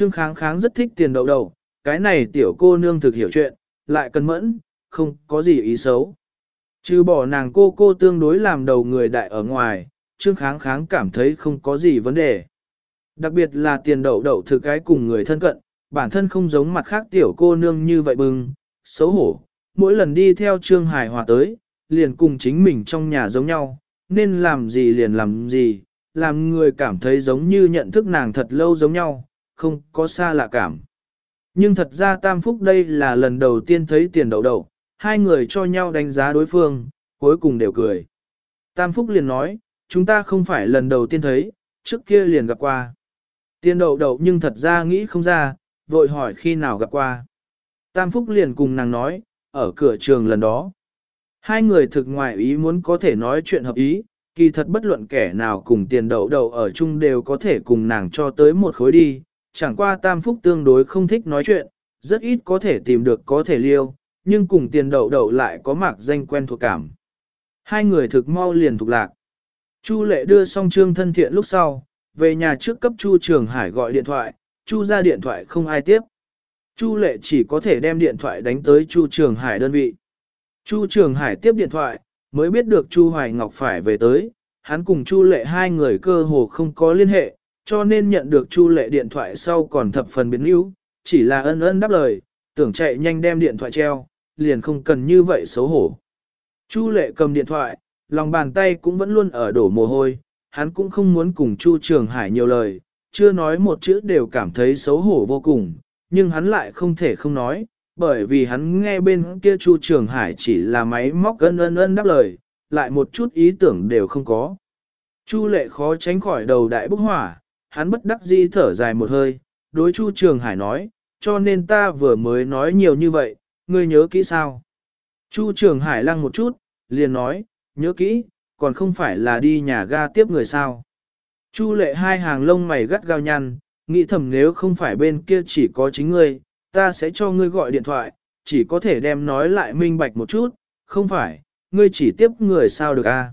Trương Kháng Kháng rất thích tiền đậu đậu, cái này tiểu cô nương thực hiểu chuyện, lại cân mẫn, không có gì ý xấu. Trừ bỏ nàng cô cô tương đối làm đầu người đại ở ngoài, Trương Kháng Kháng cảm thấy không có gì vấn đề. Đặc biệt là tiền đậu đậu thực cái cùng người thân cận, bản thân không giống mặt khác tiểu cô nương như vậy bừng, xấu hổ. Mỗi lần đi theo Trương Hải Hòa tới, liền cùng chính mình trong nhà giống nhau, nên làm gì liền làm gì, làm người cảm thấy giống như nhận thức nàng thật lâu giống nhau, không có xa lạ cảm. Nhưng thật ra Tam Phúc đây là lần đầu tiên thấy tiền đậu đậu, hai người cho nhau đánh giá đối phương, cuối cùng đều cười. Tam Phúc liền nói, chúng ta không phải lần đầu tiên thấy, trước kia liền gặp qua. Tiền đậu đậu nhưng thật ra nghĩ không ra, vội hỏi khi nào gặp qua. Tam Phúc liền cùng nàng nói, ở cửa trường lần đó. Hai người thực ngoại ý muốn có thể nói chuyện hợp ý, kỳ thật bất luận kẻ nào cùng tiền đậu đậu ở chung đều có thể cùng nàng cho tới một khối đi, chẳng qua Tam Phúc tương đối không thích nói chuyện, rất ít có thể tìm được có thể liêu, nhưng cùng tiền đậu đậu lại có mạc danh quen thuộc cảm. Hai người thực mau liền thuộc lạc. Chu lệ đưa xong trương thân thiện lúc sau, về nhà trước cấp Chu Trường Hải gọi điện thoại, Chu ra điện thoại không ai tiếp. Chu lệ chỉ có thể đem điện thoại đánh tới Chu Trường Hải đơn vị. Chu Trường Hải tiếp điện thoại, mới biết được Chu Hoài Ngọc phải về tới, hắn cùng Chu lệ hai người cơ hồ không có liên hệ, cho nên nhận được Chu lệ điện thoại sau còn thập phần biến yếu, chỉ là ân ân đáp lời, tưởng chạy nhanh đem điện thoại treo, liền không cần như vậy xấu hổ. Chu lệ cầm điện thoại, lòng bàn tay cũng vẫn luôn ở đổ mồ hôi, hắn cũng không muốn cùng Chu Trường Hải nhiều lời, chưa nói một chữ đều cảm thấy xấu hổ vô cùng, nhưng hắn lại không thể không nói, bởi vì hắn nghe bên kia Chu Trường Hải chỉ là máy móc ân ân ân đáp lời, lại một chút ý tưởng đều không có. Chu lệ khó tránh khỏi đầu đại bức hỏa, hắn bất đắc dĩ thở dài một hơi, đối Chu Trường Hải nói, cho nên ta vừa mới nói nhiều như vậy, ngươi nhớ kỹ sao? Chu Trường Hải lăng một chút, liền nói, nhớ kỹ, còn không phải là đi nhà ga tiếp người sao. Chu lệ hai hàng lông mày gắt gao nhăn, nghĩ thầm nếu không phải bên kia chỉ có chính ngươi, ta sẽ cho ngươi gọi điện thoại, chỉ có thể đem nói lại minh bạch một chút, không phải, ngươi chỉ tiếp người sao được a? À?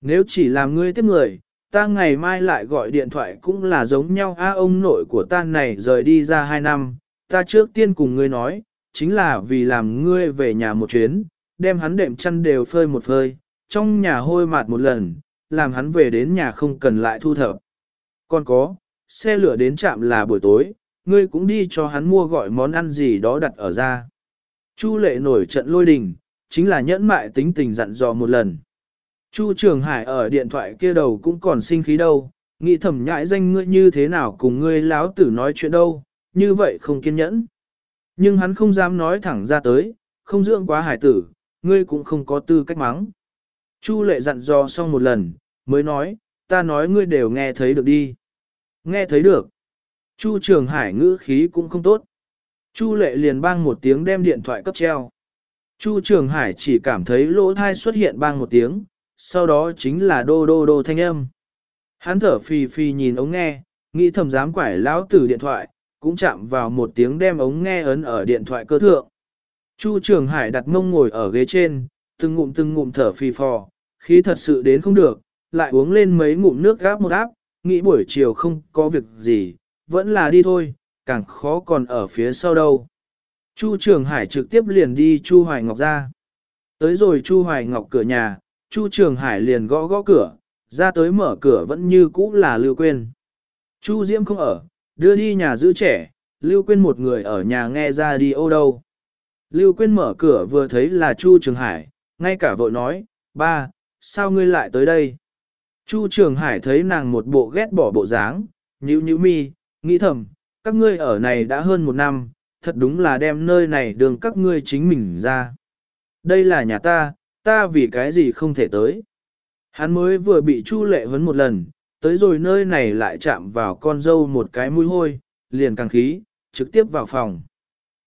Nếu chỉ làm ngươi tiếp người, ta ngày mai lại gọi điện thoại cũng là giống nhau a ông nội của ta này rời đi ra hai năm, ta trước tiên cùng ngươi nói, chính là vì làm ngươi về nhà một chuyến, đem hắn đệm chăn đều phơi một phơi, trong nhà hôi mạt một lần, làm hắn về đến nhà không cần lại thu thập. Còn có, xe lửa đến trạm là buổi tối, ngươi cũng đi cho hắn mua gọi món ăn gì đó đặt ở ra. Chu lệ nổi trận lôi đình, chính là nhẫn mại tính tình dặn dò một lần. Chu Trường Hải ở điện thoại kia đầu cũng còn sinh khí đâu, nghĩ thầm nhãi danh ngươi như thế nào cùng ngươi láo tử nói chuyện đâu, như vậy không kiên nhẫn. Nhưng hắn không dám nói thẳng ra tới, không dưỡng quá hải tử, ngươi cũng không có tư cách mắng. Chu lệ dặn dò xong một lần, mới nói, ta nói ngươi đều nghe thấy được đi. Nghe thấy được. Chu Trường Hải ngữ khí cũng không tốt. Chu lệ liền bang một tiếng đem điện thoại cấp treo. Chu Trường Hải chỉ cảm thấy lỗ thai xuất hiện bang một tiếng, sau đó chính là đô đô đô thanh âm. Hắn thở phì phì nhìn ống nghe, nghĩ thầm dám quải lão tử điện thoại, cũng chạm vào một tiếng đem ống nghe ấn ở điện thoại cơ thượng. Chu Trường Hải đặt mông ngồi ở ghế trên, từng ngụm từng ngụm thở phì phò, khí thật sự đến không được, lại uống lên mấy ngụm nước gáp một áp, nghĩ buổi chiều không có việc gì, vẫn là đi thôi, càng khó còn ở phía sau đâu. Chu Trường Hải trực tiếp liền đi Chu Hoài Ngọc ra. Tới rồi Chu Hoài Ngọc cửa nhà, Chu Trường Hải liền gõ gõ cửa, ra tới mở cửa vẫn như cũ là Lưu Quyên. Chu Diễm không ở, đưa đi nhà giữ trẻ, Lưu Quyên một người ở nhà nghe ra đi ô đâu. Lưu Quyên mở cửa vừa thấy là Chu Trường Hải, ngay cả vội nói, ba, sao ngươi lại tới đây? Chu Trường Hải thấy nàng một bộ ghét bỏ bộ dáng, nhíu nhíu mi, nghĩ thầm, các ngươi ở này đã hơn một năm, thật đúng là đem nơi này đường các ngươi chính mình ra. Đây là nhà ta, ta vì cái gì không thể tới. Hắn mới vừa bị Chu lệ vấn một lần, tới rồi nơi này lại chạm vào con dâu một cái mũi hôi, liền càng khí, trực tiếp vào phòng.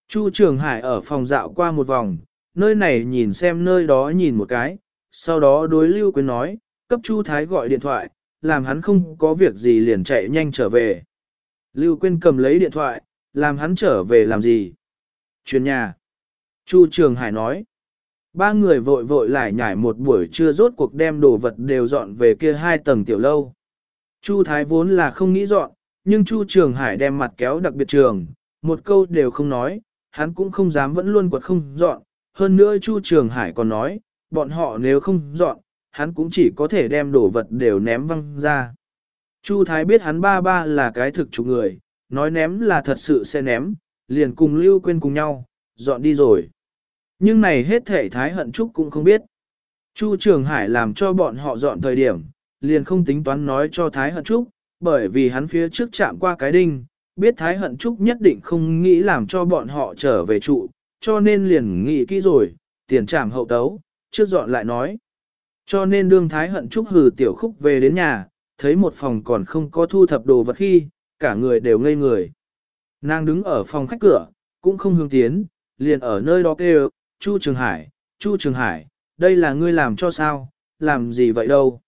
Chu Trường Hải ở phòng dạo qua một vòng, nơi này nhìn xem nơi đó nhìn một cái, sau đó đối Lưu Quyên nói, cấp Chu Thái gọi điện thoại, làm hắn không có việc gì liền chạy nhanh trở về. Lưu Quyên cầm lấy điện thoại, làm hắn trở về làm gì? Chuyên nhà. Chu Trường Hải nói. Ba người vội vội lại nhảy một buổi trưa rốt cuộc đem đồ vật đều dọn về kia hai tầng tiểu lâu. Chu Thái vốn là không nghĩ dọn, nhưng Chu Trường Hải đem mặt kéo đặc biệt trường, một câu đều không nói, hắn cũng không dám vẫn luôn quật không dọn, hơn nữa Chu Trường Hải còn nói, bọn họ nếu không dọn, hắn cũng chỉ có thể đem đồ vật đều ném văng ra. Chu Thái biết hắn ba ba là cái thực chủ người, nói ném là thật sự sẽ ném, liền cùng Lưu Quyên cùng nhau, dọn đi rồi. Nhưng này hết thể Thái Hận Trúc cũng không biết. Chu Trường Hải làm cho bọn họ dọn thời điểm, liền không tính toán nói cho Thái Hận Trúc, bởi vì hắn phía trước chạm qua cái đinh, biết Thái Hận Trúc nhất định không nghĩ làm cho bọn họ trở về trụ, cho nên liền nghĩ kỹ rồi, tiền trảm hậu tấu, trước dọn lại nói. Cho nên đương Thái Hận Trúc hừ tiểu khúc về đến nhà, thấy một phòng còn không có thu thập đồ vật khi, cả người đều ngây người. Nàng đứng ở phòng khách cửa, cũng không hướng tiến, liền ở nơi đó kêu, Chu Trường Hải, Chu Trường Hải, đây là ngươi làm cho sao, làm gì vậy đâu.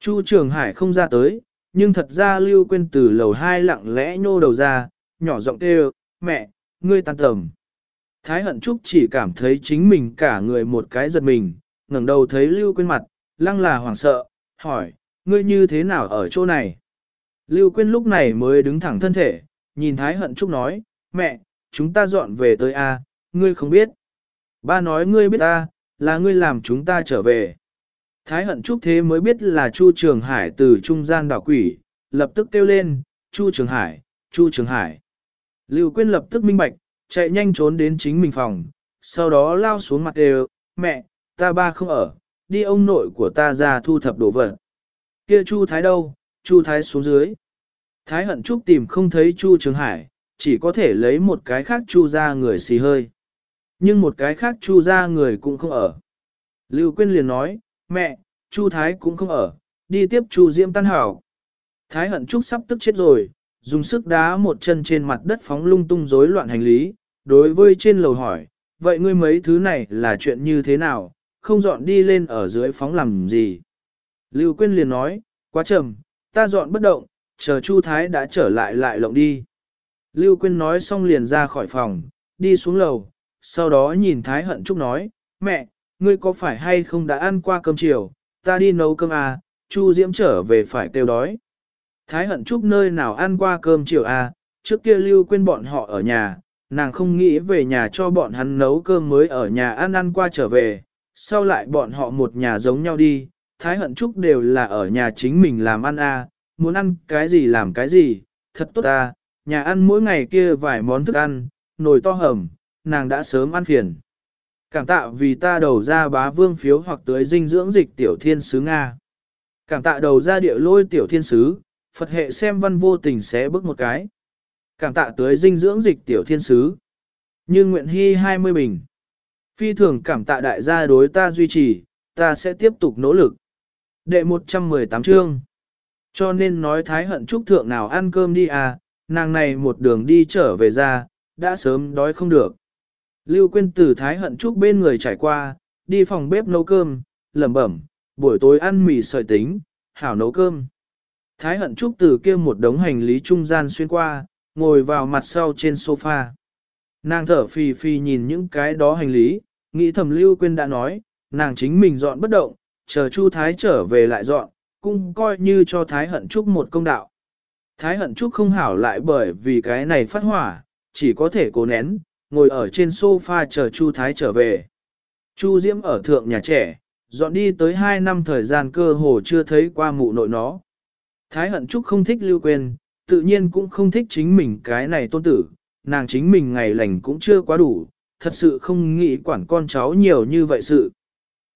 Chu Trường Hải không ra tới, nhưng thật ra Lưu Quyên từ lầu hai lặng lẽ nhô đầu ra, nhỏ giọng kêu, mẹ, ngươi tan tầm. Thái Hận Trúc chỉ cảm thấy chính mình cả người một cái giật mình, ngẩng đầu thấy Lưu Quyên mặt, lăng là hoảng sợ, hỏi, ngươi như thế nào ở chỗ này? Lưu Quyên lúc này mới đứng thẳng thân thể, nhìn Thái Hận Trúc nói, mẹ, chúng ta dọn về tới A, ngươi không biết. Ba nói ngươi biết ta, là ngươi làm chúng ta trở về. Thái Hận Chúc thế mới biết là Chu Trường Hải từ trung gian đảo quỷ, lập tức kêu lên, Chu Trường Hải, Chu Trường Hải. Lưu Quyên lập tức minh bạch, chạy nhanh trốn đến chính mình phòng, sau đó lao xuống mặt đều, mẹ, ta ba không ở, đi ông nội của ta ra thu thập đồ vật. Kia Chu Thái đâu, Chu Thái xuống dưới. Thái hận Trúc tìm không thấy Chu Trường Hải, chỉ có thể lấy một cái khác Chu ra người xì hơi. Nhưng một cái khác Chu ra người cũng không ở. Lưu Quyên liền nói, mẹ, Chu Thái cũng không ở, đi tiếp Chu Diễm tan hảo. Thái hận Trúc sắp tức chết rồi, dùng sức đá một chân trên mặt đất phóng lung tung rối loạn hành lý, đối với trên lầu hỏi, vậy ngươi mấy thứ này là chuyện như thế nào, không dọn đi lên ở dưới phóng làm gì. Lưu Quyên liền nói, quá chậm, ta dọn bất động, chờ Chu Thái đã trở lại lại lộng đi. Lưu Quyên nói xong liền ra khỏi phòng, đi xuống lầu, sau đó nhìn Thái Hận Trúc nói, mẹ, ngươi có phải hay không đã ăn qua cơm chiều, ta đi nấu cơm à, Chu Diễm trở về phải kêu đói. Thái Hận Trúc nơi nào ăn qua cơm chiều à, trước kia Lưu Quyên bọn họ ở nhà, nàng không nghĩ về nhà cho bọn hắn nấu cơm mới ở nhà ăn ăn qua trở về, sau lại bọn họ một nhà giống nhau đi, Thái Hận Trúc đều là ở nhà chính mình làm ăn à, muốn ăn cái gì làm cái gì, thật tốt à, nhà ăn mỗi ngày kia vài món thức ăn, nồi to hầm, nàng đã sớm ăn phiền. Cảm tạ vì ta đầu ra bá vương phiếu hoặc tới dinh dưỡng dịch tiểu thiên sứ Nga. Cảm tạ đầu ra địa lôi tiểu thiên sứ, Phật hệ xem văn vô tình sẽ bước một cái. Cảm tạ tới dinh dưỡng dịch tiểu thiên sứ. Như nguyện hy 20 bình. Phi thường cảm tạ đại gia đối ta duy trì, ta sẽ tiếp tục nỗ lực. Đệ 118 chương. Cho nên nói thái hận trúc thượng nào ăn cơm đi à, nàng này một đường đi trở về ra, đã sớm đói không được. Lưu Quyên từ thái hận trúc bên người trải qua, đi phòng bếp nấu cơm, lẩm bẩm, buổi tối ăn mì sợi tính, hảo nấu cơm. Thái hận trúc từ kia một đống hành lý trung gian xuyên qua, ngồi vào mặt sau trên sofa. Nàng thở phì phì nhìn những cái đó hành lý, nghĩ thầm Lưu Quyên đã nói, nàng chính mình dọn bất động, chờ Chu Thái trở về lại dọn, cũng coi như cho Thái Hận Trúc một công đạo. Thái Hận Trúc không hảo lại bởi vì cái này phát hỏa, chỉ có thể cố nén, ngồi ở trên sofa chờ Chu Thái trở về. Chu Diễm ở thượng nhà trẻ, dọn đi tới 2 năm thời gian cơ hồ chưa thấy qua mụ nội nó. Thái Hận Trúc không thích lưu quên, tự nhiên cũng không thích chính mình cái này tôn tử, nàng chính mình ngày lành cũng chưa quá đủ, thật sự không nghĩ quản con cháu nhiều như vậy sự.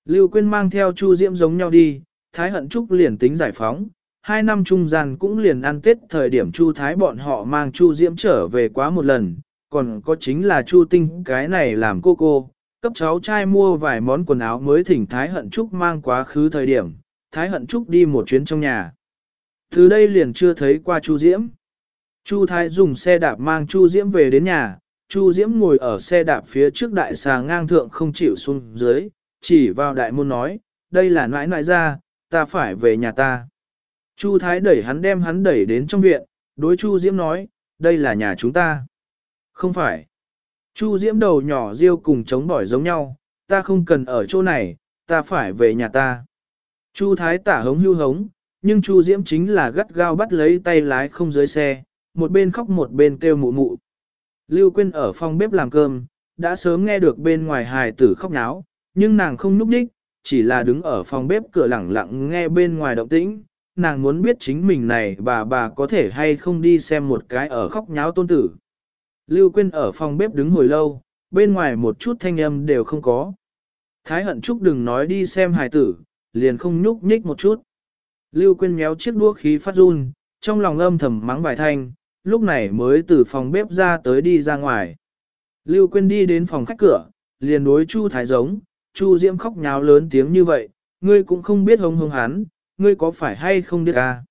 Lưu Quyên mang theo Chu Diễm giống nhau đi, Thái Hận Trúc liền tính giải phóng, hai năm trung gian cũng liền ăn tết thời điểm Chu Thái bọn họ mang Chu Diễm trở về quá một lần, còn có chính là Chu Tinh cái này làm cô cô, cấp cháu trai mua vài món quần áo mới thỉnh Thái Hận Trúc mang quá khứ thời điểm, Thái Hận Trúc đi một chuyến trong nhà. Từ đây liền chưa thấy qua Chu Diễm. Chu Thái dùng xe đạp mang Chu Diễm về đến nhà, Chu Diễm ngồi ở xe đạp phía trước đại xà ngang thượng không chịu xuống dưới, chỉ vào đại môn nói, đây là nãi nãi ra, ta phải về nhà ta. Chu Thái đẩy hắn đem hắn đẩy đến trong viện, đối Chu Diễm nói, đây là nhà chúng ta. Không phải. Chu Diễm đầu nhỏ riêu cùng chống bỏi giống nhau, ta không cần ở chỗ này, ta phải về nhà ta. Chu Thái tả hống hưu hống, nhưng Chu Diễm chính là gắt gao bắt lấy tay lái không dưới xe, một bên khóc một bên kêu mụ mụ. Lưu Quyên ở phòng bếp làm cơm, đã sớm nghe được bên ngoài hài tử khóc náo, nhưng nàng không núp đích, chỉ là đứng ở phòng bếp cửa lẳng lặng nghe bên ngoài động tĩnh. Nàng muốn biết chính mình này bà bà có thể hay không đi xem một cái ở khóc nháo tôn tử. Lưu Quyên ở phòng bếp đứng hồi lâu, bên ngoài một chút thanh âm đều không có. Thái hận chúc đừng nói đi xem hài tử, liền không nhúc nhích một chút. Lưu Quyên méo chiếc đũa khí phát run, trong lòng âm thầm mắng vài thanh, lúc này mới từ phòng bếp ra tới đi ra ngoài. Lưu Quyên đi đến phòng khách cửa, liền đối Chu Thái giống, Chu Diễm khóc nháo lớn tiếng như vậy, ngươi cũng không biết hống hống hắn, ngươi có phải hay không biết à?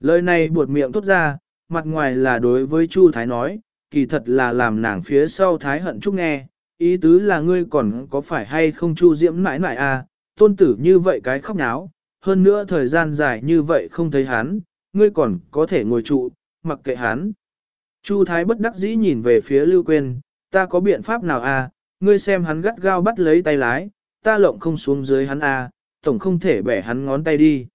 Lời này buột miệng tốt ra, mặt ngoài là đối với Chu Thái nói, kỳ thật là làm nàng phía sau Thái hận chúc nghe, ý tứ là ngươi còn có phải hay không Chu Diễm mãi mãi à, tôn tử như vậy cái khóc nháo, hơn nữa thời gian dài như vậy không thấy hắn, ngươi còn có thể ngồi trụ, mặc kệ hắn. Chu Thái bất đắc dĩ nhìn về phía Lưu Quyên, ta có biện pháp nào à, ngươi xem hắn gắt gao bắt lấy tay lái, ta lộng không xuống dưới hắn à, tổng không thể bẻ hắn ngón tay đi.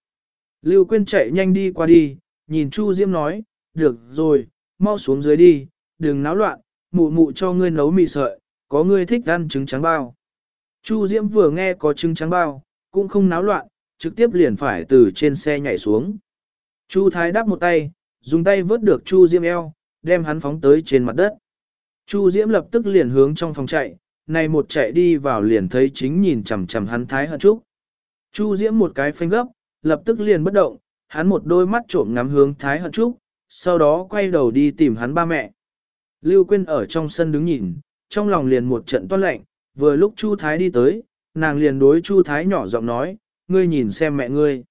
Lưu Quyên chạy nhanh đi qua đi, nhìn Chu Diễm nói, được rồi, mau xuống dưới đi, đừng náo loạn, mụ mụ cho ngươi nấu mì sợi, có ngươi thích ăn trứng trắng bao. Chu Diễm vừa nghe có trứng trắng bao, cũng không náo loạn, trực tiếp liền phải từ trên xe nhảy xuống. Chu Thái đáp một tay, dùng tay vớt được Chu Diễm eo, đem hắn phóng tới trên mặt đất. Chu Diễm lập tức liền hướng trong phòng chạy, này một chạy đi vào liền thấy chính nhìn chằm chằm hắn Thái Hận Trúc. Chu Diễm một cái phanh gấp, lập tức liền bất động, hắn một đôi mắt trộm ngắm hướng Thái Hận Trúc, sau đó quay đầu đi tìm hắn ba mẹ. Lưu Quyên ở trong sân đứng nhìn, trong lòng liền một trận toan lạnh, vừa lúc Chu Thái đi tới, nàng liền đối Chu Thái nhỏ giọng nói, ngươi nhìn xem mẹ ngươi.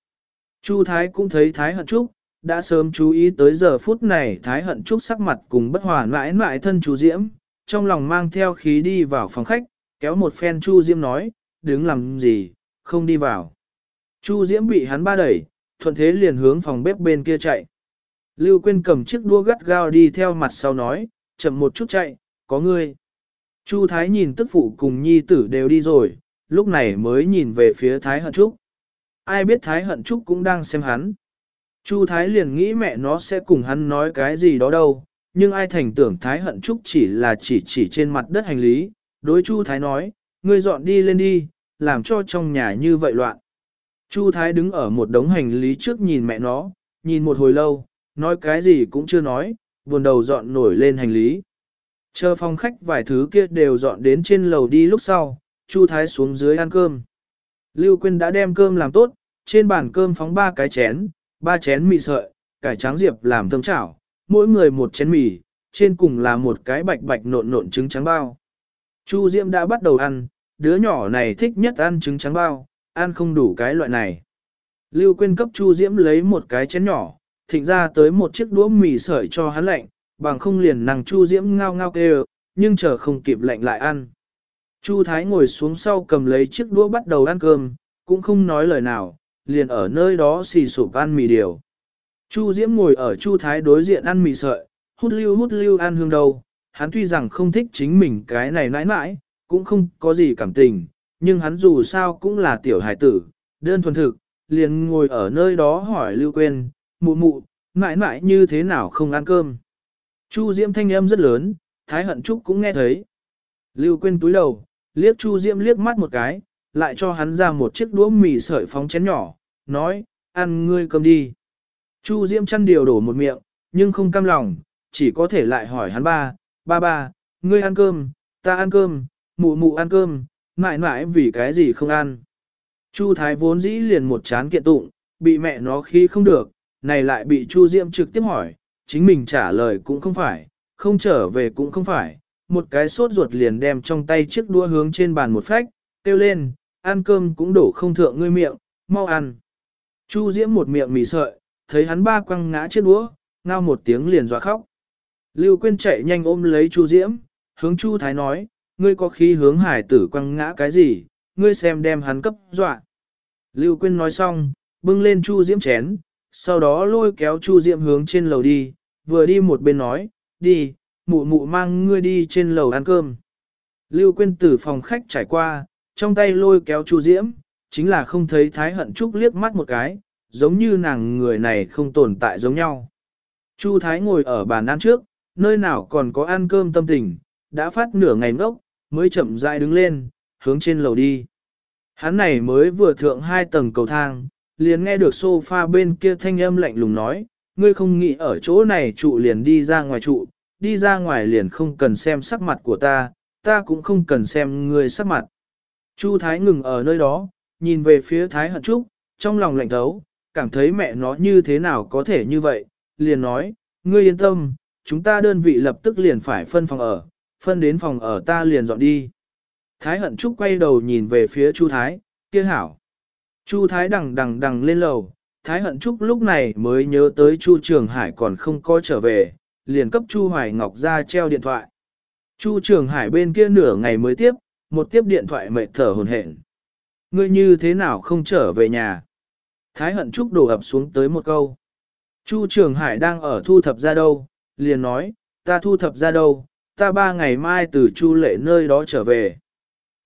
Chu Thái cũng thấy Thái Hận Trúc, đã sớm chú ý tới giờ phút này Thái Hận Trúc sắc mặt cùng bất hòa mãi mãi thân chú Diễm, trong lòng mang theo khí đi vào phòng khách, kéo một phen Chu Diễm nói, đứng làm gì, không đi vào. Chu Diễm bị hắn ba đẩy, thuận thế liền hướng phòng bếp bên kia chạy. Lưu Quyên cầm chiếc đua gắt gao đi theo mặt sau nói, chậm một chút chạy, có ngươi. Chu Thái nhìn tức phụ cùng nhi tử đều đi rồi, lúc này mới nhìn về phía Thái Hận Trúc. Ai biết Thái Hận Trúc cũng đang xem hắn. Chu Thái liền nghĩ mẹ nó sẽ cùng hắn nói cái gì đó đâu, nhưng ai thành tưởng Thái Hận Trúc chỉ là chỉ chỉ trên mặt đất hành lý, đối Chu Thái nói, ngươi dọn đi lên đi, làm cho trong nhà như vậy loạn. Chu Thái đứng ở một đống hành lý trước nhìn mẹ nó, nhìn một hồi lâu, nói cái gì cũng chưa nói, buồn đầu dọn nổi lên hành lý. Chờ phòng khách vài thứ kia đều dọn đến trên lầu đi lúc sau, Chu Thái xuống dưới ăn cơm. Lưu Quyên đã đem cơm làm tốt, trên bàn cơm phóng ba cái chén, ba chén mì sợi, cải trắng diệp làm thơm chảo, mỗi người một chén mì, trên cùng là một cái bạch bạch nộn nộn trứng trắng bao. Chu Diệm đã bắt đầu ăn, đứa nhỏ này thích nhất ăn trứng trắng bao, ăn không đủ cái loại này. Lưu Quyên cấp Chu Diễm lấy một cái chén nhỏ, thịnh ra tới một chiếc đũa mì sợi cho hắn lạnh, bằng không liền nàng Chu Diễm ngao ngao kêu, nhưng chờ không kịp lạnh lại ăn. Chu Thái ngồi xuống sau cầm lấy chiếc đũa bắt đầu ăn cơm, cũng không nói lời nào, liền ở nơi đó xì sụp ăn mì điều. Chu Diễm ngồi ở Chu Thái đối diện ăn mì sợi, hút lưu hút lưu ăn hương đầu, hắn tuy rằng không thích chính mình cái này nãi nãi, cũng không có gì cảm tình, nhưng hắn dù sao cũng là tiểu hải tử, đơn thuần thực, liền ngồi ở nơi đó hỏi Lưu Quyên, mụ mụ, mãi mãi như thế nào không ăn cơm. Chu Diễm thanh âm rất lớn, Thái Hận Trúc cũng nghe thấy. Lưu Quyên túi đầu, liếc Chu Diễm liếc mắt một cái, lại cho hắn ra một chiếc đũa mì sợi phóng chén nhỏ, nói, ăn ngươi cơm đi. Chu Diễm chăn điều đổ một miệng, nhưng không cam lòng, chỉ có thể lại hỏi hắn ba, ba ba, ngươi ăn cơm, ta ăn cơm, mụ mụ ăn cơm, mãi mãi vì cái gì không ăn. Chu Thái vốn dĩ liền một chán kiện tụng, bị mẹ nó khi không được, này lại bị Chu Diễm trực tiếp hỏi, chính mình trả lời cũng không phải, không trở về cũng không phải, một cái sốt ruột liền đem trong tay chiếc đũa hướng trên bàn một phách, kêu lên, ăn cơm cũng đổ không thượng ngươi miệng, mau ăn. Chu Diễm một miệng mì sợi, thấy hắn ba quăng ngã chiếc đũa, ngao một tiếng liền dọa khóc. Lưu Quyên chạy nhanh ôm lấy Chu Diễm, hướng Chu Thái nói, ngươi có khí hướng hải tử quăng ngã cái gì, ngươi xem đem hắn cấp dọa. Lưu Quyên nói xong, bưng lên Chu Diễm chén, sau đó lôi kéo Chu Diễm hướng trên lầu đi, vừa đi một bên nói, đi, mụ mụ mang ngươi đi trên lầu ăn cơm. Lưu Quyên từ phòng khách trải qua, trong tay lôi kéo Chu Diễm, chính là không thấy Thái Hận Trúc liếc mắt một cái, giống như nàng người này không tồn tại giống nhau. Chu Thái ngồi ở bàn ăn trước, nơi nào còn có ăn cơm tâm tình, đã phát nửa ngày ngốc, mới chậm rãi đứng lên, hướng trên lầu đi. Hắn này mới vừa thượng hai tầng cầu thang, liền nghe được sofa bên kia thanh âm lạnh lùng nói, ngươi không nghĩ ở chỗ này trụ liền đi ra ngoài trụ, đi ra ngoài liền không cần xem sắc mặt của ta, ta cũng không cần xem ngươi sắc mặt. Chu Thái ngừng ở nơi đó, nhìn về phía Thái Hận Trúc, trong lòng lạnh thấu, cảm thấy mẹ nó như thế nào có thể như vậy, liền nói, ngươi yên tâm, chúng ta đơn vị lập tức liền phải phân phòng ở, phân đến phòng ở ta liền dọn đi. Thái Hận Trúc quay đầu nhìn về phía Chu Thái, kia hảo. Chu Thái đằng đằng đằng lên lầu, Thái Hận Trúc lúc này mới nhớ tới Chu Trường Hải còn không có trở về, liền cấp Chu Hoài Ngọc ra treo điện thoại. Chu Trường Hải bên kia nửa ngày mới tiếp, một tiếp điện thoại mệt thở hồn hển. Ngươi như thế nào không trở về nhà? Thái Hận Trúc đổ ập xuống tới một câu. Chu Trường Hải đang ở thu thập ra đâu, liền nói, ta thu thập ra đâu, ta ba ngày mai từ Chu lệ nơi đó trở về.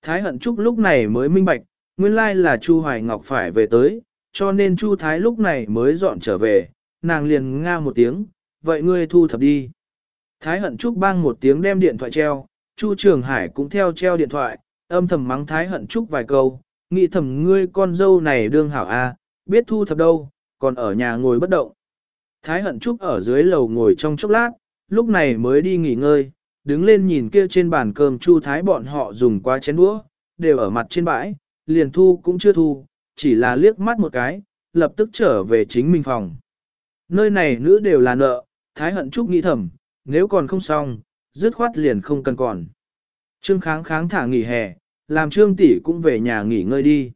Thái Hận Trúc lúc này mới minh bạch, nguyên lai là Chu Hoài Ngọc phải về tới, cho nên Chu Thái lúc này mới dọn trở về, nàng liền nga một tiếng, vậy ngươi thu thập đi. Thái Hận Trúc bang một tiếng đem điện thoại treo, Chu Trường Hải cũng theo treo điện thoại, âm thầm mắng Thái Hận Trúc vài câu, nghĩ thầm ngươi con dâu này đương hảo a, biết thu thập đâu, còn ở nhà ngồi bất động. Thái Hận Trúc ở dưới lầu ngồi trong chốc lát, lúc này mới đi nghỉ ngơi, đứng lên nhìn kia trên bàn cơm Chu Thái bọn họ dùng qua chén đũa, đều ở mặt trên bãi, liền thu cũng chưa thu, chỉ là liếc mắt một cái, lập tức trở về chính mình phòng. Nơi này nữ đều là nợ, Thái Hận Trúc nghĩ thầm, nếu còn không xong, dứt khoát liền không cần còn. Trương kháng kháng thả nghỉ hè, làm trương tỷ cũng về nhà nghỉ ngơi đi.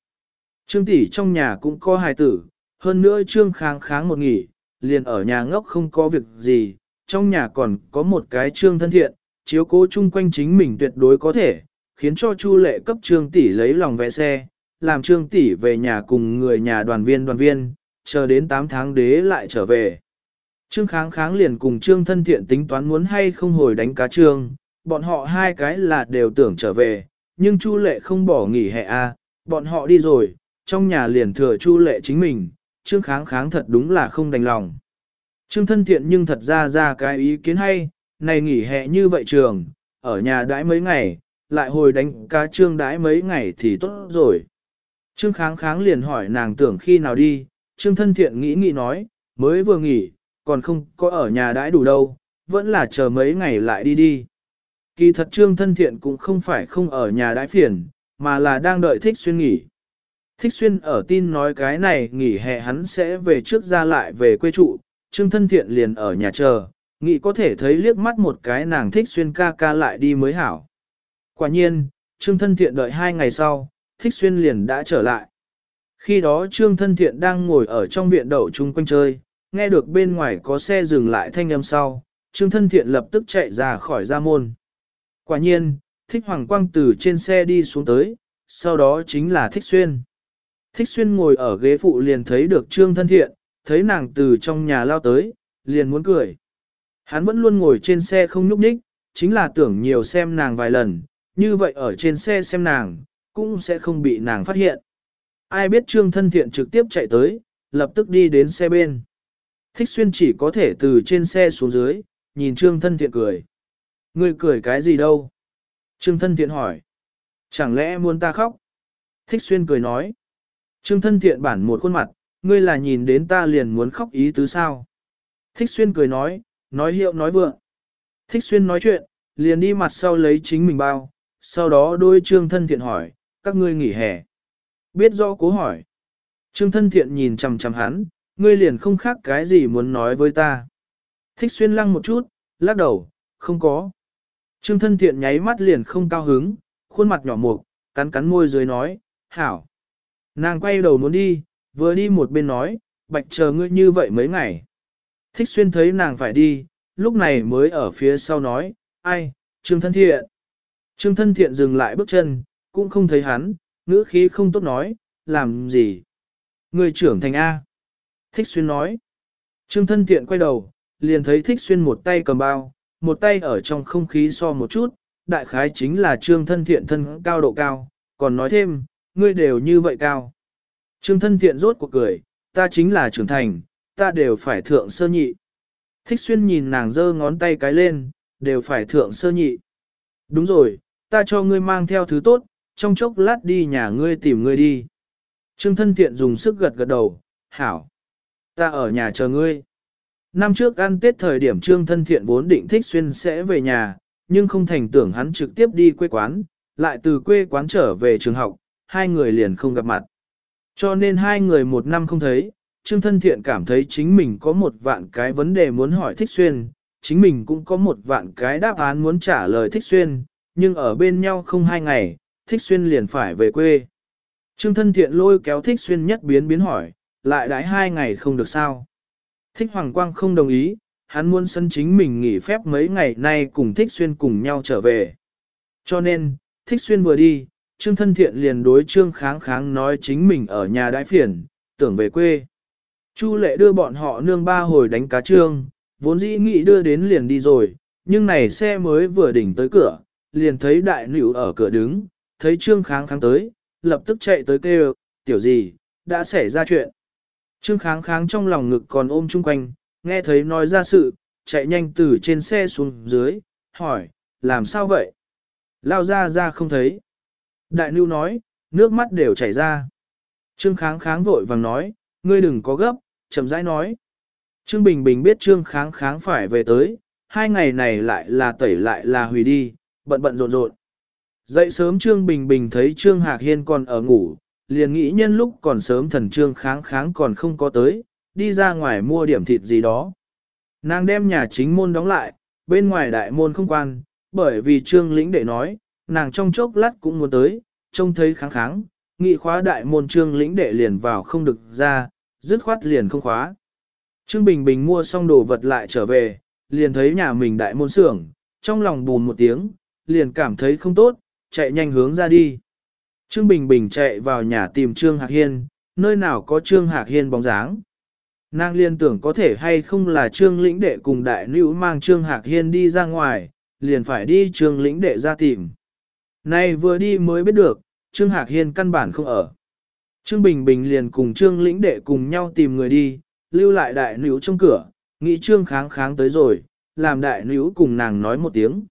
Trương tỷ trong nhà cũng có hài tử, hơn nữa trương kháng kháng một nghỉ, liền ở nhà ngốc không có việc gì, trong nhà còn có một cái trương thân thiện, chiếu cố chung quanh chính mình tuyệt đối có thể, khiến cho Chu lệ cấp trương tỷ lấy lòng vẽ xe, làm trương tỷ về nhà cùng người nhà đoàn viên đoàn viên, chờ đến 8 tháng đế lại trở về. Trương kháng kháng liền cùng trương thân thiện tính toán muốn hay không hồi đánh cá trương, bọn họ hai cái là đều tưởng trở về, nhưng Chu lệ không bỏ nghỉ hè a, bọn họ đi rồi, trong nhà liền thừa Chu lệ chính mình, trương kháng kháng thật đúng là không đành lòng. Trương thân thiện nhưng thật ra ra cái ý kiến hay, này nghỉ hè như vậy trường, ở nhà đãi mấy ngày, lại hồi đánh cá trương đãi mấy ngày thì tốt rồi. Trương kháng kháng liền hỏi nàng tưởng khi nào đi, trương thân thiện nghĩ nghĩ nói, mới vừa nghỉ, còn không có ở nhà đãi đủ đâu, vẫn là chờ mấy ngày lại đi đi. Kỳ thật trương thân thiện cũng không phải không ở nhà đãi phiền, mà là đang đợi thích xuyên nghỉ. Thích xuyên ở tin nói cái này nghỉ hè hắn sẽ về trước ra lại về quê trụ, trương thân thiện liền ở nhà chờ, nghĩ có thể thấy liếc mắt một cái nàng thích xuyên ca ca lại đi mới hảo. Quả nhiên, trương thân thiện đợi hai ngày sau, thích xuyên liền đã trở lại. Khi đó trương thân thiện đang ngồi ở trong viện đậu chung quanh chơi, nghe được bên ngoài có xe dừng lại thanh âm sau, trương thân thiện lập tức chạy ra khỏi ra môn. Quả nhiên, thích hoàng quang từ trên xe đi xuống tới, sau đó chính là thích xuyên. Thích xuyên ngồi ở ghế phụ liền thấy được trương thân thiện, thấy nàng từ trong nhà lao tới, liền muốn cười. Hắn vẫn luôn ngồi trên xe không nhúc nhích, chính là tưởng nhiều xem nàng vài lần, như vậy ở trên xe xem nàng, cũng sẽ không bị nàng phát hiện. Ai biết trương thân thiện trực tiếp chạy tới, lập tức đi đến xe bên. Thích xuyên chỉ có thể từ trên xe xuống dưới, nhìn trương thân thiện cười. Ngươi cười cái gì đâu? Trương thân thiện hỏi. Chẳng lẽ muốn ta khóc? Thích xuyên cười nói. Trương thân thiện bản một khuôn mặt, ngươi là nhìn đến ta liền muốn khóc ý tứ sao? Thích xuyên cười nói, nói hiệu nói vượng. Thích xuyên nói chuyện, liền đi mặt sau lấy chính mình bao, sau đó đôi trương thân thiện hỏi, các ngươi nghỉ hè. Biết rõ cố hỏi. Trương thân thiện nhìn chằm chằm hắn, ngươi liền không khác cái gì muốn nói với ta. Thích xuyên lăng một chút, lắc đầu, không có. Trương thân thiện nháy mắt liền không cao hứng, khuôn mặt nhỏ mục, cắn cắn môi dưới nói, hảo. Nàng quay đầu muốn đi, vừa đi một bên nói, bạch chờ ngươi như vậy mấy ngày. Thích xuyên thấy nàng phải đi, lúc này mới ở phía sau nói, ai, Trương thân thiện. Trương thân thiện dừng lại bước chân, cũng không thấy hắn, ngữ khí không tốt nói, làm gì. Người trưởng thành A. Thích xuyên nói. Trương thân thiện quay đầu, liền thấy thích xuyên một tay cầm bao, một tay ở trong không khí so một chút, đại khái chính là trương thân thiện thân cao độ cao, còn nói thêm, ngươi đều như vậy cao. Trương thân thiện rốt cuộc cười, ta chính là trưởng thành, ta đều phải thượng sơ nhị. Thích xuyên nhìn nàng giơ ngón tay cái lên, đều phải thượng sơ nhị. Đúng rồi, ta cho ngươi mang theo thứ tốt, trong chốc lát đi nhà ngươi tìm ngươi đi. Trương thân thiện dùng sức gật gật đầu, hảo. Ta ở nhà chờ ngươi. Năm trước ăn Tết thời điểm Trương thân thiện vốn định thích xuyên sẽ về nhà, nhưng không thành tưởng hắn trực tiếp đi quê quán, lại từ quê quán trở về trường học, hai người liền không gặp mặt. Cho nên hai người một năm không thấy, Trương Thân Thiện cảm thấy chính mình có một vạn cái vấn đề muốn hỏi Thích Xuyên, chính mình cũng có một vạn cái đáp án muốn trả lời Thích Xuyên, nhưng ở bên nhau không hai ngày, Thích Xuyên liền phải về quê. Trương Thân Thiện lôi kéo Thích Xuyên nhất biến biến hỏi, lại đãi hai ngày không được sao. Thích Hoàng Quang không đồng ý, hắn muốn sân chính mình nghỉ phép mấy ngày nay cùng Thích Xuyên cùng nhau trở về. Cho nên, Thích Xuyên vừa đi, Trương Thân Thiện liền đối Trương Kháng Kháng nói chính mình ở nhà đãi phiền, tưởng về quê. Chu lệ đưa bọn họ nương ba hồi đánh cá trương, vốn dĩ nghĩ đưa đến liền đi rồi, nhưng này xe mới vừa đỉnh tới cửa, liền thấy đại nữ ở cửa đứng, thấy trương kháng kháng tới, lập tức chạy tới kêu, tiểu gì, đã xảy ra chuyện. Trương kháng kháng trong lòng ngực còn ôm chung quanh, nghe thấy nói ra sự, chạy nhanh từ trên xe xuống dưới, hỏi, làm sao vậy? Lao ra ra không thấy. Đại nữ nói, nước mắt đều chảy ra. Trương kháng kháng vội vàng nói, ngươi đừng có gấp, chậm rãi nói. Trương Bình Bình biết Trương kháng kháng phải về tới, hai ngày này lại là tẩy lại là hủy đi, bận bận rộn rộn. Dậy sớm Trương Bình Bình thấy Trương Hạc Hiên còn ở ngủ, liền nghĩ nhân lúc còn sớm thần Trương kháng kháng còn không có tới, đi ra ngoài mua điểm thịt gì đó. Nàng đem nhà chính môn đóng lại, bên ngoài đại môn không quan, bởi vì Trương lĩnh đệ nói, nàng trong chốc lát cũng muốn tới, trông thấy kháng kháng, nghị khóa đại môn Trương lĩnh đệ liền vào không được ra, dứt khoát liền không khóa. Trương Bình Bình mua xong đồ vật lại trở về, liền thấy nhà mình đại môn xưởng, trong lòng bùn một tiếng, liền cảm thấy không tốt, chạy nhanh hướng ra đi. Trương Bình Bình chạy vào nhà tìm Trương Hạc Hiên, nơi nào có Trương Hạc Hiên bóng dáng. Nàng liên tưởng có thể hay không là Trương lĩnh đệ cùng đại nữ mang Trương Hạc Hiên đi ra ngoài, liền phải đi Trương lĩnh đệ ra tìm. Này vừa đi mới biết được, Trương Hạc Hiên căn bản không ở. Trương Bình Bình liền cùng Trương lĩnh đệ cùng nhau tìm người đi, lưu lại đại nữ trong cửa, nghĩ Trương kháng kháng tới rồi, làm đại nữ cùng nàng nói một tiếng.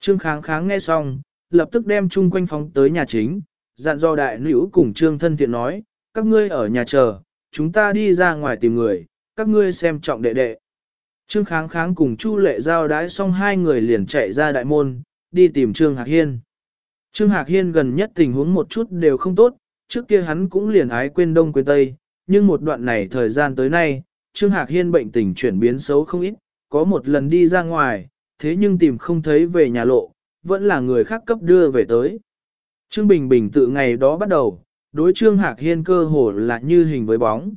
Trương kháng kháng nghe xong, lập tức đem chung quanh phóng tới nhà chính, dặn do đại nữ cùng Trương thân thiện nói, các ngươi ở nhà chờ, chúng ta đi ra ngoài tìm người, các ngươi xem trọng đệ đệ. Trương kháng kháng cùng Chu lệ giao đái xong hai người liền chạy ra đại môn, đi tìm Trương Hạc Hiên. Trương Hạc Hiên gần nhất tình huống một chút đều không tốt, trước kia hắn cũng liền ái quên đông quên tây, nhưng một đoạn này thời gian tới nay, Trương Hạc Hiên bệnh tình chuyển biến xấu không ít, có một lần đi ra ngoài, thế nhưng tìm không thấy về nhà lộ, vẫn là người khác cấp đưa về tới. Trương Bình Bình tự ngày đó bắt đầu, đối Trương Hạc Hiên cơ hồ là như hình với bóng.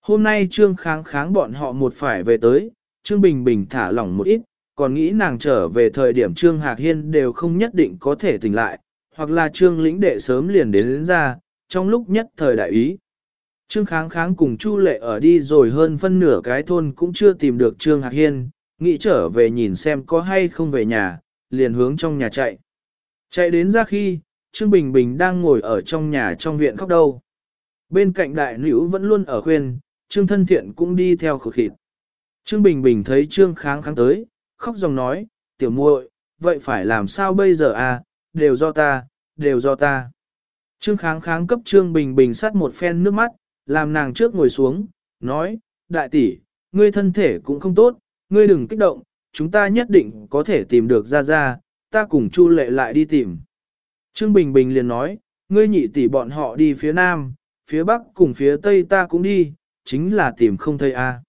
Hôm nay Trương kháng kháng bọn họ một phải về tới, Trương Bình Bình thả lỏng một ít, còn nghĩ nàng trở về thời điểm Trương Hạc Hiên đều không nhất định có thể tỉnh lại, hoặc là Trương lĩnh đệ sớm liền đến, đến ra, trong lúc nhất thời đại ý. Trương kháng kháng cùng Chu lệ ở đi rồi hơn phân nửa cái thôn cũng chưa tìm được Trương Hạc Hiên, nghĩ trở về nhìn xem có hay không về nhà, liền hướng trong nhà chạy. Chạy đến ra khi, Trương Bình Bình đang ngồi ở trong nhà trong viện khóc đâu. Bên cạnh đại nữ vẫn luôn ở khuyên, Trương thân thiện cũng đi theo khổ khịt. Trương Bình Bình thấy Trương kháng kháng tới, khóc dòng nói, tiểu muội, vậy phải làm sao bây giờ à, đều do ta, đều do ta. Trương kháng kháng cấp Trương Bình Bình sắt một phen nước mắt, làm nàng trước ngồi xuống, nói, đại tỷ, ngươi thân thể cũng không tốt, ngươi đừng kích động, chúng ta nhất định có thể tìm được ra ra, ta cùng Chu lệ lại đi tìm. Trương Bình Bình liền nói, ngươi nhị tỷ bọn họ đi phía nam, phía bắc cùng phía tây ta cũng đi, chính là tìm không thấy a.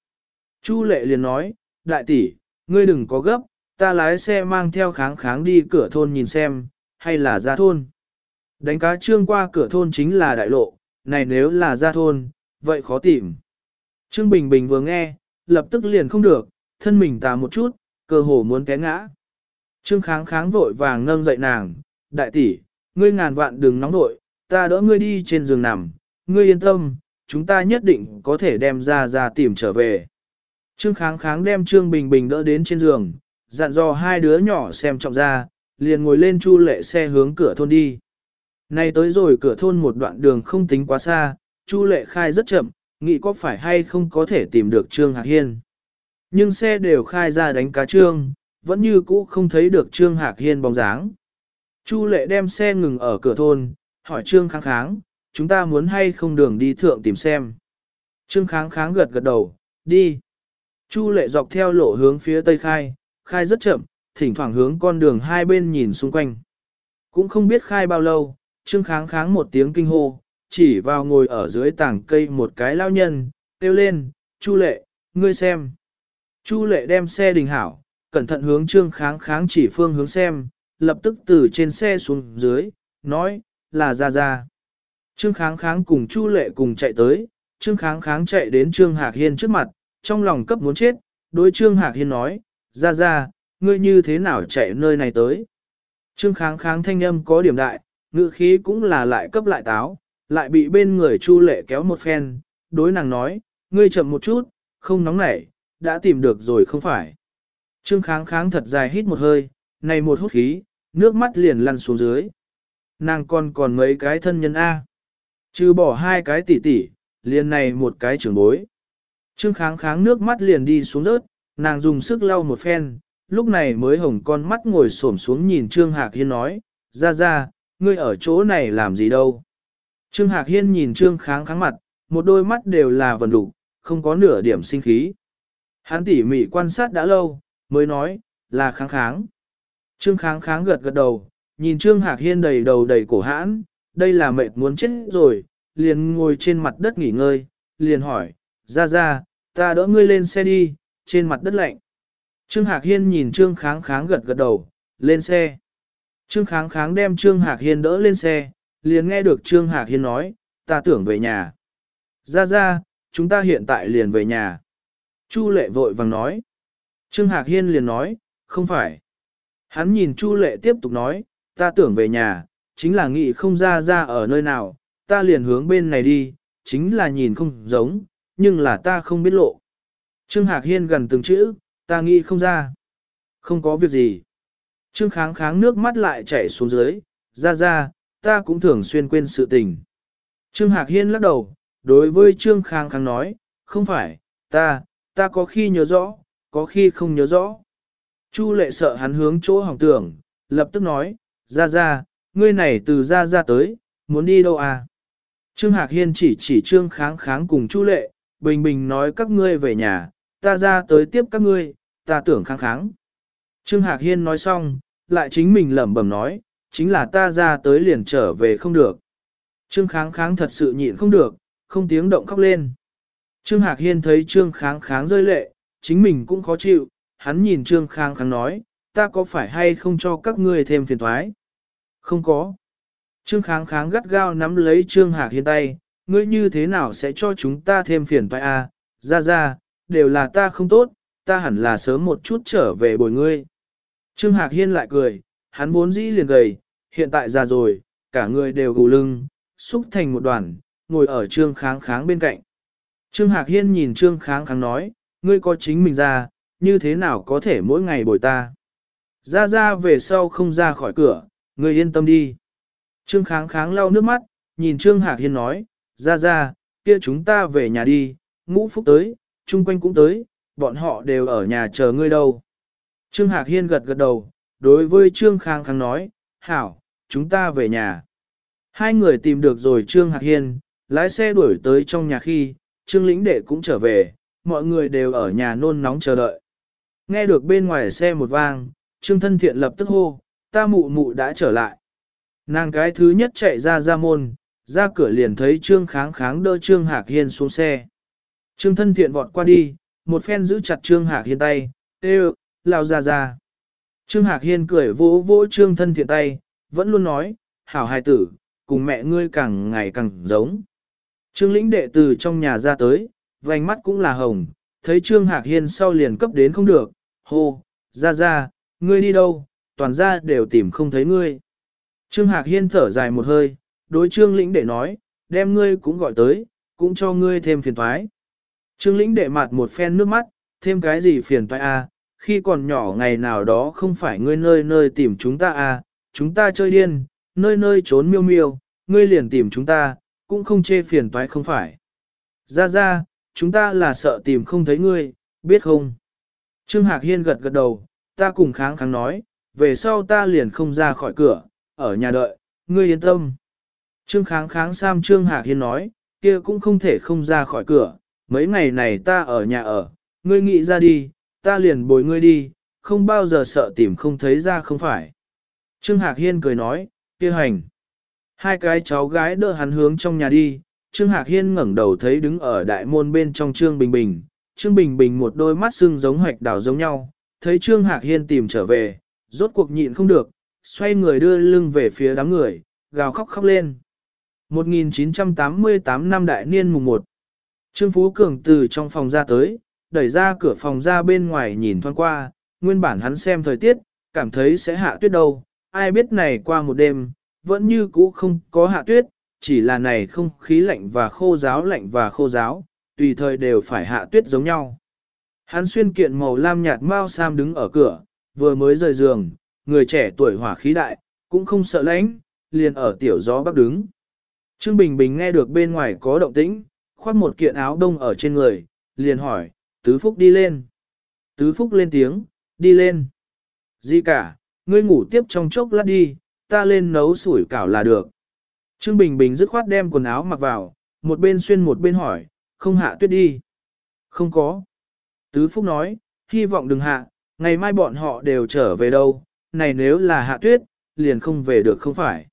Chu lệ liền nói, đại tỷ, ngươi đừng có gấp, ta lái xe mang theo kháng kháng đi cửa thôn nhìn xem, hay là ra thôn. Đánh cá trương qua cửa thôn chính là đại lộ, này nếu là ra thôn, vậy khó tìm. Trương Bình Bình vừa nghe, lập tức liền không được, thân mình tà một chút, cơ hồ muốn té ngã. Trương kháng kháng vội vàng nâng dậy nàng, đại tỷ, ngươi ngàn vạn đừng nóng nội, ta đỡ ngươi đi trên giường nằm, ngươi yên tâm, chúng ta nhất định có thể đem ra ra tìm trở về. Trương kháng kháng đem Trương Bình Bình đỡ đến trên giường, dặn dò hai đứa nhỏ xem trọng ra, liền ngồi lên chu lệ xe hướng cửa thôn đi. Nay tới rồi cửa thôn một đoạn đường không tính quá xa, Chu Lệ Khai rất chậm, nghĩ có phải hay không có thể tìm được Trương Hạc Hiên nhưng xe đều khai ra đánh cá trương, vẫn như cũ không thấy được Trương Hạc Hiên bóng dáng. Chu lệ đem xe ngừng ở cửa thôn, hỏi Trương Kháng Kháng, chúng ta muốn hay không đường đi thượng tìm xem. Trương Kháng Kháng gật gật đầu, đi. Chu lệ dọc theo lộ hướng phía tây khai, khai rất chậm, thỉnh thoảng hướng con đường hai bên nhìn xung quanh. Cũng không biết khai bao lâu, Trương Kháng Kháng một tiếng kinh hô, chỉ vào ngồi ở dưới tảng cây một cái lao nhân, kêu lên, Chu lệ, ngươi xem. Chu lệ đem xe đình hảo, cẩn thận hướng Trương Kháng Kháng chỉ phương hướng xem, lập tức từ trên xe xuống dưới, nói, là ra ra. Trương Kháng Kháng cùng Chu Lệ cùng chạy tới, Trương Kháng Kháng chạy đến Trương Hạc Hiên trước mặt, trong lòng cấp muốn chết, đối Trương Hạc Hiên nói, ra ra, ngươi như thế nào chạy nơi này tới. Trương Kháng Kháng thanh âm có điểm đại, ngữ khí cũng là lại cấp lại táo, lại bị bên người Chu Lệ kéo một phen, đối nàng nói, ngươi chậm một chút, không nóng nảy, đã tìm được rồi không phải. Trương Kháng Kháng thật dài hít một hơi, này một hút khí, nước mắt liền lăn xuống dưới. Nàng còn còn mấy cái thân nhân A. Trừ bỏ hai cái tỷ tỷ, liền này một cái trưởng bối. Trương kháng kháng nước mắt liền đi xuống rớt, nàng dùng sức lau một phen, lúc này mới hồng con mắt ngồi xổm xuống nhìn Trương Hạc Hiên nói, ra ra, ngươi ở chỗ này làm gì đâu. Trương Hạc Hiên nhìn Trương kháng kháng mặt, một đôi mắt đều là vần đủ, không có nửa điểm sinh khí. Hắn tỉ mỉ quan sát đã lâu, mới nói, là kháng kháng. Trương kháng kháng gật gật đầu, nhìn Trương Hạc Hiên đầy đầu đầy cổ hãn, đây là mệt muốn chết rồi, liền ngồi trên mặt đất nghỉ ngơi, liền hỏi, ra ra, ta đỡ ngươi lên xe đi, trên mặt đất lạnh. Trương Hạc Hiên nhìn Trương kháng kháng gật gật đầu, lên xe. Trương kháng kháng đem Trương Hạc Hiên đỡ lên xe, liền nghe được Trương Hạc Hiên nói, ta tưởng về nhà. Ra ra, chúng ta hiện tại liền về nhà. Chu lệ vội vàng nói. Trương Hạc Hiên liền nói, không phải. Hắn nhìn Chu lệ tiếp tục nói, ta tưởng về nhà, chính là nghĩ không ra ra ở nơi nào, ta liền hướng bên này đi, chính là nhìn không giống, nhưng là ta không biết lộ. Trương Hạc Hiên gần từng chữ, ta nghĩ không ra. Không có việc gì. Trương kháng kháng nước mắt lại chảy xuống dưới, ra ra, ta cũng thường xuyên quên sự tình. Trương Hạc Hiên lắc đầu, đối với Trương kháng kháng nói, không phải, ta, ta có khi nhớ rõ, có khi không nhớ rõ. Chu lệ sợ hắn hướng chỗ hỏng tưởng, lập tức nói, ra ra, ngươi này từ ra ra tới, muốn đi đâu à? Trương Hạc Hiên chỉ chỉ Trương Kháng Kháng cùng Chu Lệ, bình bình nói các ngươi về nhà, ta ra tới tiếp các ngươi, ta tưởng kháng kháng. Trương Hạc Hiên nói xong, lại chính mình lẩm bẩm nói, chính là ta ra tới liền trở về không được. Trương Kháng Kháng thật sự nhịn không được, không tiếng động khóc lên. Trương Hạc Hiên thấy Trương Kháng Kháng rơi lệ, chính mình cũng khó chịu, hắn nhìn Trương Kháng Kháng nói, ta có phải hay không cho các ngươi thêm phiền thoái? Không có. Trương kháng kháng gắt gao nắm lấy Trương Hạc Hiên tay, ngươi như thế nào sẽ cho chúng ta thêm phiền toái a? À? ra ra, đều là ta không tốt, ta hẳn là sớm một chút trở về bồi ngươi. Trương Hạc Hiên lại cười, hắn vốn dĩ liền gầy, hiện tại già rồi, cả người đều gù lưng, xúc thành một đoàn, ngồi ở Trương Kháng Kháng bên cạnh. Trương Hạc Hiên nhìn Trương Kháng Kháng nói, ngươi có chính mình ra, như thế nào có thể mỗi ngày bồi ta. Ra ra về sau không ra khỏi cửa, ngươi yên tâm đi. Trương kháng kháng lau nước mắt, nhìn Trương Hạc Hiên nói, ra ra, kia chúng ta về nhà đi, ngũ phúc tới, chung quanh cũng tới, bọn họ đều ở nhà chờ ngươi đâu. Trương Hạc Hiên gật gật đầu, đối với Trương kháng kháng nói, hảo, chúng ta về nhà. Hai người tìm được rồi Trương Hạc Hiên, lái xe đuổi tới trong nhà khi, Trương lĩnh đệ cũng trở về, mọi người đều ở nhà nôn nóng chờ đợi. Nghe được bên ngoài xe một vang, Trương thân thiện lập tức hô, ta mụ mụ đã trở lại. Nàng cái thứ nhất chạy ra ra môn, ra cửa liền thấy Trương kháng kháng đỡ Trương Hạc Hiên xuống xe. Trương thân thiện vọt qua đi, một phen giữ chặt Trương Hạc Hiên tay, tê lao ra ra. Trương Hạc Hiên cười vỗ vỗ Trương thân thiện tay, vẫn luôn nói, hảo hài tử, cùng mẹ ngươi càng ngày càng giống. Trương lĩnh đệ từ trong nhà ra tới, vành mắt cũng là hồng, thấy Trương Hạc Hiên sau liền cấp đến không được, hô, ra ra, ngươi đi đâu, toàn ra đều tìm không thấy ngươi. Trương Hạc Hiên thở dài một hơi, đối Trương Lĩnh đệ nói, đem ngươi cũng gọi tới, cũng cho ngươi thêm phiền toái. Trương Lĩnh đệ mặt một phen nước mắt, thêm cái gì phiền toái a? À? khi còn nhỏ ngày nào đó không phải ngươi nơi nơi tìm chúng ta à, chúng ta chơi điên, nơi nơi trốn miêu miêu, ngươi liền tìm chúng ta, cũng không chê phiền toái không phải. Ra ra, chúng ta là sợ tìm không thấy ngươi, biết không? Trương Hạc Hiên gật gật đầu, ta cùng kháng kháng nói, về sau ta liền không ra khỏi cửa, ở nhà đợi, ngươi yên tâm. Trương kháng kháng Sam Trương Hạc Hiên nói, kia cũng không thể không ra khỏi cửa, mấy ngày này ta ở nhà ở, ngươi nghĩ ra đi, ta liền bồi ngươi đi, không bao giờ sợ tìm không thấy ra không phải. Trương Hạc Hiên cười nói, kia hành. Hai cái cháu gái đỡ hắn hướng trong nhà đi, Trương Hạc Hiên ngẩng đầu thấy đứng ở đại môn bên trong Trương Bình Bình. Trương Bình Bình một đôi mắt sưng giống hoạch đảo giống nhau, thấy Trương Hạc Hiên tìm trở về, rốt cuộc nhịn không được, xoay người đưa lưng về phía đám người, gào khóc khóc lên. 1988 năm đại niên mùng 1 Trương Phú Cường từ trong phòng ra tới, đẩy ra cửa phòng ra bên ngoài nhìn thoáng qua, nguyên bản hắn xem thời tiết, cảm thấy sẽ hạ tuyết đâu, ai biết này qua một đêm, vẫn như cũ không có hạ tuyết, chỉ là này không khí lạnh và khô giáo lạnh và khô giáo, tùy thời đều phải hạ tuyết giống nhau. Hắn xuyên kiện màu lam nhạt mau sam đứng ở cửa, vừa mới rời giường, người trẻ tuổi hỏa khí đại, cũng không sợ lạnh, liền ở tiểu gió bắc đứng. Trương Bình Bình nghe được bên ngoài có động tĩnh, khoác một kiện áo đông ở trên người, liền hỏi, Tứ Phúc đi lên. Tứ Phúc lên tiếng, đi lên. Gì cả, ngươi ngủ tiếp trong chốc lát đi, ta lên nấu sủi cảo là được. Trương Bình Bình dứt khoát đem quần áo mặc vào, một bên xuyên một bên hỏi, không hạ tuyết đi. Không có. Tứ Phúc nói, hy vọng đừng hạ, ngày mai bọn họ đều trở về đâu, này nếu là hạ tuyết, liền không về được không phải.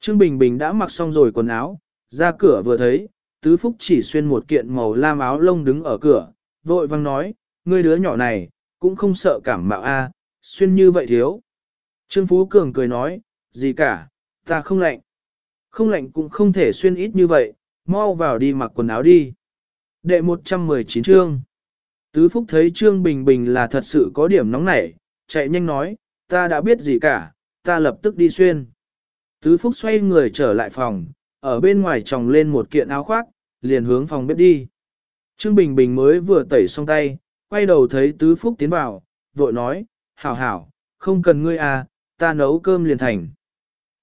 Trương Bình Bình đã mặc xong rồi quần áo, ra cửa vừa thấy, Tứ Phúc chỉ xuyên một kiện màu lam áo lông đứng ở cửa, vội vang nói, ngươi đứa nhỏ này, cũng không sợ cảm mạo a, xuyên như vậy thiếu. Trương Phú Cường cười nói, gì cả, ta không lạnh. Không lạnh cũng không thể xuyên ít như vậy, mau vào đi mặc quần áo đi. Đệ 119 chương. Tứ Phúc thấy Trương Bình Bình là thật sự có điểm nóng nảy, chạy nhanh nói, ta đã biết gì cả, ta lập tức đi xuyên. Tứ Phúc xoay người trở lại phòng, ở bên ngoài tròng lên một kiện áo khoác, liền hướng phòng bếp đi. Trương Bình Bình mới vừa tẩy xong tay, quay đầu thấy Tứ Phúc tiến vào, vội nói, hảo hảo, không cần ngươi à, ta nấu cơm liền thành.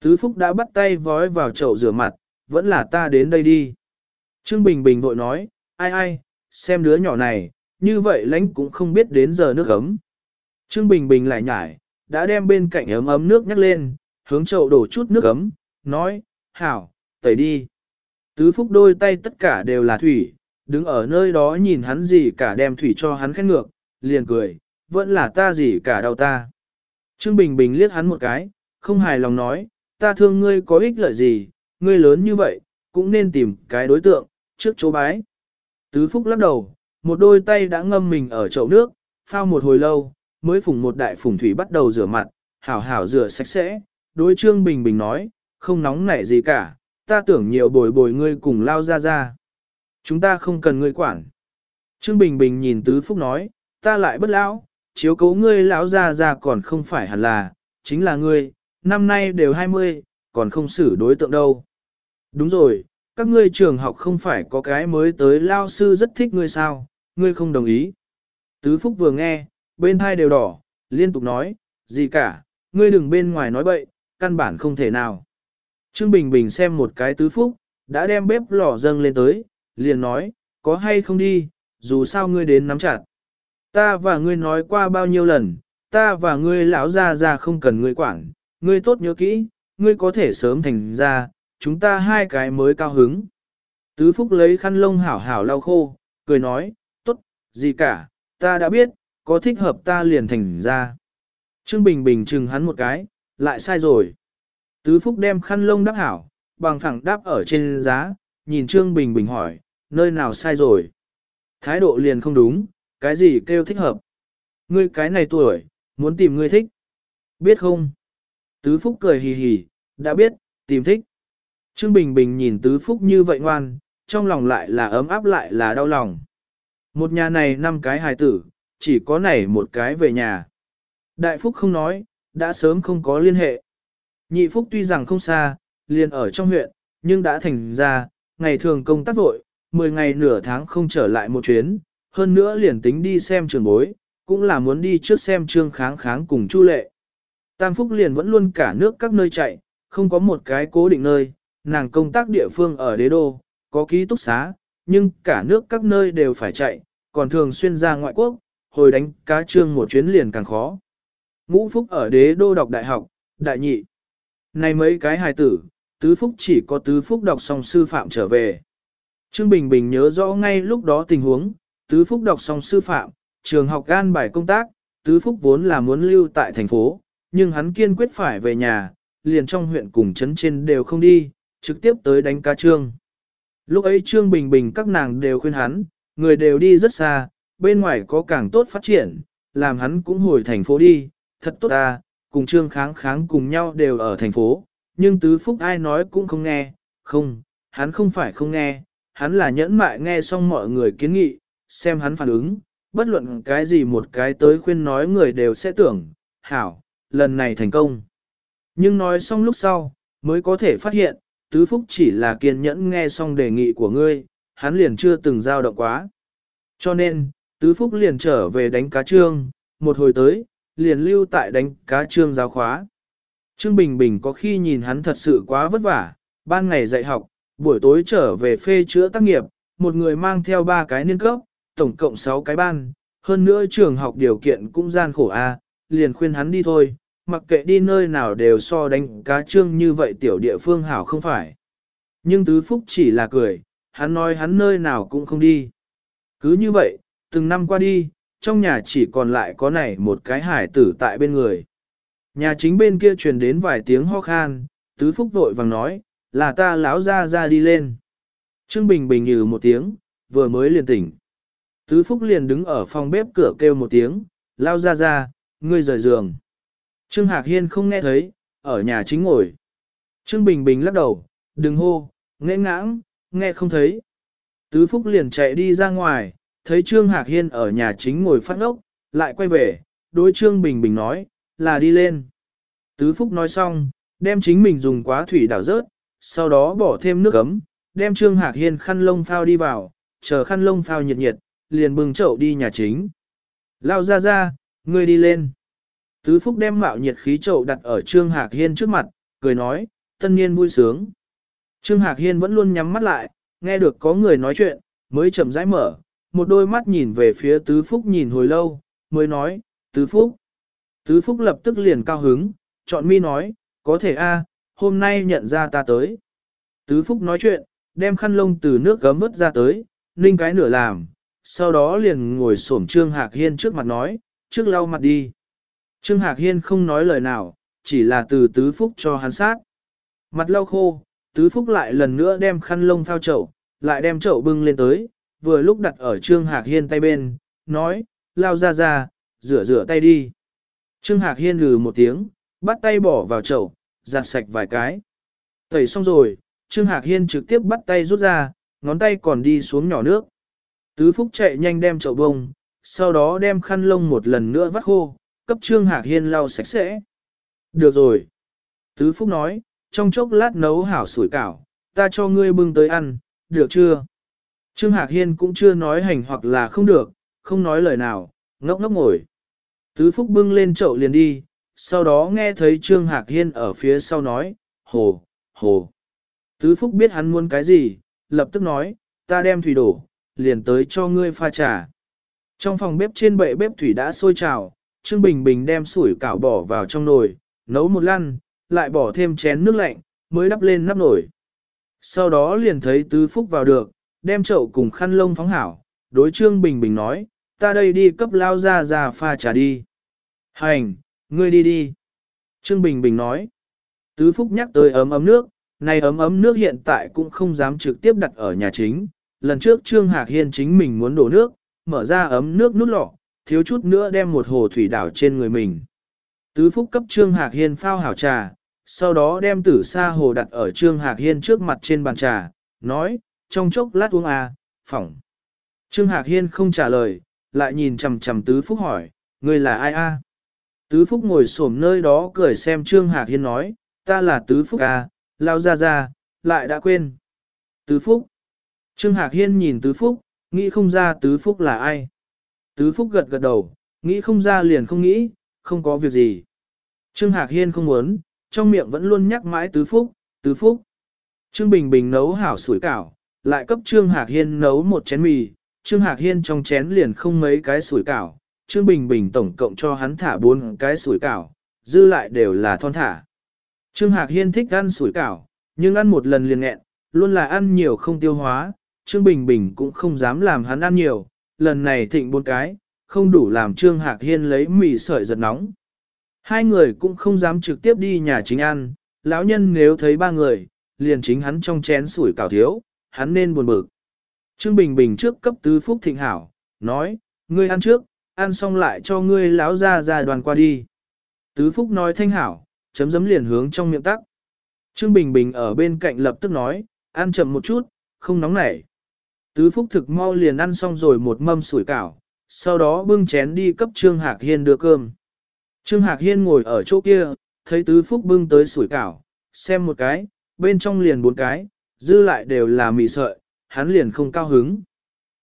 Tứ Phúc đã bắt tay vói vào chậu rửa mặt, vẫn là ta đến đây đi. Trương Bình Bình vội nói, ai ai, xem đứa nhỏ này, như vậy lãnh cũng không biết đến giờ nước ấm. Trương Bình Bình lại nhải, đã đem bên cạnh ấm ấm nước nhắc lên, hướng chậu đổ chút nước ấm, nói, hảo, tẩy đi. Tứ Phúc đôi tay tất cả đều là thủy, đứng ở nơi đó nhìn hắn gì cả đem thủy cho hắn khét ngược, liền cười, vẫn là ta gì cả đau ta. Trương Bình Bình liếc hắn một cái, không hài lòng nói, ta thương ngươi có ích lợi gì, ngươi lớn như vậy, cũng nên tìm cái đối tượng, trước chỗ bái. Tứ Phúc lắc đầu, một đôi tay đã ngâm mình ở chậu nước, phao một hồi lâu, mới phùng một đại phùng thủy bắt đầu rửa mặt, hảo hảo rửa sạch sẽ, đối Trương Bình Bình nói, không nóng nảy gì cả, ta tưởng nhiều bồi bồi ngươi cùng lao ra ra. Chúng ta không cần ngươi quản. Trương Bình Bình nhìn Tứ Phúc nói, ta lại bất lão, chiếu cố ngươi lão ra ra còn không phải hẳn là, chính là ngươi, năm nay đều 20, còn không xử đối tượng đâu. Đúng rồi, các ngươi trường học không phải có cái mới tới lao sư rất thích ngươi sao, ngươi không đồng ý. Tứ Phúc vừa nghe, bên thai đều đỏ, liên tục nói, gì cả, ngươi đừng bên ngoài nói bậy, căn bản không thể nào. Trương Bình Bình xem một cái Tứ Phúc, đã đem bếp lò dâng lên tới, liền nói, có hay không đi, dù sao ngươi đến nắm chặt. Ta và ngươi nói qua bao nhiêu lần, ta và ngươi lão ra ra không cần ngươi quản, ngươi tốt nhớ kỹ, ngươi có thể sớm thành ra, chúng ta hai cái mới cao hứng. Tứ Phúc lấy khăn lông hảo hảo lau khô, cười nói, tốt, gì cả, ta đã biết, có thích hợp ta liền thành ra. Trương Bình Bình chừng hắn một cái, lại sai rồi. Tứ Phúc đem khăn lông đắp hảo, bằng phẳng đáp ở trên giá, nhìn Trương Bình Bình hỏi, nơi nào sai rồi. Thái độ liền không đúng, cái gì kêu thích hợp. Ngươi cái này tuổi, muốn tìm ngươi thích. Biết không? Tứ Phúc cười hì hì, đã biết, tìm thích. Trương Bình Bình nhìn Tứ Phúc như vậy ngoan, trong lòng lại là ấm áp lại là đau lòng. Một nhà này năm cái hài tử, chỉ có này một cái về nhà. Đại Phúc không nói, đã sớm không có liên hệ. Nhị Phúc tuy rằng không xa, liền ở trong huyện, nhưng đã thành ra, ngày thường công tác vội, 10 ngày nửa tháng không trở lại một chuyến, hơn nữa liền tính đi xem trường bối, cũng là muốn đi trước xem trương kháng kháng cùng Chu Lệ. Tam Phúc liền vẫn luôn cả nước các nơi chạy, không có một cái cố định nơi, nàng công tác địa phương ở đế đô, có ký túc xá, nhưng cả nước các nơi đều phải chạy, còn thường xuyên ra ngoại quốc, hồi đánh cá trương một chuyến liền càng khó. Ngũ Phúc ở đế đô đọc đại học, đại nhị. Này mấy cái hài tử, tứ Phúc chỉ có tứ Phúc đọc xong sư phạm trở về. Trương Bình Bình nhớ rõ ngay lúc đó tình huống, tứ Phúc đọc xong sư phạm, trường học gan bài công tác, tứ Phúc vốn là muốn lưu tại thành phố, nhưng hắn kiên quyết phải về nhà, liền trong huyện cùng trấn trên đều không đi, trực tiếp tới đánh cá trương. Lúc ấy Trương Bình Bình các nàng đều khuyên hắn, người đều đi rất xa, bên ngoài có càng tốt phát triển, làm hắn cũng hồi thành phố đi, thật tốt ta, cùng Trương Kháng Kháng cùng nhau đều ở thành phố, nhưng Tứ Phúc ai nói cũng không nghe, không, hắn không phải không nghe, hắn là nhẫn mại nghe xong mọi người kiến nghị, xem hắn phản ứng, bất luận cái gì một cái tới khuyên nói người đều sẽ tưởng, hảo, lần này thành công. Nhưng nói xong lúc sau, mới có thể phát hiện, Tứ Phúc chỉ là kiên nhẫn nghe xong đề nghị của ngươi, hắn liền chưa từng giao động quá. Cho nên, Tứ Phúc liền trở về đánh cá trương, một hồi tới, liền lưu tại đánh cá trương giáo khóa. Trương Bình Bình có khi nhìn hắn thật sự quá vất vả, ban ngày dạy học, buổi tối trở về phê chữa tác nghiệp, một người mang theo ba cái niên cấp, tổng cộng 6 cái ban, hơn nữa trường học điều kiện cũng gian khổ a, liền khuyên hắn đi thôi, mặc kệ đi nơi nào đều so đánh cá trương như vậy tiểu địa phương hảo không phải. Nhưng Tứ Phúc chỉ là cười, hắn nói hắn nơi nào cũng không đi. Cứ như vậy, từng năm qua đi, trong nhà chỉ còn lại có này một cái hải tử tại bên người. Nhà chính bên kia truyền đến vài tiếng ho khan, Tứ Phúc vội vàng nói, là ta lão ra ra đi lên. Trương Bình Bình như một tiếng, vừa mới liền tỉnh. Tứ Phúc liền đứng ở phòng bếp cửa kêu một tiếng, lao ra ra, ngươi rời giường. Trương Hạc Hiên không nghe thấy, ở nhà chính ngồi. Trương Bình Bình lắc đầu, đừng hô, nghe ngãng, nghe không thấy. Tứ Phúc liền chạy đi ra ngoài, thấy Trương Hạc Hiên ở nhà chính ngồi phát ngốc, lại quay về, đối Trương Bình Bình nói, là đi lên. Tứ Phúc nói xong, đem chính mình dùng quá thủy đảo rớt, sau đó bỏ thêm nước ấm, đem Trương Hạc Hiên khăn lông phao đi vào, chờ khăn lông phao nhiệt nhiệt, liền bưng chậu đi nhà chính. Lao ra ra, ngươi đi lên. Tứ Phúc đem mạo nhiệt khí trậu đặt ở Trương Hạc Hiên trước mặt, cười nói, tân niên vui sướng. Trương Hạc Hiên vẫn luôn nhắm mắt lại, nghe được có người nói chuyện, mới chậm rãi mở, một đôi mắt nhìn về phía Tứ Phúc nhìn hồi lâu, mới nói, Tứ Phúc. Tứ Phúc lập tức liền cao hứng, chọn mi nói, có thể a, hôm nay nhận ra ta tới. Tứ Phúc nói chuyện, đem khăn lông từ nước gấm vứt ra tới, ninh cái nửa làm, sau đó liền ngồi xổm Trương Hạc Hiên trước mặt nói, trước lau mặt đi. Trương Hạc Hiên không nói lời nào, chỉ là từ tứ phúc cho hắn sát. Mặt lau khô, tứ phúc lại lần nữa đem khăn lông thao chậu, lại đem chậu bưng lên tới, vừa lúc đặt ở Trương Hạc Hiên tay bên, nói, lao ra ra, rửa rửa tay đi. Trương Hạc Hiên lừ một tiếng, bắt tay bỏ vào chậu, giặt sạch vài cái. Tẩy xong rồi, Trương Hạc Hiên trực tiếp bắt tay rút ra, ngón tay còn đi xuống nhỏ nước. Tứ Phúc chạy nhanh đem chậu bông, sau đó đem khăn lông một lần nữa vắt khô, cấp Trương Hạc Hiên lau sạch sẽ. Được rồi. Tứ Phúc nói, trong chốc lát nấu hảo sủi cảo, ta cho ngươi bưng tới ăn, được chưa? Trương Hạc Hiên cũng chưa nói hành hoặc là không được, không nói lời nào, ngốc ngốc ngồi. Tứ Phúc bưng lên chậu liền đi, sau đó nghe thấy Trương Hạc Hiên ở phía sau nói, hồ, hồ. Tứ Phúc biết hắn muốn cái gì, lập tức nói, ta đem thủy đổ, liền tới cho ngươi pha trà. Trong phòng bếp trên bệ bếp thủy đã sôi trào, Trương Bình Bình đem sủi cảo bỏ vào trong nồi, nấu một lăn, lại bỏ thêm chén nước lạnh, mới đắp lên nắp nồi. Sau đó liền thấy Tứ Phúc vào được, đem chậu cùng khăn lông phóng hảo, đối Trương Bình Bình nói, ta đây đi cấp lao ra ra pha trà đi. Hành, ngươi đi đi. Trương Bình Bình nói, Tứ Phúc nhắc tới ấm ấm nước, này ấm ấm nước hiện tại cũng không dám trực tiếp đặt ở nhà chính. Lần trước Trương Hạc Hiên chính mình muốn đổ nước, mở ra ấm nước nút lọ, thiếu chút nữa đem một hồ thủy đảo trên người mình. Tứ Phúc cấp Trương Hạc Hiên phao hảo trà, sau đó đem tử sa hồ đặt ở Trương Hạc Hiên trước mặt trên bàn trà, nói, trong chốc lát uống à, phỏng. Trương Hạc Hiên không trả lời, lại nhìn chầm chầm Tứ Phúc hỏi, người là ai a? Tứ Phúc ngồi xổm nơi đó cười xem Trương Hạc Hiên nói, ta là Tứ Phúc à, lao ra ra, lại đã quên. Tứ Phúc. Trương Hạc Hiên nhìn Tứ Phúc, nghĩ không ra Tứ Phúc là ai. Tứ Phúc gật gật đầu, nghĩ không ra liền không nghĩ, không có việc gì. Trương Hạc Hiên không muốn, trong miệng vẫn luôn nhắc mãi Tứ Phúc, Tứ Phúc. Trương Bình Bình nấu hảo sủi cảo, lại cấp Trương Hạc Hiên nấu một chén mì, Trương Hạc Hiên trong chén liền không mấy cái sủi cảo, Trương Bình Bình tổng cộng cho hắn thả bốn cái sủi cảo, dư lại đều là thon thả. Trương Hạc Hiên thích ăn sủi cảo, nhưng ăn một lần liền nghẹn, luôn là ăn nhiều không tiêu hóa, Trương Bình Bình cũng không dám làm hắn ăn nhiều, lần này thịnh bốn cái, không đủ làm Trương Hạc Hiên lấy mì sợi giật nóng. Hai người cũng không dám trực tiếp đi nhà chính ăn, lão nhân nếu thấy ba người, liền chính hắn trong chén sủi cảo thiếu, hắn nên buồn bực. Trương Bình Bình trước cấp tứ phúc thịnh hảo, nói, ngươi ăn trước, ăn xong lại cho ngươi lão ra ra đoàn qua đi. Tứ phúc nói thanh hảo, chấm dấm liền hướng trong miệng tắc. Trương Bình Bình ở bên cạnh lập tức nói, ăn chậm một chút, không nóng nảy. Tứ phúc thực mau liền ăn xong rồi một mâm sủi cảo, sau đó bưng chén đi cấp Trương Hạc Hiên đưa cơm. Trương Hạc Hiên ngồi ở chỗ kia, thấy tứ phúc bưng tới sủi cảo, xem một cái, bên trong liền bốn cái, dư lại đều là mì sợi, hắn liền không cao hứng.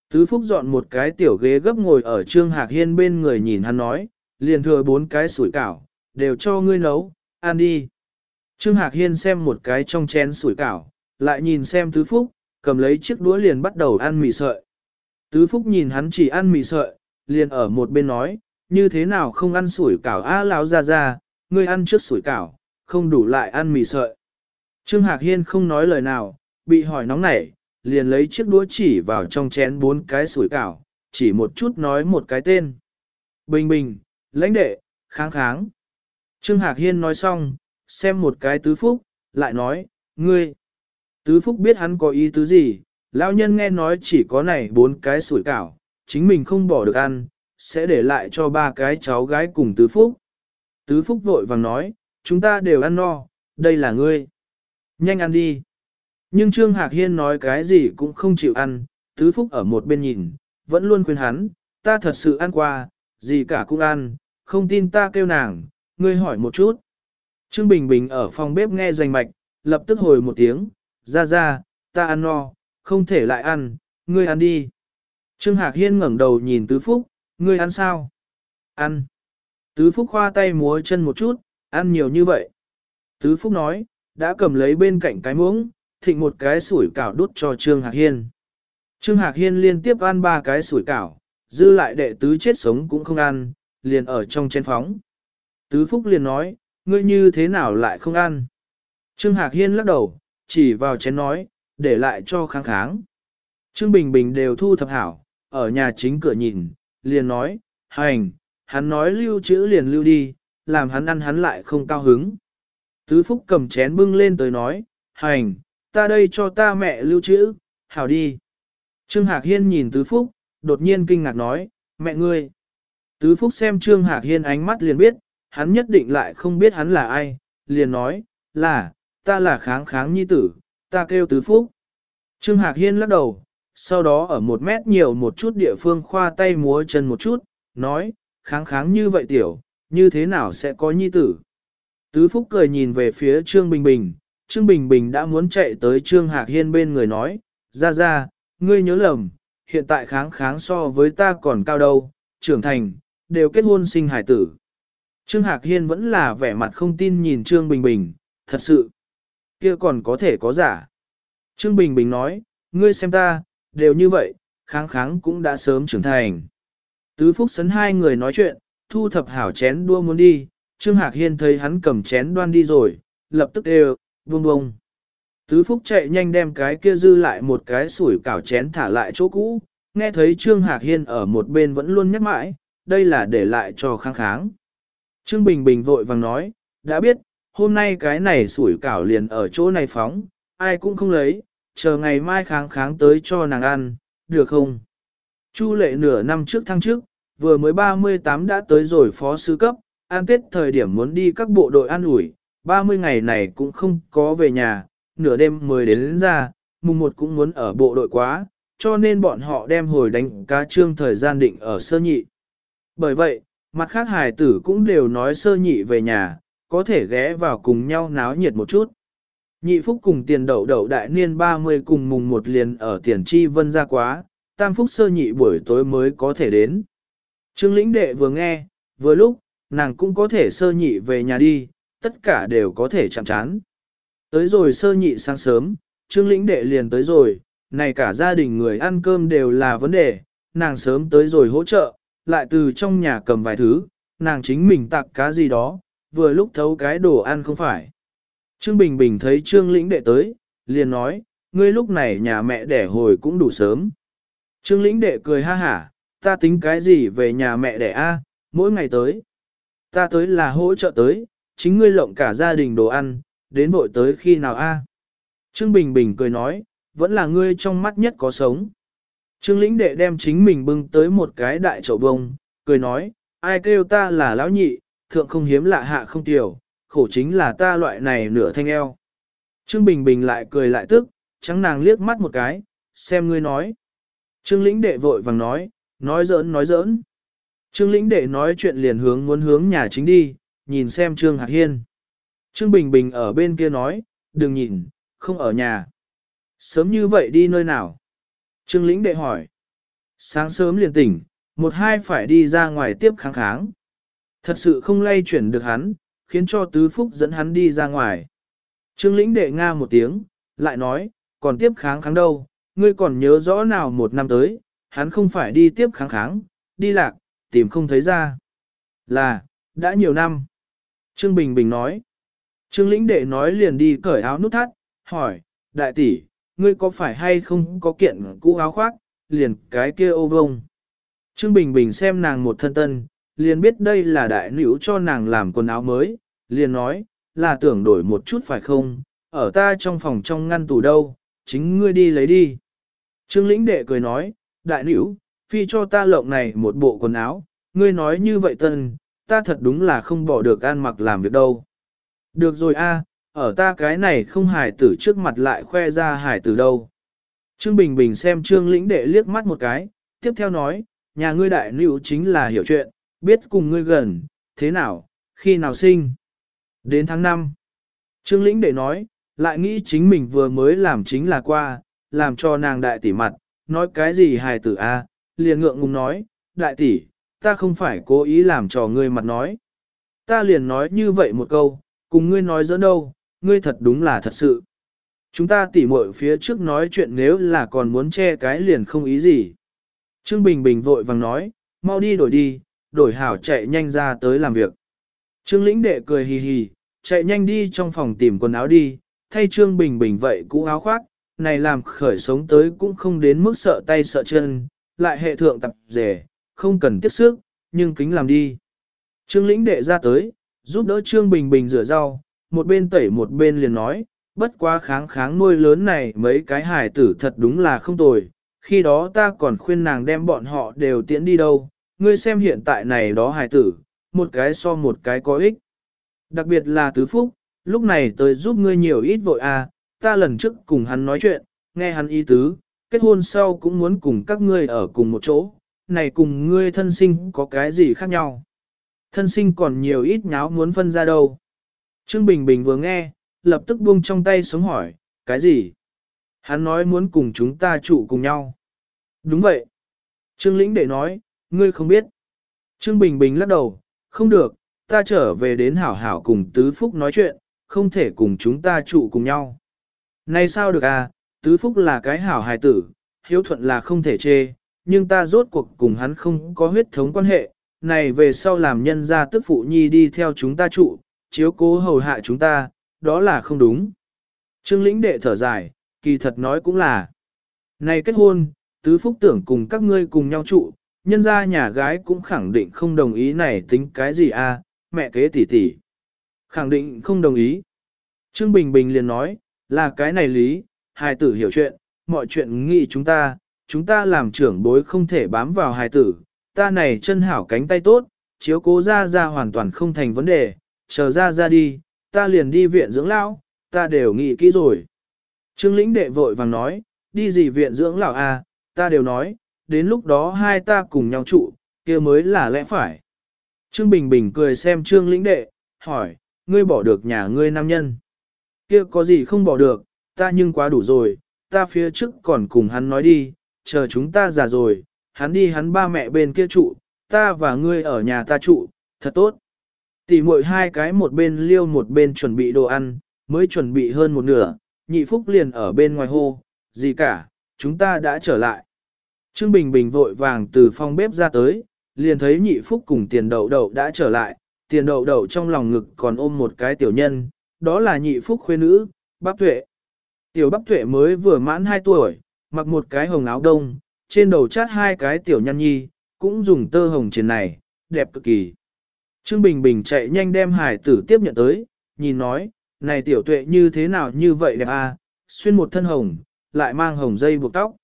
Tứ Phúc dọn một cái tiểu ghế gấp ngồi ở Trương Hạc Hiên bên người nhìn hắn nói, liền thừa bốn cái sủi cảo, đều cho ngươi nấu, ăn đi. Trương Hạc Hiên xem một cái trong chén sủi cảo, lại nhìn xem Tứ Phúc, cầm lấy chiếc đũa liền bắt đầu ăn mì sợi. Tứ Phúc nhìn hắn chỉ ăn mì sợi, liền ở một bên nói, như thế nào không ăn sủi cảo a lão ra ra, ngươi ăn trước sủi cảo, không đủ lại ăn mì sợi. Trương Hạc Hiên không nói lời nào, bị hỏi nóng nảy, liền lấy chiếc đũa chỉ vào trong chén bốn cái sủi cảo, chỉ một chút nói một cái tên. Bình bình, lãnh đệ, kháng kháng. Trương Hạc Hiên nói xong, xem một cái tứ phúc, lại nói, ngươi. Tứ phúc biết hắn có ý tứ gì, lão nhân nghe nói chỉ có này bốn cái sủi cảo, chính mình không bỏ được ăn, sẽ để lại cho ba cái cháu gái cùng tứ phúc. Tứ phúc vội vàng nói, chúng ta đều ăn no, đây là ngươi. Nhanh ăn đi. Nhưng Trương Hạc Hiên nói cái gì cũng không chịu ăn, tứ phúc ở một bên nhìn, vẫn luôn khuyên hắn, ta thật sự ăn qua, gì cả cũng ăn, không tin ta kêu nàng, ngươi hỏi một chút. Trương Bình Bình ở phòng bếp nghe rành mạch, lập tức hồi một tiếng, ra ra, ta ăn no, không thể lại ăn, ngươi ăn đi. Trương Hạc Hiên ngẩng đầu nhìn Tứ Phúc, ngươi ăn sao? Ăn. Tứ Phúc khoa tay múa chân một chút, ăn nhiều như vậy. Tứ Phúc nói, đã cầm lấy bên cạnh cái muỗng, thịnh một cái sủi cảo đút cho Trương Hạc Hiên. Trương Hạc Hiên liên tiếp ăn ba cái sủi cảo, dư lại đệ tứ chết sống cũng không ăn, liền ở trong chén phóng. Tứ Phúc liền nói, ngươi như thế nào lại không ăn? Trương Hạc Hiên lắc đầu, chỉ vào chén nói, để lại cho kháng kháng. Trương Bình Bình đều thu thập hảo, ở nhà chính cửa nhìn, liền nói, hành, hắn nói lưu chữ liền lưu đi, làm hắn ăn hắn lại không cao hứng. Tứ Phúc cầm chén bưng lên tới nói, hành, ta đây cho ta mẹ lưu chữ hảo đi. Trương Hạc Hiên nhìn Tứ Phúc, đột nhiên kinh ngạc nói, mẹ ngươi. Tứ Phúc xem Trương Hạc Hiên ánh mắt liền biết, hắn nhất định lại không biết hắn là ai, liền nói, là, ta là kháng kháng nhi tử, ta kêu Tứ Phúc. Trương Hạc Hiên lắc đầu, sau đó ở một mét nhiều một chút địa phương khoa tay múa chân một chút, nói, kháng kháng như vậy tiểu, như thế nào sẽ có nhi tử. Tứ Phúc cười nhìn về phía Trương Bình Bình, Trương Bình Bình đã muốn chạy tới Trương Hạc Hiên bên người nói, ra ra, ngươi nhớ lầm, hiện tại kháng kháng so với ta còn cao đâu, trưởng thành, đều kết hôn sinh hải tử. Trương Hạc Hiên vẫn là vẻ mặt không tin nhìn Trương Bình Bình, thật sự, kia còn có thể có giả. Trương Bình Bình nói, ngươi xem ta, đều như vậy, kháng kháng cũng đã sớm trưởng thành. Tứ Phúc sấn hai người nói chuyện, thu thập hảo chén đua muốn đi, Trương Hạc Hiên thấy hắn cầm chén đoan đi rồi, lập tức đều, buông buông. Tứ Phúc chạy nhanh đem cái kia dư lại một cái sủi cảo chén thả lại chỗ cũ, nghe thấy Trương Hạc Hiên ở một bên vẫn luôn nhắc mãi, đây là để lại cho kháng kháng. Trương Bình Bình vội vàng nói, đã biết, hôm nay cái này sủi cảo liền ở chỗ này phóng, ai cũng không lấy, chờ ngày mai kháng kháng tới cho nàng ăn, được không? Chu lệ nửa năm trước thăng trước, vừa mới 38 đã tới rồi phó sư cấp, an tết thời điểm muốn đi các bộ đội an ủi, 30 ngày này cũng không có về nhà, nửa đêm mới đến, đến ra, mùng một cũng muốn ở bộ đội quá, cho nên bọn họ đem hồi đánh cá trương thời gian định ở sơ nhị. Bởi vậy, mặt khác hài tử cũng đều nói sơ nhị về nhà, có thể ghé vào cùng nhau náo nhiệt một chút. Nhị phúc cùng tiền đậu đậu đại niên 30 cùng mùng một liền ở tiền chi vân ra quá, tam phúc sơ nhị buổi tối mới có thể đến. Trương lĩnh đệ vừa nghe, vừa lúc, nàng cũng có thể sơ nhị về nhà đi, tất cả đều có thể chạm chán. Tới rồi sơ nhị sáng sớm, trương lĩnh đệ liền tới rồi, này cả gia đình người ăn cơm đều là vấn đề, nàng sớm tới rồi hỗ trợ, lại từ trong nhà cầm vài thứ, nàng chính mình tặng cá gì đó, vừa lúc thấu cái đồ ăn không phải. Trương Bình Bình thấy Trương Lĩnh đệ tới, liền nói, ngươi lúc này nhà mẹ đẻ hồi cũng đủ sớm. Trương Lĩnh đệ cười ha hả, ta tính cái gì về nhà mẹ đẻ a, mỗi ngày tới. Ta tới là hỗ trợ tới, chính ngươi lộng cả gia đình đồ ăn, đến vội tới khi nào a? Trương Bình Bình cười nói, vẫn là ngươi trong mắt nhất có sống. Trương lĩnh đệ đem chính mình bưng tới một cái đại chậu bông, cười nói, ai kêu ta là lão nhị, thượng không hiếm lạ hạ không tiểu, khổ chính là ta loại này nửa thanh eo. Trương Bình Bình lại cười lại tức, trắng nàng liếc mắt một cái, xem ngươi nói. Trương lĩnh đệ vội vàng nói, nói giỡn nói giỡn. Trương lĩnh đệ nói chuyện liền hướng muốn hướng nhà chính đi, nhìn xem Trương Hạc Hiên. Trương Bình Bình ở bên kia nói, đừng nhìn, không ở nhà. Sớm như vậy đi nơi nào? Trương lĩnh đệ hỏi. Sáng sớm liền tỉnh, một hai phải đi ra ngoài tiếp kháng kháng. Thật sự không lay chuyển được hắn, khiến cho tứ phúc dẫn hắn đi ra ngoài. Trương lĩnh đệ nga một tiếng, lại nói, còn tiếp kháng kháng đâu, ngươi còn nhớ rõ nào một năm tới, hắn không phải đi tiếp kháng kháng, đi lạc, tìm không thấy ra. Là, đã nhiều năm. Trương Bình Bình nói. Trương lĩnh đệ nói liền đi cởi áo nút thắt, hỏi, đại tỷ, ngươi có phải hay không có kiện cũ áo khoác, liền cái kia ô vông. Trương Bình Bình xem nàng một thân tân, liền biết đây là đại nữ cho nàng làm quần áo mới, liền nói, là tưởng đổi một chút phải không, ở ta trong phòng trong ngăn tủ đâu, chính ngươi đi lấy đi. Trương lĩnh đệ cười nói, đại nữ, phi cho ta lộng này một bộ quần áo, ngươi nói như vậy tân, ta thật đúng là không bỏ được ăn mặc làm việc đâu. Được rồi a, ở ta cái này không hài tử trước mặt lại khoe ra hài tử đâu. Trương Bình Bình xem Trương lĩnh đệ liếc mắt một cái, tiếp theo nói, nhà ngươi đại nữ chính là hiểu chuyện, biết cùng ngươi gần, thế nào, khi nào sinh. Đến tháng 5, Trương lĩnh để nói, lại nghĩ chính mình vừa mới làm chính là qua, làm cho nàng đại tỷ mặt, nói cái gì hài tử a, liền ngượng ngùng nói, đại tỷ, ta không phải cố ý làm cho ngươi mặt nói. Ta liền nói như vậy một câu, cùng ngươi nói giỡn đâu, ngươi thật đúng là thật sự. Chúng ta tỉ muội phía trước nói chuyện nếu là còn muốn che cái liền không ý gì. Trương Bình Bình vội vàng nói, mau đi đổi đi, đổi hảo chạy nhanh ra tới làm việc. Trương lĩnh đệ cười hì hì, chạy nhanh đi trong phòng tìm quần áo đi, thay Trương Bình Bình vậy cũ áo khoác, này làm khởi sống tới cũng không đến mức sợ tay sợ chân, lại hệ thượng tập rể, không cần tiếc sức, nhưng kính làm đi. Trương lĩnh đệ ra tới, giúp đỡ Trương Bình Bình rửa rau, một bên tẩy một bên liền nói, bất quá kháng kháng nuôi lớn này mấy cái hài tử thật đúng là không tồi, khi đó ta còn khuyên nàng đem bọn họ đều tiễn đi đâu, ngươi xem hiện tại này đó hài tử, một cái so một cái có ích. Đặc biệt là tứ phúc, lúc này tới giúp ngươi nhiều ít vội à, ta lần trước cùng hắn nói chuyện, nghe hắn ý tứ, kết hôn sau cũng muốn cùng các ngươi ở cùng một chỗ, này cùng ngươi thân sinh có cái gì khác nhau. Thân sinh còn nhiều ít nháo muốn phân ra đâu. Trương Bình Bình vừa nghe, lập tức buông trong tay sống hỏi, cái gì? Hắn nói muốn cùng chúng ta trụ cùng nhau. Đúng vậy. Trương Lĩnh để nói, ngươi không biết. Trương Bình Bình lắc đầu, không được, ta trở về đến hảo hảo cùng Tứ Phúc nói chuyện, không thể cùng chúng ta trụ cùng nhau. Này sao được à, Tứ Phúc là cái hảo hài tử, hiếu thuận là không thể chê, nhưng ta rốt cuộc cùng hắn không có huyết thống quan hệ, này về sau làm nhân gia tức phụ nhi đi theo chúng ta trụ, chiếu cố hầu hạ chúng ta, đó là không đúng. Trương lĩnh đệ thở dài, kỳ thật nói cũng là. Này kết hôn, tứ phúc tưởng cùng các ngươi cùng nhau trụ, nhân gia nhà gái cũng khẳng định không đồng ý này tính cái gì à, mẹ kế tỷ tỷ. Khẳng định không đồng ý. Trương Bình Bình liền nói, là cái này lý, hài tử hiểu chuyện, mọi chuyện nghĩ chúng ta, chúng ta làm trưởng bối không thể bám vào hài tử, ta này chân hảo cánh tay tốt, chiếu cố ra ra hoàn toàn không thành vấn đề, chờ ra ra đi, ta liền đi viện dưỡng lão, ta đều nghĩ kỹ rồi. Trương lĩnh đệ vội vàng nói, đi gì viện dưỡng lão à, ta đều nói, đến lúc đó hai ta cùng nhau trụ, kia mới là lẽ phải. Trương Bình Bình cười xem Trương lĩnh đệ, hỏi, ngươi bỏ được nhà ngươi nam nhân. Kia có gì không bỏ được, ta nhưng quá đủ rồi, ta phía trước còn cùng hắn nói đi, chờ chúng ta già rồi, hắn đi hắn ba mẹ bên kia trụ, ta và ngươi ở nhà ta trụ, thật tốt. Tỷ muội hai cái một bên liêu một bên chuẩn bị đồ ăn, mới chuẩn bị hơn một nửa, nhị phúc liền ở bên ngoài hô, gì cả, chúng ta đã trở lại. Trương Bình Bình vội vàng từ phòng bếp ra tới, liền thấy nhị phúc cùng tiền đậu đậu đã trở lại, tiền đậu đậu trong lòng ngực còn ôm một cái tiểu nhân, đó là nhị phúc khuê nữ, bắp tuệ. Tiểu bắp tuệ mới vừa mãn 2 tuổi, mặc một cái hồng áo đông, trên đầu chát hai cái tiểu nhăn nhi, cũng dùng tơ hồng trên này, đẹp cực kỳ. Trương Bình Bình chạy nhanh đem hải tử tiếp nhận tới, nhìn nói, này tiểu tuệ như thế nào như vậy đẹp à, xuyên một thân hồng, lại mang hồng dây buộc tóc.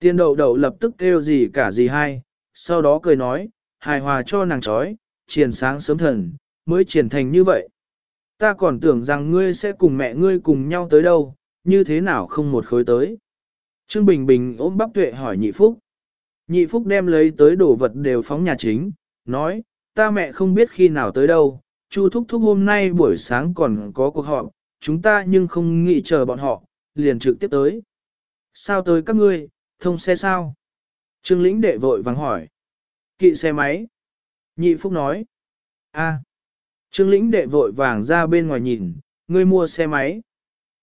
Tiên đậu đậu lập tức kêu gì cả gì hay, sau đó cười nói, hài hòa cho nàng trói, triển sáng sớm thần, mới triển thành như vậy. Ta còn tưởng rằng ngươi sẽ cùng mẹ ngươi cùng nhau tới đâu, như thế nào không một khối tới. Trương Bình Bình ôm bắp tuệ hỏi nhị phúc. Nhị phúc đem lấy tới đồ vật đều phóng nhà chính, nói, ta mẹ không biết khi nào tới đâu, Chu thúc thúc hôm nay buổi sáng còn có cuộc họp, chúng ta nhưng không nghĩ chờ bọn họ, liền trực tiếp tới. Sao tới các ngươi, thông xe sao? Trương lĩnh đệ vội vàng hỏi. Kỵ xe máy. Nhị Phúc nói. a Trương lĩnh đệ vội vàng ra bên ngoài nhìn, ngươi mua xe máy.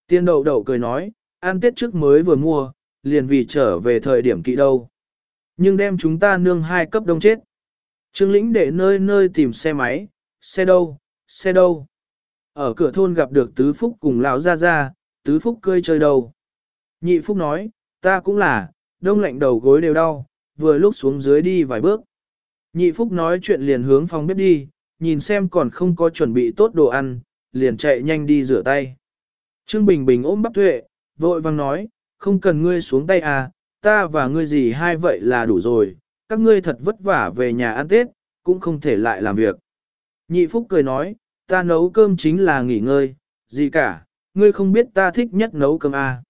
Tiên đậu đậu cười nói, an tết trước mới vừa mua, liền vì trở về thời điểm kỵ đâu. Nhưng đem chúng ta nương hai cấp đông chết. Trương lĩnh đệ nơi nơi tìm xe máy, xe đâu, xe đâu. Ở cửa thôn gặp được Tứ Phúc cùng lão ra ra, Tứ Phúc cười chơi đâu. Nhị Phúc nói, ta cũng là, đông lạnh đầu gối đều đau, vừa lúc xuống dưới đi vài bước. Nhị Phúc nói chuyện liền hướng phòng bếp đi, nhìn xem còn không có chuẩn bị tốt đồ ăn, liền chạy nhanh đi rửa tay. Trương Bình Bình ôm bắp tuệ, vội vang nói, không cần ngươi xuống tay à, ta và ngươi gì hai vậy là đủ rồi, các ngươi thật vất vả về nhà ăn Tết, cũng không thể lại làm việc. Nhị Phúc cười nói, ta nấu cơm chính là nghỉ ngơi, gì cả, ngươi không biết ta thích nhất nấu cơm à.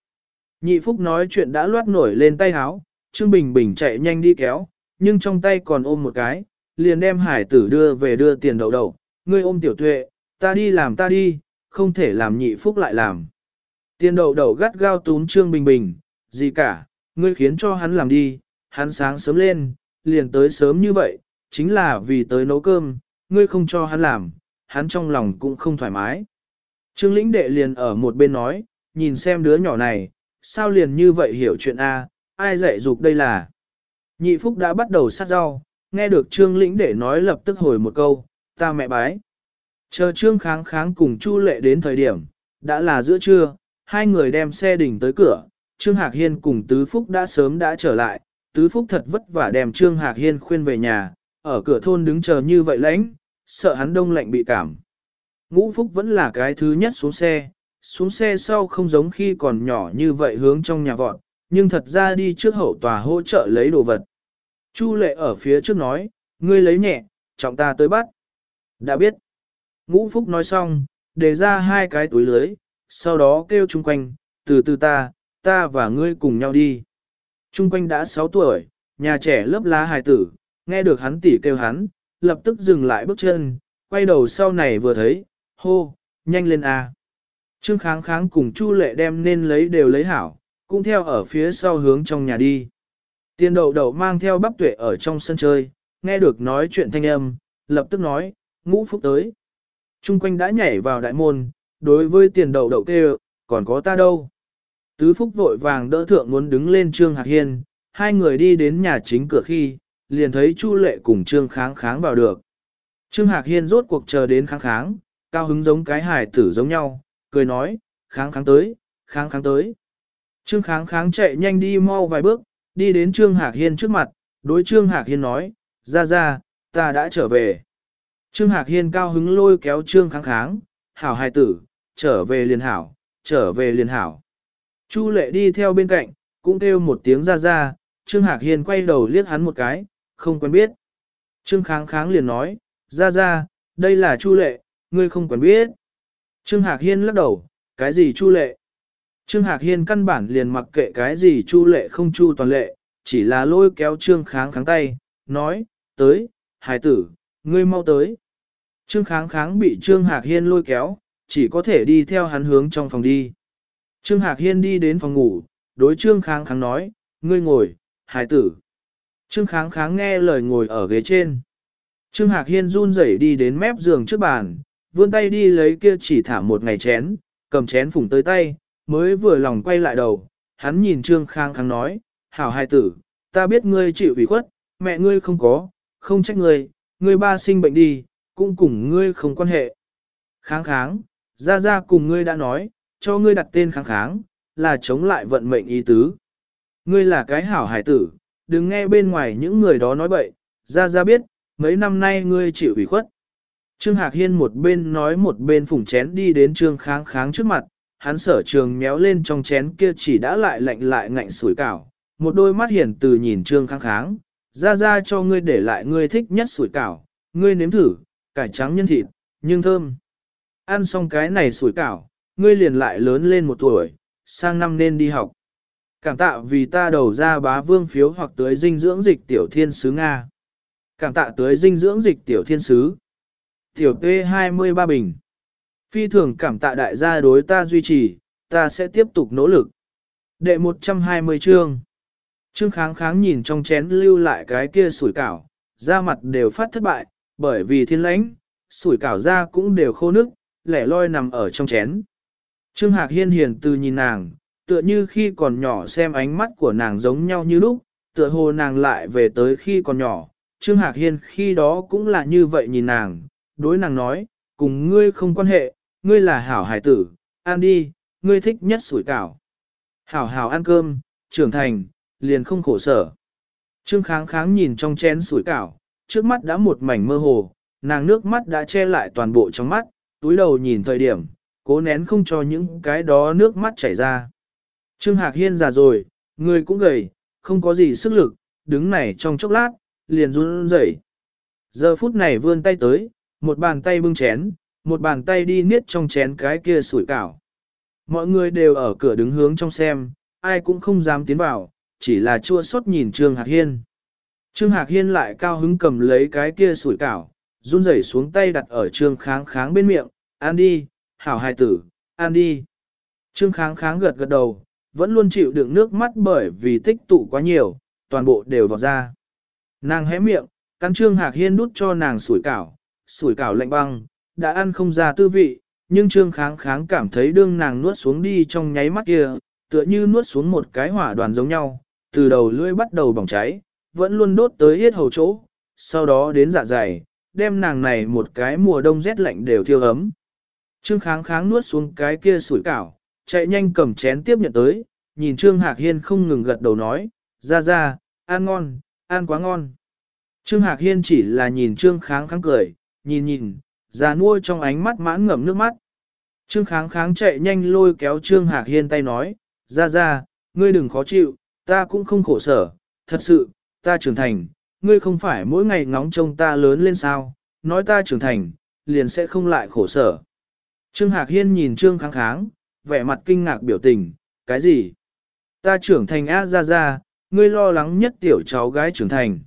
Nhị Phúc nói chuyện đã loát nổi lên tay háo, Trương Bình Bình chạy nhanh đi kéo, nhưng trong tay còn ôm một cái, liền đem hải tử đưa về đưa tiền đầu đầu, ngươi ôm tiểu tuệ, ta đi làm ta đi, không thể làm nhị Phúc lại làm. Tiền đầu đầu gắt gao túm Trương Bình Bình, gì cả, ngươi khiến cho hắn làm đi, hắn sáng sớm lên, liền tới sớm như vậy, chính là vì tới nấu cơm, ngươi không cho hắn làm, hắn trong lòng cũng không thoải mái. Trương lĩnh đệ liền ở một bên nói, nhìn xem đứa nhỏ này, sao liền như vậy hiểu chuyện A, ai dạy dục đây là. Nhị Phúc đã bắt đầu sát rau, nghe được Trương lĩnh để nói lập tức hồi một câu, ta mẹ bái. Chờ Trương kháng kháng cùng Chu lệ đến thời điểm, đã là giữa trưa, hai người đem xe đỉnh tới cửa, Trương Hạc Hiên cùng Tứ Phúc đã sớm đã trở lại, Tứ Phúc thật vất vả đem Trương Hạc Hiên khuyên về nhà, ở cửa thôn đứng chờ như vậy lãnh, sợ hắn đông lạnh bị cảm. Ngũ Phúc vẫn là cái thứ nhất xuống xe, xuống xe sau không giống khi còn nhỏ như vậy hướng trong nhà vọt, nhưng thật ra đi trước hậu tòa hỗ trợ lấy đồ vật. Chu lệ ở phía trước nói, ngươi lấy nhẹ, trọng ta tới bắt. Đã biết. Ngũ Phúc nói xong, đề ra hai cái túi lưới, sau đó kêu chung quanh, từ từ ta, ta và ngươi cùng nhau đi. Chung quanh đã 6 tuổi, nhà trẻ lớp lá hài tử, nghe được hắn tỉ kêu hắn, lập tức dừng lại bước chân, quay đầu sau này vừa thấy, hô, nhanh lên a. Trương kháng kháng cùng Chu lệ đem nên lấy đều lấy hảo, cũng theo ở phía sau hướng trong nhà đi. Tiền đậu đậu mang theo bắp tuệ ở trong sân chơi, nghe được nói chuyện thanh âm, lập tức nói, ngũ phúc tới. Trung quanh đã nhảy vào đại môn, đối với tiền đậu đậu kêu, còn có ta đâu. Tứ phúc vội vàng đỡ thượng muốn đứng lên Trương Hạc Hiên, hai người đi đến nhà chính cửa khi, liền thấy Chu Lệ cùng Trương Kháng Kháng vào được. Trương Hạc Hiên rốt cuộc chờ đến Kháng Kháng, cao hứng giống cái hài tử giống nhau, cười nói, Kháng Kháng tới, Kháng Kháng tới. Trương Kháng Kháng chạy nhanh đi mau vài bước, đi đến Trương Hạc Hiên trước mặt, đối Trương Hạc Hiên nói, ra ra, ta đã trở về. Trương Hạc Hiên cao hứng lôi kéo Trương Kháng Kháng, hảo hài tử, trở về liền hảo, trở về liền hảo. Chu lệ đi theo bên cạnh, cũng kêu một tiếng ra ra, Trương Hạc Hiên quay đầu liếc hắn một cái, không quen biết. Trương Kháng Kháng liền nói, ra ra, đây là Chu lệ, ngươi không quen biết. Trương Hạc Hiên lắc đầu, cái gì Chu lệ? Trương Hạc Hiên căn bản liền mặc kệ cái gì Chu lệ không Chu toàn lệ, chỉ là lôi kéo Trương Kháng Kháng tay, nói, tới, hải tử, ngươi mau tới. Trương Kháng Kháng bị Trương Hạc Hiên lôi kéo, chỉ có thể đi theo hắn hướng trong phòng đi. Trương Hạc Hiên đi đến phòng ngủ, đối Trương Kháng Kháng nói, ngươi ngồi, hải tử. Trương Kháng Kháng nghe lời ngồi ở ghế trên. Trương Hạc Hiên run rẩy đi đến mép giường trước bàn, vươn tay đi lấy kia chỉ thả một ngày chén, cầm chén phủng tới tay, mới vừa lòng quay lại đầu. Hắn nhìn Trương khang Kháng nói, hảo hải tử, ta biết ngươi chịu ủy khuất, mẹ ngươi không có, không trách ngươi, ngươi ba sinh bệnh đi, cũng cùng ngươi không quan hệ. Kháng kháng, ra ra cùng ngươi đã nói, cho ngươi đặt tên kháng kháng, là chống lại vận mệnh ý tứ. Ngươi là cái hảo hải tử, đừng nghe bên ngoài những người đó nói bậy, ra ra biết, mấy năm nay ngươi chịu ủy khuất. Trương Hạc Hiên một bên nói một bên phủng chén đi đến Trương Kháng Kháng trước mặt, hắn sở trường méo lên trong chén kia chỉ đã lại lạnh lại ngạnh sủi cảo, một đôi mắt hiển từ nhìn Trương Kháng Kháng, ra ra cho ngươi để lại ngươi thích nhất sủi cảo, ngươi nếm thử, cải trắng nhân thịt, nhưng thơm. Ăn xong cái này sủi cảo, ngươi liền lại lớn lên một tuổi, sang năm nên đi học. Cảm tạ vì ta đầu ra bá vương phiếu hoặc tới dinh dưỡng dịch tiểu thiên sứ Nga. Cảm tạ tới dinh dưỡng dịch tiểu thiên sứ. Tiểu P23 bình. Phi thường cảm tạ đại gia đối ta duy trì, ta sẽ tiếp tục nỗ lực. Đệ 120 chương. Trương kháng kháng nhìn trong chén lưu lại cái kia sủi cảo, da mặt đều phát thất bại, bởi vì thiên lãnh, sủi cảo da cũng đều khô nước, lẻ loi nằm ở trong chén. Trương Hạc Hiên hiền từ nhìn nàng, tựa như khi còn nhỏ xem ánh mắt của nàng giống nhau như lúc, tựa hồ nàng lại về tới khi còn nhỏ. Trương Hạc Hiên khi đó cũng là như vậy nhìn nàng, đối nàng nói, cùng ngươi không quan hệ, ngươi là hảo hải tử, ăn đi, ngươi thích nhất sủi cảo. Hảo hảo ăn cơm, trưởng thành, liền không khổ sở. Trương kháng kháng nhìn trong chén sủi cảo, trước mắt đã một mảnh mơ hồ, nàng nước mắt đã che lại toàn bộ trong mắt, túi đầu nhìn thời điểm, cố nén không cho những cái đó nước mắt chảy ra. Trương Hạc Hiên già rồi, người cũng gầy, không có gì sức lực, đứng này trong chốc lát, liền run rẩy. Giờ phút này vươn tay tới, một bàn tay bưng chén, một bàn tay đi niết trong chén cái kia sủi cảo. Mọi người đều ở cửa đứng hướng trong xem, ai cũng không dám tiến vào, chỉ là chua xót nhìn Trương Hạc Hiên. Trương Hạc Hiên lại cao hứng cầm lấy cái kia sủi cảo, run rẩy xuống tay đặt ở Trương Kháng Kháng bên miệng, ăn đi, hảo hài tử, ăn đi. Trương Kháng Kháng gật gật đầu, vẫn luôn chịu đựng nước mắt bởi vì tích tụ quá nhiều, toàn bộ đều vọt ra. Nàng hé miệng, cắn Trương Hạc Hiên đút cho nàng sủi cảo, sủi cảo lạnh băng, đã ăn không ra tư vị, nhưng Trương Kháng Kháng cảm thấy đương nàng nuốt xuống đi trong nháy mắt kia, tựa như nuốt xuống một cái hỏa đoàn giống nhau, từ đầu lưỡi bắt đầu bỏng cháy, vẫn luôn đốt tới hết hầu chỗ, sau đó đến dạ dày, đem nàng này một cái mùa đông rét lạnh đều thiêu ấm. Trương Kháng Kháng nuốt xuống cái kia sủi cảo, chạy nhanh cầm chén tiếp nhận tới, nhìn Trương Hạc Hiên không ngừng gật đầu nói, ra ra, ăn ngon, ăn quá ngon. Trương Hạc Hiên chỉ là nhìn Trương Kháng Kháng cười, nhìn nhìn, già nuôi trong ánh mắt mãn ngậm nước mắt. Trương Kháng Kháng chạy nhanh lôi kéo Trương Hạc Hiên tay nói, ra ra, ngươi đừng khó chịu, ta cũng không khổ sở, thật sự, ta trưởng thành, ngươi không phải mỗi ngày ngóng trông ta lớn lên sao, nói ta trưởng thành, liền sẽ không lại khổ sở. Trương Hạc Hiên nhìn Trương Kháng Kháng, vẻ mặt kinh ngạc biểu tình, cái gì? Ta trưởng thành A ra ra, ngươi lo lắng nhất tiểu cháu gái trưởng thành.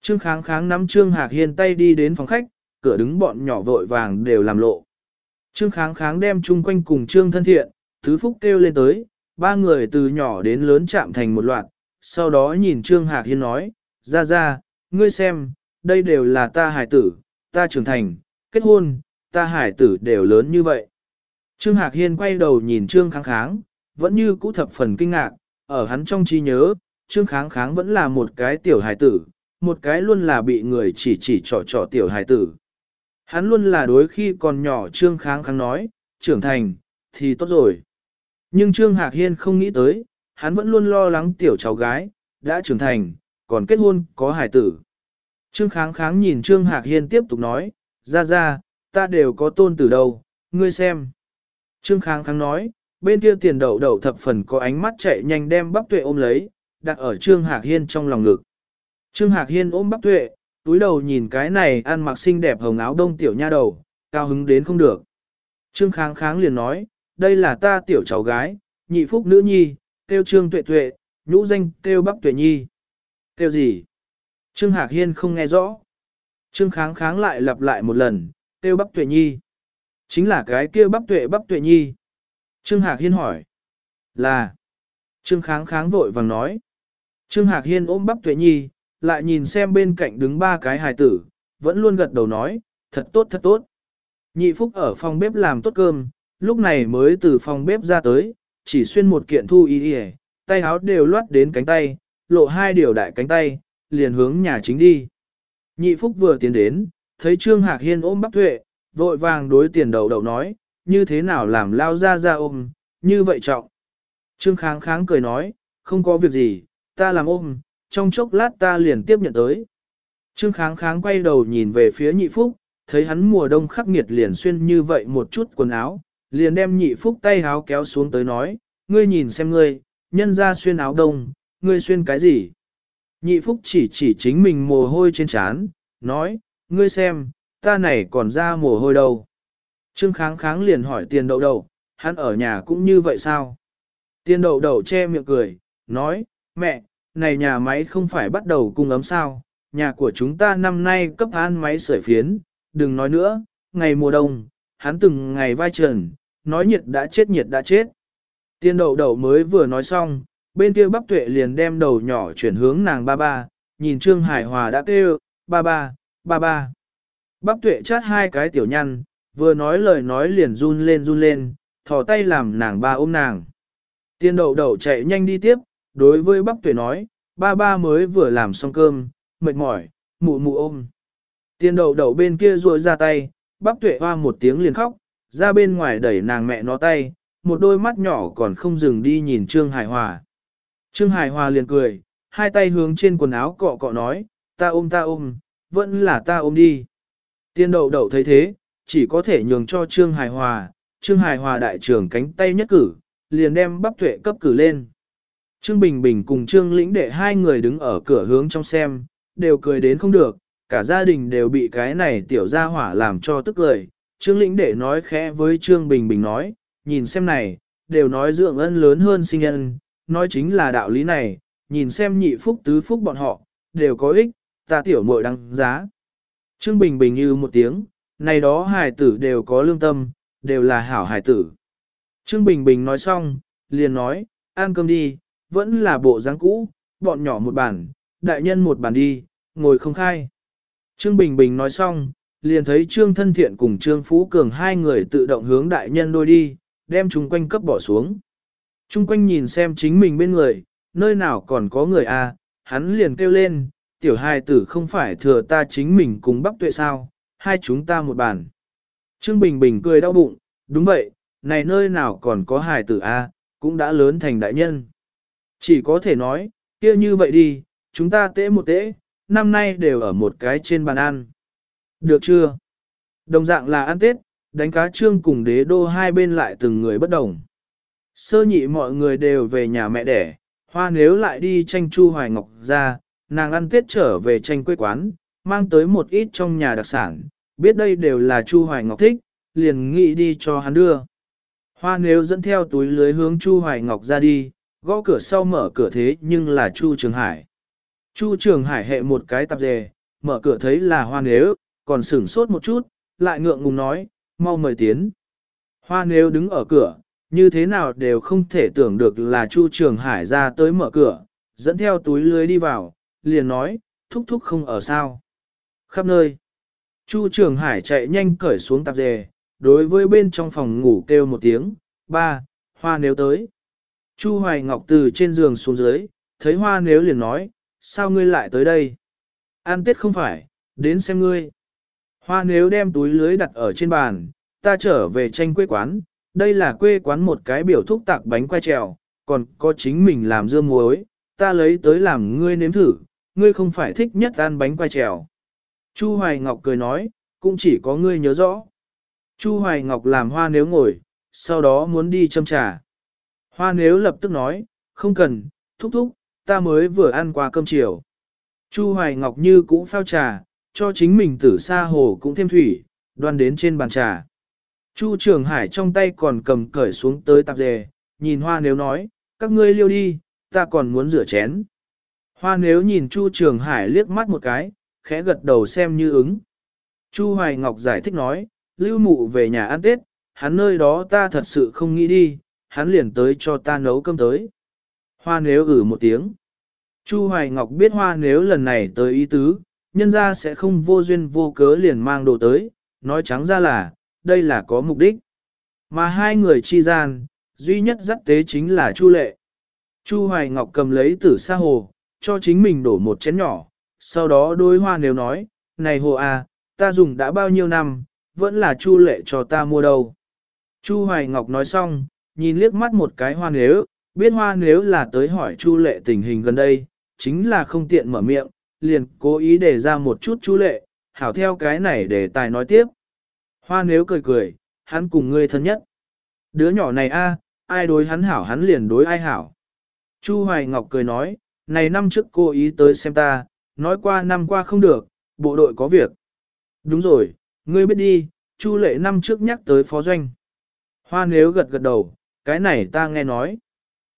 Trương Kháng Kháng nắm Trương Hạc Hiên tay đi đến phòng khách, cửa đứng bọn nhỏ vội vàng đều làm lộ. Trương Kháng Kháng đem chung quanh cùng Trương Thân Thiện, Thứ Phúc kêu lên tới, ba người từ nhỏ đến lớn chạm thành một loạt, sau đó nhìn Trương Hạc Hiên nói, ra ra, ngươi xem, đây đều là ta hải tử, ta trưởng thành, kết hôn, ta hải tử đều lớn như vậy. Trương Hạc Hiên quay đầu nhìn Trương Kháng Kháng, vẫn như cũ thập phần kinh ngạc, ở hắn trong trí nhớ, Trương Kháng Kháng vẫn là một cái tiểu hải tử, một cái luôn là bị người chỉ chỉ trò trò tiểu hải tử. Hắn luôn là đối khi còn nhỏ Trương Kháng Kháng nói, trưởng thành, thì tốt rồi. Nhưng Trương Hạc Hiên không nghĩ tới, hắn vẫn luôn lo lắng tiểu cháu gái, đã trưởng thành, còn kết hôn, có hải tử. Trương Kháng Kháng nhìn Trương Hạc Hiên tiếp tục nói, ra ra, ta đều có tôn từ đâu, ngươi xem. Trương Kháng Kháng nói, bên kia tiền đậu đậu thập phần có ánh mắt chạy nhanh đem bắp tuệ ôm lấy, đặt ở Trương Hạc Hiên trong lòng ngực. Trương Hạc Hiên ôm bắp tuệ, túi đầu nhìn cái này ăn mặc xinh đẹp hồng áo đông tiểu nha đầu, cao hứng đến không được. Trương Kháng Kháng liền nói, đây là ta tiểu cháu gái, nhị phúc nữ nhi, kêu Trương Tuệ Tuệ, nhũ danh kêu bắp tuệ nhi. Kêu gì? Trương Hạc Hiên không nghe rõ. Trương Kháng Kháng lại lặp lại một lần, kêu bắp tuệ nhi. Chính là cái kia bắp tuệ bắp tuệ nhi. Trương Hạc Hiên hỏi. Là. Trương Kháng Kháng vội vàng nói. Trương Hạc Hiên ôm bắp tuệ nhi, lại nhìn xem bên cạnh đứng ba cái hài tử, vẫn luôn gật đầu nói, thật tốt thật tốt. Nhị Phúc ở phòng bếp làm tốt cơm, lúc này mới từ phòng bếp ra tới, chỉ xuyên một kiện thu y y, tay áo đều loát đến cánh tay, lộ hai điều đại cánh tay, liền hướng nhà chính đi. Nhị Phúc vừa tiến đến, thấy Trương Hạc Hiên ôm bắp tuệ, vội vàng đối tiền đầu đầu nói, như thế nào làm lao ra ra ôm, như vậy trọng. Trương Kháng Kháng cười nói, không có việc gì, ta làm ôm, trong chốc lát ta liền tiếp nhận tới. Trương Kháng Kháng quay đầu nhìn về phía nhị phúc, thấy hắn mùa đông khắc nghiệt liền xuyên như vậy một chút quần áo, liền đem nhị phúc tay háo kéo xuống tới nói, ngươi nhìn xem ngươi, nhân ra xuyên áo đông, ngươi xuyên cái gì? Nhị phúc chỉ chỉ chính mình mồ hôi trên trán, nói, ngươi xem, ta này còn ra mồ hôi đâu. Trương kháng kháng liền hỏi tiền đậu đậu, hắn ở nhà cũng như vậy sao? Tiền đậu đậu che miệng cười, nói, mẹ, này nhà máy không phải bắt đầu cung ấm sao, nhà của chúng ta năm nay cấp an máy sưởi phiến, đừng nói nữa, ngày mùa đông, hắn từng ngày vai trần, nói nhiệt đã chết nhiệt đã chết. Tiên đậu đậu mới vừa nói xong, bên kia bắp tuệ liền đem đầu nhỏ chuyển hướng nàng ba ba, nhìn Trương Hải Hòa đã kêu, ba ba, ba ba. Bắp tuệ chát hai cái tiểu nhăn, vừa nói lời nói liền run lên run lên, thò tay làm nàng ba ôm nàng. Tiên đậu đậu chạy nhanh đi tiếp, đối với bắp tuệ nói, ba ba mới vừa làm xong cơm, mệt mỏi, mụ mụ ôm. Tiên đậu đậu bên kia ruội ra tay, bắp tuệ hoa một tiếng liền khóc, ra bên ngoài đẩy nàng mẹ nó tay, một đôi mắt nhỏ còn không dừng đi nhìn Trương Hải Hòa. Trương Hải Hòa liền cười, hai tay hướng trên quần áo cọ cọ nói, ta ôm ta ôm, vẫn là ta ôm đi. Tiên đậu đậu thấy thế, chỉ có thể nhường cho Trương Hải Hòa, Trương Hải Hòa đại trưởng cánh tay nhất cử, liền đem bắp tuệ cấp cử lên. Trương Bình Bình cùng Trương Lĩnh Đệ hai người đứng ở cửa hướng trong xem, đều cười đến không được, cả gia đình đều bị cái này tiểu gia hỏa làm cho tức cười. Trương Lĩnh Đệ nói khẽ với Trương Bình Bình nói, nhìn xem này, đều nói dưỡng ân lớn hơn sinh ân, nói chính là đạo lý này, nhìn xem nhị phúc tứ phúc bọn họ, đều có ích, ta tiểu muội đăng giá. Trương Bình Bình như một tiếng, này đó hài tử đều có lương tâm, đều là hảo hài tử. Trương Bình Bình nói xong, liền nói, ăn cơm đi, vẫn là bộ dáng cũ, bọn nhỏ một bàn, đại nhân một bàn đi, ngồi không khai. Trương Bình Bình nói xong, liền thấy Trương Thân Thiện cùng Trương Phú Cường hai người tự động hướng đại nhân đôi đi, đem chúng quanh cấp bỏ xuống. Trung quanh nhìn xem chính mình bên người, nơi nào còn có người à, hắn liền kêu lên, tiểu hai tử không phải thừa ta chính mình cùng bắp tuệ sao, hai chúng ta một bàn. Trương Bình Bình cười đau bụng, đúng vậy, này nơi nào còn có hài tử à, cũng đã lớn thành đại nhân. Chỉ có thể nói, kia như vậy đi, chúng ta tễ một tễ, năm nay đều ở một cái trên bàn ăn. Được chưa? Đồng dạng là ăn Tết, đánh cá trương cùng đế đô hai bên lại từng người bất đồng. Sơ nhị mọi người đều về nhà mẹ đẻ, hoa nếu lại đi tranh chu hoài ngọc ra, nàng ăn Tết trở về tranh quê quán, mang tới một ít trong nhà đặc sản, biết đây đều là chu hoài ngọc thích, liền nghĩ đi cho hắn đưa. Hoa nếu dẫn theo túi lưới hướng chu hoài ngọc ra đi, gõ cửa sau mở cửa thế nhưng là chu trường hải. Chu Trường Hải hệ một cái tạp dề, mở cửa thấy là hoa nếu, còn sửng sốt một chút, lại ngượng ngùng nói, mau mời tiến. Hoa nếu đứng ở cửa, như thế nào đều không thể tưởng được là Chu Trường Hải ra tới mở cửa, dẫn theo túi lưới đi vào, liền nói, thúc thúc không ở sao. Khắp nơi. Chu Trường Hải chạy nhanh cởi xuống tạp dề, đối với bên trong phòng ngủ kêu một tiếng, ba, hoa nếu tới. Chu Hoài Ngọc từ trên giường xuống dưới, thấy hoa nếu liền nói, sao ngươi lại tới đây? An tết không phải, đến xem ngươi. Hoa nếu đem túi lưới đặt ở trên bàn, ta trở về tranh quê quán, đây là quê quán một cái biểu thúc tạc bánh quay trèo, còn có chính mình làm dưa muối, ta lấy tới làm ngươi nếm thử, ngươi không phải thích nhất ăn bánh quay trèo. Chu Hoài Ngọc cười nói, cũng chỉ có ngươi nhớ rõ. Chu Hoài Ngọc làm hoa nếu ngồi, sau đó muốn đi châm trà. Hoa nếu lập tức nói, không cần, thúc thúc, ta mới vừa ăn qua cơm chiều. Chu Hoài Ngọc như cũng phao trà, cho chính mình tử xa hồ cũng thêm thủy, đoan đến trên bàn trà. Chu Trường Hải trong tay còn cầm cởi xuống tới tạp dề, nhìn hoa nếu nói, các ngươi liêu đi, ta còn muốn rửa chén. Hoa nếu nhìn Chu Trường Hải liếc mắt một cái, khẽ gật đầu xem như ứng. Chu Hoài Ngọc giải thích nói, lưu mụ về nhà ăn Tết, hắn nơi đó ta thật sự không nghĩ đi, hắn liền tới cho ta nấu cơm tới. Hoa nếu ử một tiếng. Chu Hoài Ngọc biết hoa nếu lần này tới ý tứ, nhân ra sẽ không vô duyên vô cớ liền mang đồ tới, nói trắng ra là, đây là có mục đích. Mà hai người chi gian, duy nhất dắt tế chính là Chu Lệ. Chu Hoài Ngọc cầm lấy tử sa hồ, cho chính mình đổ một chén nhỏ, sau đó đôi hoa nếu nói, này hồ à, ta dùng đã bao nhiêu năm, vẫn là Chu lệ cho ta mua đâu. Chu Hoài Ngọc nói xong, nhìn liếc mắt một cái hoa nếu, biết hoa nếu là tới hỏi Chu lệ tình hình gần đây, chính là không tiện mở miệng, liền cố ý để ra một chút Chu lệ, hảo theo cái này để tài nói tiếp. Hoa nếu cười cười, hắn cùng ngươi thân nhất. Đứa nhỏ này a, ai đối hắn hảo hắn liền đối ai hảo. Chu Hoài Ngọc cười nói, này năm trước cô ý tới xem ta, nói qua năm qua không được, bộ đội có việc. Đúng rồi, ngươi biết đi, Chu lệ năm trước nhắc tới phó doanh. Hoa nếu gật gật đầu, cái này ta nghe nói.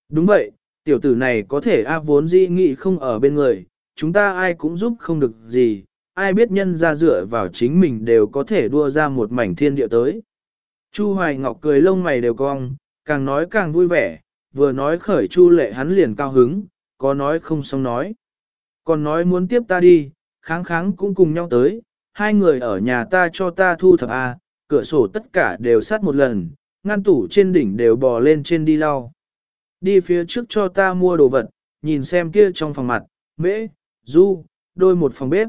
Đúng vậy, tiểu tử này có thể a vốn dĩ nghị không ở bên người, chúng ta ai cũng giúp không được gì, ai biết nhân ra dựa vào chính mình đều có thể đua ra một mảnh thiên địa tới. Chu Hoài Ngọc cười lông mày đều cong, càng nói càng vui vẻ, vừa nói khởi Chu lệ hắn liền cao hứng, có nói không xong nói. Còn nói muốn tiếp ta đi, kháng kháng cũng cùng nhau tới, hai người ở nhà ta cho ta thu thập a, cửa sổ tất cả đều sát một lần, ngăn tủ trên đỉnh đều bò lên trên đi lau. Đi phía trước cho ta mua đồ vật, nhìn xem kia trong phòng mặt, mễ, du, đôi một phòng bếp.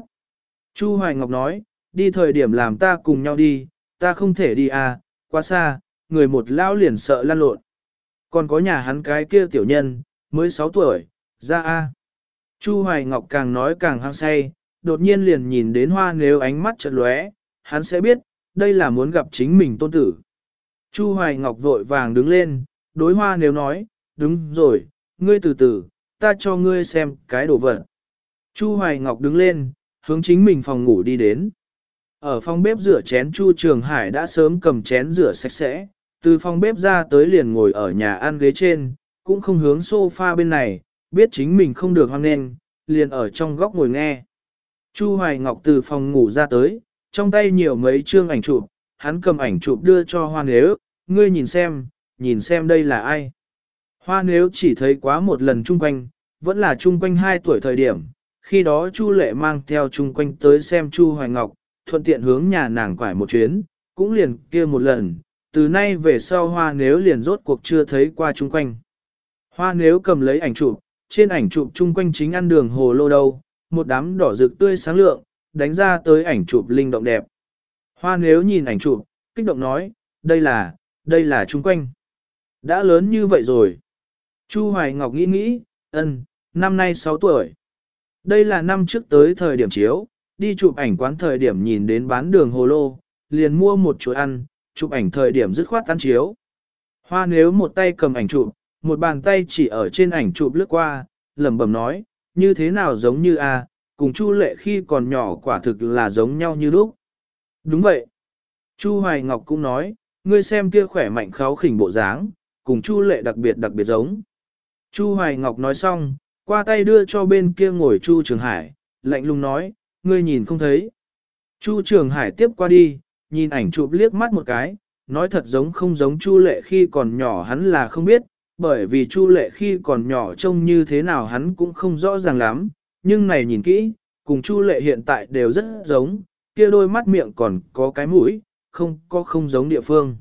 Chu Hoài Ngọc nói, đi thời điểm làm ta cùng nhau đi, ta không thể đi à, quá xa, người một lão liền sợ lan lộn. Còn có nhà hắn cái kia tiểu nhân, mới 6 tuổi, ra a. Chu Hoài Ngọc càng nói càng hăng say, đột nhiên liền nhìn đến hoa nếu ánh mắt chợt lóe, hắn sẽ biết, đây là muốn gặp chính mình tôn tử. Chu Hoài Ngọc vội vàng đứng lên, đối hoa nếu nói, đúng rồi, ngươi từ từ, ta cho ngươi xem cái đồ vật. Chu Hoài Ngọc đứng lên, hướng chính mình phòng ngủ đi đến. Ở phòng bếp rửa chén Chu Trường Hải đã sớm cầm chén rửa sạch sẽ, từ phòng bếp ra tới liền ngồi ở nhà ăn ghế trên, cũng không hướng sofa bên này, biết chính mình không được hoang nên, liền ở trong góc ngồi nghe. Chu Hoài Ngọc từ phòng ngủ ra tới, trong tay nhiều mấy chương ảnh chụp, hắn cầm ảnh chụp đưa cho Hoa Nếu, ngươi nhìn xem, nhìn xem đây là ai. Hoa Nếu chỉ thấy quá một lần chung quanh, vẫn là chung quanh 2 tuổi thời điểm, khi đó Chu Lệ mang theo chung quanh tới xem Chu Hoài Ngọc, thuận tiện hướng nhà nàng quải một chuyến, cũng liền kia một lần, từ nay về sau Hoa Nếu liền rốt cuộc chưa thấy qua chung quanh. Hoa Nếu cầm lấy ảnh chụp, trên ảnh chụp chung quanh chính ăn đường hồ lô đâu, một đám đỏ rực tươi sáng lượng, đánh ra tới ảnh chụp linh động đẹp. Hoa nếu nhìn ảnh chụp, kích động nói, đây là, đây là chung quanh. Đã lớn như vậy rồi. Chu Hoài Ngọc nghĩ nghĩ, ân, năm nay 6 tuổi. Đây là năm trước tới thời điểm chiếu, đi chụp ảnh quán thời điểm nhìn đến bán đường hồ lô, liền mua một chuỗi ăn, chụp ảnh thời điểm dứt khoát ăn chiếu. Hoa nếu một tay cầm ảnh chụp, một bàn tay chỉ ở trên ảnh chụp lướt qua, lẩm bẩm nói, như thế nào giống như a, cùng Chu Lệ khi còn nhỏ quả thực là giống nhau như lúc. Đúng vậy. Chu Hoài Ngọc cũng nói, ngươi xem kia khỏe mạnh kháo khỉnh bộ dáng, cùng Chu Lệ đặc biệt đặc biệt giống. Chu Hoài Ngọc nói xong, qua tay đưa cho bên kia ngồi Chu Trường Hải, lạnh lùng nói, ngươi nhìn không thấy. Chu Trường Hải tiếp qua đi, nhìn ảnh chụp liếc mắt một cái, nói thật giống không giống Chu Lệ khi còn nhỏ hắn là không biết, bởi vì Chu Lệ khi còn nhỏ trông như thế nào hắn cũng không rõ ràng lắm, nhưng này nhìn kỹ, cùng Chu Lệ hiện tại đều rất giống, kia đôi mắt miệng còn có cái mũi, không có không giống địa phương.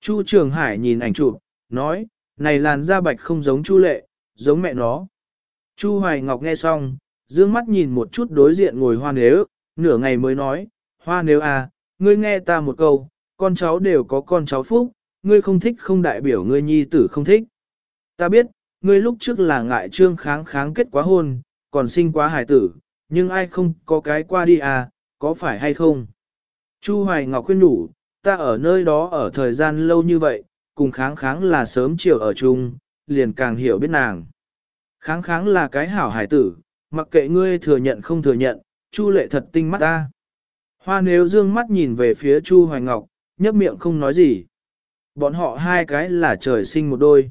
Chu Trường Hải nhìn ảnh chụp, nói, này làn da bạch không giống Chu Lệ, giống mẹ nó. Chu Hoài Ngọc nghe xong, dương mắt nhìn một chút đối diện ngồi hoa nếu, nửa ngày mới nói, hoa nếu à, ngươi nghe ta một câu, con cháu đều có con cháu phúc, ngươi không thích không đại biểu ngươi nhi tử không thích. Ta biết, ngươi lúc trước là ngại trương kháng kháng kết quá hôn, còn sinh quá hài tử, nhưng ai không có cái qua đi à, có phải hay không? Chu Hoài Ngọc khuyên đủ, ta ở nơi đó ở thời gian lâu như vậy, cùng kháng kháng là sớm chiều ở chung, liền càng hiểu biết nàng. Kháng kháng là cái hảo hải tử, mặc kệ ngươi thừa nhận không thừa nhận, Chu lệ thật tinh mắt ta. Hoa nếu dương mắt nhìn về phía Chu Hoài Ngọc, nhấp miệng không nói gì. Bọn họ hai cái là trời sinh một đôi.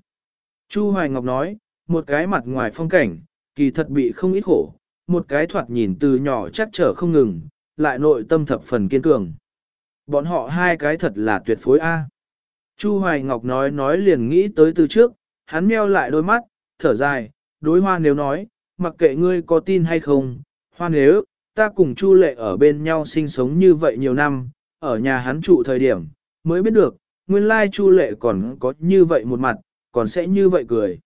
Chu Hoài Ngọc nói, một cái mặt ngoài phong cảnh, kỳ thật bị không ít khổ, một cái thoạt nhìn từ nhỏ chắc trở không ngừng, lại nội tâm thập phần kiên cường. Bọn họ hai cái thật là tuyệt phối A. Chu Hoài Ngọc nói nói liền nghĩ tới từ trước, hắn meo lại đôi mắt, thở dài, đối hoa nếu nói, mặc kệ ngươi có tin hay không, hoa nếu, ta cùng Chu Lệ ở bên nhau sinh sống như vậy nhiều năm, ở nhà hắn trụ thời điểm, mới biết được, nguyên lai Chu Lệ còn có như vậy một mặt, còn sẽ như vậy cười.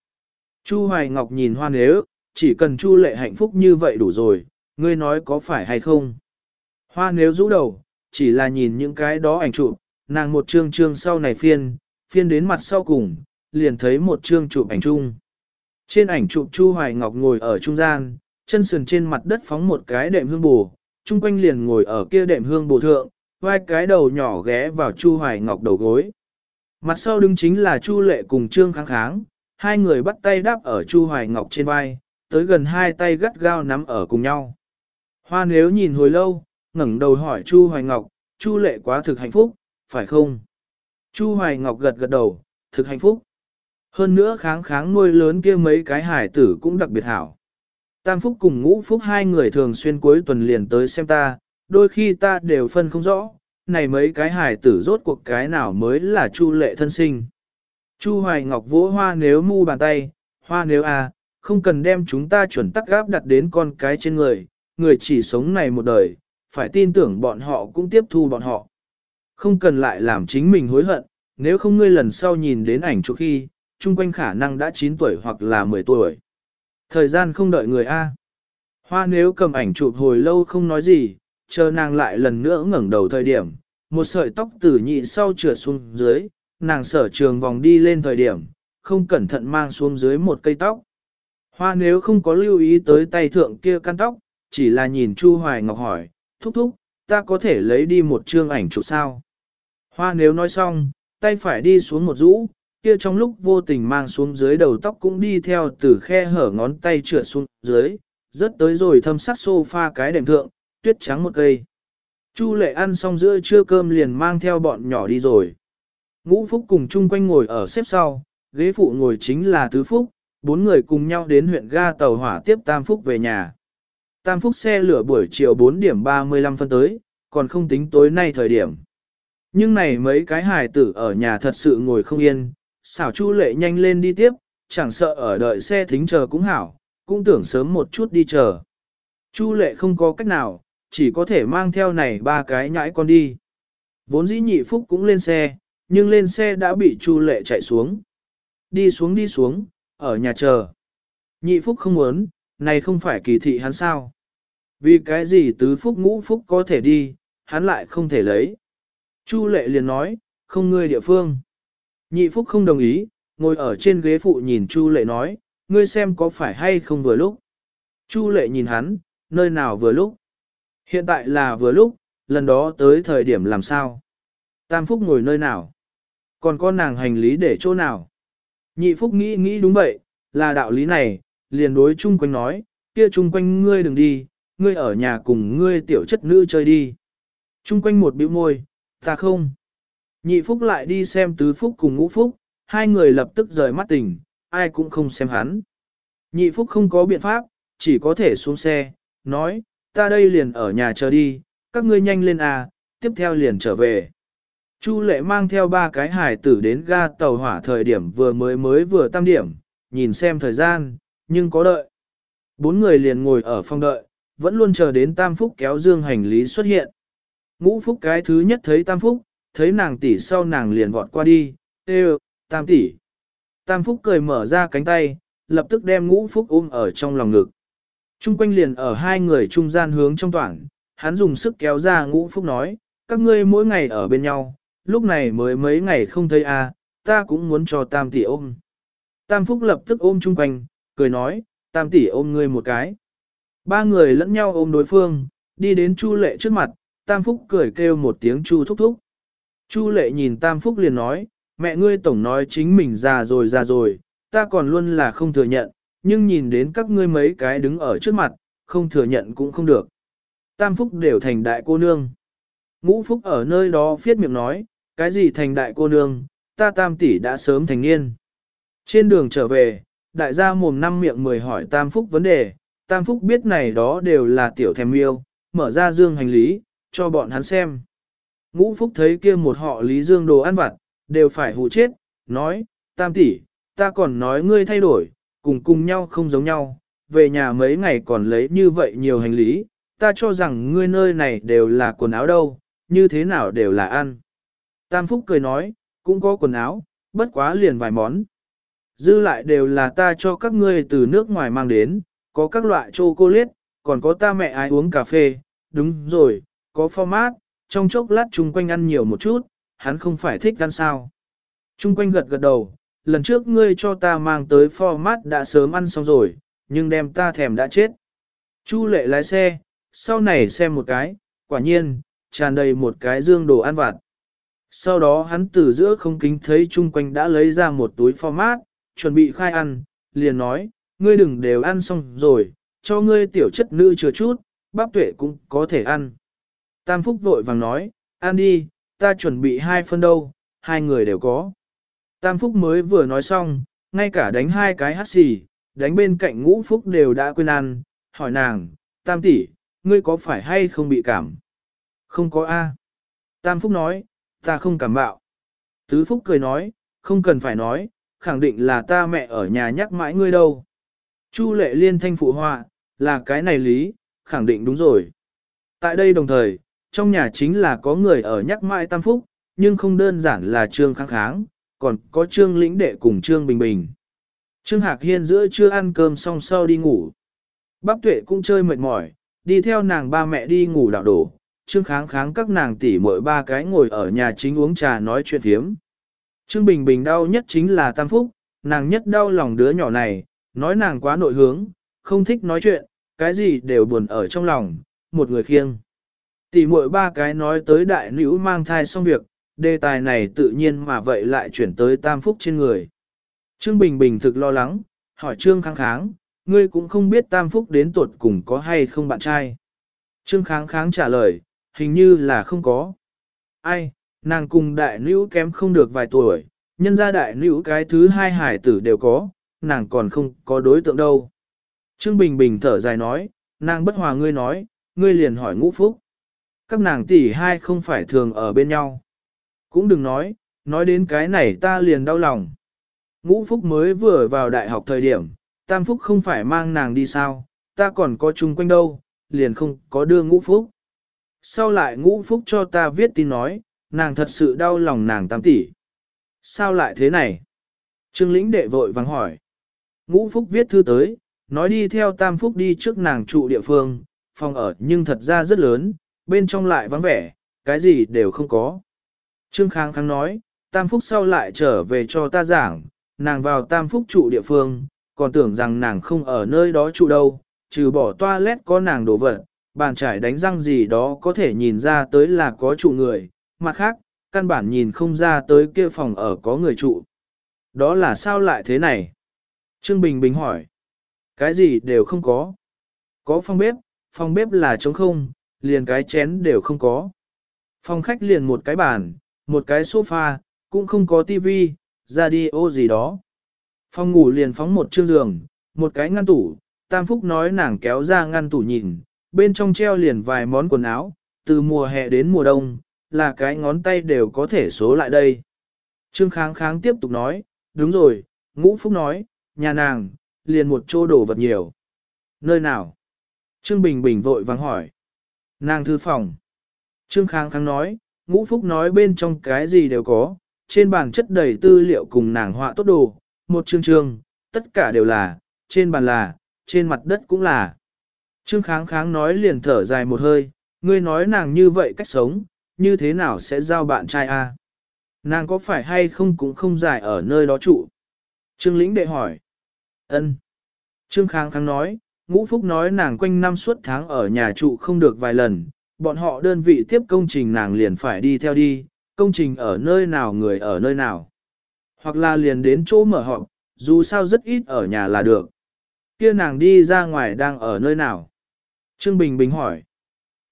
Chu Hoài Ngọc nhìn hoa nếu, chỉ cần Chu Lệ hạnh phúc như vậy đủ rồi, ngươi nói có phải hay không? Hoa nếu rũ đầu, chỉ là nhìn những cái đó ảnh chụp, nàng một chương chương sau này phiên, phiên đến mặt sau cùng, liền thấy một chương chụp ảnh chung. Trên ảnh chụp Chu Hoài Ngọc ngồi ở trung gian, chân sườn trên mặt đất phóng một cái đệm hương bù, chung quanh liền ngồi ở kia đệm hương bù thượng, vai cái đầu nhỏ ghé vào Chu Hoài Ngọc đầu gối. Mặt sau đứng chính là Chu Lệ cùng Trương Kháng Kháng, hai người bắt tay đáp ở Chu Hoài Ngọc trên vai, tới gần hai tay gắt gao nắm ở cùng nhau. Hoa nếu nhìn hồi lâu, ngẩng đầu hỏi Chu Hoài Ngọc, Chu Lệ quá thực hạnh phúc, phải không? Chu Hoài Ngọc gật gật đầu, thực hạnh phúc. Hơn nữa kháng kháng nuôi lớn kia mấy cái hải tử cũng đặc biệt hảo. Tam Phúc cùng Ngũ Phúc hai người thường xuyên cuối tuần liền tới xem ta, đôi khi ta đều phân không rõ, này mấy cái hải tử rốt cuộc cái nào mới là Chu lệ thân sinh. Chu Hoài Ngọc vỗ hoa nếu mu bàn tay, hoa nếu à, không cần đem chúng ta chuẩn tắc gáp đặt đến con cái trên người, người chỉ sống này một đời, phải tin tưởng bọn họ cũng tiếp thu bọn họ. Không cần lại làm chính mình hối hận, nếu không ngươi lần sau nhìn đến ảnh chụp khi, chung quanh khả năng đã 9 tuổi hoặc là 10 tuổi. Thời gian không đợi người A. Hoa nếu cầm ảnh chụp hồi lâu không nói gì, chờ nàng lại lần nữa ngẩng đầu thời điểm, một sợi tóc tử nhị sau trượt xuống dưới, nàng sở trường vòng đi lên thời điểm, không cẩn thận mang xuống dưới một cây tóc. Hoa nếu không có lưu ý tới tay thượng kia căn tóc, chỉ là nhìn Chu Hoài Ngọc hỏi, thúc thúc, ta có thể lấy đi một chương ảnh chụp sao? Hoa nếu nói xong, tay phải đi xuống một rũ, kia trong lúc vô tình mang xuống dưới đầu tóc cũng đi theo từ khe hở ngón tay trượt xuống dưới, rất tới rồi thâm sát sofa cái đệm thượng, tuyết trắng một cây. Chu lệ ăn xong giữa trưa cơm liền mang theo bọn nhỏ đi rồi. Ngũ Phúc cùng chung quanh ngồi ở xếp sau, ghế phụ ngồi chính là Tứ Phúc, bốn người cùng nhau đến huyện ga tàu hỏa tiếp Tam Phúc về nhà. Tam Phúc xe lửa buổi chiều 4 điểm 35 phân tới, còn không tính tối nay thời điểm. Nhưng này mấy cái hài tử ở nhà thật sự ngồi không yên, xảo chu lệ nhanh lên đi tiếp, chẳng sợ ở đợi xe thính chờ cũng hảo, cũng tưởng sớm một chút đi chờ. Chu lệ không có cách nào, chỉ có thể mang theo này ba cái nhãi con đi. Vốn dĩ nhị phúc cũng lên xe, nhưng lên xe đã bị chu lệ chạy xuống. Đi xuống đi xuống, ở nhà chờ. Nhị phúc không muốn, này không phải kỳ thị hắn sao. Vì cái gì tứ phúc ngũ phúc có thể đi, hắn lại không thể lấy. Chu lệ liền nói, không ngươi địa phương. Nhị phúc không đồng ý, ngồi ở trên ghế phụ nhìn Chu lệ nói, ngươi xem có phải hay không vừa lúc. Chu lệ nhìn hắn, nơi nào vừa lúc. Hiện tại là vừa lúc, lần đó tới thời điểm làm sao. Tam phúc ngồi nơi nào. Còn có nàng hành lý để chỗ nào. Nhị phúc nghĩ nghĩ đúng vậy, là đạo lý này, liền đối chung quanh nói, kia chung quanh ngươi đừng đi, ngươi ở nhà cùng ngươi tiểu chất nữ chơi đi. Trung quanh một bĩu môi, ta không. Nhị phúc lại đi xem tứ phúc cùng ngũ phúc, hai người lập tức rời mắt tỉnh, ai cũng không xem hắn. Nhị phúc không có biện pháp, chỉ có thể xuống xe, nói, ta đây liền ở nhà chờ đi, các ngươi nhanh lên à, tiếp theo liền trở về. Chu lệ mang theo ba cái hải tử đến ga tàu hỏa thời điểm vừa mới mới vừa tam điểm, nhìn xem thời gian, nhưng có đợi. Bốn người liền ngồi ở phòng đợi, vẫn luôn chờ đến tam phúc kéo dương hành lý xuất hiện. Ngũ phúc cái thứ nhất thấy tam phúc, thấy nàng tỷ sau nàng liền vọt qua đi, tê tam tỷ. Tam phúc cười mở ra cánh tay, lập tức đem ngũ phúc ôm ở trong lòng ngực. Trung quanh liền ở hai người trung gian hướng trong toàn, hắn dùng sức kéo ra ngũ phúc nói, các ngươi mỗi ngày ở bên nhau, lúc này mới mấy ngày không thấy a, ta cũng muốn cho tam tỷ ôm. Tam phúc lập tức ôm chung quanh, cười nói, tam tỷ ôm ngươi một cái. Ba người lẫn nhau ôm đối phương, đi đến Chu lệ trước mặt, tam phúc cười kêu một tiếng Chu thúc thúc. Chu lệ nhìn tam phúc liền nói, mẹ ngươi tổng nói chính mình già rồi già rồi, ta còn luôn là không thừa nhận, nhưng nhìn đến các ngươi mấy cái đứng ở trước mặt, không thừa nhận cũng không được. Tam phúc đều thành đại cô nương. Ngũ phúc ở nơi đó phiết miệng nói, cái gì thành đại cô nương, ta tam tỷ đã sớm thành niên. Trên đường trở về, đại gia mồm năm miệng mười hỏi tam phúc vấn đề, tam phúc biết này đó đều là tiểu thèm yêu, mở ra dương hành lý, cho bọn hắn xem. Ngũ phúc thấy kia một họ lý dương đồ ăn vặt, đều phải hù chết, nói, tam tỷ, ta còn nói ngươi thay đổi, cùng cùng nhau không giống nhau, về nhà mấy ngày còn lấy như vậy nhiều hành lý, ta cho rằng ngươi nơi này đều là quần áo đâu, như thế nào đều là ăn. Tam Phúc cười nói, cũng có quần áo, bất quá liền vài món. Dư lại đều là ta cho các ngươi từ nước ngoài mang đến, có các loại chocolate, còn có ta mẹ ai uống cà phê, đúng rồi, có format, trong chốc lát chung quanh ăn nhiều một chút, hắn không phải thích ăn sao. Chung quanh gật gật đầu, lần trước ngươi cho ta mang tới format đã sớm ăn xong rồi, nhưng đem ta thèm đã chết. Chu lệ lái xe, sau này xem một cái, quả nhiên, tràn đầy một cái dương đồ ăn vặt. Sau đó hắn từ giữa không kính thấy chung quanh đã lấy ra một túi format, chuẩn bị khai ăn, liền nói, ngươi đừng đều ăn xong rồi, cho ngươi tiểu chất nữ chừa chút, bắp tuệ cũng có thể ăn. Tam Phúc vội vàng nói, ăn đi, ta chuẩn bị hai phân đâu, hai người đều có. Tam Phúc mới vừa nói xong, ngay cả đánh hai cái hát xì, đánh bên cạnh ngũ Phúc đều đã quên ăn, hỏi nàng, Tam tỷ, ngươi có phải hay không bị cảm? Không có A. Tam Phúc nói, ta không cảm bạo. Tứ Phúc cười nói, không cần phải nói, khẳng định là ta mẹ ở nhà nhắc mãi ngươi đâu. Chu lệ liên thanh phụ họa, là cái này lý, khẳng định đúng rồi. Tại đây đồng thời, trong nhà chính là có người ở nhắc mãi tam phúc, nhưng không đơn giản là trương kháng kháng, còn có trương lĩnh đệ cùng trương bình bình. Trương Hạc Hiên giữa chưa ăn cơm xong sau đi ngủ. Bắp tuệ cũng chơi mệt mỏi, đi theo nàng ba mẹ đi ngủ đảo đổ. Trương kháng kháng các nàng tỷ mỗi ba cái ngồi ở nhà chính uống trà nói chuyện thiếm. Trương Bình Bình đau nhất chính là Tam Phúc, nàng nhất đau lòng đứa nhỏ này, nói nàng quá nội hướng, không thích nói chuyện, cái gì đều buồn ở trong lòng, một người khiêng. Tỷ muội ba cái nói tới đại nữ mang thai xong việc, đề tài này tự nhiên mà vậy lại chuyển tới Tam Phúc trên người. Trương Bình Bình thực lo lắng, hỏi Trương Kháng Kháng, ngươi cũng không biết Tam Phúc đến tuột cùng có hay không bạn trai. Trương Kháng Kháng trả lời, hình như là không có. Ai, nàng cùng đại nữ kém không được vài tuổi, nhân ra đại nữ cái thứ hai hải tử đều có, nàng còn không có đối tượng đâu. Trương Bình Bình thở dài nói, nàng bất hòa ngươi nói, ngươi liền hỏi ngũ phúc. Các nàng tỷ hai không phải thường ở bên nhau. Cũng đừng nói, nói đến cái này ta liền đau lòng. Ngũ phúc mới vừa vào đại học thời điểm, tam phúc không phải mang nàng đi sao, ta còn có chung quanh đâu, liền không có đưa ngũ phúc. Sau lại ngũ phúc cho ta viết tin nói, nàng thật sự đau lòng nàng tam tỷ. Sao lại thế này? Trương lĩnh đệ vội vắng hỏi. Ngũ phúc viết thư tới, nói đi theo tam phúc đi trước nàng trụ địa phương, phòng ở nhưng thật ra rất lớn, bên trong lại vắng vẻ, cái gì đều không có. Trương Khang Khang nói, tam phúc sau lại trở về cho ta giảng, nàng vào tam phúc trụ địa phương, còn tưởng rằng nàng không ở nơi đó trụ đâu, trừ bỏ toilet có nàng đổ vật, bàn trải đánh răng gì đó có thể nhìn ra tới là có trụ người, mặt khác, căn bản nhìn không ra tới kia phòng ở có người trụ. Đó là sao lại thế này? Trương Bình Bình hỏi. Cái gì đều không có. Có phòng bếp, phòng bếp là trống không, liền cái chén đều không có. Phòng khách liền một cái bàn, một cái sofa, cũng không có tivi, radio gì đó. Phòng ngủ liền phóng một chiếc giường, một cái ngăn tủ, Tam Phúc nói nàng kéo ra ngăn tủ nhìn, bên trong treo liền vài món quần áo, từ mùa hè đến mùa đông, là cái ngón tay đều có thể số lại đây. Trương Kháng Kháng tiếp tục nói, đúng rồi, Ngũ Phúc nói, nhà nàng, liền một chỗ đồ vật nhiều. Nơi nào? Trương Bình Bình vội vắng hỏi. Nàng thư phòng. Trương Kháng Kháng nói, Ngũ Phúc nói bên trong cái gì đều có, trên bàn chất đầy tư liệu cùng nàng họa tốt đồ, một chương chương, tất cả đều là, trên bàn là, trên mặt đất cũng là. Trương Kháng Kháng nói liền thở dài một hơi, ngươi nói nàng như vậy cách sống, như thế nào sẽ giao bạn trai a? Nàng có phải hay không cũng không dài ở nơi đó trụ. Trương Lĩnh đệ hỏi ân. Trương Kháng Kháng nói, Ngũ Phúc nói nàng quanh năm suốt tháng ở nhà trụ không được vài lần, bọn họ đơn vị tiếp công trình nàng liền phải đi theo đi, công trình ở nơi nào người ở nơi nào. Hoặc là liền đến chỗ mở họp, dù sao rất ít ở nhà là được. Kia nàng đi ra ngoài đang ở nơi nào? Trương Bình Bình hỏi.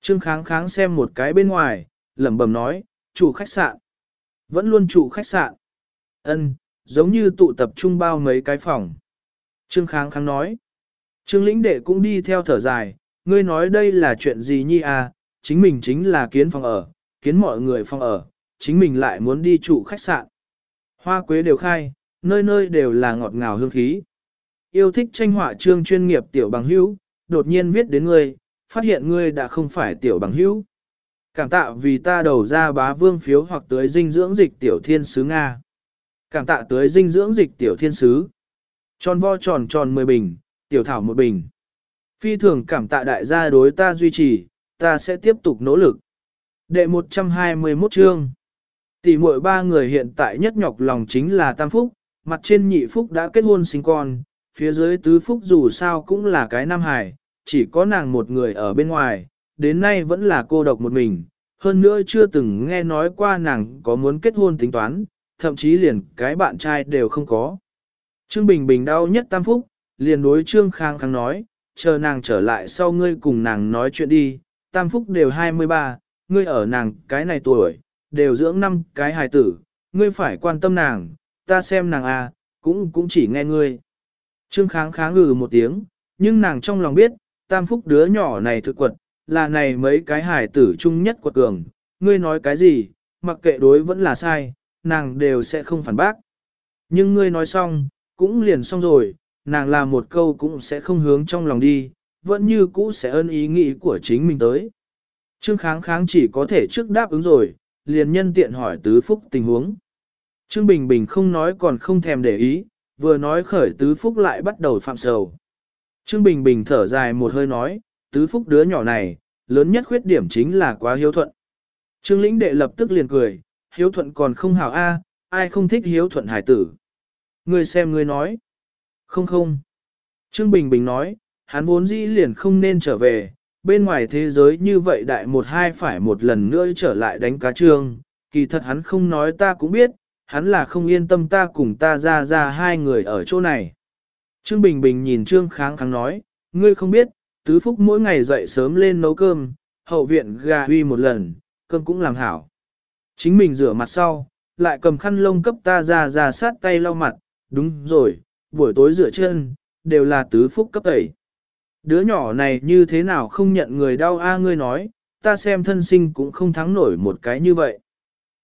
Trương Kháng Kháng xem một cái bên ngoài, lẩm bẩm nói, chủ khách sạn. Vẫn luôn chủ khách sạn. Ân, giống như tụ tập trung bao mấy cái phòng. Trương Kháng Kháng nói. Trương Lĩnh Đệ cũng đi theo thở dài, ngươi nói đây là chuyện gì nhi à, chính mình chính là kiến phòng ở, kiến mọi người phòng ở, chính mình lại muốn đi trụ khách sạn. Hoa quế đều khai, nơi nơi đều là ngọt ngào hương khí. Yêu thích tranh họa trương chuyên nghiệp tiểu bằng hữu, đột nhiên viết đến ngươi, phát hiện ngươi đã không phải tiểu bằng hữu. Cảm tạ vì ta đầu ra bá vương phiếu hoặc tới dinh dưỡng dịch tiểu thiên sứ Nga. Cảm tạ tới dinh dưỡng dịch tiểu thiên sứ. Tròn vo tròn tròn 10 bình, tiểu thảo một bình. Phi thường cảm tạ đại gia đối ta duy trì, ta sẽ tiếp tục nỗ lực. Đệ 121 chương Tỷ muội ba người hiện tại nhất nhọc lòng chính là Tam Phúc, mặt trên nhị Phúc đã kết hôn sinh con, phía dưới tứ Phúc dù sao cũng là cái Nam Hải, chỉ có nàng một người ở bên ngoài, đến nay vẫn là cô độc một mình, hơn nữa chưa từng nghe nói qua nàng có muốn kết hôn tính toán, thậm chí liền cái bạn trai đều không có. Trương Bình Bình đau nhất Tam Phúc, liền đối Trương Khang Khang nói, chờ nàng trở lại sau ngươi cùng nàng nói chuyện đi, Tam Phúc đều 23, ngươi ở nàng cái này tuổi, đều dưỡng năm cái hài tử, ngươi phải quan tâm nàng, ta xem nàng à, cũng cũng chỉ nghe ngươi. Trương Kháng kháng ngừ một tiếng, nhưng nàng trong lòng biết, Tam Phúc đứa nhỏ này thực quật, là này mấy cái hài tử chung nhất quật cường, ngươi nói cái gì, mặc kệ đối vẫn là sai, nàng đều sẽ không phản bác. Nhưng ngươi nói xong, cũng liền xong rồi, nàng làm một câu cũng sẽ không hướng trong lòng đi, vẫn như cũ sẽ ơn ý nghĩ của chính mình tới. Trương kháng kháng chỉ có thể trước đáp ứng rồi, liền nhân tiện hỏi tứ phúc tình huống. Trương Bình Bình không nói còn không thèm để ý, vừa nói khởi tứ phúc lại bắt đầu phạm sầu. Trương Bình Bình thở dài một hơi nói, tứ phúc đứa nhỏ này, lớn nhất khuyết điểm chính là quá hiếu thuận. Trương lĩnh đệ lập tức liền cười, hiếu thuận còn không hảo a, ai không thích hiếu thuận hải tử. Ngươi xem ngươi nói. Không không. Trương Bình Bình nói, hắn vốn dĩ liền không nên trở về, bên ngoài thế giới như vậy đại một hai phải một lần nữa trở lại đánh cá trương, kỳ thật hắn không nói ta cũng biết, hắn là không yên tâm ta cùng ta ra ra hai người ở chỗ này. Trương Bình Bình nhìn Trương Kháng Kháng nói, ngươi không biết, Tứ Phúc mỗi ngày dậy sớm lên nấu cơm, hậu viện gà huy một lần, cơm cũng làm hảo. Chính mình rửa mặt sau, lại cầm khăn lông cấp ta ra ra sát tay lau mặt, đúng rồi, buổi tối rửa chân, đều là Tứ Phúc cấp tẩy. Đứa nhỏ này như thế nào không nhận người đau a ngươi nói, ta xem thân sinh cũng không thắng nổi một cái như vậy.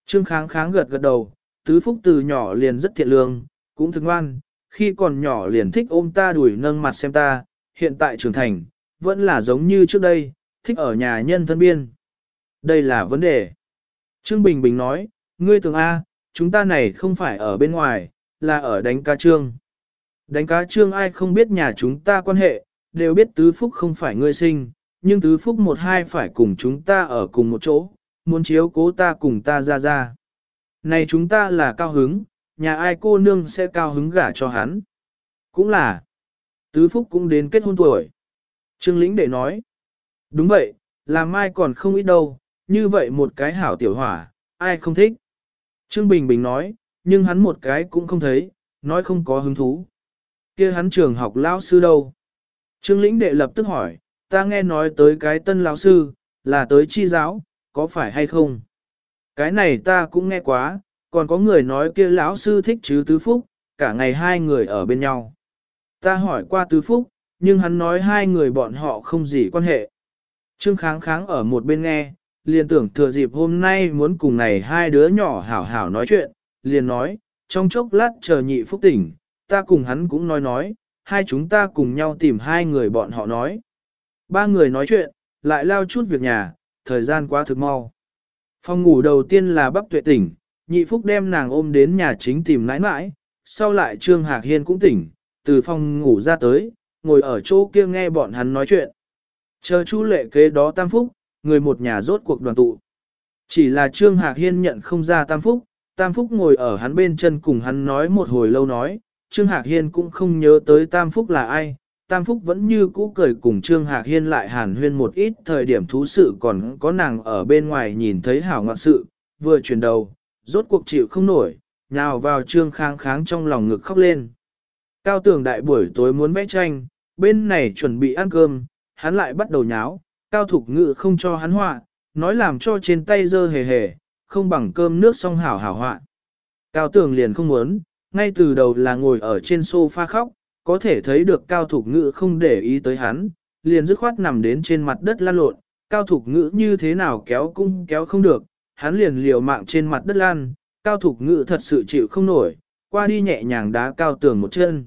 Trương kháng kháng gật gật đầu, tứ phúc từ nhỏ liền rất thiện lương, cũng thực ngoan, khi còn nhỏ liền thích ôm ta đuổi nâng mặt xem ta, hiện tại trưởng thành, vẫn là giống như trước đây, thích ở nhà nhân thân biên. Đây là vấn đề. Trương Bình Bình nói, ngươi tưởng A, chúng ta này không phải ở bên ngoài, là ở đánh cá trương. Đánh cá trương ai không biết nhà chúng ta quan hệ, đều biết tứ phúc không phải ngươi sinh, nhưng tứ phúc một hai phải cùng chúng ta ở cùng một chỗ, muốn chiếu cố ta cùng ta ra ra. Này chúng ta là cao hứng, nhà ai cô nương sẽ cao hứng gả cho hắn. Cũng là, tứ phúc cũng đến kết hôn tuổi. Trương lĩnh để nói, đúng vậy, làm mai còn không ít đâu, như vậy một cái hảo tiểu hỏa, ai không thích. Trương Bình Bình nói, nhưng hắn một cái cũng không thấy, nói không có hứng thú. kia hắn trường học lão sư đâu? Trương lĩnh đệ lập tức hỏi, ta nghe nói tới cái tân lão sư, là tới chi giáo, có phải hay không? Cái này ta cũng nghe quá, còn có người nói kia lão sư thích chứ tứ phúc, cả ngày hai người ở bên nhau. Ta hỏi qua tứ phúc, nhưng hắn nói hai người bọn họ không gì quan hệ. Trương kháng kháng ở một bên nghe, liền tưởng thừa dịp hôm nay muốn cùng này hai đứa nhỏ hảo hảo nói chuyện, liền nói, trong chốc lát chờ nhị phúc tỉnh, ta cùng hắn cũng nói nói, hai chúng ta cùng nhau tìm hai người bọn họ nói. Ba người nói chuyện, lại lao chút việc nhà, thời gian quá thực mau. Phòng ngủ đầu tiên là bắp tuệ tỉnh, nhị phúc đem nàng ôm đến nhà chính tìm nãi nãi, sau lại Trương Hạc Hiên cũng tỉnh, từ phòng ngủ ra tới, ngồi ở chỗ kia nghe bọn hắn nói chuyện. Chờ chú lệ kế đó tam phúc, người một nhà rốt cuộc đoàn tụ. Chỉ là Trương Hạc Hiên nhận không ra tam phúc, tam phúc ngồi ở hắn bên chân cùng hắn nói một hồi lâu nói, Trương Hạc Hiên cũng không nhớ tới Tam Phúc là ai, Tam Phúc vẫn như cũ cười cùng Trương Hạc Hiên lại hàn huyên một ít thời điểm thú sự còn có nàng ở bên ngoài nhìn thấy hảo ngoạn sự, vừa chuyển đầu, rốt cuộc chịu không nổi, nhào vào Trương Kháng kháng trong lòng ngực khóc lên. Cao tường đại buổi tối muốn vẽ tranh, bên này chuẩn bị ăn cơm, hắn lại bắt đầu nháo, cao thục ngự không cho hắn họa, nói làm cho trên tay dơ hề hề, không bằng cơm nước xong hảo hảo họa. Cao tường liền không muốn, ngay từ đầu là ngồi ở trên sofa khóc, có thể thấy được cao thục ngữ không để ý tới hắn, liền dứt khoát nằm đến trên mặt đất lăn lộn, cao thục ngữ như thế nào kéo cũng kéo không được, hắn liền liều mạng trên mặt đất lan, cao thục ngữ thật sự chịu không nổi, qua đi nhẹ nhàng đá cao tường một chân.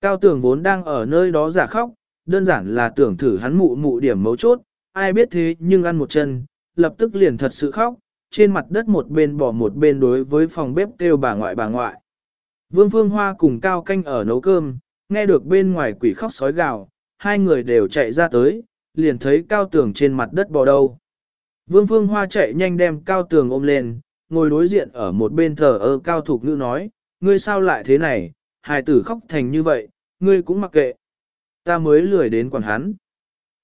Cao tường vốn đang ở nơi đó giả khóc, đơn giản là tưởng thử hắn mụ mụ điểm mấu chốt, ai biết thế nhưng ăn một chân, lập tức liền thật sự khóc, trên mặt đất một bên bỏ một bên đối với phòng bếp kêu bà ngoại bà ngoại. Vương Phương Hoa cùng Cao Canh ở nấu cơm, nghe được bên ngoài quỷ khóc sói gào, hai người đều chạy ra tới, liền thấy Cao Tường trên mặt đất bò đâu. Vương Phương Hoa chạy nhanh đem cao tường ôm lên, ngồi đối diện ở một bên thờ ơ cao thục ngữ nói, ngươi sao lại thế này, hài tử khóc thành như vậy, ngươi cũng mặc kệ. Ta mới lười đến quản hắn.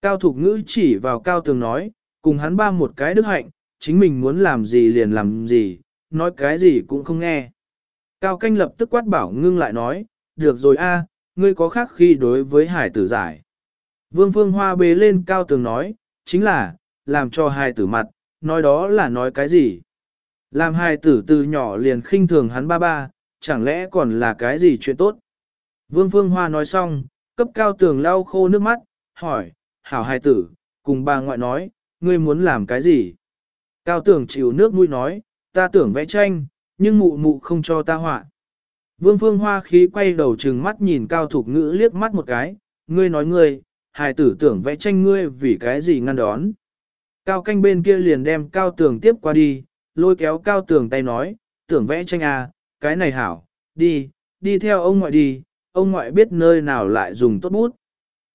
Cao thục ngữ chỉ vào cao tường nói, cùng hắn ba một cái đức hạnh, chính mình muốn làm gì liền làm gì, nói cái gì cũng không nghe. Cao canh lập tức quát bảo ngưng lại nói, được rồi a, ngươi có khác khi đối với hải tử giải. Vương Phương Hoa bế lên cao tường nói, chính là, làm cho hai tử mặt, nói đó là nói cái gì. Làm hai tử từ nhỏ liền khinh thường hắn ba ba, chẳng lẽ còn là cái gì chuyện tốt. Vương Phương Hoa nói xong, cấp cao tường lau khô nước mắt, hỏi, hảo hai tử, cùng bà ngoại nói, ngươi muốn làm cái gì? Cao tường chịu nước mũi nói, ta tưởng vẽ tranh, nhưng mụ mụ không cho ta họa. Vương Phương Hoa khí quay đầu trừng mắt nhìn Cao Thục Ngữ liếc mắt một cái, ngươi nói ngươi, hài tử tưởng vẽ tranh ngươi vì cái gì ngăn đón. Cao canh bên kia liền đem Cao Tường tiếp qua đi, lôi kéo Cao Tường tay nói, tưởng vẽ tranh à, cái này hảo, đi, đi theo ông ngoại đi, ông ngoại biết nơi nào lại dùng tốt bút.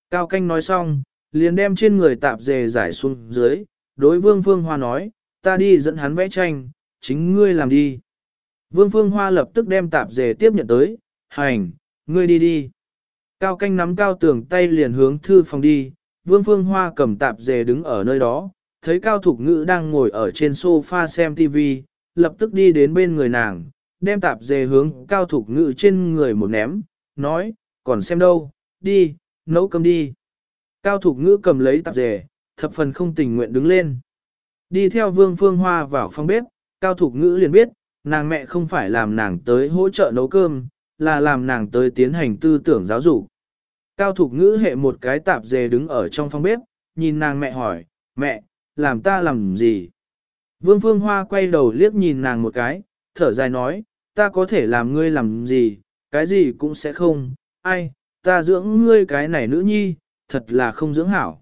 Cao canh nói xong, liền đem trên người tạp dề giải xuống dưới, đối Vương Phương Hoa nói, ta đi dẫn hắn vẽ tranh, chính ngươi làm đi. Vương Phương Hoa lập tức đem tạp dề tiếp nhận tới, hành, ngươi đi đi. Cao canh nắm cao tường tay liền hướng thư phòng đi, Vương Phương Hoa cầm tạp dề đứng ở nơi đó, thấy Cao Thục Ngữ đang ngồi ở trên sofa xem TV, lập tức đi đến bên người nàng, đem tạp dề hướng Cao Thục Ngữ trên người một ném, nói, còn xem đâu, đi, nấu cơm đi. Cao Thục Ngữ cầm lấy tạp dề, thập phần không tình nguyện đứng lên. Đi theo Vương Phương Hoa vào phòng bếp, Cao Thục Ngữ liền biết, nàng mẹ không phải làm nàng tới hỗ trợ nấu cơm, là làm nàng tới tiến hành tư tưởng giáo dục. Cao Thục Ngữ hệ một cái tạp dề đứng ở trong phòng bếp, nhìn nàng mẹ hỏi, mẹ, làm ta làm gì? Vương Phương Hoa quay đầu liếc nhìn nàng một cái, thở dài nói, ta có thể làm ngươi làm gì, cái gì cũng sẽ không, ai, ta dưỡng ngươi cái này nữ nhi, thật là không dưỡng hảo.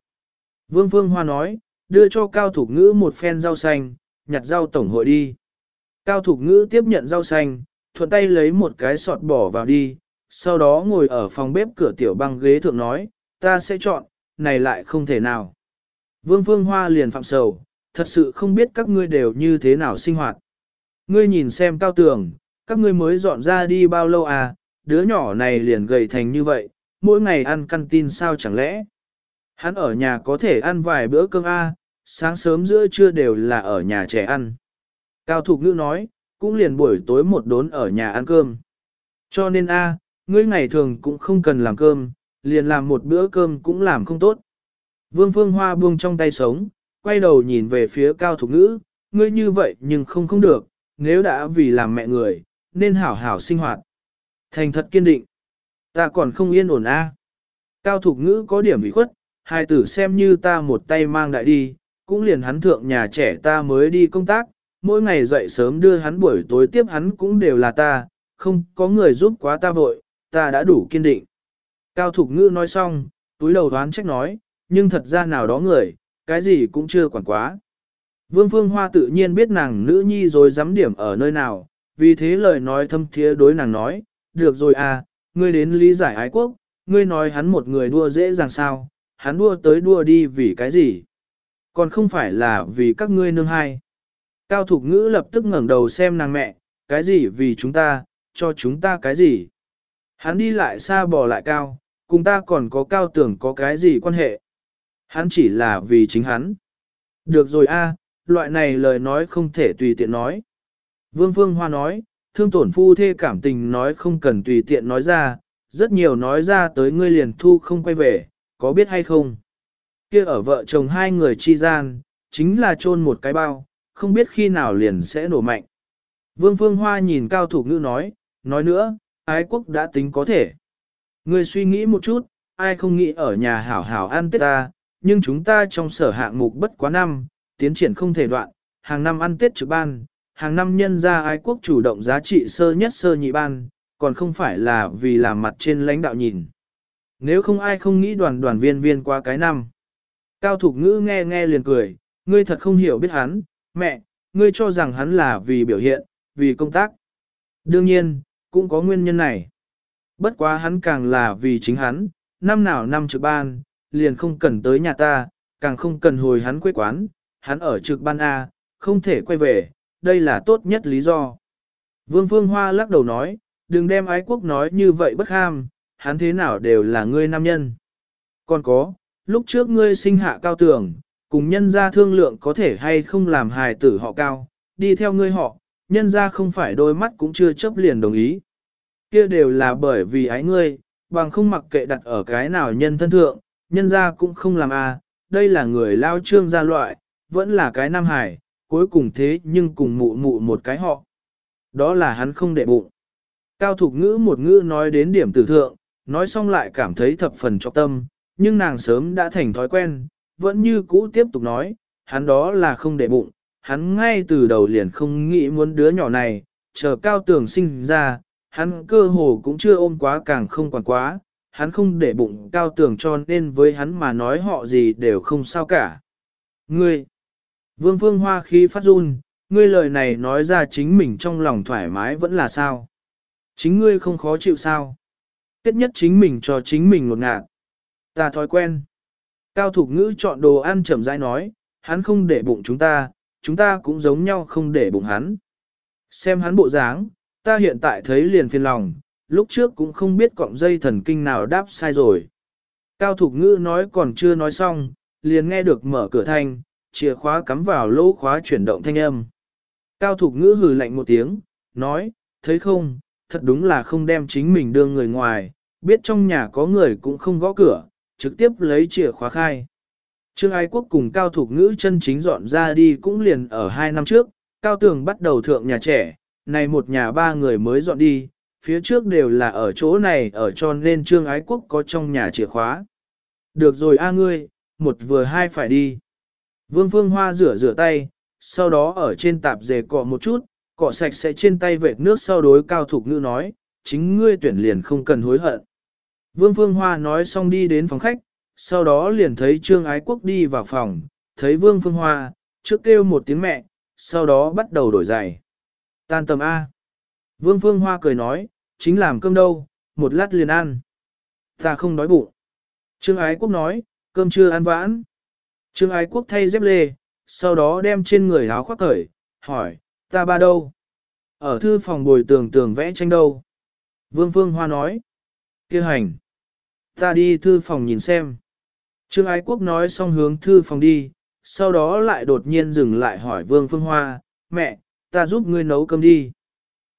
Vương Phương Hoa nói, đưa cho Cao Thục Ngữ một phen rau xanh, nhặt rau tổng hội đi. Cao Thục Ngữ tiếp nhận rau xanh, thuận tay lấy một cái sọt bỏ vào đi, sau đó ngồi ở phòng bếp cửa tiểu băng ghế thượng nói, ta sẽ chọn, này lại không thể nào. Vương Phương Hoa liền phạm sầu, thật sự không biết các ngươi đều như thế nào sinh hoạt. Ngươi nhìn xem cao tường, các ngươi mới dọn ra đi bao lâu à, đứa nhỏ này liền gầy thành như vậy, mỗi ngày ăn căn tin sao chẳng lẽ. Hắn ở nhà có thể ăn vài bữa cơm a, à, sáng sớm giữa trưa đều là ở nhà trẻ ăn. Cao Thục Ngữ nói, cũng liền buổi tối một đốn ở nhà ăn cơm. Cho nên a, ngươi ngày thường cũng không cần làm cơm, liền làm một bữa cơm cũng làm không tốt. Vương Phương Hoa buông trong tay sống, quay đầu nhìn về phía Cao Thục Ngữ, ngươi như vậy nhưng không không được, nếu đã vì làm mẹ người, nên hảo hảo sinh hoạt. Thành thật kiên định. Ta còn không yên ổn a. Cao Thục Ngữ có điểm bị khuất, hai tử xem như ta một tay mang đại đi, cũng liền hắn thượng nhà trẻ ta mới đi công tác, mỗi ngày dậy sớm đưa hắn buổi tối tiếp hắn cũng đều là ta, không có người giúp quá ta vội, ta đã đủ kiên định. Cao Thục Ngư nói xong, túi đầu đoán trách nói, nhưng thật ra nào đó người, cái gì cũng chưa quản quá. Vương Phương Hoa tự nhiên biết nàng nữ nhi rồi dám điểm ở nơi nào, vì thế lời nói thâm thiế đối nàng nói, được rồi à, ngươi đến lý giải ái quốc, ngươi nói hắn một người đua dễ dàng sao, hắn đua tới đua đi vì cái gì? Còn không phải là vì các ngươi nương hai. Cao Thục Ngữ lập tức ngẩng đầu xem nàng mẹ, cái gì vì chúng ta, cho chúng ta cái gì? Hắn đi lại xa bỏ lại cao, cùng ta còn có cao tưởng có cái gì quan hệ? Hắn chỉ là vì chính hắn. Được rồi a, loại này lời nói không thể tùy tiện nói. Vương Phương Hoa nói, thương tổn phu thê cảm tình nói không cần tùy tiện nói ra, rất nhiều nói ra tới ngươi liền thu không quay về, có biết hay không? Kia ở vợ chồng hai người chi gian, chính là chôn một cái bao, không biết khi nào liền sẽ nổ mạnh. Vương Phương Hoa nhìn cao thủ ngữ nói, nói nữa, ái quốc đã tính có thể. người suy nghĩ một chút, ai không nghĩ ở nhà hảo hảo ăn tết ta, nhưng chúng ta trong sở hạng mục bất quá năm, tiến triển không thể đoạn, hàng năm ăn tết trực ban, hàng năm nhân ra ái quốc chủ động giá trị sơ nhất sơ nhị ban, còn không phải là vì làm mặt trên lãnh đạo nhìn. Nếu không ai không nghĩ đoàn đoàn viên viên qua cái năm. Cao Thục Ngữ nghe nghe liền cười, ngươi thật không hiểu biết hắn, mẹ, ngươi cho rằng hắn là vì biểu hiện, vì công tác. Đương nhiên, cũng có nguyên nhân này. Bất quá hắn càng là vì chính hắn, năm nào năm trực ban, liền không cần tới nhà ta, càng không cần hồi hắn quê quán, hắn ở trực ban A, không thể quay về, đây là tốt nhất lý do. Vương Phương Hoa lắc đầu nói, đừng đem ái quốc nói như vậy bất ham, hắn thế nào đều là ngươi nam nhân. Còn có, lúc trước ngươi sinh hạ cao tường cùng nhân gia thương lượng có thể hay không làm hài tử họ cao, đi theo ngươi họ, nhân gia không phải đôi mắt cũng chưa chấp liền đồng ý. Kia đều là bởi vì ái ngươi, bằng không mặc kệ đặt ở cái nào nhân thân thượng, nhân gia cũng không làm a. À, đây là người lao trương gia loại, vẫn là cái nam hải, cuối cùng thế nhưng cùng mụ mụ một cái họ. Đó là hắn không để bụng. Cao thục ngữ một ngữ nói đến điểm tử thượng, nói xong lại cảm thấy thập phần trọng tâm, nhưng nàng sớm đã thành thói quen, vẫn như cũ tiếp tục nói, hắn đó là không để bụng, hắn ngay từ đầu liền không nghĩ muốn đứa nhỏ này, chờ cao tường sinh ra, hắn cơ hồ cũng chưa ôm quá càng không quản quá, hắn không để bụng cao tường cho nên với hắn mà nói họ gì đều không sao cả. Ngươi, vương phương hoa khí phát run, ngươi lời này nói ra chính mình trong lòng thoải mái vẫn là sao? Chính ngươi không khó chịu sao? Tiết nhất chính mình cho chính mình một ngạc, Ta thói quen. Cao Thục Ngữ chọn đồ ăn chậm rãi nói, hắn không để bụng chúng ta, chúng ta cũng giống nhau không để bụng hắn. Xem hắn bộ dáng, ta hiện tại thấy liền phiền lòng, lúc trước cũng không biết cọng dây thần kinh nào đáp sai rồi. Cao Thục Ngữ nói còn chưa nói xong, liền nghe được mở cửa thanh, chìa khóa cắm vào lỗ khóa chuyển động thanh âm. Cao Thục Ngữ hừ lạnh một tiếng, nói, thấy không, thật đúng là không đem chính mình đưa người ngoài, biết trong nhà có người cũng không gõ cửa, trực tiếp lấy chìa khóa khai. Trương Ái Quốc cùng Cao Thục Ngữ chân chính dọn ra đi cũng liền ở hai năm trước, Cao Tường bắt đầu thượng nhà trẻ, này một nhà ba người mới dọn đi, phía trước đều là ở chỗ này ở cho nên Trương Ái Quốc có trong nhà chìa khóa. Được rồi a ngươi, một vừa hai phải đi. Vương Phương Hoa rửa rửa tay, sau đó ở trên tạp dề cọ một chút, cọ sạch sẽ trên tay vệt nước sau đối Cao Thục Ngữ nói, chính ngươi tuyển liền không cần hối hận. Vương Phương Hoa nói xong đi đến phòng khách, sau đó liền thấy Trương Ái Quốc đi vào phòng, thấy Vương Phương Hoa, trước kêu một tiếng mẹ, sau đó bắt đầu đổi giày. Tan tầm A. Vương Phương Hoa cười nói, chính làm cơm đâu, một lát liền ăn. Ta không đói bụng. Trương Ái Quốc nói, cơm chưa ăn vãn. Trương Ái Quốc thay dép lê, sau đó đem trên người áo khoác cởi, hỏi, ta ba đâu? Ở thư phòng bồi tường tường vẽ tranh đâu? Vương Phương Hoa nói, kia hành. Ta đi thư phòng nhìn xem. Trương Ái Quốc nói xong hướng thư phòng đi, sau đó lại đột nhiên dừng lại hỏi Vương Phương Hoa, mẹ, ta giúp ngươi nấu cơm đi.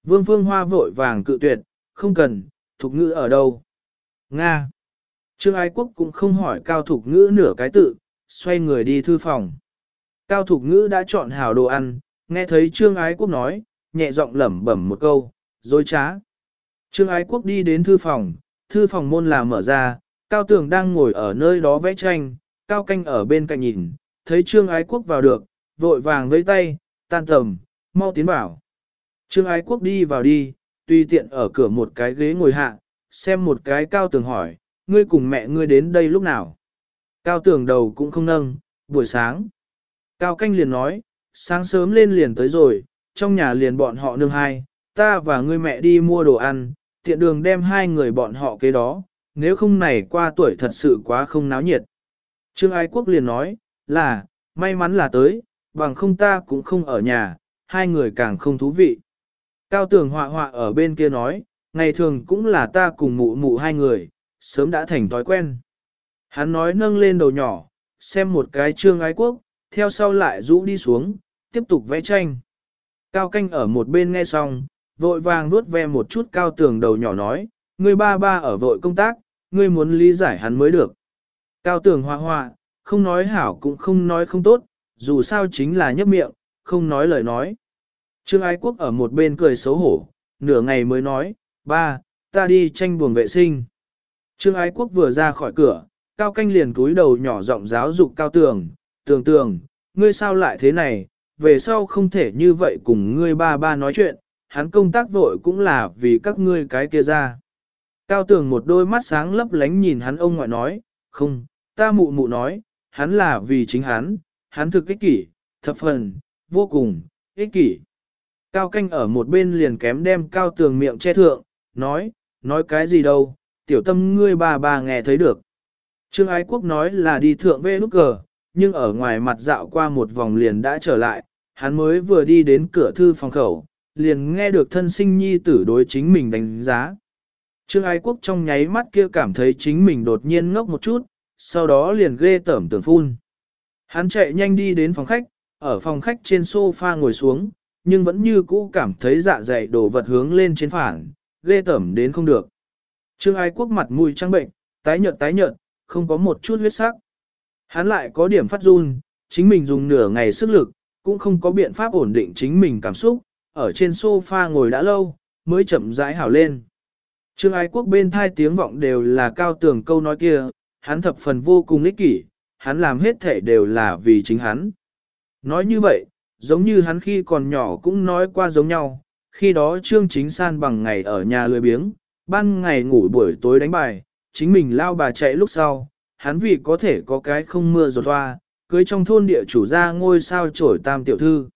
Vương Phương Hoa vội vàng cự tuyệt, không cần, thục ngữ ở đâu? Nga. Trương Ái Quốc cũng không hỏi Cao Thục Ngữ nửa cái tự, xoay người đi thư phòng. Cao Thục Ngữ đã chọn hảo đồ ăn, nghe thấy Trương Ái Quốc nói, nhẹ giọng lẩm bẩm một câu, dối trá. Trương Ái Quốc đi đến thư phòng, thư phòng môn là mở ra, Cao Tường đang ngồi ở nơi đó vẽ tranh, Cao Canh ở bên cạnh nhìn, thấy Trương Ái Quốc vào được, vội vàng với tay, tan tầm, mau tiến vào. Trương Ái Quốc đi vào đi, tùy tiện ở cửa một cái ghế ngồi hạ, xem một cái Cao Tường hỏi, ngươi cùng mẹ ngươi đến đây lúc nào? Cao Tường đầu cũng không nâng, buổi sáng. Cao Canh liền nói, sáng sớm lên liền tới rồi, trong nhà liền bọn họ nương hai, ta và ngươi mẹ đi mua đồ ăn, tiện đường đem hai người bọn họ kế đó, nếu không này qua tuổi thật sự quá không náo nhiệt. Trương Ái Quốc liền nói, là, may mắn là tới, bằng không ta cũng không ở nhà, hai người càng không thú vị. Cao tường họa họa ở bên kia nói, ngày thường cũng là ta cùng mụ mụ hai người, sớm đã thành thói quen. Hắn nói nâng lên đầu nhỏ, xem một cái trương ái quốc, theo sau lại rũ đi xuống, tiếp tục vẽ tranh. Cao canh ở một bên nghe xong, vội vàng nuốt ve một chút cao tường đầu nhỏ nói, ngươi ba ba ở vội công tác, ngươi muốn lý giải hắn mới được. Cao tường hoa hoa, không nói hảo cũng không nói không tốt, dù sao chính là nhấp miệng, không nói lời nói. Trương Ái Quốc ở một bên cười xấu hổ, nửa ngày mới nói, ba, ta đi tranh buồng vệ sinh. Trương Ái Quốc vừa ra khỏi cửa, Cao Canh liền cúi đầu nhỏ giọng giáo dục Cao Tường, Tường Tường, ngươi sao lại thế này, về sau không thể như vậy cùng ngươi ba ba nói chuyện, hắn công tác vội cũng là vì các ngươi cái kia ra. Cao tường một đôi mắt sáng lấp lánh nhìn hắn ông ngoại nói, không, ta mụ mụ nói, hắn là vì chính hắn, hắn thực ích kỷ, thập phần, vô cùng, ích kỷ. Cao canh ở một bên liền kém đem cao tường miệng che thượng, nói, nói cái gì đâu, tiểu tâm ngươi bà bà nghe thấy được. Trương Ái Quốc nói là đi thượng về nút cờ, nhưng ở ngoài mặt dạo qua một vòng liền đã trở lại, hắn mới vừa đi đến cửa thư phòng khẩu, liền nghe được thân sinh nhi tử đối chính mình đánh giá. Trương Ái Quốc trong nháy mắt kia cảm thấy chính mình đột nhiên ngốc một chút, sau đó liền ghê tởm tưởng phun. Hắn chạy nhanh đi đến phòng khách, ở phòng khách trên sofa ngồi xuống, nhưng vẫn như cũ cảm thấy dạ dày đổ vật hướng lên trên phản, ghê tởm đến không được. Trương Ái Quốc mặt mũi trắng bệnh, tái nhợt tái nhợt, không có một chút huyết sắc. Hắn lại có điểm phát run, chính mình dùng nửa ngày sức lực, cũng không có biện pháp ổn định chính mình cảm xúc, ở trên sofa ngồi đã lâu, mới chậm rãi hảo lên. Trương Ái Quốc bên thai tiếng vọng đều là cao tường câu nói kia, hắn thập phần vô cùng ích kỷ, hắn làm hết thể đều là vì chính hắn. Nói như vậy, giống như hắn khi còn nhỏ cũng nói qua giống nhau, khi đó Trương Chính San bằng ngày ở nhà lười biếng, ban ngày ngủ buổi tối đánh bài, chính mình lao bà chạy lúc sau, hắn vì có thể có cái không mưa giọt hoa, cưới trong thôn địa chủ ra ngôi sao trổi tam tiểu thư.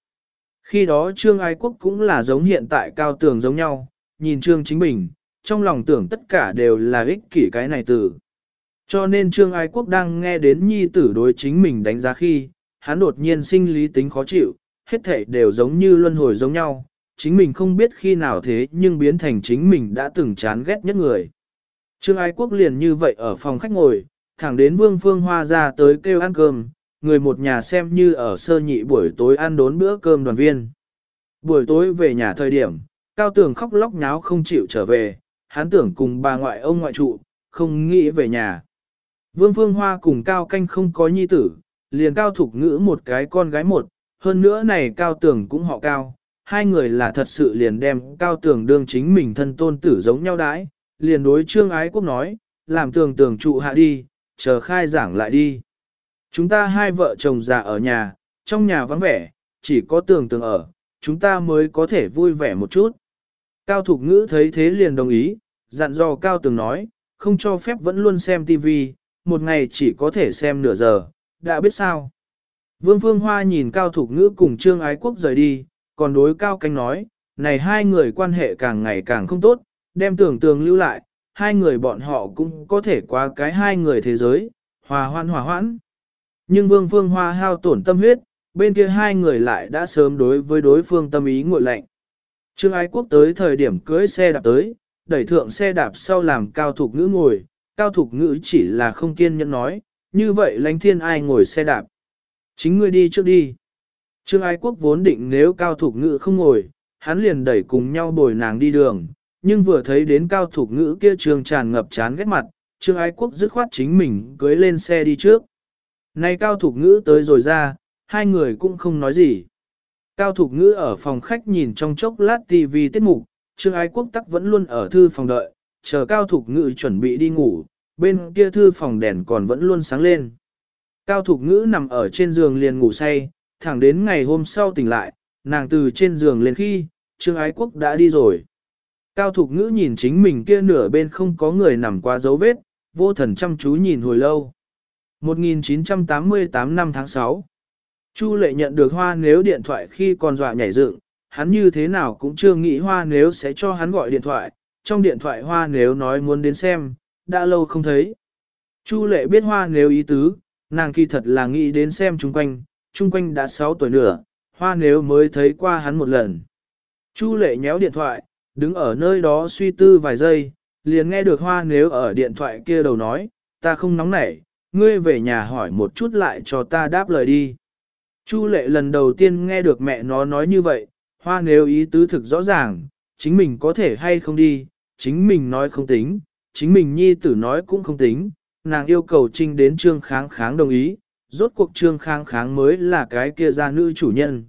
Khi đó Trương Ái Quốc cũng là giống hiện tại cao tường giống nhau, nhìn Trương Chính Bình, trong lòng tưởng tất cả đều là ích kỷ cái này từ. Cho nên Trương Ái Quốc đang nghe đến nhi tử đối chính mình đánh giá khi, hắn đột nhiên sinh lý tính khó chịu, hết thảy đều giống như luân hồi giống nhau, chính mình không biết khi nào thế nhưng biến thành chính mình đã từng chán ghét nhất người. Trương Ái Quốc liền như vậy ở phòng khách ngồi, thẳng đến Vương Phương Hoa ra tới kêu ăn cơm, người một nhà xem như ở sơ nhị buổi tối ăn đốn bữa cơm đoàn viên. Buổi tối về nhà thời điểm, Cao Tường khóc lóc nháo không chịu trở về, hắn tưởng cùng bà ngoại ông ngoại trụ, không nghĩ về nhà. Vương Phương Hoa cùng Cao Canh không có nhi tử, liền Cao Thục Ngữ một cái con gái một, hơn nữa này Cao Tường cũng họ Cao, hai người là thật sự liền đem Cao Tường đương chính mình thân tôn tử giống nhau đãi, liền đối Trương Ái Quốc nói, làm tường tường trụ hạ đi, chờ khai giảng lại đi. Chúng ta hai vợ chồng già ở nhà, trong nhà vắng vẻ, chỉ có tường tường ở, chúng ta mới có thể vui vẻ một chút. Cao Thục Ngữ thấy thế liền đồng ý, dặn dò Cao Tường nói, không cho phép vẫn luôn xem TV, một ngày chỉ có thể xem nửa giờ, đã biết sao. Vương Phương Hoa nhìn Cao Thục Ngữ cùng Trương Ái Quốc rời đi, còn đối Cao Cánh nói, này hai người quan hệ càng ngày càng không tốt, đem tưởng tường lưu lại, hai người bọn họ cũng có thể qua cái hai người thế giới, hòa hoan hòa hoãn. Nhưng Vương Phương Hoa hao tổn tâm huyết, bên kia hai người lại đã sớm đối với đối phương tâm ý ngội lạnh. Trương Ái Quốc tới thời điểm cưới xe đạp tới, đẩy thượng xe đạp sau làm cao thục ngữ ngồi, cao thục ngữ chỉ là không kiên nhẫn nói, như vậy lánh thiên ai ngồi xe đạp. Chính ngươi đi trước đi. Trương Ái Quốc vốn định nếu cao thục ngữ không ngồi, hắn liền đẩy cùng nhau bồi nàng đi đường, nhưng vừa thấy đến cao thục ngữ kia trường tràn ngập chán ghét mặt, Trương Ái Quốc dứt khoát chính mình cưới lên xe đi trước. Này cao thục ngữ tới rồi ra, hai người cũng không nói gì. Cao thục ngữ ở phòng khách nhìn trong chốc lát TV tiết mục, Trương Ái Quốc tắc vẫn luôn ở thư phòng đợi, chờ Cao Thục Ngữ chuẩn bị đi ngủ, bên kia thư phòng đèn còn vẫn luôn sáng lên. Cao Thục Ngữ nằm ở trên giường liền ngủ say, thẳng đến ngày hôm sau tỉnh lại, nàng từ trên giường lên khi, Trương Ái Quốc đã đi rồi. Cao Thục Ngữ nhìn chính mình kia nửa bên không có người nằm qua dấu vết, vô thần chăm chú nhìn hồi lâu. 1988 năm tháng 6 Chu lệ nhận được hoa nếu điện thoại khi còn dọa nhảy dựng, hắn như thế nào cũng chưa nghĩ hoa nếu sẽ cho hắn gọi điện thoại, trong điện thoại hoa nếu nói muốn đến xem, đã lâu không thấy. Chu lệ biết hoa nếu ý tứ, nàng kỳ thật là nghĩ đến xem chung quanh, chung quanh đã 6 tuổi nữa, hoa nếu mới thấy qua hắn một lần. Chu lệ nhéo điện thoại, đứng ở nơi đó suy tư vài giây, liền nghe được hoa nếu ở điện thoại kia đầu nói, ta không nóng nảy, ngươi về nhà hỏi một chút lại cho ta đáp lời đi. Chu lệ lần đầu tiên nghe được mẹ nó nói như vậy, hoa nếu ý tứ thực rõ ràng, chính mình có thể hay không đi, chính mình nói không tính, chính mình nhi tử nói cũng không tính, nàng yêu cầu trinh đến trương kháng kháng đồng ý, rốt cuộc trương kháng kháng mới là cái kia gia nữ chủ nhân.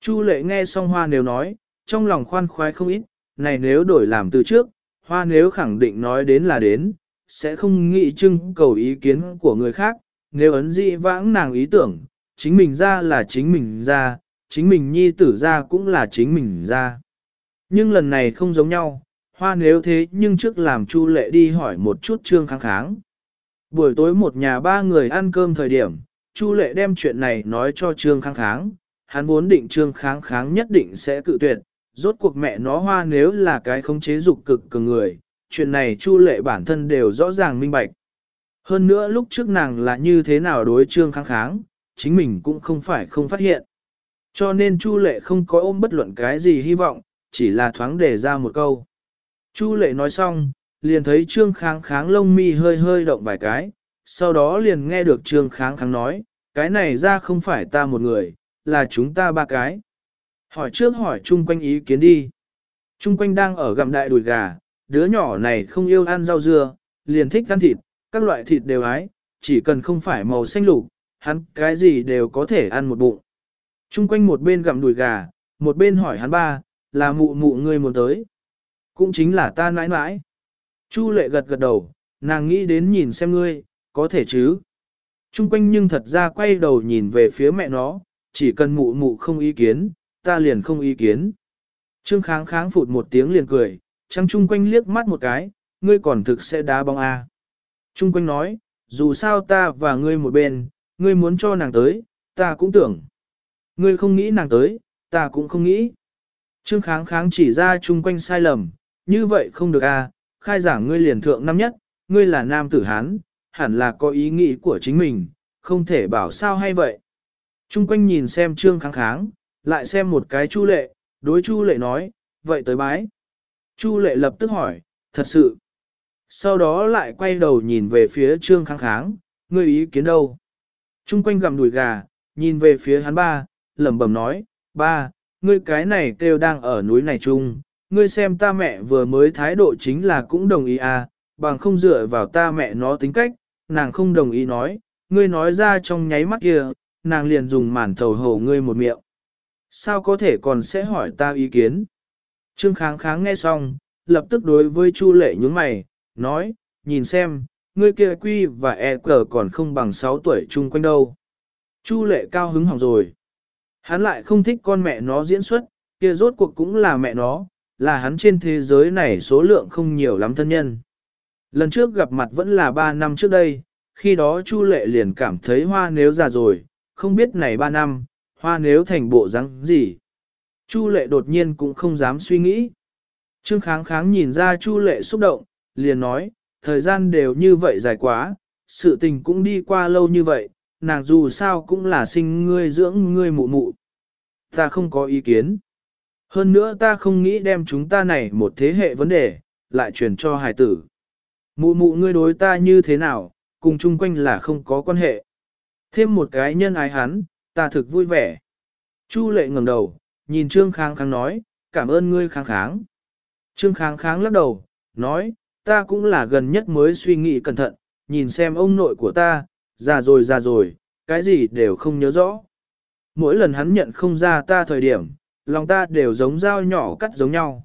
Chu lệ nghe xong hoa nếu nói, trong lòng khoan khoái không ít, này nếu đổi làm từ trước, hoa nếu khẳng định nói đến là đến, sẽ không nghĩ trưng cầu ý kiến của người khác, nếu ấn dị vãng nàng ý tưởng, chính mình ra là chính mình ra, chính mình nhi tử ra cũng là chính mình ra. Nhưng lần này không giống nhau, hoa nếu thế nhưng trước làm Chu lệ đi hỏi một chút trương kháng kháng. Buổi tối một nhà ba người ăn cơm thời điểm, Chu lệ đem chuyện này nói cho trương kháng kháng, hắn vốn định trương kháng kháng nhất định sẽ cự tuyệt, rốt cuộc mẹ nó hoa nếu là cái không chế dục cực cường người, chuyện này Chu lệ bản thân đều rõ ràng minh bạch. Hơn nữa lúc trước nàng là như thế nào đối trương kháng kháng, chính mình cũng không phải không phát hiện. Cho nên Chu Lệ không có ôm bất luận cái gì hy vọng, chỉ là thoáng để ra một câu. Chu Lệ nói xong, liền thấy Trương Kháng Kháng lông mi hơi hơi động vài cái, sau đó liền nghe được Trương Kháng Kháng nói, cái này ra không phải ta một người, là chúng ta ba cái. Hỏi trước hỏi chung quanh ý kiến đi. Chung quanh đang ở gặm đại đùi gà, đứa nhỏ này không yêu ăn rau dưa, liền thích ăn thịt, các loại thịt đều ái, chỉ cần không phải màu xanh lục, hắn cái gì đều có thể ăn một bụng. Trung quanh một bên gặm đùi gà, một bên hỏi hắn ba, là mụ mụ ngươi muốn tới. Cũng chính là ta nãi nãi. Chu lệ gật gật đầu, nàng nghĩ đến nhìn xem ngươi, có thể chứ. Trung quanh nhưng thật ra quay đầu nhìn về phía mẹ nó, chỉ cần mụ mụ không ý kiến, ta liền không ý kiến. Trương kháng kháng phụt một tiếng liền cười, trăng chung quanh liếc mắt một cái, ngươi còn thực sẽ đá bóng à. Trung quanh nói, dù sao ta và ngươi một bên, ngươi muốn cho nàng tới, ta cũng tưởng. Ngươi không nghĩ nàng tới, ta cũng không nghĩ. Trương kháng kháng chỉ ra chung quanh sai lầm, như vậy không được à, khai giảng ngươi liền thượng năm nhất, ngươi là nam tử Hán, hẳn là có ý nghĩ của chính mình, không thể bảo sao hay vậy. Trung quanh nhìn xem trương kháng kháng, lại xem một cái chu lệ, đối chu lệ nói, vậy tới bái. Chu lệ lập tức hỏi, thật sự. Sau đó lại quay đầu nhìn về phía trương kháng kháng, ngươi ý kiến đâu? Trung quanh gặm đùi gà, nhìn về phía hắn ba, lẩm bẩm nói, ba, ngươi cái này kêu đang ở núi này chung, ngươi xem ta mẹ vừa mới thái độ chính là cũng đồng ý à, bằng không dựa vào ta mẹ nó tính cách, nàng không đồng ý nói, ngươi nói ra trong nháy mắt kia, nàng liền dùng màn thầu hổ ngươi một miệng. Sao có thể còn sẽ hỏi ta ý kiến? Trương kháng kháng nghe xong, lập tức đối với Chu lệ nhướng mày, nói, nhìn xem, ngươi kia quy và e cờ còn không bằng 6 tuổi chung quanh đâu. Chu lệ cao hứng hỏng rồi. Hắn lại không thích con mẹ nó diễn xuất, kia rốt cuộc cũng là mẹ nó, là hắn trên thế giới này số lượng không nhiều lắm thân nhân. Lần trước gặp mặt vẫn là 3 năm trước đây, khi đó Chu Lệ liền cảm thấy hoa nếu già rồi, không biết này 3 năm, hoa nếu thành bộ rắn gì. Chu Lệ đột nhiên cũng không dám suy nghĩ. Trương Kháng Kháng nhìn ra Chu Lệ xúc động, liền nói, thời gian đều như vậy dài quá, sự tình cũng đi qua lâu như vậy, nàng dù sao cũng là sinh ngươi dưỡng ngươi mụ mụ. Ta không có ý kiến. Hơn nữa ta không nghĩ đem chúng ta này một thế hệ vấn đề, lại truyền cho hài tử. Mụ mụ ngươi đối ta như thế nào, cùng chung quanh là không có quan hệ. Thêm một cái nhân ái hắn, ta thực vui vẻ. Chu lệ ngẩng đầu, nhìn Trương Kháng Kháng nói, cảm ơn ngươi kháng kháng. Trương Kháng Kháng lắc đầu, nói, ta cũng là gần nhất mới suy nghĩ cẩn thận, nhìn xem ông nội của ta, già rồi già rồi, cái gì đều không nhớ rõ. Mỗi lần hắn nhận không ra ta thời điểm, lòng ta đều giống dao nhỏ cắt giống nhau.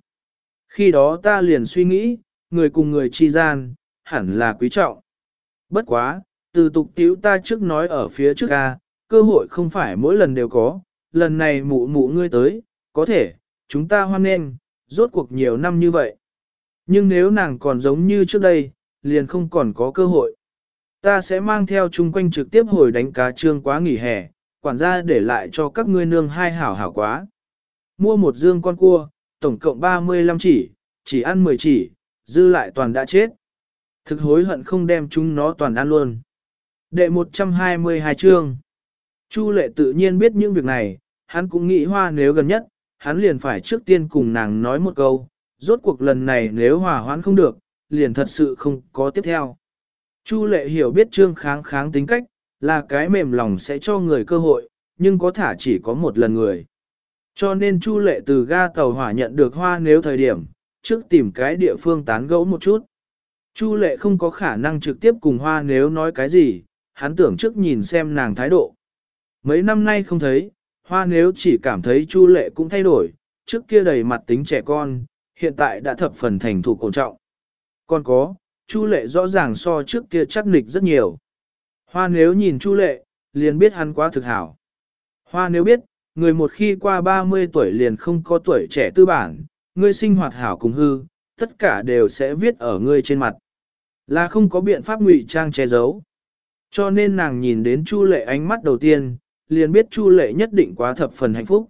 Khi đó ta liền suy nghĩ, người cùng người chi gian, hẳn là quý trọng. Bất quá, từ tục tiếu ta trước nói ở phía trước ca, cơ hội không phải mỗi lần đều có, lần này mụ mụ ngươi tới, có thể, chúng ta hoan nghênh, rốt cuộc nhiều năm như vậy. Nhưng nếu nàng còn giống như trước đây, liền không còn có cơ hội. Ta sẽ mang theo chung quanh trực tiếp hồi đánh cá trương quá nghỉ hè, quản gia để lại cho các ngươi nương hai hảo hảo quá. Mua một dương con cua, tổng cộng 35 chỉ, chỉ ăn 10 chỉ, dư lại toàn đã chết. Thực hối hận không đem chúng nó toàn ăn luôn. Đệ 122 chương. Chu lệ tự nhiên biết những việc này, hắn cũng nghĩ hoa nếu gần nhất, hắn liền phải trước tiên cùng nàng nói một câu, rốt cuộc lần này nếu hòa hoãn không được, liền thật sự không có tiếp theo. Chu lệ hiểu biết trương kháng kháng tính cách, là cái mềm lòng sẽ cho người cơ hội, nhưng có thả chỉ có một lần người. Cho nên Chu lệ từ ga tàu hỏa nhận được hoa nếu thời điểm, trước tìm cái địa phương tán gẫu một chút. Chu lệ không có khả năng trực tiếp cùng hoa nếu nói cái gì, hắn tưởng trước nhìn xem nàng thái độ. Mấy năm nay không thấy, hoa nếu chỉ cảm thấy chu lệ cũng thay đổi, trước kia đầy mặt tính trẻ con, hiện tại đã thập phần thành thủ cổ trọng. Còn có, chu lệ rõ ràng so trước kia chắc nịch rất nhiều. Hoa nếu nhìn chu lệ, liền biết hắn quá thực hảo. Hoa nếu biết, người một khi qua 30 tuổi liền không có tuổi trẻ tư bản, ngươi sinh hoạt hảo cùng hư, tất cả đều sẽ viết ở ngươi trên mặt. Là không có biện pháp ngụy trang che giấu. Cho nên nàng nhìn đến Chu Lệ ánh mắt đầu tiên, liền biết Chu Lệ nhất định quá thập phần hạnh phúc.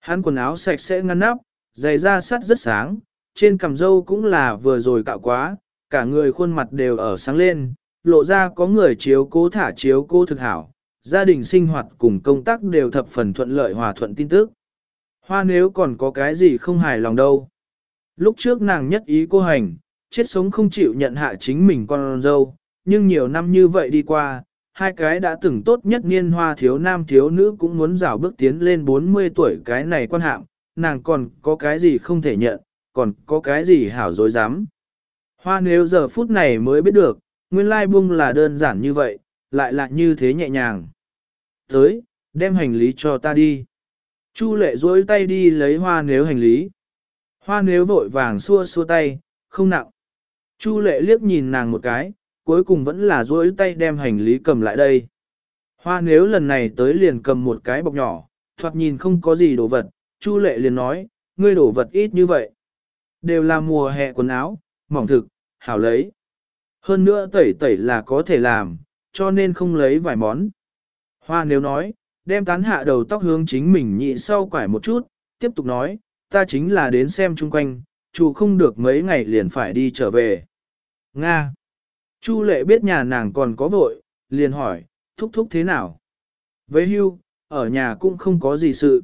Hắn quần áo sạch sẽ ngăn nắp, giày da sắt rất sáng, trên cằm râu cũng là vừa rồi cạo quá, cả người khuôn mặt đều ở sáng lên, lộ ra có người chiếu cố thả chiếu cố thực hảo, gia đình sinh hoạt cùng công tác đều thập phần thuận lợi hòa thuận tin tức. Hoa nếu còn có cái gì không hài lòng đâu. Lúc trước nàng nhất ý cô hành, chết sống không chịu nhận hạ chính mình con dâu, nhưng nhiều năm như vậy đi qua, hai cái đã từng tốt nhất niên hoa thiếu nam thiếu nữ cũng muốn rào bước tiến lên 40 tuổi cái này quan hạng, nàng còn có cái gì không thể nhận, còn có cái gì hảo dối dám. Hoa nếu giờ phút này mới biết được, nguyên lai buông là đơn giản như vậy, lại là như thế nhẹ nhàng. Tới, đem hành lý cho ta đi. Chu lệ duỗi tay đi lấy hoa nếu hành lý. Hoa nếu vội vàng xua xua tay, không nặng. Chu lệ liếc nhìn nàng một cái, cuối cùng vẫn là duỗi tay đem hành lý cầm lại đây. Hoa nếu lần này tới liền cầm một cái bọc nhỏ, thoạt nhìn không có gì đồ vật, Chu lệ liền nói, ngươi đồ vật ít như vậy. Đều là mùa hè quần áo, mỏng thực, hảo lấy. Hơn nữa tẩy tẩy là có thể làm, cho nên không lấy vài món. Hoa nếu nói, đem tán hạ đầu tóc hướng chính mình nhị sau quải một chút, tiếp tục nói, ta chính là đến xem chung quanh, chủ không được mấy ngày liền phải đi trở về. Nga. Chu lệ biết nhà nàng còn có vội, liền hỏi, thúc thúc thế nào? Với hưu, ở nhà cũng không có gì sự.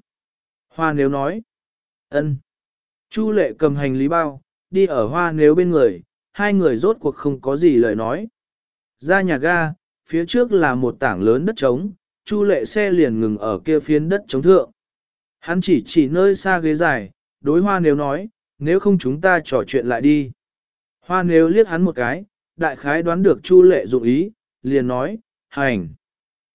Hoa nếu nói, ân. Chu lệ cầm hành lý bao, đi ở hoa nếu bên người, hai người rốt cuộc không có gì lời nói. Ra nhà ga, phía trước là một tảng lớn đất trống, chu lệ xe liền ngừng ở kia phiến đất trống thượng. Hắn chỉ chỉ nơi xa ghế dài, đối hoa nếu nói, nếu không chúng ta trò chuyện lại đi. Hoa nếu liếc hắn một cái, đại khái đoán được chu lệ dụng ý, liền nói, hành.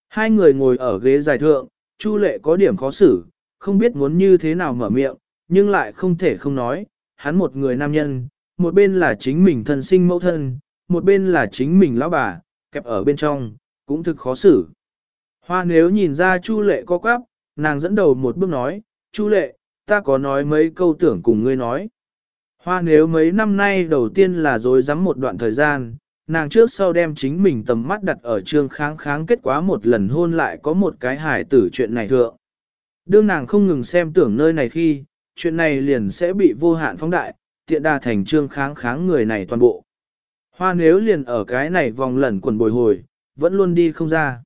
Hai người ngồi ở ghế dài thượng, chu lệ có điểm khó xử, không biết muốn như thế nào mở miệng, nhưng lại không thể không nói, hắn một người nam nhân, một bên là chính mình thân sinh mẫu thân, một bên là chính mình lão bà, kẹp ở bên trong, cũng thực khó xử. Hoa nếu nhìn ra Chu lệ có quáp, nàng dẫn đầu một bước nói, Chu lệ, ta có nói mấy câu tưởng cùng ngươi nói. Hoa nếu mấy năm nay đầu tiên là dối rắm một đoạn thời gian, nàng trước sau đem chính mình tầm mắt đặt ở trương kháng kháng kết quả một lần hôn lại có một cái hài tử chuyện này thượng. Đương nàng không ngừng xem tưởng nơi này khi, chuyện này liền sẽ bị vô hạn phóng đại, tiện đà thành trương kháng kháng người này toàn bộ. Hoa nếu liền ở cái này vòng lẩn quần bồi hồi, vẫn luôn đi không ra.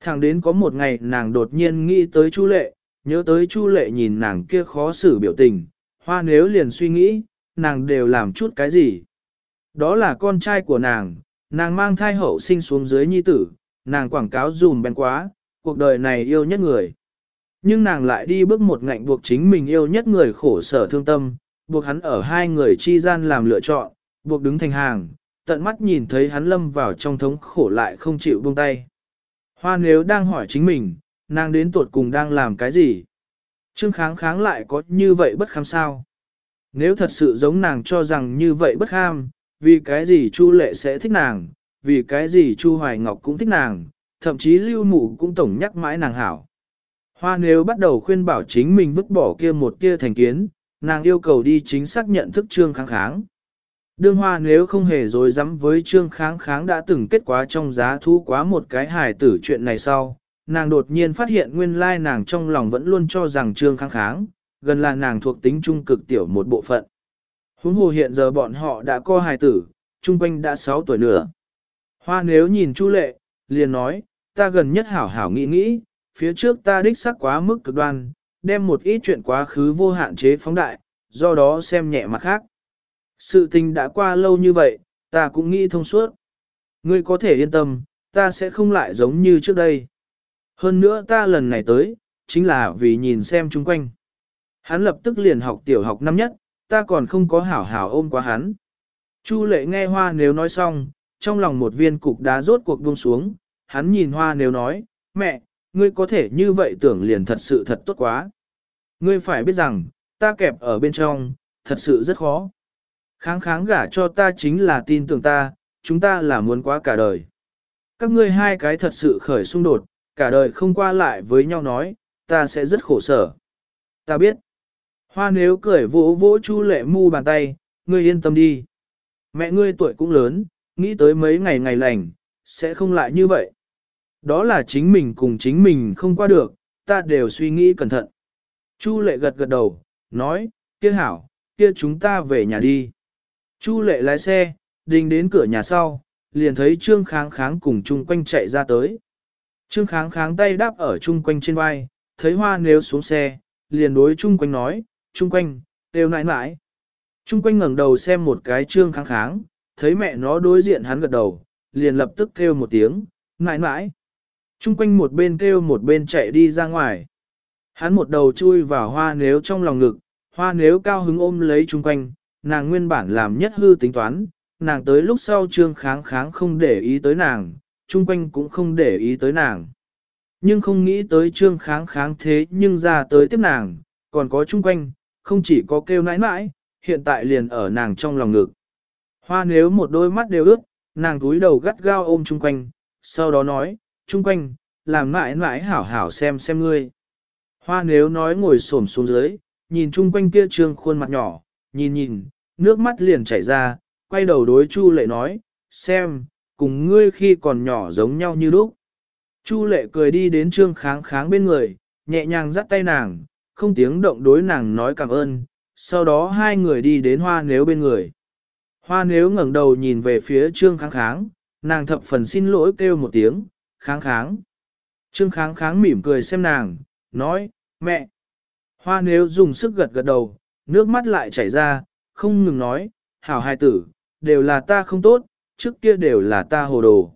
Thẳng đến có một ngày nàng đột nhiên nghĩ tới Chu Lệ, nhớ tới Chu Lệ nhìn nàng kia khó xử biểu tình, hoa nếu liền suy nghĩ, nàng đều làm chút cái gì. Đó là con trai của nàng, nàng mang thai hậu sinh xuống dưới nhi tử, nàng quảng cáo dùm bèn quá, cuộc đời này yêu nhất người. Nhưng nàng lại đi bước một ngạnh buộc chính mình yêu nhất người khổ sở thương tâm, buộc hắn ở hai người chi gian làm lựa chọn, buộc đứng thành hàng, tận mắt nhìn thấy hắn lâm vào trong thống khổ lại không chịu buông tay. Hoa nếu đang hỏi chính mình, nàng đến tuột cùng đang làm cái gì? Trương kháng kháng lại có như vậy bất khám sao? Nếu thật sự giống nàng cho rằng như vậy bất ham vì cái gì Chu Lệ sẽ thích nàng, vì cái gì Chu Hoài Ngọc cũng thích nàng, thậm chí Lưu Mụ cũng tổng nhắc mãi nàng hảo. Hoa nếu bắt đầu khuyên bảo chính mình vứt bỏ kia một kia thành kiến, nàng yêu cầu đi chính xác nhận thức trương kháng kháng. Đương hoa nếu không hề dối rắm với trương kháng kháng đã từng kết quả trong giá thu quá một cái hài tử chuyện này sau, nàng đột nhiên phát hiện nguyên lai nàng trong lòng vẫn luôn cho rằng trương kháng kháng, gần là nàng thuộc tính trung cực tiểu một bộ phận. Huống hồ hiện giờ bọn họ đã co hài tử, trung quanh đã 6 tuổi nữa. Hoa nếu nhìn Chu Lệ, liền nói, ta gần nhất hảo hảo nghĩ nghĩ, phía trước ta đích xác quá mức cực đoan, đem một ít chuyện quá khứ vô hạn chế phóng đại, do đó xem nhẹ mặt khác. Sự tình đã qua lâu như vậy, ta cũng nghĩ thông suốt. Ngươi có thể yên tâm, ta sẽ không lại giống như trước đây. Hơn nữa ta lần này tới, chính là vì nhìn xem chung quanh. Hắn lập tức liền học tiểu học năm nhất, ta còn không có hảo hảo ôm quá hắn. Chu lệ nghe hoa nếu nói xong, trong lòng một viên cục đá rốt cuộc buông xuống, hắn nhìn hoa nếu nói, mẹ, ngươi có thể như vậy tưởng liền thật sự thật tốt quá. Ngươi phải biết rằng, ta kẹp ở bên trong, thật sự rất khó. Kháng kháng gả cho ta chính là tin tưởng ta, chúng ta là muốn quá cả đời. Các ngươi hai cái thật sự khởi xung đột, cả đời không qua lại với nhau nói, ta sẽ rất khổ sở. Ta biết. Hoa nếu cười vỗ vỗ chu lệ mu bàn tay, ngươi yên tâm đi. Mẹ ngươi tuổi cũng lớn, nghĩ tới mấy ngày ngày lành, sẽ không lại như vậy. Đó là chính mình cùng chính mình không qua được, ta đều suy nghĩ cẩn thận. Chu lệ gật gật đầu, nói, kia hảo, kia chúng ta về nhà đi. Chu lệ lái xe, đình đến cửa nhà sau, liền thấy Trương Kháng Kháng cùng chung quanh chạy ra tới. Trương Kháng Kháng tay đáp ở chung quanh trên vai, thấy hoa nếu xuống xe, liền đối chung quanh nói, chung quanh, đều nãi nãi. Chung quanh ngẩng đầu xem một cái Trương Kháng Kháng, thấy mẹ nó đối diện hắn gật đầu, liền lập tức kêu một tiếng, nãi nãi. Chung quanh một bên kêu một bên chạy đi ra ngoài. Hắn một đầu chui vào hoa nếu trong lòng ngực, hoa nếu cao hứng ôm lấy chung quanh, nàng nguyên bản làm nhất hư tính toán, nàng tới lúc sau trương kháng kháng không để ý tới nàng, chung quanh cũng không để ý tới nàng. Nhưng không nghĩ tới trương kháng kháng thế nhưng ra tới tiếp nàng, còn có chung quanh, không chỉ có kêu nãi nãi, hiện tại liền ở nàng trong lòng ngực. Hoa nếu một đôi mắt đều ướt, nàng túi đầu gắt gao ôm chung quanh, sau đó nói, chung quanh, làm nãi nãi hảo hảo xem xem ngươi. Hoa nếu nói ngồi xổm xuống dưới, nhìn chung quanh kia trương khuôn mặt nhỏ, nhìn nhìn, nước mắt liền chảy ra, quay đầu đối Chu lệ nói, xem, cùng ngươi khi còn nhỏ giống nhau như lúc. Chu lệ cười đi đến trương kháng kháng bên người, nhẹ nhàng dắt tay nàng, không tiếng động đối nàng nói cảm ơn, sau đó hai người đi đến hoa nếu bên người. Hoa nếu ngẩng đầu nhìn về phía trương kháng kháng, nàng thập phần xin lỗi kêu một tiếng, kháng kháng. Trương kháng kháng mỉm cười xem nàng, nói, mẹ. Hoa nếu dùng sức gật gật đầu, nước mắt lại chảy ra, không ngừng nói, hảo hai tử, đều là ta không tốt, trước kia đều là ta hồ đồ.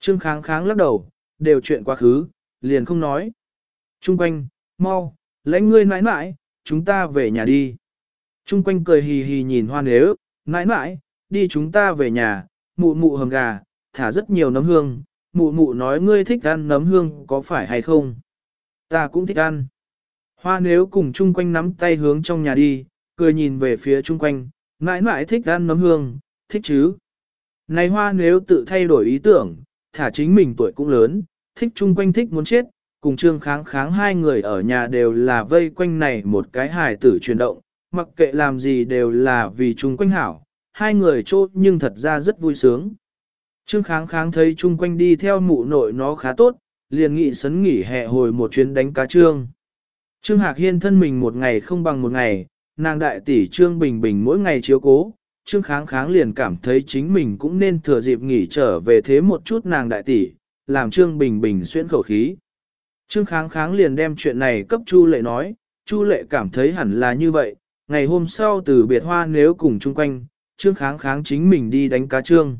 Trương kháng kháng lắc đầu, đều chuyện quá khứ, liền không nói. Trung quanh, mau, lãnh ngươi nãi nãi, chúng ta về nhà đi. Trung quanh cười hì hì nhìn hoa nếu, nãi nãi, đi chúng ta về nhà, mụ mụ hầm gà, thả rất nhiều nấm hương, mụ mụ nói ngươi thích ăn nấm hương có phải hay không? Ta cũng thích ăn. Hoa nếu cùng chung quanh nắm tay hướng trong nhà đi, cười nhìn về phía chung quanh, mãi mãi thích ăn nấm hương, thích chứ. Này hoa nếu tự thay đổi ý tưởng, thả chính mình tuổi cũng lớn, thích chung quanh thích muốn chết, cùng trương kháng kháng hai người ở nhà đều là vây quanh này một cái hài tử chuyển động, mặc kệ làm gì đều là vì chung quanh hảo, hai người chốt nhưng thật ra rất vui sướng. Trương kháng kháng thấy chung quanh đi theo mụ nội nó khá tốt, liền nghị sấn nghỉ hè hồi một chuyến đánh cá trương. Trương Hạc Hiên thân mình một ngày không bằng một ngày, nàng đại tỷ Trương Bình Bình mỗi ngày chiếu cố, Trương Kháng Kháng liền cảm thấy chính mình cũng nên thừa dịp nghỉ trở về thế một chút nàng đại tỷ, làm Trương Bình Bình xuyên khẩu khí. Trương Kháng Kháng liền đem chuyện này cấp Chu Lệ nói, Chu Lệ cảm thấy hẳn là như vậy, ngày hôm sau từ biệt hoa nếu cùng chung quanh, Trương Kháng Kháng chính mình đi đánh cá trương.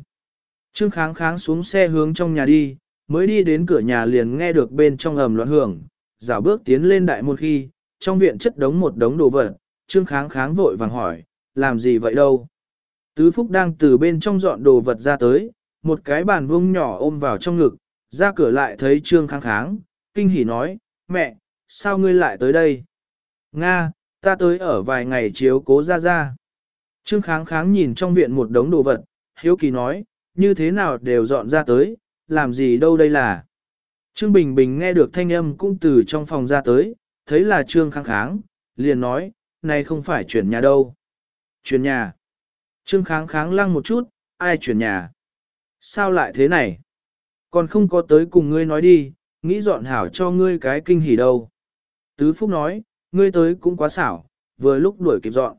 Trương Kháng Kháng xuống xe hướng trong nhà đi, mới đi đến cửa nhà liền nghe được bên trong ầm loạn hưởng, dạo bước tiến lên đại môn khi, trong viện chất đống một đống đồ vật, Trương Kháng Kháng vội vàng hỏi, làm gì vậy đâu? Tứ Phúc đang từ bên trong dọn đồ vật ra tới, một cái bàn vuông nhỏ ôm vào trong ngực, ra cửa lại thấy Trương Kháng Kháng, kinh hỉ nói, mẹ, sao ngươi lại tới đây? Nga, ta tới ở vài ngày chiếu cố ra ra. Trương Kháng Kháng nhìn trong viện một đống đồ vật, hiếu kỳ nói, như thế nào đều dọn ra tới, làm gì đâu đây là. Trương Bình Bình nghe được thanh âm cũng từ trong phòng ra tới, thấy là Trương Kháng Kháng, liền nói, này không phải chuyển nhà đâu. Chuyển nhà. Trương Kháng Kháng lăng một chút, ai chuyển nhà? Sao lại thế này? Còn không có tới cùng ngươi nói đi, nghĩ dọn hảo cho ngươi cái kinh hỉ đâu. Tứ Phúc nói, ngươi tới cũng quá xảo, vừa lúc đuổi kịp dọn.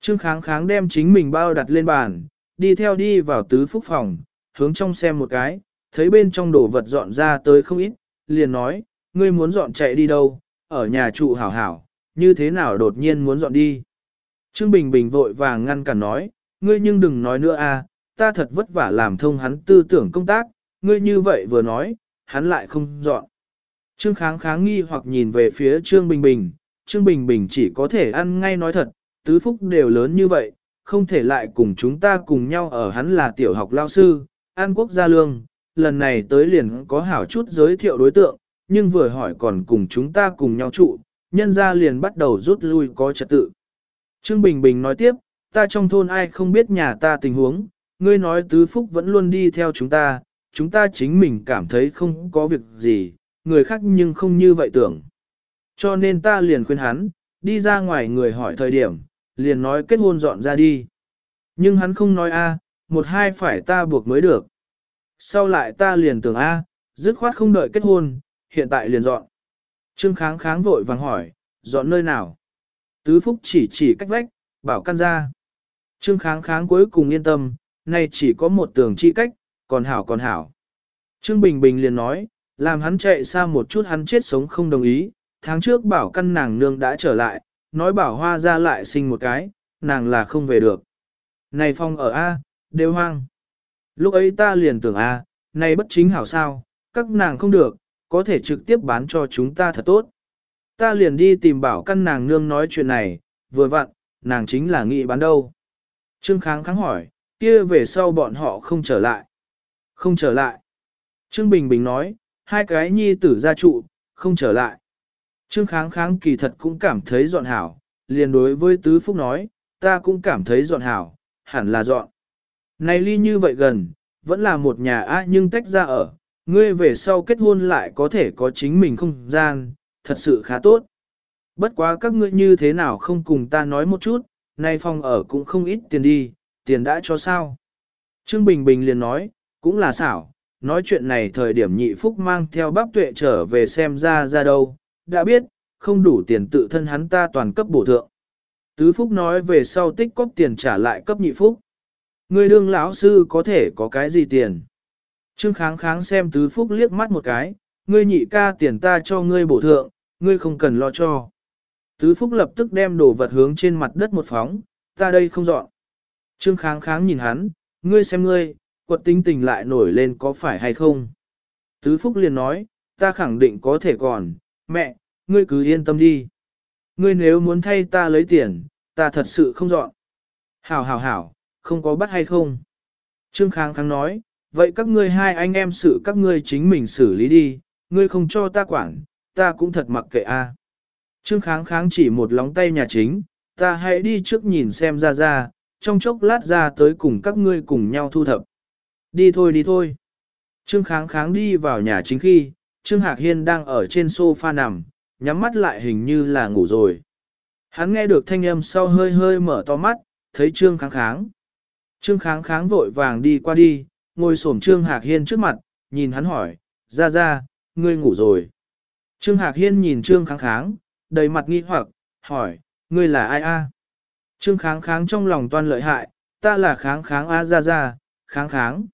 Trương Kháng Kháng đem chính mình bao đặt lên bàn, đi theo đi vào Tứ Phúc phòng, hướng trong xem một cái, thấy bên trong đồ vật dọn ra tới không ít, liền nói, ngươi muốn dọn chạy đi đâu, ở nhà trụ hảo hảo, như thế nào đột nhiên muốn dọn đi. Trương Bình Bình vội vàng ngăn cản nói, ngươi nhưng đừng nói nữa a, ta thật vất vả làm thông hắn tư tưởng công tác, ngươi như vậy vừa nói, hắn lại không dọn. Trương Kháng Kháng nghi hoặc nhìn về phía Trương Bình Bình, Trương Bình Bình chỉ có thể ăn ngay nói thật, tứ phúc đều lớn như vậy, không thể lại cùng chúng ta cùng nhau ở hắn là tiểu học lao sư, an quốc gia lương, lần này tới liền có hảo chút giới thiệu đối tượng, nhưng vừa hỏi còn cùng chúng ta cùng nhau trụ, nhân ra liền bắt đầu rút lui có trật tự. Trương Bình Bình nói tiếp, ta trong thôn ai không biết nhà ta tình huống, ngươi nói tứ phúc vẫn luôn đi theo chúng ta, chúng ta chính mình cảm thấy không có việc gì, người khác nhưng không như vậy tưởng. Cho nên ta liền khuyên hắn, đi ra ngoài người hỏi thời điểm, liền nói kết hôn dọn ra đi. Nhưng hắn không nói a, một hai phải ta buộc mới được. Sau lại ta liền tưởng A, dứt khoát không đợi kết hôn, hiện tại liền dọn. Trương kháng kháng vội vàng hỏi, dọn nơi nào? Tứ Phúc chỉ chỉ cách vách, bảo căn ra. Trương kháng kháng cuối cùng yên tâm, nay chỉ có một tường chi cách, còn hảo còn hảo. Trương Bình Bình liền nói, làm hắn chạy xa một chút hắn chết sống không đồng ý, tháng trước bảo căn nàng nương đã trở lại, nói bảo hoa ra lại sinh một cái, nàng là không về được. Này phong ở A, đều hoang. Lúc ấy ta liền tưởng A, này bất chính hảo sao, các nàng không được, có thể trực tiếp bán cho chúng ta thật tốt. Ta liền đi tìm bảo căn nàng nương nói chuyện này, vừa vặn, nàng chính là nghị bán đâu. Trương Kháng kháng hỏi, kia về sau bọn họ không trở lại. Không trở lại. Trương Bình Bình nói, hai cái nhi tử gia trụ, không trở lại. Trương Kháng kháng kỳ thật cũng cảm thấy dọn hảo, liền đối với Tứ Phúc nói, ta cũng cảm thấy dọn hảo, hẳn là dọn. Này ly như vậy gần, vẫn là một nhà á nhưng tách ra ở, ngươi về sau kết hôn lại có thể có chính mình không gian, thật sự khá tốt. Bất quá các ngươi như thế nào không cùng ta nói một chút, nay phòng ở cũng không ít tiền đi, tiền đã cho sao. Trương Bình Bình liền nói, cũng là xảo, nói chuyện này thời điểm nhị phúc mang theo bác tuệ trở về xem ra ra đâu, đã biết, không đủ tiền tự thân hắn ta toàn cấp bổ thượng. Tứ phúc nói về sau tích cóp tiền trả lại cấp nhị phúc. Người đương lão sư có thể có cái gì tiền? Trương kháng kháng xem tứ phúc liếc mắt một cái, ngươi nhị ca tiền ta cho ngươi bổ thượng, ngươi không cần lo cho. Tứ phúc lập tức đem đồ vật hướng trên mặt đất một phóng, ta đây không dọn. Trương kháng kháng nhìn hắn, ngươi xem ngươi, quật tinh tình lại nổi lên có phải hay không. Tứ phúc liền nói, ta khẳng định có thể còn, mẹ, ngươi cứ yên tâm đi. Ngươi nếu muốn thay ta lấy tiền, ta thật sự không dọn. Hảo hảo hảo, không có bắt hay không. Trương kháng kháng nói, vậy các ngươi hai anh em xử các ngươi chính mình xử lý đi, ngươi không cho ta quản, ta cũng thật mặc kệ a. À. Trương kháng kháng chỉ một lóng tay nhà chính, ta hãy đi trước nhìn xem ra ra, trong chốc lát ra tới cùng các ngươi cùng nhau thu thập. Đi thôi đi thôi. Trương kháng kháng đi vào nhà chính khi, Trương Hạc Hiên đang ở trên sofa nằm, nhắm mắt lại hình như là ngủ rồi. Hắn nghe được thanh âm sau hơi hơi mở to mắt, thấy Trương kháng kháng. Trương kháng kháng vội vàng đi qua đi, ngồi xổm Trương Hạc Hiên trước mặt, nhìn hắn hỏi, ra ra, ngươi ngủ rồi. Trương Hạc Hiên nhìn Trương kháng kháng, đầy mặt nghi hoặc, hỏi, ngươi là ai a? Trương kháng kháng trong lòng toan lợi hại, ta là kháng kháng a ra ra, kháng kháng.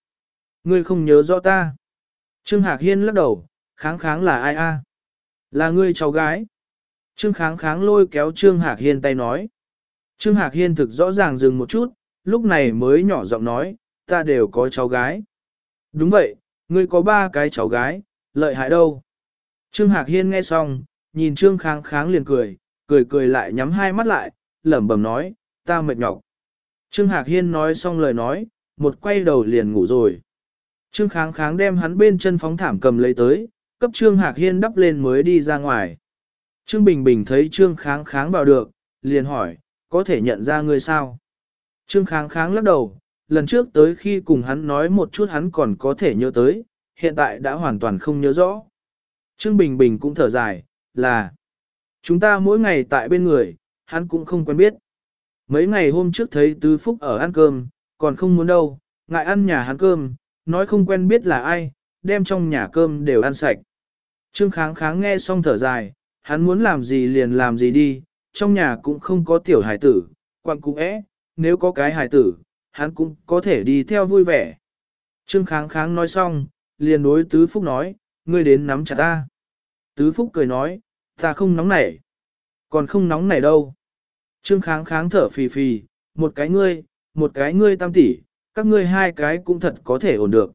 Ngươi không nhớ rõ ta. Trương Hạc Hiên lắc đầu, kháng kháng là ai a? Là ngươi cháu gái. Trương kháng kháng lôi kéo Trương Hạc Hiên tay nói. Trương Hạc Hiên thực rõ ràng dừng một chút, lúc này mới nhỏ giọng nói, ta đều có cháu gái. Đúng vậy, ngươi có ba cái cháu gái, lợi hại đâu. Trương Hạc Hiên nghe xong, nhìn Trương Kháng Kháng liền cười, cười cười lại nhắm hai mắt lại, lẩm bẩm nói, ta mệt nhọc. Trương Hạc Hiên nói xong lời nói, một quay đầu liền ngủ rồi. Trương Kháng Kháng đem hắn bên chân phóng thảm cầm lấy tới, cấp Trương Hạc Hiên đắp lên mới đi ra ngoài. Trương Bình Bình thấy Trương Kháng Kháng vào được, liền hỏi, có thể nhận ra ngươi sao? Trương Kháng Kháng lắc đầu, lần trước tới khi cùng hắn nói một chút hắn còn có thể nhớ tới, hiện tại đã hoàn toàn không nhớ rõ. Trương Bình Bình cũng thở dài, là chúng ta mỗi ngày tại bên người, hắn cũng không quen biết. Mấy ngày hôm trước thấy Tứ Phúc ở ăn cơm, còn không muốn đâu, ngại ăn nhà hắn cơm, nói không quen biết là ai, đem trong nhà cơm đều ăn sạch. Trương Kháng Kháng nghe xong thở dài, hắn muốn làm gì liền làm gì đi, trong nhà cũng không có tiểu hải tử, quặng cũng é, nếu có cái hải tử, hắn cũng có thể đi theo vui vẻ. Trương Kháng Kháng nói xong, liền đối Tứ Phúc nói, ngươi đến nắm chặt ta. Tứ Phúc cười nói, ta không nóng nảy. Còn không nóng nảy đâu. Trương Kháng Kháng thở phì phì, một cái ngươi, một cái ngươi tam tỷ, các ngươi hai cái cũng thật có thể ổn được.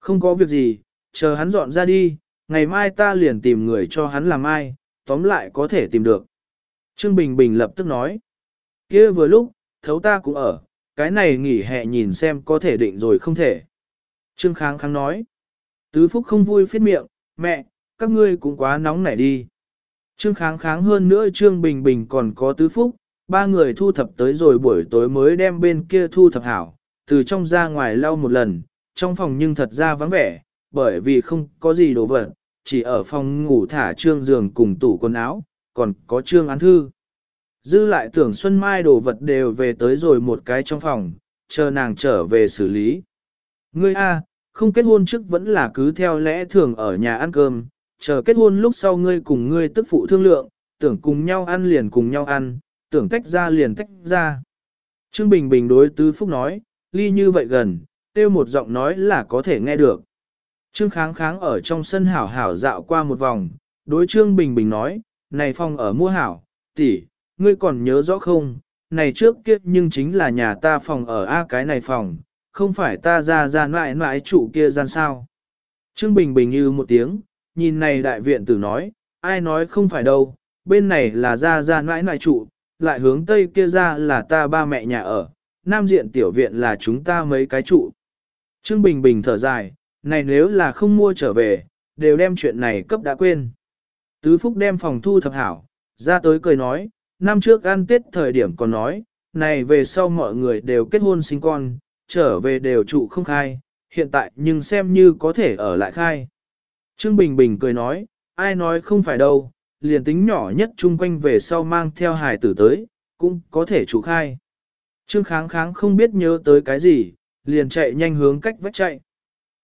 Không có việc gì, chờ hắn dọn ra đi, ngày mai ta liền tìm người cho hắn làm ai, tóm lại có thể tìm được. Trương Bình Bình lập tức nói, kia vừa lúc, thấu ta cũng ở, cái này nghỉ hè nhìn xem có thể định rồi không thể. Trương Kháng Kháng nói, Tứ Phúc không vui phiết miệng, mẹ, các ngươi cũng quá nóng nảy đi. Trương Kháng Kháng hơn nữa Trương Bình Bình còn có Tứ Phúc, ba người thu thập tới rồi buổi tối mới đem bên kia thu thập hảo, từ trong ra ngoài lau một lần, trong phòng nhưng thật ra vắng vẻ, bởi vì không có gì đồ vật, chỉ ở phòng ngủ thả trương giường cùng tủ quần áo, còn có trương án thư. Dư lại tưởng Xuân Mai đồ vật đều về tới rồi một cái trong phòng, chờ nàng trở về xử lý. Ngươi A, không kết hôn trước vẫn là cứ theo lẽ thường ở nhà ăn cơm, chờ kết hôn lúc sau ngươi cùng ngươi tức phụ thương lượng, tưởng cùng nhau ăn liền cùng nhau ăn, tưởng tách ra liền tách ra. Trương Bình Bình đối Tứ Phúc nói, ly như vậy gần, tiêu một giọng nói là có thể nghe được. Trương kháng kháng ở trong sân hảo hảo dạo qua một vòng, đối Trương Bình Bình nói, này phong ở mua hảo, tỷ, ngươi còn nhớ rõ không, này trước kia nhưng chính là nhà ta phòng ở A cái này phòng, không phải ta ra ra mãi mãi chủ kia gian sao. Trương Bình Bình như một tiếng, nhìn này đại viện tử nói, ai nói không phải đâu, bên này là ra ra mãi mãi chủ, lại hướng tây kia ra là ta ba mẹ nhà ở, nam diện tiểu viện là chúng ta mấy cái trụ. Trương Bình Bình thở dài, này nếu là không mua trở về, đều đem chuyện này cấp đã quên. Tứ Phúc đem phòng thu thập hảo, ra tới cười nói, năm trước ăn tết thời điểm còn nói, này về sau mọi người đều kết hôn sinh con, trở về đều trụ không khai, hiện tại nhưng xem như có thể ở lại khai. Trương Bình Bình cười nói, ai nói không phải đâu, liền tính nhỏ nhất chung quanh về sau mang theo hài tử tới, cũng có thể trụ khai. Trương Kháng Kháng không biết nhớ tới cái gì, liền chạy nhanh hướng cách vách chạy.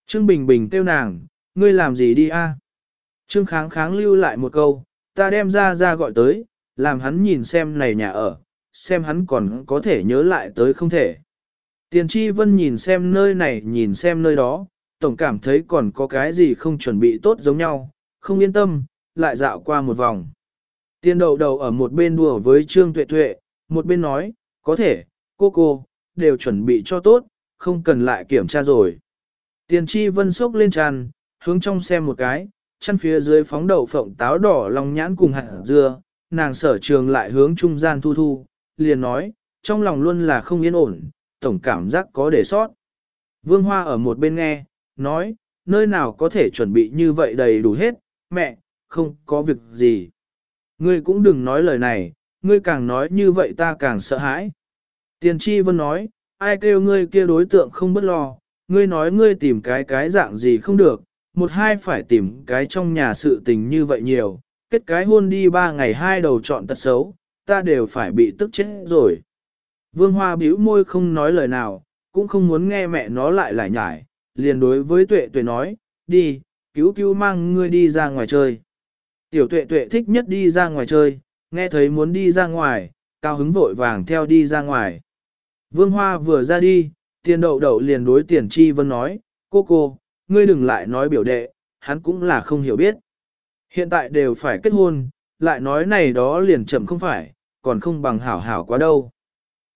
Trương Bình Bình kêu nàng, ngươi làm gì đi a? Trương Kháng Kháng lưu lại một câu, ta đem ra ra gọi tới, làm hắn nhìn xem này nhà ở, xem hắn còn có thể nhớ lại tới không thể. Tiền tri vân nhìn xem nơi này nhìn xem nơi đó, tổng cảm thấy còn có cái gì không chuẩn bị tốt giống nhau, không yên tâm, lại dạo qua một vòng. Tiền đầu đầu ở một bên đùa với Trương Tuệ Tuệ, một bên nói, có thể, cô cô, đều chuẩn bị cho tốt, không cần lại kiểm tra rồi. Tiền tri vân sốc lên tràn, hướng trong xem một cái, chăn phía dưới phóng đậu phộng táo đỏ lòng nhãn cùng hạt dưa, nàng sở trường lại hướng trung gian thu thu, liền nói, trong lòng luôn là không yên ổn, tổng cảm giác có để sót. Vương Hoa ở một bên nghe, nói, nơi nào có thể chuẩn bị như vậy đầy đủ hết, mẹ, không có việc gì. Ngươi cũng đừng nói lời này, ngươi càng nói như vậy ta càng sợ hãi. Tiền tri vân nói, ai kêu ngươi kia đối tượng không bất lo, ngươi nói ngươi tìm cái cái dạng gì không được, một hai phải tìm cái trong nhà sự tình như vậy nhiều, kết cái hôn đi ba ngày hai đầu chọn tật xấu, ta đều phải bị tức chết rồi. Vương Hoa bĩu môi không nói lời nào, cũng không muốn nghe mẹ nó lại lại nhải, liền đối với tuệ tuệ nói, đi, cứu cứu mang ngươi đi ra ngoài chơi. Tiểu tuệ tuệ thích nhất đi ra ngoài chơi, nghe thấy muốn đi ra ngoài, cao hứng vội vàng theo đi ra ngoài. Vương Hoa vừa ra đi, tiền đậu đậu liền đối tiền chi vân nói, cô cô, ngươi đừng lại nói biểu đệ, hắn cũng là không hiểu biết. Hiện tại đều phải kết hôn, lại nói này đó liền chậm không phải, còn không bằng hảo hảo quá đâu.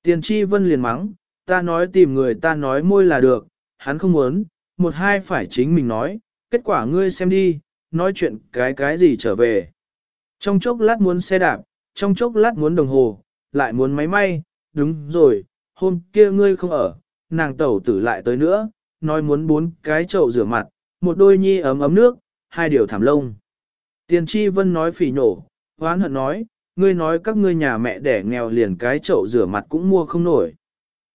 Tiền Chi vân liền mắng, ta nói tìm người ta nói môi là được, hắn không muốn, một hai phải chính mình nói, kết quả ngươi xem đi, nói chuyện cái cái gì trở về. Trong chốc lát muốn xe đạp, trong chốc lát muốn đồng hồ, lại muốn máy may, đúng rồi, hôm kia ngươi không ở, nàng tẩu tử lại tới nữa, nói muốn bốn cái chậu rửa mặt, một đôi nhi ấm ấm nước, hai điều thảm lông. Tiền tri vân nói phỉ nổ, hoán hận nói, ngươi nói các ngươi nhà mẹ đẻ nghèo liền cái chậu rửa mặt cũng mua không nổi.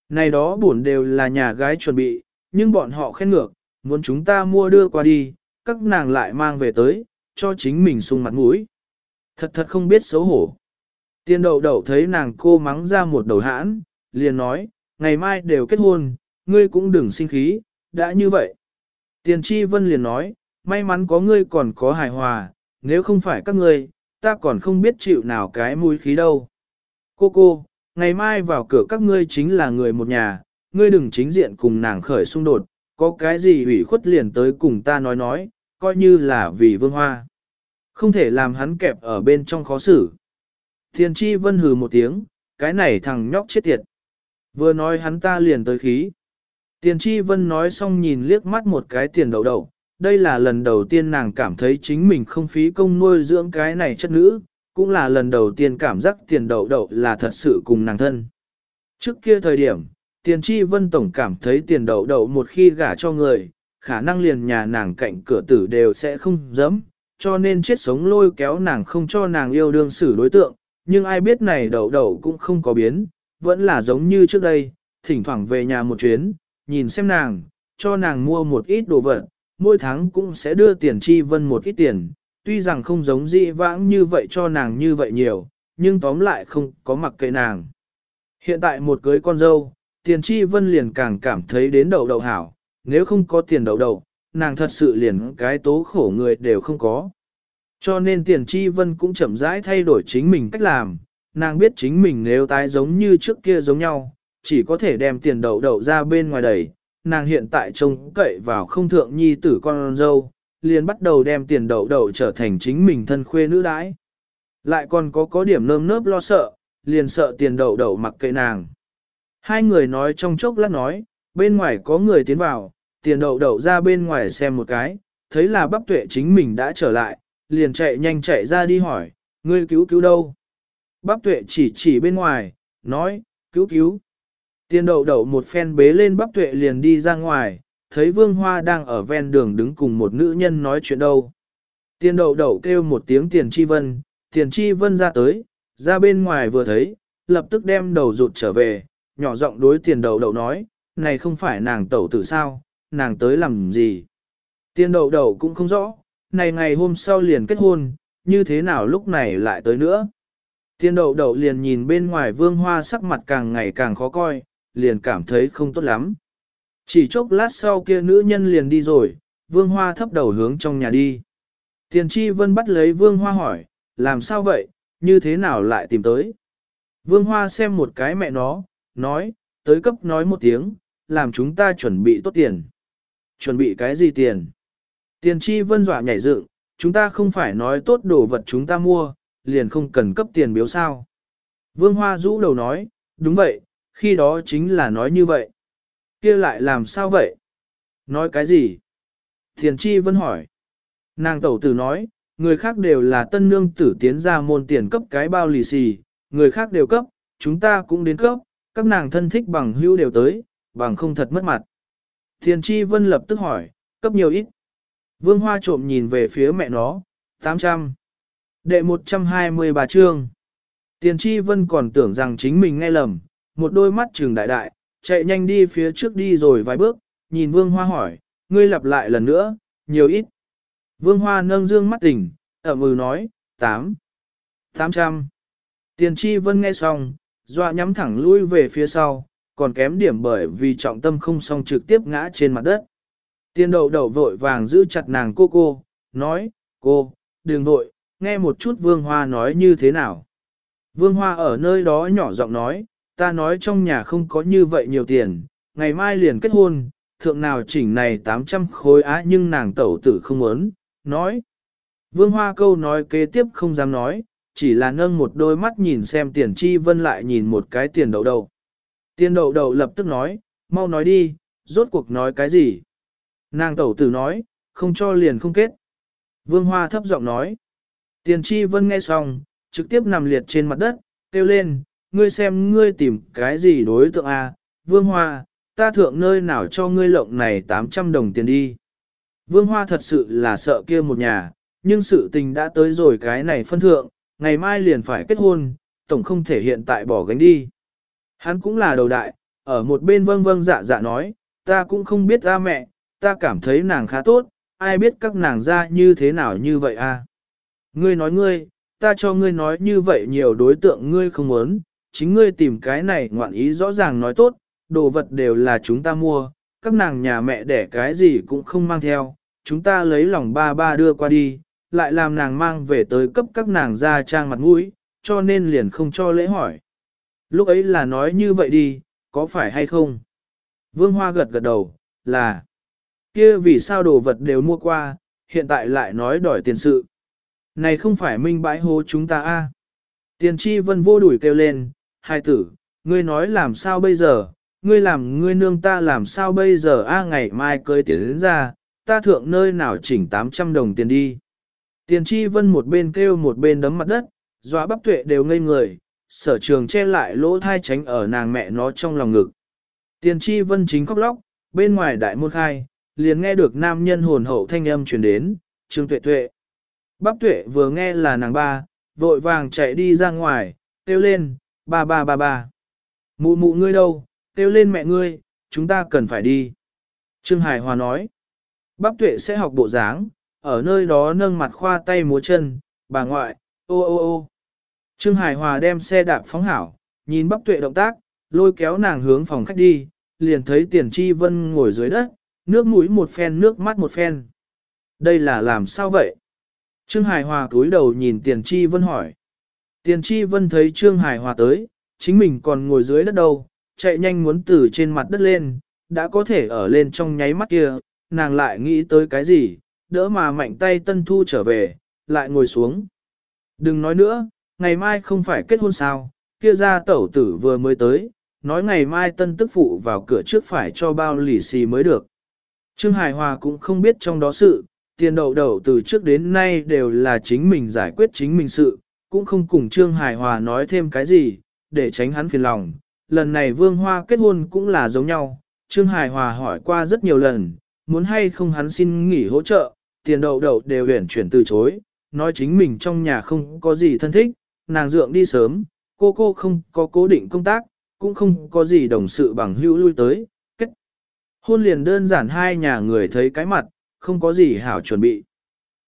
Này đó buồn đều là nhà gái chuẩn bị, nhưng bọn họ khen ngược, muốn chúng ta mua đưa qua đi, các nàng lại mang về tới, cho chính mình sung mặt mũi. Thật thật không biết xấu hổ. Tiên đậu đậu thấy nàng cô mắng ra một đầu hãn, liền nói, ngày mai đều kết hôn, ngươi cũng đừng sinh khí, đã như vậy. Tiền tri vân liền nói, may mắn có ngươi còn có hài hòa, nếu không phải các ngươi, ta còn không biết chịu nào cái mũi khí đâu. Cô cô, ngày mai vào cửa các ngươi chính là người một nhà, ngươi đừng chính diện cùng nàng khởi xung đột, có cái gì ủy khuất liền tới cùng ta nói nói, coi như là vì vương hoa. Không thể làm hắn kẹp ở bên trong khó xử. Thiên Chi vân hừ một tiếng, cái này thằng nhóc chết tiệt. Vừa nói hắn ta liền tới khí. Tiền tri vân nói xong nhìn liếc mắt một cái tiền đầu đầu, đây là lần đầu tiên nàng cảm thấy chính mình không phí công nuôi dưỡng cái này chất nữ, cũng là lần đầu tiên cảm giác tiền đậu đậu là thật sự cùng nàng thân. Trước kia thời điểm, tiền tri vân tổng cảm thấy tiền đậu đậu một khi gả cho người, khả năng liền nhà nàng cạnh cửa tử đều sẽ không dám, cho nên chết sống lôi kéo nàng không cho nàng yêu đương xử đối tượng, nhưng ai biết này đậu đậu cũng không có biến, vẫn là giống như trước đây, thỉnh thoảng về nhà một chuyến, nhìn xem nàng, cho nàng mua một ít đồ vật, mỗi tháng cũng sẽ đưa tiền chi vân một ít tiền, tuy rằng không giống dị vãng như vậy cho nàng như vậy nhiều, nhưng tóm lại không có mặc kệ nàng. Hiện tại một cưới con dâu, tiền chi vân liền càng cảm thấy đến đầu đầu hảo, nếu không có tiền đầu đầu, nàng thật sự liền cái tố khổ người đều không có. Cho nên tiền chi vân cũng chậm rãi thay đổi chính mình cách làm, nàng biết chính mình nếu tái giống như trước kia giống nhau, chỉ có thể đem tiền đậu đậu ra bên ngoài đẩy, nàng hiện tại trông cậy vào không thượng nhi tử con dâu, liền bắt đầu đem tiền đậu đậu trở thành chính mình thân khuê nữ đãi. Lại còn có có điểm nơm nớp lo sợ, liền sợ tiền đậu đậu mặc kệ nàng. Hai người nói trong chốc lát nói, bên ngoài có người tiến vào, tiền đậu đậu ra bên ngoài xem một cái, thấy là bắp tuệ chính mình đã trở lại, liền chạy nhanh chạy ra đi hỏi, ngươi cứu cứu đâu? Bắp tuệ chỉ chỉ bên ngoài, nói, cứu cứu. Tiên đậu đậu một phen bế lên bắp tuệ liền đi ra ngoài, thấy vương hoa đang ở ven đường đứng cùng một nữ nhân nói chuyện đâu. Tiên đậu đậu kêu một tiếng tiền chi vân, tiền chi vân ra tới, ra bên ngoài vừa thấy, lập tức đem đầu rụt trở về, nhỏ giọng đối tiền đậu đậu nói, này không phải nàng tẩu tử sao, nàng tới làm gì. Tiền đậu đậu cũng không rõ, này ngày hôm sau liền kết hôn, như thế nào lúc này lại tới nữa. Tiền đậu đậu liền nhìn bên ngoài vương hoa sắc mặt càng ngày càng khó coi, liền cảm thấy không tốt lắm. Chỉ chốc lát sau kia nữ nhân liền đi rồi, vương hoa thấp đầu hướng trong nhà đi. Tiền tri vân bắt lấy vương hoa hỏi, làm sao vậy, như thế nào lại tìm tới. Vương hoa xem một cái mẹ nó, nói, tới cấp nói một tiếng, làm chúng ta chuẩn bị tốt tiền. Chuẩn bị cái gì tiền? Tiền tri vân dọa nhảy dựng, chúng ta không phải nói tốt đồ vật chúng ta mua, liền không cần cấp tiền biếu sao. Vương Hoa rũ đầu nói, đúng vậy, khi đó chính là nói như vậy. kia lại làm sao vậy? Nói cái gì? Thiền Chi Vân hỏi. Nàng tẩu tử nói, người khác đều là tân nương tử tiến ra môn tiền cấp cái bao lì xì, người khác đều cấp, chúng ta cũng đến cấp, các nàng thân thích bằng hữu đều tới, bằng không thật mất mặt. Thiền Chi Vân lập tức hỏi, cấp nhiều ít. Vương Hoa trộm nhìn về phía mẹ nó, 800. Đệ 123 chương. Tiền Chi Vân còn tưởng rằng chính mình nghe lầm, một đôi mắt trừng đại đại, chạy nhanh đi phía trước đi rồi vài bước, nhìn Vương Hoa hỏi, ngươi lặp lại lần nữa, nhiều ít. Vương Hoa nâng dương mắt tỉnh, ở mừ nói, 8. 800. Tiền Chi Vân nghe xong, dọa nhắm thẳng lui về phía sau, còn kém điểm bởi vì trọng tâm không xong trực tiếp ngã trên mặt đất. Tiền đậu đậu vội vàng giữ chặt nàng cô cô, nói, cô, đừng vội, nghe một chút Vương Hoa nói như thế nào. Vương Hoa ở nơi đó nhỏ giọng nói, ta nói trong nhà không có như vậy nhiều tiền, ngày mai liền kết hôn, thượng nào chỉnh này 800 khối á nhưng nàng tẩu tử không muốn, nói. Vương Hoa câu nói kế tiếp không dám nói, chỉ là nâng một đôi mắt nhìn xem tiền chi vân lại nhìn một cái tiền đậu đầu. Tiền đậu đầu lập tức nói, mau nói đi, rốt cuộc nói cái gì. Nàng tẩu tử nói, không cho liền không kết. Vương Hoa thấp giọng nói. Tiền tri vân nghe xong, trực tiếp nằm liệt trên mặt đất, kêu lên, ngươi xem ngươi tìm cái gì đối tượng à, Vương Hoa, ta thượng nơi nào cho ngươi lộng này 800 đồng tiền đi. Vương Hoa thật sự là sợ kia một nhà, nhưng sự tình đã tới rồi cái này phân thượng, ngày mai liền phải kết hôn, tổng không thể hiện tại bỏ gánh đi. Hắn cũng là đầu đại, ở một bên vâng vâng dạ dạ nói, ta cũng không biết ra mẹ, ta cảm thấy nàng khá tốt, ai biết các nàng ra như thế nào như vậy a? À? Ngươi nói ngươi, ta cho ngươi nói như vậy nhiều đối tượng ngươi không muốn, chính ngươi tìm cái này ngoạn ý rõ ràng nói tốt, đồ vật đều là chúng ta mua, các nàng nhà mẹ đẻ cái gì cũng không mang theo, chúng ta lấy lòng ba ba đưa qua đi, lại làm nàng mang về tới cấp các nàng ra trang mặt mũi, cho nên liền không cho lễ hỏi. Lúc ấy là nói như vậy đi, có phải hay không? Vương Hoa gật gật đầu, là kia vì sao đồ vật đều mua qua, hiện tại lại nói đòi tiền sự. Này không phải minh bãi hố chúng ta a Tiền tri vân vô đuổi kêu lên, hai tử, ngươi nói làm sao bây giờ, ngươi làm ngươi nương ta làm sao bây giờ a ngày mai cưới tiền đến ra, ta thượng nơi nào chỉnh 800 đồng tiền đi. Tiền tri vân một bên kêu một bên đấm mặt đất, dọa bắp tuệ đều ngây người, sở trường che lại lỗ thai tránh ở nàng mẹ nó trong lòng ngực. Tiền tri vân chính khóc lóc, bên ngoài đại môn khai, liền nghe được nam nhân hồn hậu thanh âm truyền đến, trương tuệ tuệ. Bắp tuệ vừa nghe là nàng ba, vội vàng chạy đi ra ngoài, kêu lên, ba ba ba ba. Mụ mụ ngươi đâu, kêu lên mẹ ngươi, chúng ta cần phải đi. Trương Hải Hòa nói, bắp tuệ sẽ học bộ dáng, ở nơi đó nâng mặt khoa tay múa chân, bà ngoại, ô ô ô. Trương Hải Hòa đem xe đạp phóng hảo, nhìn bắp tuệ động tác, lôi kéo nàng hướng phòng khách đi, liền thấy tiền tri vân ngồi dưới đất, nước mũi một phen nước mắt một phen. Đây là làm sao vậy? Trương Hải Hòa cúi đầu nhìn Tiền Chi Vân hỏi. Tiền Chi Vân thấy Trương Hải Hòa tới, chính mình còn ngồi dưới đất đâu, chạy nhanh muốn từ trên mặt đất lên, đã có thể ở lên trong nháy mắt kia, nàng lại nghĩ tới cái gì, đỡ mà mạnh tay tân thu trở về, lại ngồi xuống. Đừng nói nữa, ngày mai không phải kết hôn sao, kia ra tẩu tử vừa mới tới, nói ngày mai tân tức phụ vào cửa trước phải cho bao lì xì mới được. Trương Hải Hòa cũng không biết trong đó sự, tiền đậu đậu từ trước đến nay đều là chính mình giải quyết chính mình sự, cũng không cùng Trương Hải Hòa nói thêm cái gì, để tránh hắn phiền lòng. Lần này Vương Hoa kết hôn cũng là giống nhau, Trương Hải Hòa hỏi qua rất nhiều lần, muốn hay không hắn xin nghỉ hỗ trợ, tiền đậu đậu đều huyển chuyển từ chối, nói chính mình trong nhà không có gì thân thích, nàng dượng đi sớm, cô cô không có cố định công tác, cũng không có gì đồng sự bằng hữu lui tới, kết. Hôn liền đơn giản hai nhà người thấy cái mặt, không có gì hảo chuẩn bị.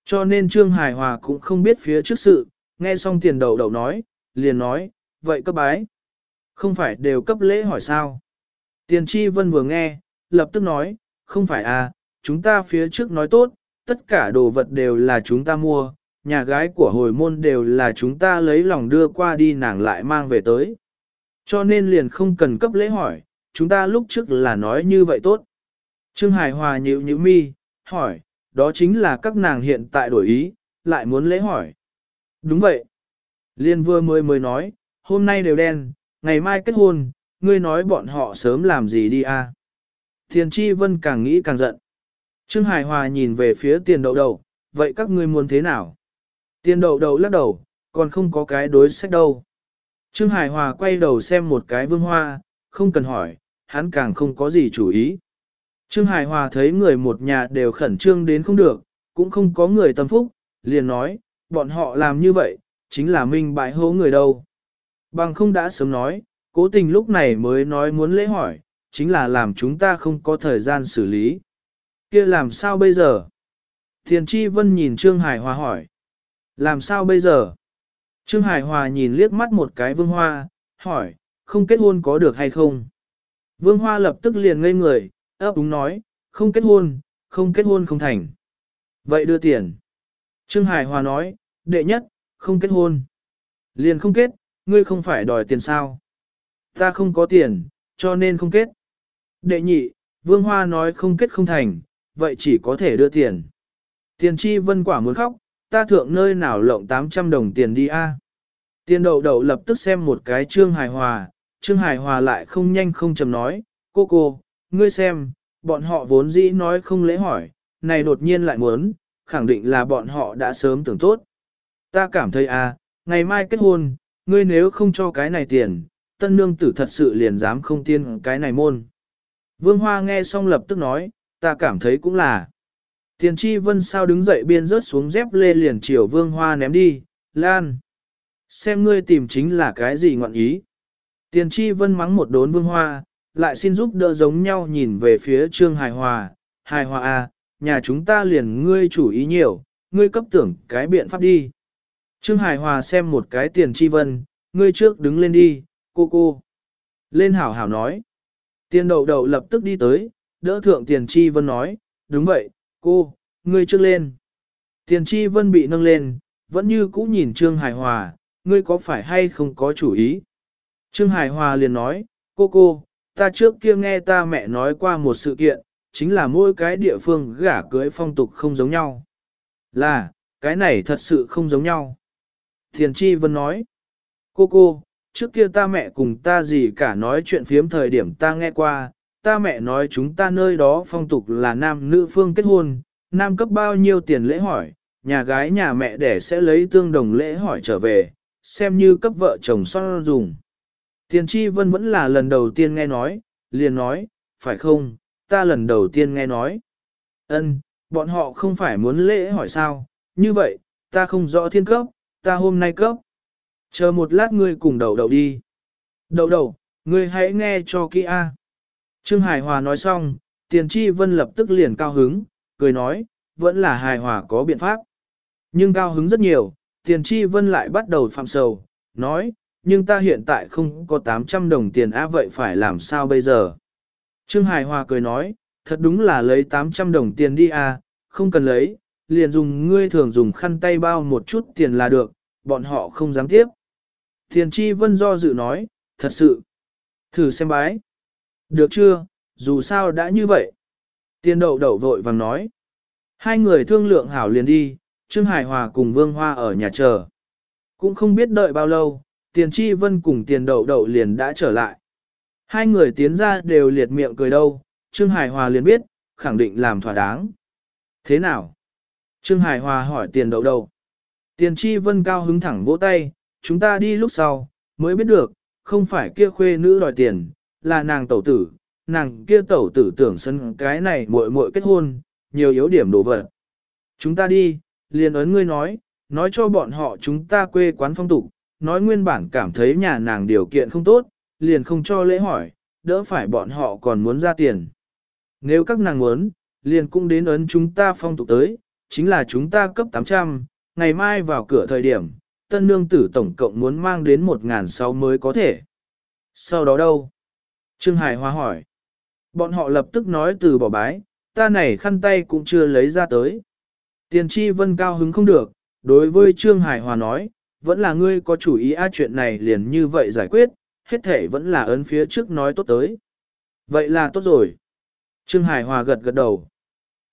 Cho nên Trương Hải Hòa cũng không biết phía trước sự, nghe xong tiền đầu đầu nói, liền nói, vậy cấp bái. Không phải đều cấp lễ hỏi sao. Tiền chi vân vừa nghe, lập tức nói, không phải à, chúng ta phía trước nói tốt, tất cả đồ vật đều là chúng ta mua, nhà gái của hồi môn đều là chúng ta lấy lòng đưa qua đi nàng lại mang về tới. Cho nên liền không cần cấp lễ hỏi, chúng ta lúc trước là nói như vậy tốt. Trương Hải Hòa nhịu nhịu mi, hỏi, đó chính là các nàng hiện tại đổi ý, lại muốn lễ hỏi. Đúng vậy. Liên vừa mới mới nói, hôm nay đều đen, ngày mai kết hôn, ngươi nói bọn họ sớm làm gì đi à? Thiền Chi Vân càng nghĩ càng giận. Trương Hải Hòa nhìn về phía tiền đậu đầu, vậy các ngươi muốn thế nào? Tiền đậu đầu lắc đầu, còn không có cái đối sách đâu. Trương Hải Hòa quay đầu xem một cái vương hoa, không cần hỏi, hắn càng không có gì chủ ý. Trương Hải Hòa thấy người một nhà đều khẩn trương đến không được, cũng không có người tâm phúc, liền nói, bọn họ làm như vậy, chính là minh bại hố người đâu. Bằng không đã sớm nói, cố tình lúc này mới nói muốn lễ hỏi, chính là làm chúng ta không có thời gian xử lý. kia làm sao bây giờ? Thiền Chi Vân nhìn Trương Hải Hòa hỏi. Làm sao bây giờ? Trương Hải Hòa nhìn liếc mắt một cái vương hoa, hỏi, không kết hôn có được hay không? Vương hoa lập tức liền ngây người, ấp úng nói, không kết hôn, không kết hôn không thành. Vậy đưa tiền. Trương Hải Hòa nói, đệ nhất, không kết hôn. Liền không kết, ngươi không phải đòi tiền sao. Ta không có tiền, cho nên không kết. Đệ nhị, Vương Hoa nói không kết không thành, vậy chỉ có thể đưa tiền. Tiền chi vân quả muốn khóc, ta thượng nơi nào lộng 800 đồng tiền đi a. Tiền đậu đậu lập tức xem một cái Trương Hải Hòa, Trương Hải Hòa lại không nhanh không chầm nói, cô cô, ngươi xem, bọn họ vốn dĩ nói không lễ hỏi, này đột nhiên lại muốn, khẳng định là bọn họ đã sớm tưởng tốt. Ta cảm thấy à, ngày mai kết hôn, ngươi nếu không cho cái này tiền, tân nương tử thật sự liền dám không tiên cái này môn. Vương Hoa nghe xong lập tức nói, ta cảm thấy cũng là. Tiền tri vân sao đứng dậy biên rớt xuống dép lê liền chiều Vương Hoa ném đi, lan. Xem ngươi tìm chính là cái gì ngọn ý. Tiền tri vân mắng một đốn Vương Hoa, lại xin giúp đỡ giống nhau nhìn về phía Trương Hài Hòa, Hài Hòa à, nhà chúng ta liền ngươi chủ ý nhiều, ngươi cấp tưởng cái biện pháp đi. Trương Hải Hòa xem một cái tiền chi vân, ngươi trước đứng lên đi, cô cô. Lên hảo hảo nói. Tiền đậu đậu lập tức đi tới, đỡ thượng tiền chi vân nói, đúng vậy, cô, ngươi trước lên. Tiền chi vân bị nâng lên, vẫn như cũ nhìn Trương Hải Hòa, ngươi có phải hay không có chủ ý. Trương Hải Hòa liền nói, cô cô, ta trước kia nghe ta mẹ nói qua một sự kiện, chính là mỗi cái địa phương gả cưới phong tục không giống nhau. Là, cái này thật sự không giống nhau. Thiền Chi Vân nói, cô cô, trước kia ta mẹ cùng ta gì cả nói chuyện phiếm thời điểm ta nghe qua, ta mẹ nói chúng ta nơi đó phong tục là nam nữ phương kết hôn, nam cấp bao nhiêu tiền lễ hỏi, nhà gái nhà mẹ đẻ sẽ lấy tương đồng lễ hỏi trở về, xem như cấp vợ chồng son dùng. Tiền Chi Vân vẫn là lần đầu tiên nghe nói, liền nói, phải không, ta lần đầu tiên nghe nói. Ân, bọn họ không phải muốn lễ hỏi sao, như vậy, ta không rõ thiên cấp, ta hôm nay cấp. Chờ một lát ngươi cùng đầu đầu đi. Đầu đầu, ngươi hãy nghe cho kỹ a. Trương Hải Hòa nói xong, Tiền Chi Vân lập tức liền cao hứng, cười nói, vẫn là Hải hòa có biện pháp. Nhưng cao hứng rất nhiều, Tiền Chi Vân lại bắt đầu phạm sầu, nói, nhưng ta hiện tại không có 800 đồng tiền á vậy phải làm sao bây giờ? Trương Hải Hòa cười nói, thật đúng là lấy 800 đồng tiền đi à, không cần lấy, liền dùng ngươi thường dùng khăn tay bao một chút tiền là được, bọn họ không dám tiếp. Thiền Chi Vân do dự nói, thật sự, thử xem bái. Được chưa, dù sao đã như vậy. Tiền đậu đậu vội vàng nói. Hai người thương lượng hảo liền đi, Trương Hải Hòa cùng Vương Hoa ở nhà chờ. Cũng không biết đợi bao lâu, tiền chi vân cùng tiền đậu đậu liền đã trở lại. Hai người tiến ra đều liệt miệng cười đâu, Trương Hải Hòa liền biết, khẳng định làm thỏa đáng. Thế nào? Trương Hải Hòa hỏi tiền đậu đậu. Tiền chi vân cao hứng thẳng vỗ tay, chúng ta đi lúc sau, mới biết được, không phải kia khuê nữ đòi tiền, là nàng tẩu tử, nàng kia tẩu tử tưởng sân cái này muội muội kết hôn, nhiều yếu điểm đổ vật. Chúng ta đi, liền ấn ngươi nói, nói cho bọn họ chúng ta quê quán phong tục, nói nguyên bản cảm thấy nhà nàng điều kiện không tốt, liền không cho lễ hỏi, đỡ phải bọn họ còn muốn ra tiền. Nếu các nàng muốn, liền cũng đến ấn chúng ta phong tục tới, chính là chúng ta cấp 800, ngày mai vào cửa thời điểm, tân nương tử tổng cộng muốn mang đến 1.600 mới có thể. Sau đó đâu? Trương Hải Hoa hỏi. Bọn họ lập tức nói từ bỏ bái, ta này khăn tay cũng chưa lấy ra tới. Tiền tri vân cao hứng không được, đối với Trương Hải Hòa nói, vẫn là ngươi có chủ ý a chuyện này liền như vậy giải quyết, hết thể vẫn là ấn phía trước nói tốt tới. Vậy là tốt rồi. Trương Hải Hòa gật gật đầu.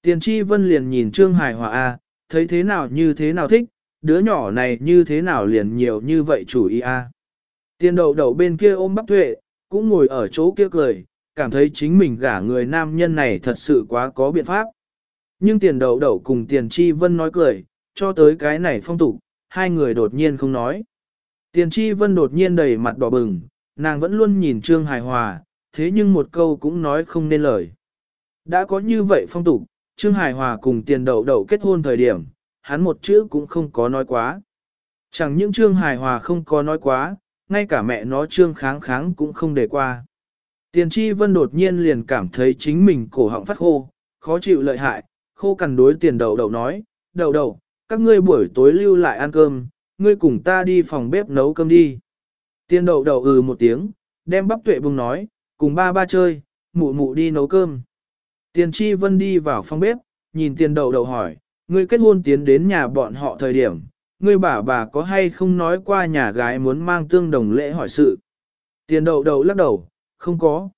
Tiền tri vân liền nhìn Trương Hải Hòa A, thấy thế nào như thế nào thích, đứa nhỏ này như thế nào liền nhiều như vậy chủ ý A. Tiền đậu đậu bên kia ôm bắp tuệ, cũng ngồi ở chỗ kia cười, cảm thấy chính mình gả người nam nhân này thật sự quá có biện pháp. Nhưng tiền đậu đậu cùng tiền tri vân nói cười, cho tới cái này phong tục, hai người đột nhiên không nói. Tiền tri vân đột nhiên đầy mặt đỏ bừng, nàng vẫn luôn nhìn Trương Hải Hòa, thế nhưng một câu cũng nói không nên lời. Đã có như vậy phong tục, Trương Hải Hòa cùng tiền đậu đậu kết hôn thời điểm, hắn một chữ cũng không có nói quá. Chẳng những Trương Hải Hòa không có nói quá, ngay cả mẹ nó Trương Kháng Kháng cũng không để qua. Tiền tri vân đột nhiên liền cảm thấy chính mình cổ họng phát khô, khó chịu lợi hại, khô cằn đối tiền đậu đậu nói, đậu đậu, các ngươi buổi tối lưu lại ăn cơm, ngươi cùng ta đi phòng bếp nấu cơm đi. Tiền đậu đậu ừ một tiếng, đem bắp tuệ bùng nói, cùng ba ba chơi, mụ mụ đi nấu cơm. Tiền tri vân đi vào phòng bếp, nhìn tiền đậu đậu hỏi, ngươi kết hôn tiến đến nhà bọn họ thời điểm, ngươi bà bà có hay không nói qua nhà gái muốn mang tương đồng lễ hỏi sự. Tiền đậu đậu lắc đầu, không có.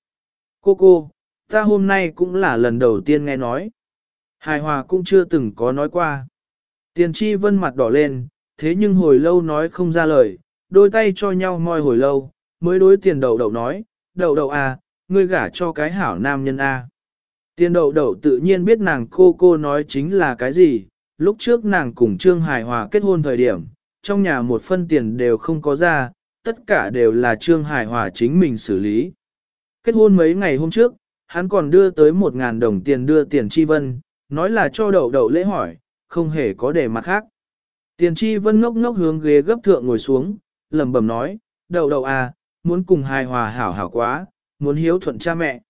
Cô cô, ta hôm nay cũng là lần đầu tiên nghe nói. Hài hòa cũng chưa từng có nói qua. Tiền tri vân mặt đỏ lên, thế nhưng hồi lâu nói không ra lời, đôi tay cho nhau moi hồi lâu, mới đối tiền đậu đậu nói, đậu đậu à, ngươi gả cho cái hảo nam nhân a. À. Tiền đậu đậu tự nhiên biết nàng cô cô nói chính là cái gì, lúc trước nàng cùng Trương Hải Hòa kết hôn thời điểm, trong nhà một phân tiền đều không có ra, tất cả đều là Trương Hải Hòa chính mình xử lý. Kết hôn mấy ngày hôm trước, hắn còn đưa tới một ngàn đồng tiền đưa tiền chi vân, nói là cho đậu đậu lễ hỏi, không hề có để mặt khác. Tiền chi vân ngốc ngốc hướng ghế gấp thượng ngồi xuống, lẩm bẩm nói, đậu đậu à, muốn cùng hài hòa hảo hảo quá, muốn hiếu thuận cha mẹ.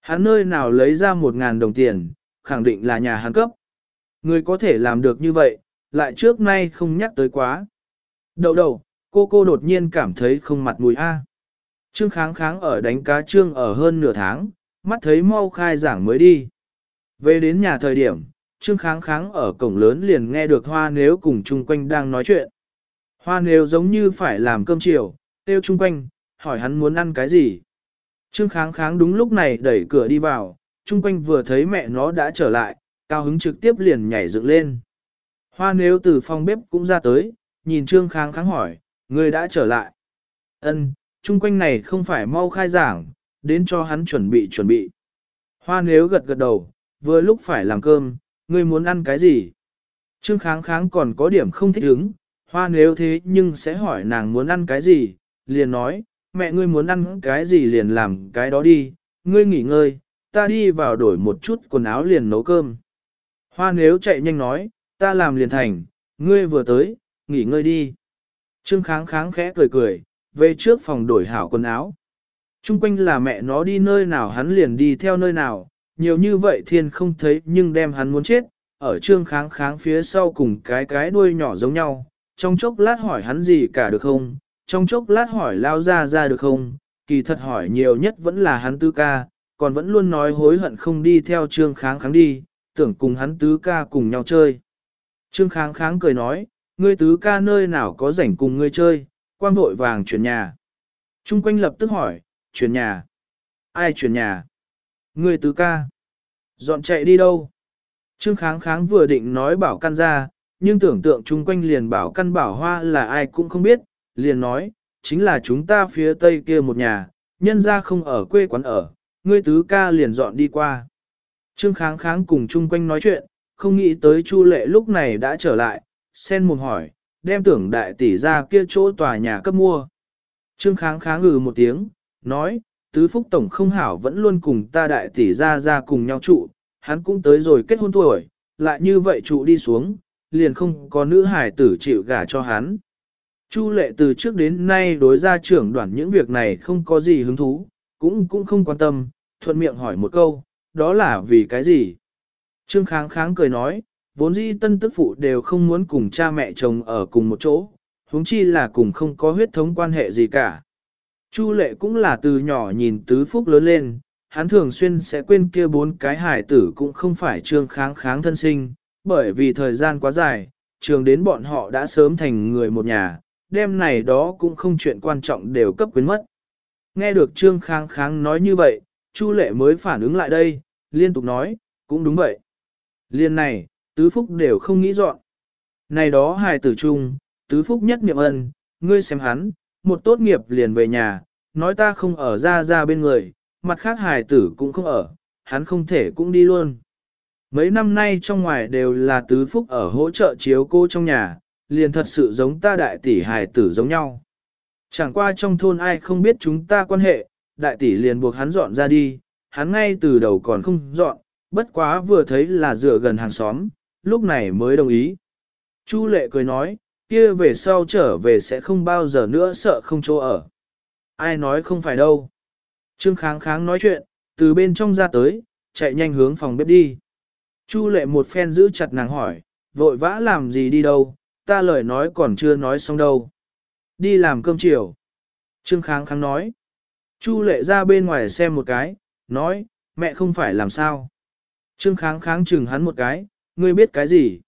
Hắn nơi nào lấy ra một ngàn đồng tiền, khẳng định là nhà hắn cấp. Người có thể làm được như vậy, lại trước nay không nhắc tới quá. Đậu đậu, cô cô đột nhiên cảm thấy không mặt mũi a. Trương kháng kháng ở đánh cá trương ở hơn nửa tháng, mắt thấy mau khai giảng mới đi. Về đến nhà thời điểm, trương kháng kháng ở cổng lớn liền nghe được hoa nếu cùng chung quanh đang nói chuyện. Hoa nếu giống như phải làm cơm chiều, tiêu chung quanh, hỏi hắn muốn ăn cái gì. Trương kháng kháng đúng lúc này đẩy cửa đi vào, chung quanh vừa thấy mẹ nó đã trở lại, cao hứng trực tiếp liền nhảy dựng lên. Hoa nếu từ phòng bếp cũng ra tới, nhìn trương kháng kháng hỏi, người đã trở lại. Ân, chung quanh này không phải mau khai giảng, đến cho hắn chuẩn bị chuẩn bị. Hoa nếu gật gật đầu, vừa lúc phải làm cơm, ngươi muốn ăn cái gì? Trương kháng kháng còn có điểm không thích ứng, hoa nếu thế nhưng sẽ hỏi nàng muốn ăn cái gì, liền nói, mẹ ngươi muốn ăn cái gì liền làm cái đó đi, ngươi nghỉ ngơi, ta đi vào đổi một chút quần áo liền nấu cơm. Hoa nếu chạy nhanh nói, ta làm liền thành, ngươi vừa tới, nghỉ ngơi đi. Trương kháng kháng khẽ cười cười, về trước phòng đổi hảo quần áo. Trung quanh là mẹ nó đi nơi nào hắn liền đi theo nơi nào, nhiều như vậy thiên không thấy nhưng đem hắn muốn chết, ở trương kháng kháng phía sau cùng cái cái đuôi nhỏ giống nhau, trong chốc lát hỏi hắn gì cả được không, trong chốc lát hỏi lao ra ra được không, kỳ thật hỏi nhiều nhất vẫn là hắn tư ca, còn vẫn luôn nói hối hận không đi theo trương kháng kháng đi, tưởng cùng hắn tứ ca cùng nhau chơi. Trương kháng kháng cười nói, ngươi tứ ca nơi nào có rảnh cùng ngươi chơi, quan vội vàng chuyển nhà. Trung quanh lập tức hỏi, chuyển nhà. Ai chuyển nhà? Người tứ ca. Dọn chạy đi đâu? Trương kháng kháng vừa định nói bảo căn ra, nhưng tưởng tượng chung quanh liền bảo căn bảo hoa là ai cũng không biết, liền nói, chính là chúng ta phía tây kia một nhà, nhân ra không ở quê quán ở, ngươi tứ ca liền dọn đi qua. Trương kháng kháng cùng chung quanh nói chuyện, không nghĩ tới Chu lệ lúc này đã trở lại, sen mồm hỏi, đem tưởng đại tỷ ra kia chỗ tòa nhà cấp mua. Trương kháng kháng ngừ một tiếng, nói, tứ phúc tổng không hảo vẫn luôn cùng ta đại tỷ ra ra cùng nhau trụ, hắn cũng tới rồi kết hôn tuổi, lại như vậy trụ đi xuống, liền không có nữ hải tử chịu gả cho hắn. Chu lệ từ trước đến nay đối ra trưởng đoàn những việc này không có gì hứng thú, cũng cũng không quan tâm, thuận miệng hỏi một câu, đó là vì cái gì? Trương kháng kháng cười nói, vốn dĩ tân tức phụ đều không muốn cùng cha mẹ chồng ở cùng một chỗ, huống chi là cùng không có huyết thống quan hệ gì cả. Chu lệ cũng là từ nhỏ nhìn tứ phúc lớn lên, hắn thường xuyên sẽ quên kia bốn cái hải tử cũng không phải trương kháng kháng thân sinh, bởi vì thời gian quá dài, trường đến bọn họ đã sớm thành người một nhà, đêm này đó cũng không chuyện quan trọng đều cấp quyến mất. Nghe được trương kháng kháng nói như vậy, Chu lệ mới phản ứng lại đây, liên tục nói, cũng đúng vậy. Liên này, tứ phúc đều không nghĩ dọn. Này đó hài tử chung, tứ phúc nhất niệm ân, ngươi xem hắn, một tốt nghiệp liền về nhà, nói ta không ở ra ra bên người, mặt khác hài tử cũng không ở, hắn không thể cũng đi luôn. Mấy năm nay trong ngoài đều là tứ phúc ở hỗ trợ chiếu cô trong nhà, liền thật sự giống ta đại tỷ hài tử giống nhau. Chẳng qua trong thôn ai không biết chúng ta quan hệ, đại tỷ liền buộc hắn dọn ra đi, hắn ngay từ đầu còn không dọn, bất quá vừa thấy là dựa gần hàng xóm, lúc này mới đồng ý. Chu lệ cười nói, kia về sau trở về sẽ không bao giờ nữa sợ không chỗ ở. Ai nói không phải đâu. Trương kháng kháng nói chuyện, từ bên trong ra tới, chạy nhanh hướng phòng bếp đi. Chu lệ một phen giữ chặt nàng hỏi, vội vã làm gì đi đâu, ta lời nói còn chưa nói xong đâu. Đi làm cơm chiều. Trương kháng kháng nói. Chu lệ ra bên ngoài xem một cái, nói, mẹ không phải làm sao. Trương kháng kháng chừng hắn một cái, ngươi biết cái gì?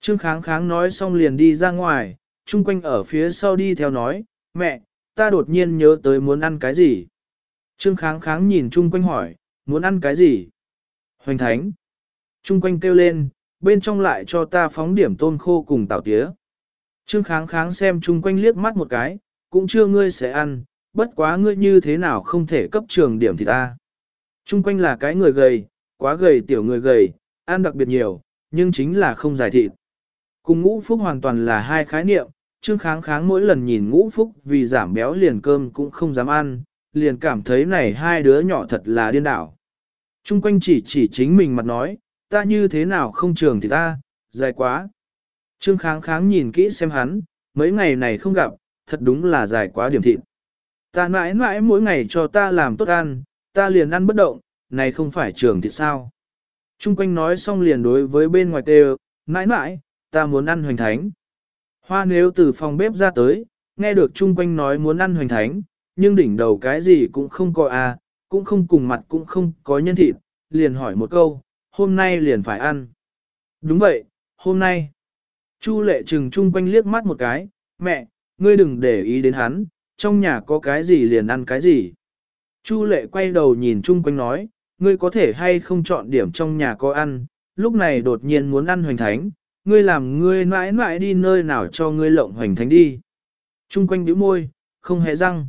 Trương kháng kháng nói xong liền đi ra ngoài, chung quanh ở phía sau đi theo nói, mẹ, ta đột nhiên nhớ tới muốn ăn cái gì? Trương kháng kháng nhìn chung quanh hỏi, muốn ăn cái gì? Hoành thánh. Chung quanh kêu lên, bên trong lại cho ta phóng điểm tôm khô cùng tảo tía. Trương kháng kháng xem chung quanh liếc mắt một cái, cũng chưa ngươi sẽ ăn, bất quá ngươi như thế nào không thể cấp trường điểm thì ta. Chung quanh là cái người gầy, quá gầy tiểu người gầy, ăn đặc biệt nhiều, nhưng chính là không giải thịt. Cùng ngũ phúc hoàn toàn là hai khái niệm, Trương Kháng Kháng mỗi lần nhìn ngũ phúc vì giảm béo liền cơm cũng không dám ăn, liền cảm thấy này hai đứa nhỏ thật là điên đảo. Trung quanh chỉ chỉ chính mình mặt nói, ta như thế nào không trường thì ta, dài quá. Trương Kháng Kháng nhìn kỹ xem hắn, mấy ngày này không gặp, thật đúng là dài quá điểm thịt. Ta mãi mãi mỗi ngày cho ta làm tốt ăn, ta liền ăn bất động, này không phải trường thịt sao. Trung quanh nói xong liền đối với bên ngoài kêu, mãi mãi, ta muốn ăn hoành thánh. Hoa nếu từ phòng bếp ra tới, nghe được chung quanh nói muốn ăn hoành thánh, nhưng đỉnh đầu cái gì cũng không có à, cũng không cùng mặt cũng không có nhân thịt, liền hỏi một câu, hôm nay liền phải ăn. Đúng vậy, hôm nay. Chu lệ trừng chung quanh liếc mắt một cái, mẹ, ngươi đừng để ý đến hắn, trong nhà có cái gì liền ăn cái gì. Chu lệ quay đầu nhìn chung quanh nói, ngươi có thể hay không chọn điểm trong nhà có ăn, lúc này đột nhiên muốn ăn hoành thánh, ngươi làm ngươi mãi mãi đi nơi nào cho ngươi lộng hoành thánh đi. Trung quanh đứa môi, không hề răng.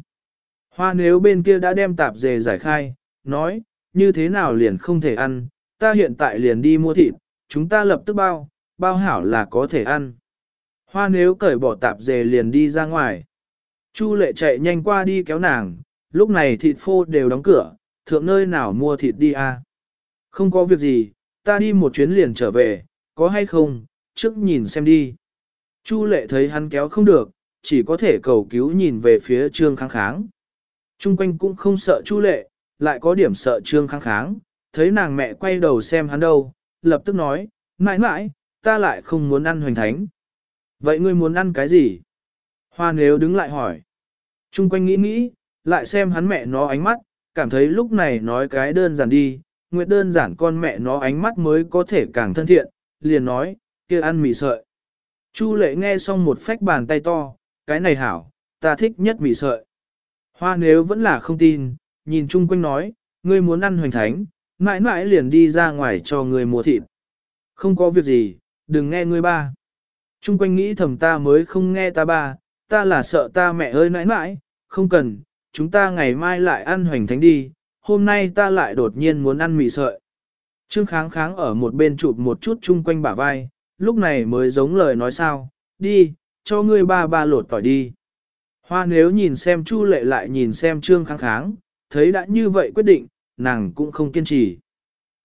Hoa nếu bên kia đã đem tạp dề giải khai, nói, như thế nào liền không thể ăn, ta hiện tại liền đi mua thịt, chúng ta lập tức bao, bao hảo là có thể ăn. Hoa nếu cởi bỏ tạp dề liền đi ra ngoài. Chu lệ chạy nhanh qua đi kéo nàng, lúc này thịt phô đều đóng cửa, thượng nơi nào mua thịt đi à? Không có việc gì, ta đi một chuyến liền trở về, có hay không, trước nhìn xem đi. Chu lệ thấy hắn kéo không được, chỉ có thể cầu cứu nhìn về phía trương kháng kháng. Trung quanh cũng không sợ chu lệ, lại có điểm sợ trương kháng kháng, thấy nàng mẹ quay đầu xem hắn đâu, lập tức nói, mãi mãi, ta lại không muốn ăn hoành thánh. Vậy ngươi muốn ăn cái gì? Hoa nếu đứng lại hỏi. Trung quanh nghĩ nghĩ, lại xem hắn mẹ nó ánh mắt, cảm thấy lúc này nói cái đơn giản đi, nguyệt đơn giản con mẹ nó ánh mắt mới có thể càng thân thiện, liền nói, kia ăn mì sợi. Chu lệ nghe xong một phách bàn tay to, cái này hảo, ta thích nhất mì sợi. Hoa nếu vẫn là không tin, nhìn chung quanh nói, ngươi muốn ăn hoành thánh, mãi mãi liền đi ra ngoài cho người mua thịt. Không có việc gì, đừng nghe ngươi ba. Trung quanh nghĩ thầm ta mới không nghe ta ba, ta là sợ ta mẹ ơi mãi mãi, không cần, chúng ta ngày mai lại ăn hoành thánh đi, hôm nay ta lại đột nhiên muốn ăn mì sợi. Trương kháng kháng ở một bên chụp một chút chung quanh bả vai, lúc này mới giống lời nói sao, đi, cho ngươi ba ba lột tỏi đi. Hoa nếu nhìn xem Chu lệ lại nhìn xem Trương kháng kháng, thấy đã như vậy quyết định, nàng cũng không kiên trì.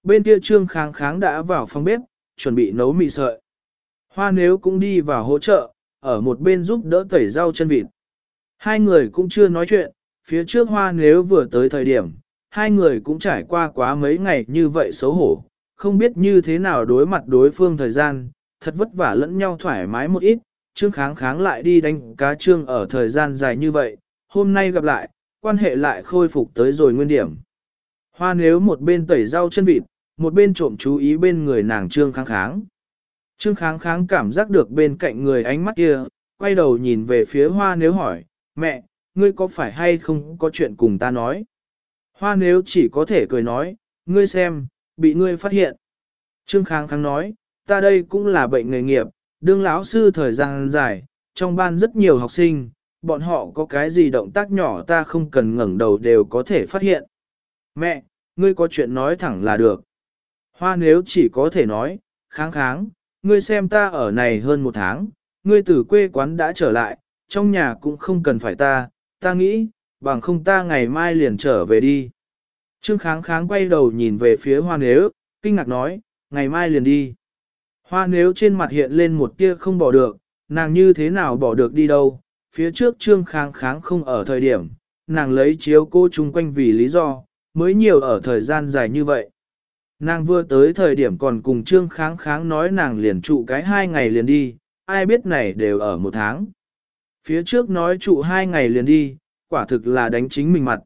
Bên kia Trương kháng kháng đã vào phòng bếp, chuẩn bị nấu mì sợi. Hoa nếu cũng đi vào hỗ trợ, ở một bên giúp đỡ tẩy rau chân vịt. Hai người cũng chưa nói chuyện, phía trước hoa nếu vừa tới thời điểm, hai người cũng trải qua quá mấy ngày như vậy xấu hổ, không biết như thế nào đối mặt đối phương thời gian, thật vất vả lẫn nhau thoải mái một ít, Trương Kháng Kháng lại đi đánh cá trương ở thời gian dài như vậy, hôm nay gặp lại, quan hệ lại khôi phục tới rồi nguyên điểm. Hoa nếu một bên tẩy rau chân vịt, một bên trộm chú ý bên người nàng Trương Kháng Kháng. Trương Kháng Kháng cảm giác được bên cạnh người ánh mắt kia, quay đầu nhìn về phía hoa nếu hỏi, mẹ, ngươi có phải hay không có chuyện cùng ta nói? Hoa nếu chỉ có thể cười nói, ngươi xem, bị ngươi phát hiện. Trương Kháng Kháng nói, ta đây cũng là bệnh nghề nghiệp, đương lão sư thời gian dài, trong ban rất nhiều học sinh, bọn họ có cái gì động tác nhỏ ta không cần ngẩng đầu đều có thể phát hiện. Mẹ, ngươi có chuyện nói thẳng là được. Hoa nếu chỉ có thể nói, kháng kháng, ngươi xem ta ở này hơn một tháng, ngươi từ quê quán đã trở lại, trong nhà cũng không cần phải ta, ta nghĩ, bằng không ta ngày mai liền trở về đi. Trương kháng kháng quay đầu nhìn về phía hoa nếu, kinh ngạc nói, ngày mai liền đi. Hoa nếu trên mặt hiện lên một tia không bỏ được, nàng như thế nào bỏ được đi đâu, phía trước trương kháng kháng không ở thời điểm, nàng lấy chiếu cô chung quanh vì lý do, mới nhiều ở thời gian dài như vậy. Nàng vừa tới thời điểm còn cùng trương kháng kháng nói nàng liền trụ cái hai ngày liền đi, ai biết này đều ở một tháng. Phía trước nói trụ hai ngày liền đi, quả thực là đánh chính mình mặt.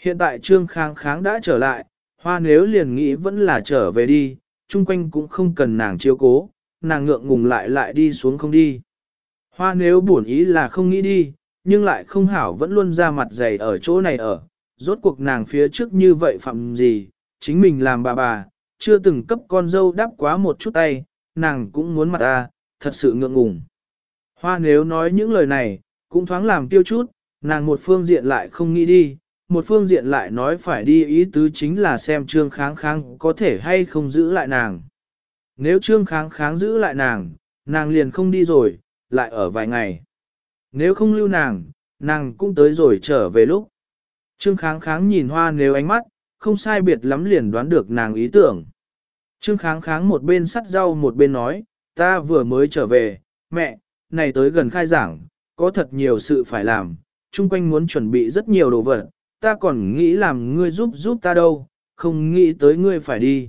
Hiện tại trương kháng kháng đã trở lại, hoa nếu liền nghĩ vẫn là trở về đi, chung quanh cũng không cần nàng chiếu cố, nàng ngượng ngùng lại lại đi xuống không đi. Hoa nếu buồn ý là không nghĩ đi, nhưng lại không hảo vẫn luôn ra mặt dày ở chỗ này ở, rốt cuộc nàng phía trước như vậy phạm gì, chính mình làm bà bà, chưa từng cấp con dâu đáp quá một chút tay, nàng cũng muốn mặt ta, thật sự ngượng ngùng. Hoa nếu nói những lời này, cũng thoáng làm tiêu chút, nàng một phương diện lại không nghĩ đi, một phương diện lại nói phải đi ý tứ chính là xem trương kháng kháng có thể hay không giữ lại nàng. Nếu trương kháng kháng giữ lại nàng, nàng liền không đi rồi, lại ở vài ngày. Nếu không lưu nàng, nàng cũng tới rồi trở về lúc. Trương kháng kháng nhìn hoa nếu ánh mắt, không sai biệt lắm liền đoán được nàng ý tưởng. Trương kháng kháng một bên sắt rau một bên nói, ta vừa mới trở về, mẹ, này tới gần khai giảng, có thật nhiều sự phải làm, chung quanh muốn chuẩn bị rất nhiều đồ vật, ta còn nghĩ làm ngươi giúp giúp ta đâu, không nghĩ tới ngươi phải đi.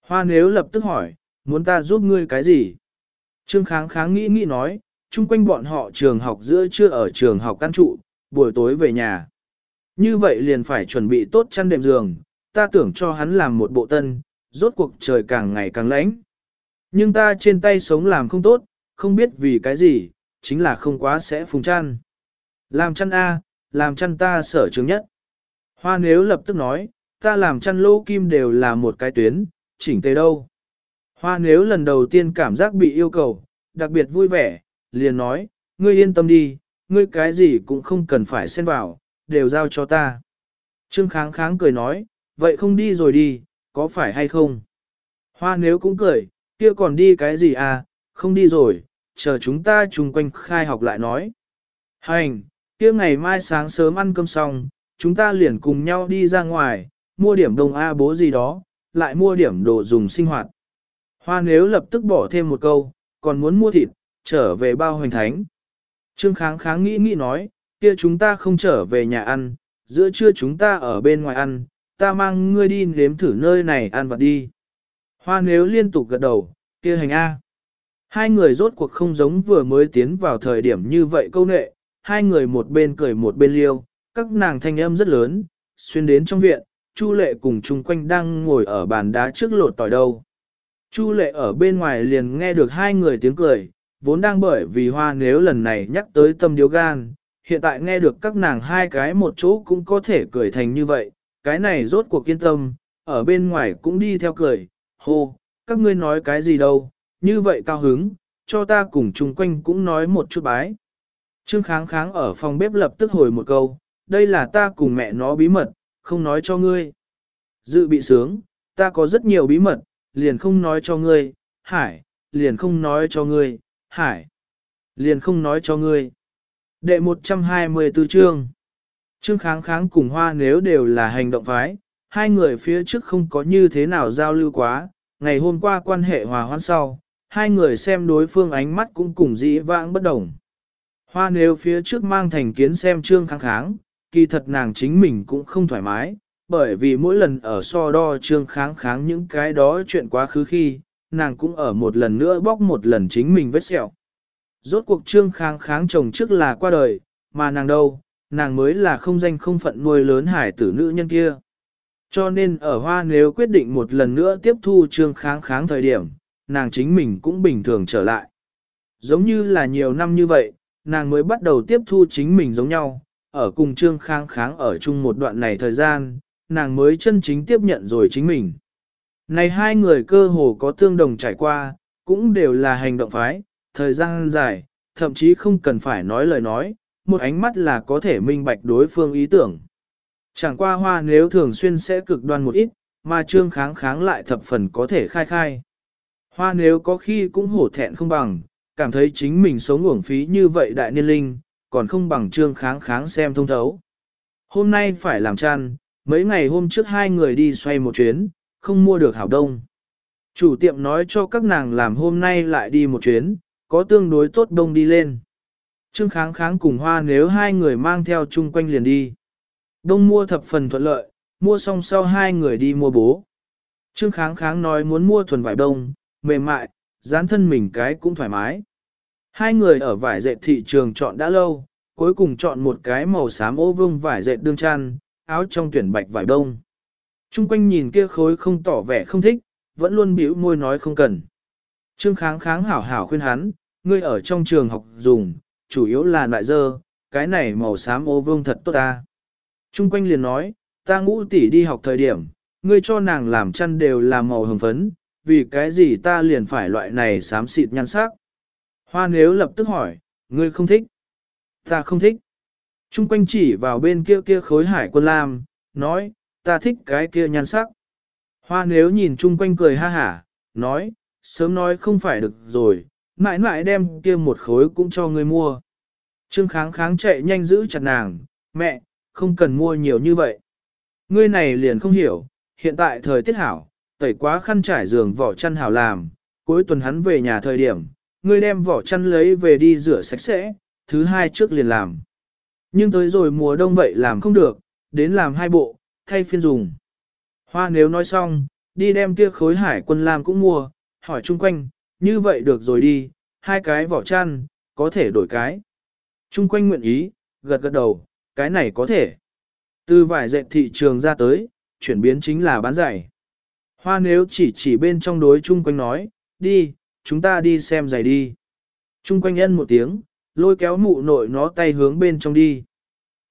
Hoa nếu lập tức hỏi, muốn ta giúp ngươi cái gì? Trương kháng kháng nghĩ nghĩ nói, chung quanh bọn họ trường học giữa chưa ở trường học căn trụ, buổi tối về nhà. Như vậy liền phải chuẩn bị tốt chăn đệm giường, ta tưởng cho hắn làm một bộ tân, rốt cuộc trời càng ngày càng lạnh. Nhưng ta trên tay sống làm không tốt, không biết vì cái gì, chính là không quá sẽ phùng chăn. Làm chăn A, làm chăn ta sở trường nhất. Hoa nếu lập tức nói, ta làm chăn lỗ kim đều là một cái tuyến, chỉnh tề đâu. Hoa nếu lần đầu tiên cảm giác bị yêu cầu, đặc biệt vui vẻ, liền nói, ngươi yên tâm đi, ngươi cái gì cũng không cần phải xen vào, đều giao cho ta. Trương kháng kháng cười nói, vậy không đi rồi đi, có phải hay không? Hoa nếu cũng cười, kia còn đi cái gì à, không đi rồi, chờ chúng ta chung quanh khai học lại nói. Hành, kia ngày mai sáng sớm ăn cơm xong, chúng ta liền cùng nhau đi ra ngoài, mua điểm đồng A bố gì đó, lại mua điểm đồ dùng sinh hoạt. Hoa nếu lập tức bỏ thêm một câu, còn muốn mua thịt, trở về bao hoành thánh. Trương kháng kháng nghĩ nghĩ nói, kia chúng ta không trở về nhà ăn, giữa trưa chúng ta ở bên ngoài ăn, ta mang ngươi đi nếm thử nơi này ăn vặt đi. Hoa nếu liên tục gật đầu, kia hành A. Hai người rốt cuộc không giống vừa mới tiến vào thời điểm như vậy câu nệ, hai người một bên cười một bên liêu, các nàng thanh âm rất lớn, xuyên đến trong viện, Chu lệ cùng chung quanh đang ngồi ở bàn đá trước lột tỏi đâu. Chu lệ ở bên ngoài liền nghe được hai người tiếng cười, vốn đang bởi vì hoa nếu lần này nhắc tới tâm điếu gan, hiện tại nghe được các nàng hai cái một chỗ cũng có thể cười thành như vậy, cái này rốt cuộc kiên tâm, ở bên ngoài cũng đi theo cười, hô, các ngươi nói cái gì đâu, như vậy cao hứng, cho ta cùng chung quanh cũng nói một chút bái. Trương kháng kháng ở phòng bếp lập tức hồi một câu, đây là ta cùng mẹ nó bí mật, không nói cho ngươi. Dự bị sướng, ta có rất nhiều bí mật, liền không nói cho ngươi, hải, liền không nói cho ngươi, hải, liền không nói cho ngươi. Đệ 124 chương Trương kháng kháng cùng hoa nếu đều là hành động phái, hai người phía trước không có như thế nào giao lưu quá, ngày hôm qua quan hệ hòa hoãn sau, hai người xem đối phương ánh mắt cũng cùng dĩ vãng bất đồng. Hoa nếu phía trước mang thành kiến xem trương kháng kháng, kỳ thật nàng chính mình cũng không thoải mái, bởi vì mỗi lần ở so đo trương kháng kháng những cái đó chuyện quá khứ khi, nàng cũng ở một lần nữa bóc một lần chính mình vết sẹo. Rốt cuộc trương kháng kháng chồng trước là qua đời, mà nàng đâu, nàng mới là không danh không phận nuôi lớn hải tử nữ nhân kia. Cho nên ở hoa nếu quyết định một lần nữa tiếp thu trương kháng kháng thời điểm, nàng chính mình cũng bình thường trở lại. Giống như là nhiều năm như vậy, nàng mới bắt đầu tiếp thu chính mình giống nhau, ở cùng trương kháng kháng ở chung một đoạn này thời gian, nàng mới chân chính tiếp nhận rồi chính mình. Này hai người cơ hồ có tương đồng trải qua, cũng đều là hành động phái, thời gian dài, thậm chí không cần phải nói lời nói, một ánh mắt là có thể minh bạch đối phương ý tưởng. Chẳng qua hoa nếu thường xuyên sẽ cực đoan một ít, mà trương kháng kháng lại thập phần có thể khai khai. Hoa nếu có khi cũng hổ thẹn không bằng, cảm thấy chính mình sống uổng phí như vậy đại niên linh, còn không bằng trương kháng kháng xem thông thấu. Hôm nay phải làm chăn, mấy ngày hôm trước hai người đi xoay một chuyến, không mua được hảo đông. Chủ tiệm nói cho các nàng làm hôm nay lại đi một chuyến, có tương đối tốt đông đi lên. Trương kháng kháng cùng hoa nếu hai người mang theo chung quanh liền đi. Đông mua thập phần thuận lợi, mua xong sau hai người đi mua bố. Trương kháng kháng nói muốn mua thuần vải đông, mềm mại, dán thân mình cái cũng thoải mái. Hai người ở vải dệt thị trường chọn đã lâu, cuối cùng chọn một cái màu xám ô vương vải dệt đương chăn, áo trong tuyển bạch vải đông. Trung quanh nhìn kia khối không tỏ vẻ không thích, vẫn luôn bĩu môi nói không cần. Trương kháng kháng hảo hảo khuyên hắn, ngươi ở trong trường học dùng, chủ yếu là loại dơ, cái này màu xám ô vương thật tốt ta. Trung quanh liền nói, ta ngũ tỷ đi học thời điểm, ngươi cho nàng làm chăn đều là màu hồng phấn, vì cái gì ta liền phải loại này xám xịt nhan sắc. Hoa nếu lập tức hỏi, ngươi không thích. Ta không thích. Trung quanh chỉ vào bên kia kia khối hải quân lam, nói, ta thích cái kia nhan sắc. Hoa nếu nhìn chung quanh cười ha hả, nói, sớm nói không phải được rồi, mãi mãi đem kia một khối cũng cho ngươi mua. Trương kháng kháng chạy nhanh giữ chặt nàng, mẹ, không cần mua nhiều như vậy. Ngươi này liền không hiểu, hiện tại thời tiết hảo, tẩy quá khăn trải giường vỏ chăn hảo làm, cuối tuần hắn về nhà thời điểm, ngươi đem vỏ chăn lấy về đi rửa sạch sẽ, thứ hai trước liền làm. Nhưng tới rồi mùa đông vậy làm không được, đến làm hai bộ, thay phiên dùng. Hoa nếu nói xong, đi đem kia khối hải quân làm cũng mua, hỏi chung quanh, như vậy được rồi đi, hai cái vỏ chăn, có thể đổi cái. Chung quanh nguyện ý, gật gật đầu, cái này có thể. Từ vải dệt thị trường ra tới, chuyển biến chính là bán giày. Hoa nếu chỉ chỉ bên trong đối chung quanh nói, đi, chúng ta đi xem giày đi. Chung quanh ân một tiếng, lôi kéo mụ nội nó tay hướng bên trong đi.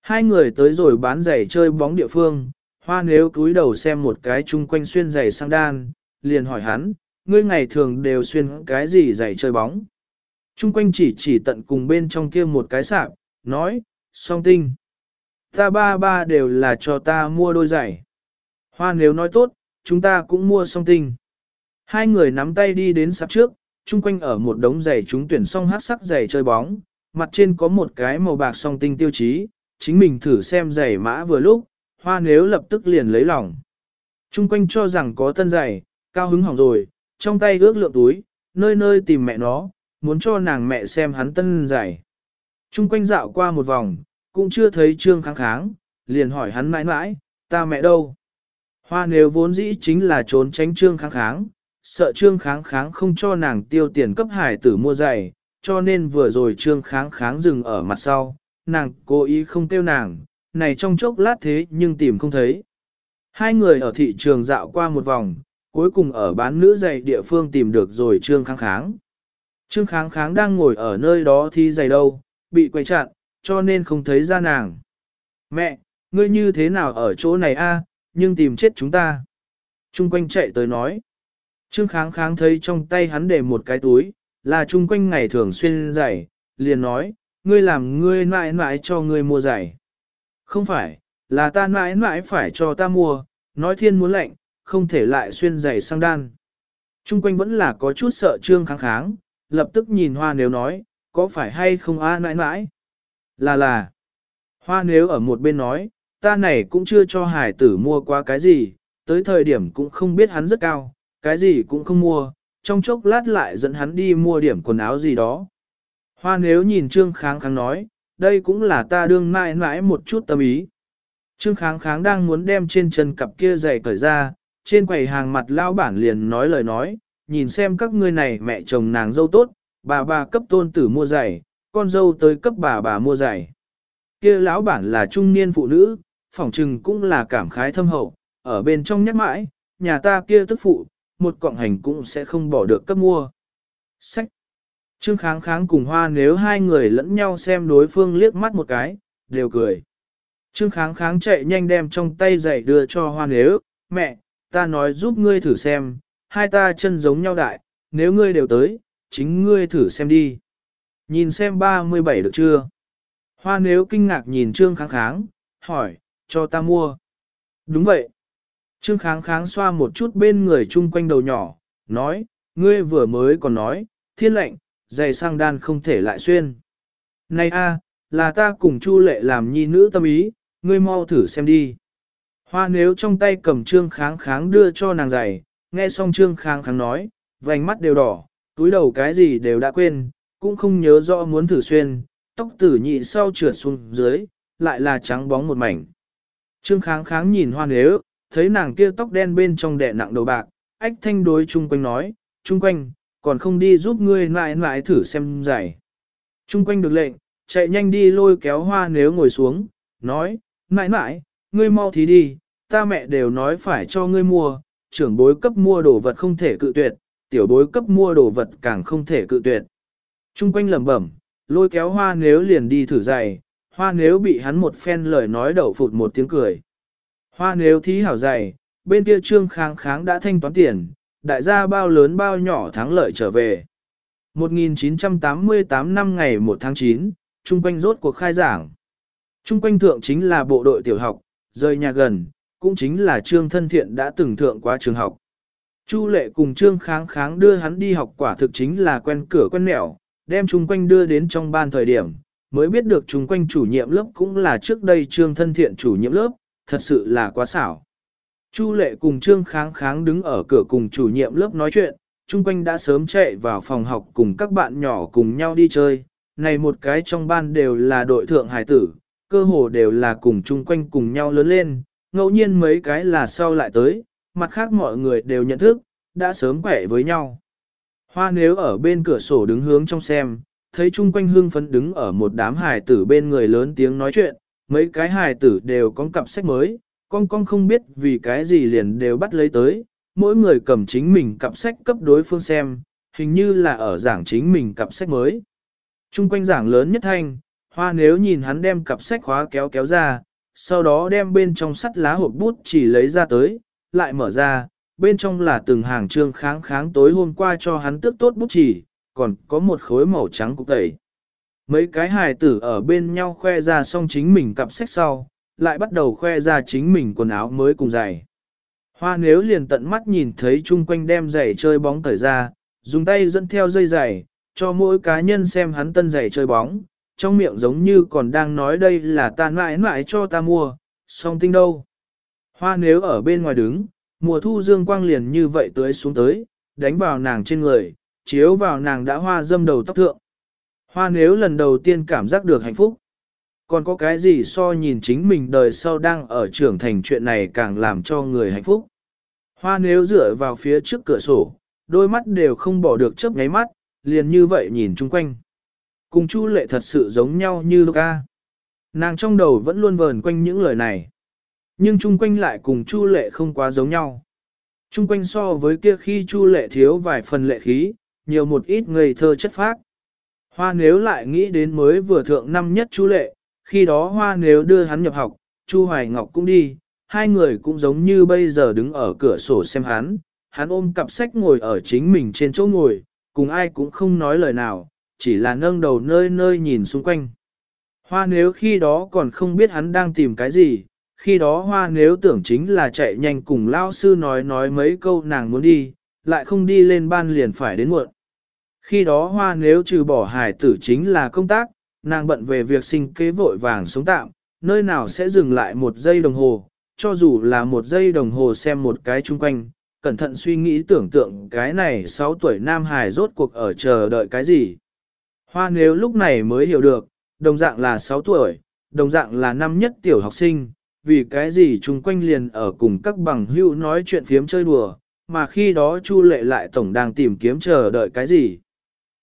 Hai người tới rồi bán giày chơi bóng địa phương, hoa nếu cúi đầu xem một cái chung quanh xuyên giày sang đan, liền hỏi hắn, ngươi ngày thường đều xuyên cái gì giày chơi bóng. Chung quanh chỉ chỉ tận cùng bên trong kia một cái sạp, nói, song tinh. Ta ba ba đều là cho ta mua đôi giày. Hoa nếu nói tốt, chúng ta cũng mua song tinh. Hai người nắm tay đi đến sạp trước, chung quanh ở một đống giày chúng tuyển song hát sắc giày chơi bóng, mặt trên có một cái màu bạc song tinh tiêu chí, chính mình thử xem giày mã vừa lúc, hoa nếu lập tức liền lấy lòng. Chung quanh cho rằng có tân giày, cao hứng hỏng rồi, trong tay ước lượng túi, nơi nơi tìm mẹ nó, muốn cho nàng mẹ xem hắn tân giày. Chung quanh dạo qua một vòng, cũng chưa thấy trương kháng kháng, liền hỏi hắn mãi mãi, ta mẹ đâu? Hoa nếu vốn dĩ chính là trốn tránh trương kháng kháng, sợ trương kháng kháng không cho nàng tiêu tiền cấp hải tử mua giày, cho nên vừa rồi trương kháng kháng dừng ở mặt sau, nàng cố ý không tiêu nàng, này trong chốc lát thế nhưng tìm không thấy. Hai người ở thị trường dạo qua một vòng, cuối cùng ở bán nữ giày địa phương tìm được rồi trương kháng kháng. Trương kháng kháng đang ngồi ở nơi đó thì giày đâu, bị quay chặn, cho nên không thấy ra nàng. Mẹ, ngươi như thế nào ở chỗ này a? nhưng tìm chết chúng ta. Trung quanh chạy tới nói. Trương kháng kháng thấy trong tay hắn để một cái túi, là trung quanh ngày thường xuyên giày, liền nói, ngươi làm ngươi mãi mãi cho ngươi mua giày. Không phải, là ta mãi mãi phải cho ta mua, nói thiên muốn lệnh, không thể lại xuyên giày sang đan. Trung quanh vẫn là có chút sợ trương kháng kháng, lập tức nhìn hoa nếu nói, có phải hay không a mãi mãi? Là là. Hoa nếu ở một bên nói, ta này cũng chưa cho hải tử mua qua cái gì, tới thời điểm cũng không biết hắn rất cao, cái gì cũng không mua, trong chốc lát lại dẫn hắn đi mua điểm quần áo gì đó. Hoa nếu nhìn Trương Kháng Kháng nói, đây cũng là ta đương mãi mãi một chút tâm ý. Trương Kháng Kháng đang muốn đem trên chân cặp kia giày cởi ra, trên quầy hàng mặt lao bản liền nói lời nói, nhìn xem các ngươi này mẹ chồng nàng dâu tốt, bà bà cấp tôn tử mua giày, con dâu tới cấp bà bà mua giày. Kia lão bản là trung niên phụ nữ, phỏng trừng cũng là cảm khái thâm hậu, ở bên trong nhắc mãi, nhà ta kia tức phụ, một cọng hành cũng sẽ không bỏ được cấp mua. Sách. Trương kháng kháng cùng hoa nếu hai người lẫn nhau xem đối phương liếc mắt một cái, đều cười. Trương kháng kháng chạy nhanh đem trong tay giày đưa cho hoa nếu, mẹ, ta nói giúp ngươi thử xem, hai ta chân giống nhau đại, nếu ngươi đều tới, chính ngươi thử xem đi. Nhìn xem 37 được chưa? Hoa nếu kinh ngạc nhìn Trương kháng kháng, hỏi, cho ta mua. Đúng vậy. Trương kháng kháng xoa một chút bên người chung quanh đầu nhỏ, nói, ngươi vừa mới còn nói, thiên lệnh, giày sang đan không thể lại xuyên. Này a, là ta cùng Chu lệ làm nhi nữ tâm ý, ngươi mau thử xem đi. Hoa nếu trong tay cầm trương kháng kháng đưa cho nàng giày, nghe xong trương kháng kháng nói, vành mắt đều đỏ, túi đầu cái gì đều đã quên, cũng không nhớ rõ muốn thử xuyên, tóc tử nhị sau trượt xuống dưới, lại là trắng bóng một mảnh. Trương kháng kháng nhìn hoa nếu, thấy nàng kia tóc đen bên trong đẻ nặng đầu bạc, ách thanh đối chung quanh nói, chung quanh, còn không đi giúp ngươi lại lại thử xem giải. Chung quanh được lệnh, chạy nhanh đi lôi kéo hoa nếu ngồi xuống, nói, mãi mãi, ngươi mau thì đi, ta mẹ đều nói phải cho ngươi mua, trưởng bối cấp mua đồ vật không thể cự tuyệt, tiểu bối cấp mua đồ vật càng không thể cự tuyệt. Trung quanh lẩm bẩm, lôi kéo hoa nếu liền đi thử giày, hoa nếu bị hắn một phen lời nói đậu phụt một tiếng cười. Hoa nếu thí hảo dày, bên kia trương kháng kháng đã thanh toán tiền, đại gia bao lớn bao nhỏ thắng lợi trở về. 1988 năm ngày 1 tháng 9, trung quanh rốt cuộc khai giảng. Trung quanh thượng chính là bộ đội tiểu học, rời nhà gần, cũng chính là trương thân thiện đã từng thượng qua trường học. Chu lệ cùng trương kháng kháng đưa hắn đi học quả thực chính là quen cửa quen mẹo, đem trung quanh đưa đến trong ban thời điểm, mới biết được trung quanh chủ nhiệm lớp cũng là trước đây trương thân thiện chủ nhiệm lớp, thật sự là quá xảo. Chu lệ cùng trương kháng kháng đứng ở cửa cùng chủ nhiệm lớp nói chuyện, chung quanh đã sớm chạy vào phòng học cùng các bạn nhỏ cùng nhau đi chơi. Này một cái trong ban đều là đội thượng hải tử, cơ hồ đều là cùng chung quanh cùng nhau lớn lên, ngẫu nhiên mấy cái là sau lại tới, mặt khác mọi người đều nhận thức, đã sớm quẻ với nhau. Hoa nếu ở bên cửa sổ đứng hướng trong xem, thấy chung quanh hương phấn đứng ở một đám hải tử bên người lớn tiếng nói chuyện, mấy cái hài tử đều có cặp sách mới, con con không biết vì cái gì liền đều bắt lấy tới, mỗi người cầm chính mình cặp sách cấp đối phương xem, hình như là ở giảng chính mình cặp sách mới. Trung quanh giảng lớn nhất thanh, hoa nếu nhìn hắn đem cặp sách khóa kéo kéo ra, sau đó đem bên trong sắt lá hộp bút chỉ lấy ra tới, lại mở ra, bên trong là từng hàng trương kháng kháng tối hôm qua cho hắn tước tốt bút chỉ, còn có một khối màu trắng cục tẩy. Mấy cái hài tử ở bên nhau khoe ra xong chính mình cặp sách sau, lại bắt đầu khoe ra chính mình quần áo mới cùng giày. Hoa nếu liền tận mắt nhìn thấy chung quanh đem giày chơi bóng thời ra, dùng tay dẫn theo dây giày, cho mỗi cá nhân xem hắn tân giày chơi bóng, trong miệng giống như còn đang nói đây là ta mãi mãi cho ta mua, song tinh đâu. Hoa nếu ở bên ngoài đứng, mùa thu dương quang liền như vậy tới xuống tới, đánh vào nàng trên người, chiếu vào nàng đã hoa dâm đầu tóc thượng. Hoa nếu lần đầu tiên cảm giác được hạnh phúc. Còn có cái gì so nhìn chính mình đời sau đang ở trưởng thành chuyện này càng làm cho người hạnh phúc. Hoa nếu dựa vào phía trước cửa sổ, đôi mắt đều không bỏ được chớp nháy mắt, liền như vậy nhìn chung quanh. Cùng Chu lệ thật sự giống nhau như Luca. Nàng trong đầu vẫn luôn vờn quanh những lời này. Nhưng chung quanh lại cùng Chu lệ không quá giống nhau. Chung quanh so với kia khi Chu lệ thiếu vài phần lệ khí, nhiều một ít ngây thơ chất phác. Hoa nếu lại nghĩ đến mới vừa thượng năm nhất chú lệ, khi đó hoa nếu đưa hắn nhập học, Chu Hoài Ngọc cũng đi, hai người cũng giống như bây giờ đứng ở cửa sổ xem hắn, hắn ôm cặp sách ngồi ở chính mình trên chỗ ngồi, cùng ai cũng không nói lời nào, chỉ là nâng đầu nơi nơi nhìn xung quanh. Hoa nếu khi đó còn không biết hắn đang tìm cái gì, khi đó hoa nếu tưởng chính là chạy nhanh cùng lao sư nói nói mấy câu nàng muốn đi, lại không đi lên ban liền phải đến muộn. Khi đó hoa nếu trừ bỏ hải tử chính là công tác, nàng bận về việc sinh kế vội vàng sống tạm, nơi nào sẽ dừng lại một giây đồng hồ, cho dù là một giây đồng hồ xem một cái chung quanh, cẩn thận suy nghĩ tưởng tượng cái này 6 tuổi nam hải rốt cuộc ở chờ đợi cái gì. Hoa nếu lúc này mới hiểu được, đồng dạng là 6 tuổi, đồng dạng là năm nhất tiểu học sinh, vì cái gì chung quanh liền ở cùng các bằng hữu nói chuyện phiếm chơi đùa, mà khi đó Chu Lệ lại tổng đang tìm kiếm chờ đợi cái gì.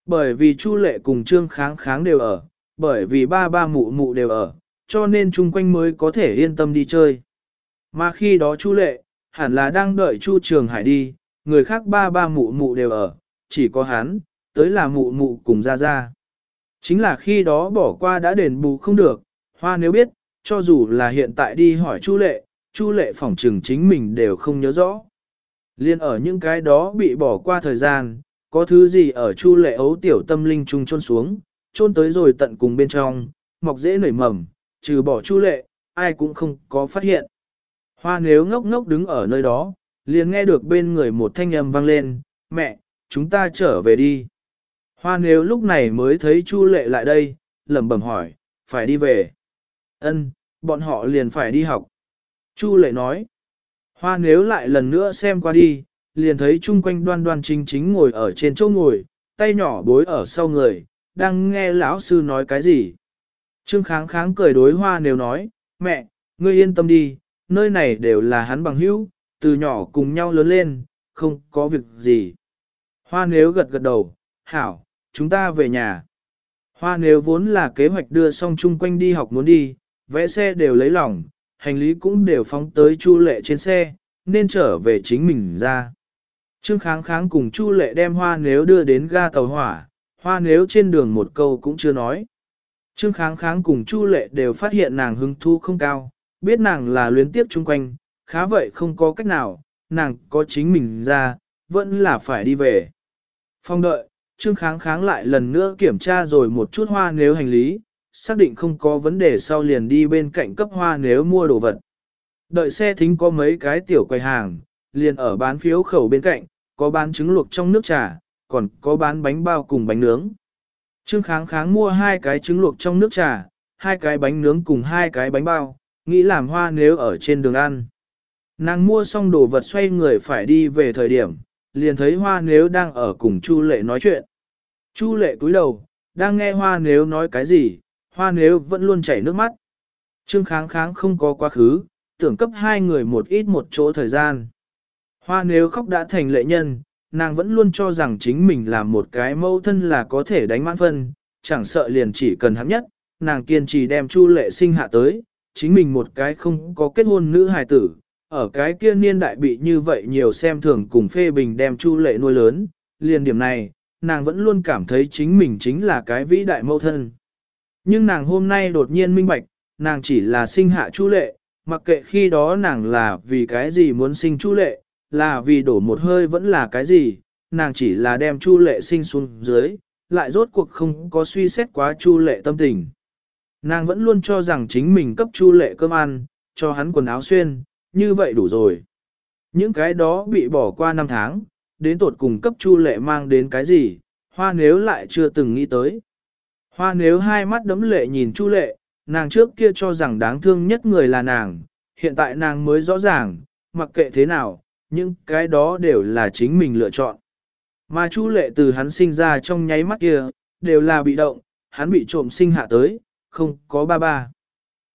Bởi vì Chu Lệ cùng Trương Kháng Kháng đều ở, bởi vì ba ba mụ mụ đều ở, cho nên chung quanh mới có thể yên tâm đi chơi. Mà khi đó Chu Lệ, hẳn là đang đợi Chu Trường Hải đi, người khác ba ba mụ mụ đều ở, chỉ có hắn, tới là mụ mụ cùng ra ra. Chính là khi đó bỏ qua đã đền bù không được, hoa nếu biết, cho dù là hiện tại đi hỏi Chu Lệ, Chu Lệ phỏng trừng chính mình đều không nhớ rõ. Liên ở những cái đó bị bỏ qua thời gian, có thứ gì ở Chu Lệ ấu tiểu tâm linh trung trôn xuống, trôn tới rồi tận cùng bên trong, mọc dễ nảy mầm, trừ bỏ Chu Lệ, ai cũng không có phát hiện. Hoa nếu ngốc ngốc đứng ở nơi đó, liền nghe được bên người một thanh âm vang lên, mẹ, chúng ta trở về đi. Hoa nếu lúc này mới thấy Chu Lệ lại đây, lẩm bẩm hỏi, phải đi về. Ân, bọn họ liền phải đi học. Chu Lệ nói. Hoa nếu lại lần nữa xem qua đi, liền thấy chung quanh đoan đoan chính chính ngồi ở trên chỗ ngồi, tay nhỏ bối ở sau người, đang nghe lão sư nói cái gì. Trương kháng kháng cười đối hoa nếu nói, mẹ, ngươi yên tâm đi, nơi này đều là hắn bằng hữu, từ nhỏ cùng nhau lớn lên, không có việc gì. Hoa nếu gật gật đầu, hảo, chúng ta về nhà. Hoa nếu vốn là kế hoạch đưa xong chung quanh đi học muốn đi, vẽ xe đều lấy lòng, hành lý cũng đều phóng tới Chu Lệ trên xe, nên trở về chính mình ra. Trương Kháng Kháng cùng Chu Lệ đem hoa nếu đưa đến ga tàu hỏa, hoa nếu trên đường một câu cũng chưa nói. Trương Kháng Kháng cùng Chu Lệ đều phát hiện nàng hứng thu không cao, biết nàng là luyến tiếp chung quanh, khá vậy không có cách nào, nàng có chính mình ra, vẫn là phải đi về. Phong đợi, Trương Kháng Kháng lại lần nữa kiểm tra rồi một chút hoa nếu hành lý, xác định không có vấn đề sau liền đi bên cạnh cấp hoa nếu mua đồ vật. Đợi xe thính có mấy cái tiểu quầy hàng, liền ở bán phiếu khẩu bên cạnh, có bán trứng luộc trong nước trà, còn có bán bánh bao cùng bánh nướng. Trương Kháng Kháng mua hai cái trứng luộc trong nước trà, hai cái bánh nướng cùng hai cái bánh bao, nghĩ làm hoa nếu ở trên đường ăn. Nàng mua xong đồ vật xoay người phải đi về thời điểm, liền thấy hoa nếu đang ở cùng Chu Lệ nói chuyện. Chu Lệ cúi đầu, đang nghe hoa nếu nói cái gì, hoa nếu vẫn luôn chảy nước mắt. Trương kháng kháng không có quá khứ, tưởng cấp hai người một ít một chỗ thời gian. Hoa nếu khóc đã thành lệ nhân, nàng vẫn luôn cho rằng chính mình là một cái mâu thân là có thể đánh mãn phân, chẳng sợ liền chỉ cần hấp nhất, nàng kiên trì đem chu lệ sinh hạ tới, chính mình một cái không có kết hôn nữ hài tử, ở cái kia niên đại bị như vậy nhiều xem thường cùng phê bình đem chu lệ nuôi lớn, liền điểm này, nàng vẫn luôn cảm thấy chính mình chính là cái vĩ đại mâu thân. Nhưng nàng hôm nay đột nhiên minh bạch, nàng chỉ là sinh hạ chu lệ, mặc kệ khi đó nàng là vì cái gì muốn sinh chu lệ, là vì đổ một hơi vẫn là cái gì, nàng chỉ là đem chu lệ sinh xuống dưới, lại rốt cuộc không có suy xét quá chu lệ tâm tình. Nàng vẫn luôn cho rằng chính mình cấp chu lệ cơm ăn, cho hắn quần áo xuyên, như vậy đủ rồi. Những cái đó bị bỏ qua năm tháng, đến tột cùng cấp chu lệ mang đến cái gì, hoa nếu lại chưa từng nghĩ tới. Hoa nếu hai mắt đấm lệ nhìn chu lệ, nàng trước kia cho rằng đáng thương nhất người là nàng, hiện tại nàng mới rõ ràng, mặc kệ thế nào, những cái đó đều là chính mình lựa chọn. Mà chu lệ từ hắn sinh ra trong nháy mắt kia, đều là bị động, hắn bị trộm sinh hạ tới, không có ba ba.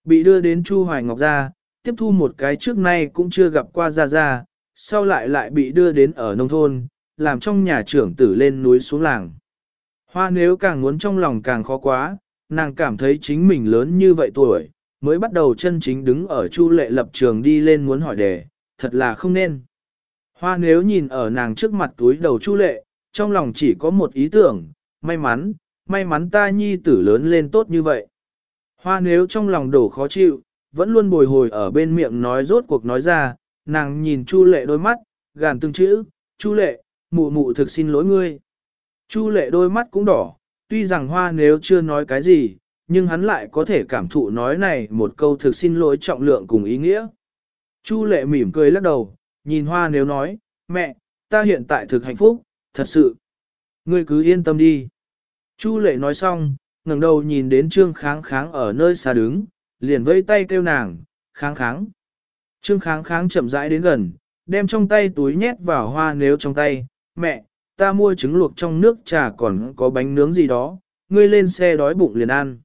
Bị đưa đến Chu Hoài Ngọc ra, tiếp thu một cái trước nay cũng chưa gặp qua ra ra, sau lại lại bị đưa đến ở nông thôn, làm trong nhà trưởng tử lên núi xuống làng. Hoa nếu càng muốn trong lòng càng khó quá, nàng cảm thấy chính mình lớn như vậy tuổi, mới bắt đầu chân chính đứng ở chu lệ lập trường đi lên muốn hỏi đề, thật là không nên. Hoa nếu nhìn ở nàng trước mặt túi đầu chu lệ, trong lòng chỉ có một ý tưởng, may mắn, may mắn ta nhi tử lớn lên tốt như vậy. Hoa nếu trong lòng đổ khó chịu, vẫn luôn bồi hồi ở bên miệng nói rốt cuộc nói ra, nàng nhìn Chu lệ đôi mắt, gàn từng chữ, Chu lệ, mụ mụ thực xin lỗi ngươi. Chu lệ đôi mắt cũng đỏ, tuy rằng hoa nếu chưa nói cái gì, nhưng hắn lại có thể cảm thụ nói này một câu thực xin lỗi trọng lượng cùng ý nghĩa. Chu lệ mỉm cười lắc đầu, nhìn hoa nếu nói, mẹ, ta hiện tại thực hạnh phúc, thật sự. Ngươi cứ yên tâm đi. Chu lệ nói xong, ngẩng đầu nhìn đến trương kháng kháng ở nơi xa đứng, liền vây tay kêu nàng, kháng kháng. Trương kháng kháng chậm rãi đến gần, đem trong tay túi nhét vào hoa nếu trong tay, mẹ, ta mua trứng luộc trong nước trà còn có bánh nướng gì đó, ngươi lên xe đói bụng liền ăn.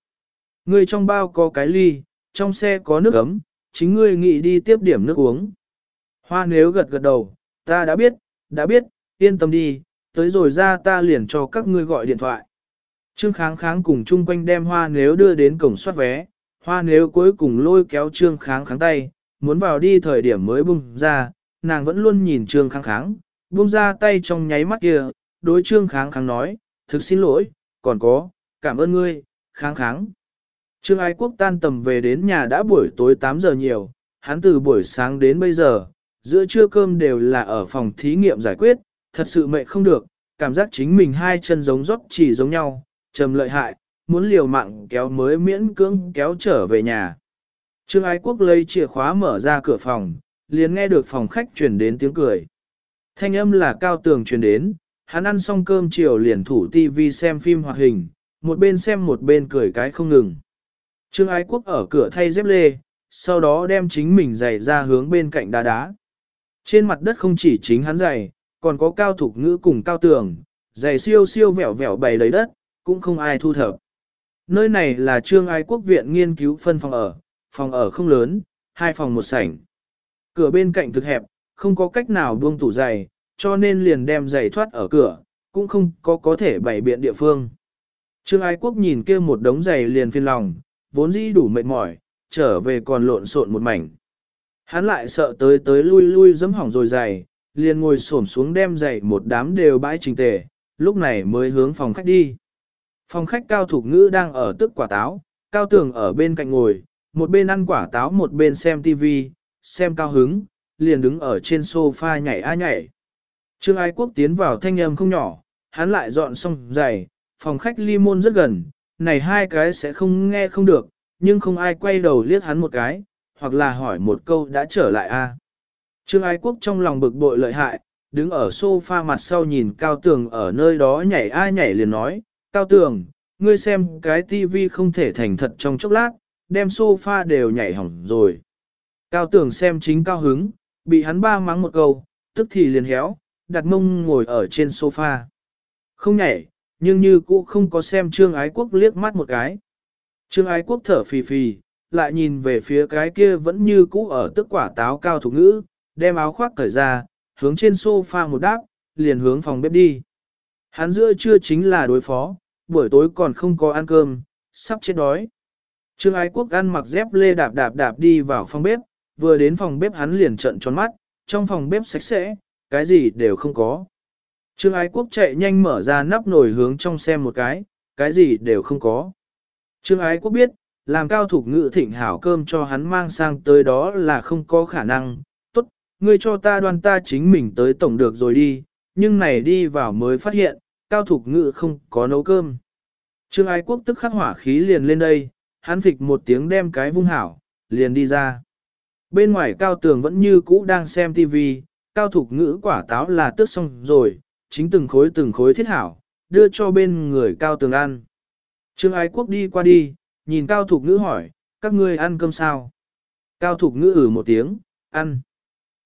Ngươi trong bao có cái ly, trong xe có nước ấm, chính ngươi nghĩ đi tiếp điểm nước uống. Hoa nếu gật gật đầu, ta đã biết, đã biết, yên tâm đi, tới rồi ra ta liền cho các ngươi gọi điện thoại. Trương kháng kháng cùng chung quanh đem hoa nếu đưa đến cổng soát vé, hoa nếu cuối cùng lôi kéo trương kháng kháng tay, muốn vào đi thời điểm mới bung ra, nàng vẫn luôn nhìn trương kháng kháng, bung ra tay trong nháy mắt kia, đối trương kháng kháng nói, thực xin lỗi, còn có, cảm ơn ngươi, kháng kháng. Trương Ái Quốc tan tầm về đến nhà đã buổi tối 8 giờ nhiều, hắn từ buổi sáng đến bây giờ, giữa trưa cơm đều là ở phòng thí nghiệm giải quyết, thật sự mệt không được, cảm giác chính mình hai chân giống dốc chỉ giống nhau, trầm lợi hại, muốn liều mạng kéo mới miễn cưỡng kéo trở về nhà. Trương Ái Quốc lấy chìa khóa mở ra cửa phòng, liền nghe được phòng khách truyền đến tiếng cười. Thanh âm là cao tường truyền đến, hắn ăn xong cơm chiều liền thủ tivi xem phim hoạt hình, một bên xem một bên cười cái không ngừng. Trương Ái Quốc ở cửa thay dép lê, sau đó đem chính mình giày ra hướng bên cạnh đá đá. Trên mặt đất không chỉ chính hắn giày, còn có cao thục ngữ cùng cao tường, giày siêu siêu vẹo vẹo bày đầy đất, cũng không ai thu thập. Nơi này là Trương Ái Quốc viện nghiên cứu phân phòng ở, phòng ở không lớn, hai phòng một sảnh. Cửa bên cạnh thực hẹp, không có cách nào buông tủ giày, cho nên liền đem giày thoát ở cửa, cũng không có có thể bày biện địa phương. Trương Ái Quốc nhìn kia một đống giày liền phiền lòng, vốn dĩ đủ mệt mỏi, trở về còn lộn xộn một mảnh. Hắn lại sợ tới tới lui lui dẫm hỏng rồi giày, liền ngồi xổm xuống đem giày một đám đều bãi trình tề, lúc này mới hướng phòng khách đi. Phòng khách cao thủ ngữ đang ở tức quả táo, cao tường ở bên cạnh ngồi, một bên ăn quả táo một bên xem tivi, xem cao hứng, liền đứng ở trên sofa nhảy a nhảy. Trương Ái Quốc tiến vào thanh âm không nhỏ, hắn lại dọn xong giày, phòng khách ly môn rất gần, này hai cái sẽ không nghe không được, nhưng không ai quay đầu liếc hắn một cái, hoặc là hỏi một câu đã trở lại a. Trương Ái Quốc trong lòng bực bội lợi hại, đứng ở sofa mặt sau nhìn Cao Tường ở nơi đó nhảy ai nhảy liền nói, Cao Tường, ngươi xem cái tivi không thể thành thật trong chốc lát, đem sofa đều nhảy hỏng rồi. Cao Tường xem chính cao hứng, bị hắn ba mắng một câu, tức thì liền héo, đặt mông ngồi ở trên sofa. Không nhảy, nhưng như cũ không có xem Trương Ái Quốc liếc mắt một cái. Trương Ái Quốc thở phì phì, lại nhìn về phía cái kia vẫn như cũ ở tức quả táo cao thủ ngữ, đem áo khoác cởi ra, hướng trên sofa một đáp, liền hướng phòng bếp đi. Hắn giữa trưa chính là đối phó, buổi tối còn không có ăn cơm, sắp chết đói. Trương Ái Quốc ăn mặc dép lê đạp đạp đạp đi vào phòng bếp, vừa đến phòng bếp hắn liền trận tròn mắt, trong phòng bếp sạch sẽ, cái gì đều không có. Trương Ái Quốc chạy nhanh mở ra nắp nồi hướng trong xem một cái, cái gì đều không có. Trương Ái Quốc biết, làm cao thủ ngự thịnh hảo cơm cho hắn mang sang tới đó là không có khả năng. Tốt, ngươi cho ta đoan ta chính mình tới tổng được rồi đi, nhưng này đi vào mới phát hiện, cao thủ ngự không có nấu cơm. Trương Ái Quốc tức khắc hỏa khí liền lên đây, hắn phịch một tiếng đem cái vung hảo, liền đi ra. Bên ngoài cao tường vẫn như cũ đang xem tivi cao thục ngữ quả táo là tước xong rồi, chính từng khối từng khối thiết hảo, đưa cho bên người cao tường ăn. Trương Ái Quốc đi qua đi, nhìn cao thục ngữ hỏi, các ngươi ăn cơm sao? Cao thục ngữ ử một tiếng, ăn.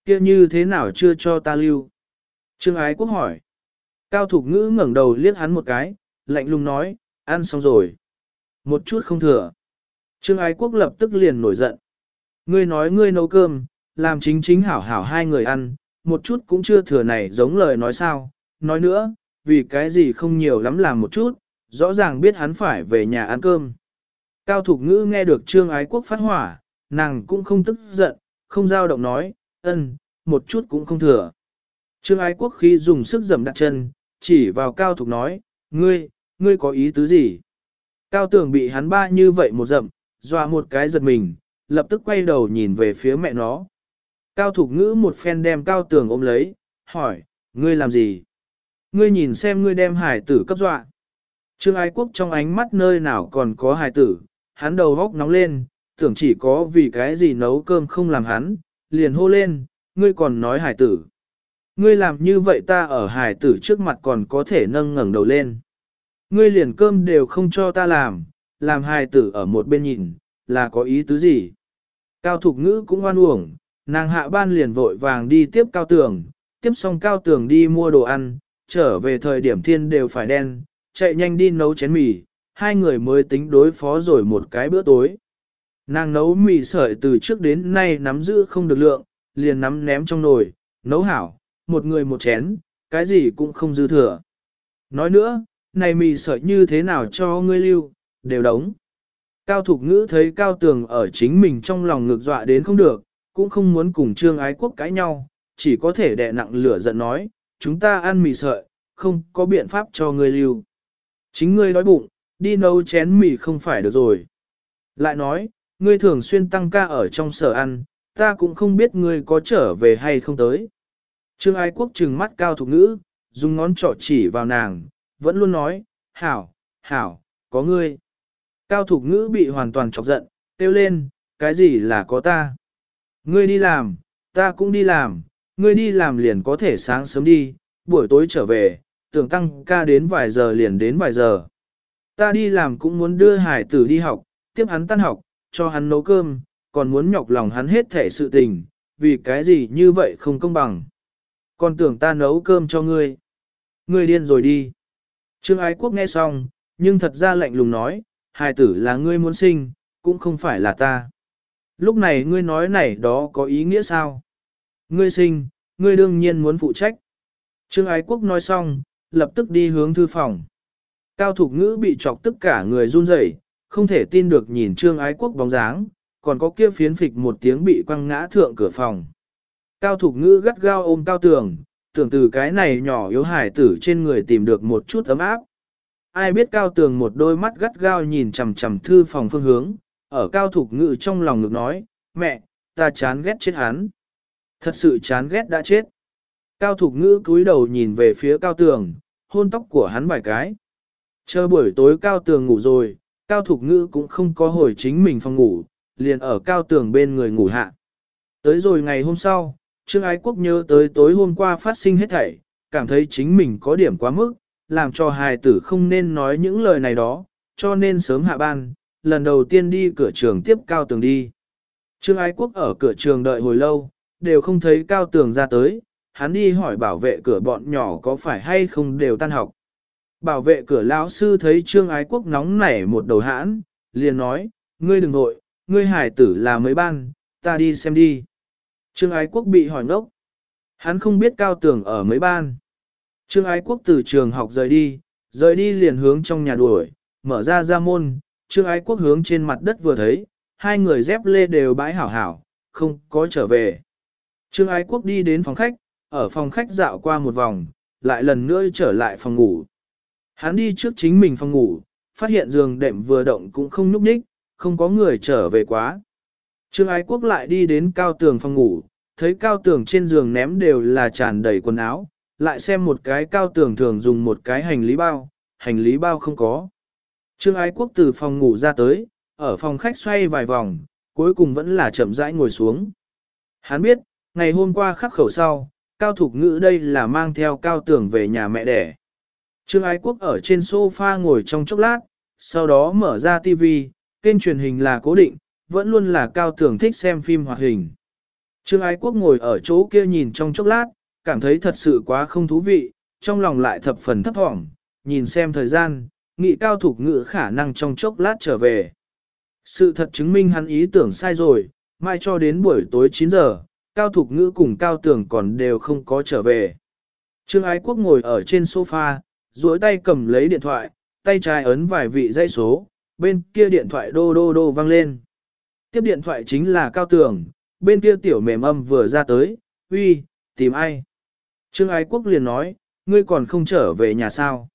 kia như thế nào chưa cho ta lưu? Trương Ái Quốc hỏi. Cao thục ngữ ngẩng đầu liếc hắn một cái, lạnh lùng nói, ăn xong rồi. Một chút không thừa. Trương Ái Quốc lập tức liền nổi giận. Ngươi nói ngươi nấu cơm, làm chính chính hảo hảo hai người ăn, một chút cũng chưa thừa này giống lời nói sao. Nói nữa, vì cái gì không nhiều lắm làm một chút, rõ ràng biết hắn phải về nhà ăn cơm. Cao Thục Ngữ nghe được Trương Ái Quốc phát hỏa, nàng cũng không tức giận, không giao động nói, ân, một chút cũng không thừa. Trương Ái Quốc khi dùng sức dầm đặt chân, chỉ vào Cao Thục nói, ngươi, ngươi có ý tứ gì? Cao Tường bị hắn ba như vậy một dậm, dọa một cái giật mình, lập tức quay đầu nhìn về phía mẹ nó. Cao Thục Ngữ một phen đem Cao Tường ôm lấy, hỏi, ngươi làm gì? Ngươi nhìn xem ngươi đem hải tử cấp dọa. Trương Ái Quốc trong ánh mắt nơi nào còn có hải tử, hắn đầu góc nóng lên, tưởng chỉ có vì cái gì nấu cơm không làm hắn, liền hô lên, ngươi còn nói hải tử. Ngươi làm như vậy ta ở hải tử trước mặt còn có thể nâng ngẩng đầu lên. Ngươi liền cơm đều không cho ta làm, làm hải tử ở một bên nhìn, là có ý tứ gì? Cao Thục Ngữ cũng oan uổng, nàng hạ ban liền vội vàng đi tiếp Cao Tường, tiếp xong Cao Tường đi mua đồ ăn, trở về thời điểm thiên đều phải đen, chạy nhanh đi nấu chén mì, hai người mới tính đối phó rồi một cái bữa tối. Nàng nấu mì sợi từ trước đến nay nắm giữ không được lượng, liền nắm ném trong nồi, nấu hảo, một người một chén, cái gì cũng không dư thừa. Nói nữa, này mì sợi như thế nào cho ngươi lưu, đều đóng. Cao Thục Ngữ thấy Cao Tường ở chính mình trong lòng ngược dọa đến không được, cũng không muốn cùng Trương Ái Quốc cãi nhau, chỉ có thể đè nặng lửa giận nói, chúng ta ăn mì sợi, không có biện pháp cho ngươi lưu. Chính ngươi đói bụng, đi nấu chén mì không phải được rồi. Lại nói, ngươi thường xuyên tăng ca ở trong sở ăn, ta cũng không biết ngươi có trở về hay không tới. Trương Ái Quốc trừng mắt Cao Thục Ngữ, dùng ngón trỏ chỉ vào nàng, vẫn luôn nói, hảo, hảo, có ngươi. Cao Thục Ngữ bị hoàn toàn chọc giận, kêu lên, cái gì là có ta? Ngươi đi làm, ta cũng đi làm, ngươi đi làm liền có thể sáng sớm đi, buổi tối trở về, tưởng tăng ca đến vài giờ liền đến vài giờ. Ta đi làm cũng muốn đưa hải tử đi học, tiếp hắn tan học, cho hắn nấu cơm, còn muốn nhọc lòng hắn hết thể sự tình, vì cái gì như vậy không công bằng. Còn tưởng ta nấu cơm cho ngươi. Ngươi điên rồi đi. Trương Ái Quốc nghe xong, nhưng thật ra lạnh lùng nói, hài tử là ngươi muốn sinh, cũng không phải là ta. Lúc này ngươi nói này đó có ý nghĩa sao? Ngươi sinh, ngươi đương nhiên muốn phụ trách. Trương Ái Quốc nói xong, lập tức đi hướng thư phòng. Cao Thục Ngữ bị chọc tất cả người run rẩy, không thể tin được nhìn Trương Ái Quốc bóng dáng, còn có kia phiến phịch một tiếng bị quăng ngã thượng cửa phòng. Cao Thục Ngữ gắt gao ôm Cao Tường, tưởng từ cái này nhỏ yếu hải tử trên người tìm được một chút ấm áp. Ai biết Cao Tường một đôi mắt gắt gao nhìn chằm chằm thư phòng phương hướng, ở Cao Thục Ngữ trong lòng ngực nói, mẹ, ta chán ghét chết hắn. Thật sự chán ghét đã chết. Cao Thục Ngữ cúi đầu nhìn về phía Cao Tường, hôn tóc của hắn vài cái. Chờ buổi tối Cao Tường ngủ rồi, Cao Thục Ngữ cũng không có hồi chính mình phòng ngủ, liền ở Cao Tường bên người ngủ hạ. Tới rồi ngày hôm sau, Trương Ái Quốc nhớ tới tối hôm qua phát sinh hết thảy, cảm thấy chính mình có điểm quá mức, làm cho hài tử không nên nói những lời này đó, cho nên sớm hạ ban, lần đầu tiên đi cửa trường tiếp Cao Tường đi. Trương Ái Quốc ở cửa trường đợi hồi lâu, đều không thấy Cao Tường ra tới, hắn đi hỏi bảo vệ cửa bọn nhỏ có phải hay không đều tan học. Bảo vệ cửa lão sư thấy Trương Ái Quốc nóng nảy một đầu hãn, liền nói, ngươi đừng nội, ngươi hải tử là mấy ban, ta đi xem đi. Trương Ái Quốc bị hỏi ngốc. Hắn không biết cao tường ở mấy ban. Trương Ái Quốc từ trường học rời đi, rời đi liền hướng trong nhà đuổi, mở ra ra môn, Trương Ái Quốc hướng trên mặt đất vừa thấy, hai người dép lê đều bãi hảo hảo, không có trở về. Trương Ái Quốc đi đến phòng khách, ở phòng khách dạo qua một vòng, lại lần nữa trở lại phòng ngủ. Hắn đi trước chính mình phòng ngủ, phát hiện giường đệm vừa động cũng không nhúc nhích, không có người trở về quá. Trương Ái Quốc lại đi đến cao tường phòng ngủ, thấy cao tường trên giường ném đều là tràn đầy quần áo, lại xem một cái cao tường thường dùng một cái hành lý bao, hành lý bao không có. Trương Ái Quốc từ phòng ngủ ra tới, ở phòng khách xoay vài vòng, cuối cùng vẫn là chậm rãi ngồi xuống. Hắn biết, ngày hôm qua khắc khẩu sau, Cao Thục Ngữ đây là mang theo Cao Tường về nhà mẹ đẻ. Trương Ái Quốc ở trên sofa ngồi trong chốc lát, sau đó mở ra TV, kênh truyền hình là cố định, vẫn luôn là Cao Tưởng thích xem phim hoạt hình. Trương Ái Quốc ngồi ở chỗ kia nhìn trong chốc lát, cảm thấy thật sự quá không thú vị, trong lòng lại thập phần thấp thỏm, nhìn xem thời gian, nghị Cao Thục Ngữ khả năng trong chốc lát trở về. Sự thật chứng minh hắn ý tưởng sai rồi, mai cho đến buổi tối 9 giờ, Cao Thục Ngữ cùng Cao Tưởng còn đều không có trở về. Trương Ái Quốc ngồi ở trên sofa, duỗi tay cầm lấy điện thoại, tay trái ấn vài vị dây số, bên kia điện thoại đô đô đô vang lên. Tiếp điện thoại chính là Cao Tường, bên kia tiểu mềm âm vừa ra tới, uy, tìm ai? Trương Ái Quốc liền nói, ngươi còn không trở về nhà sao?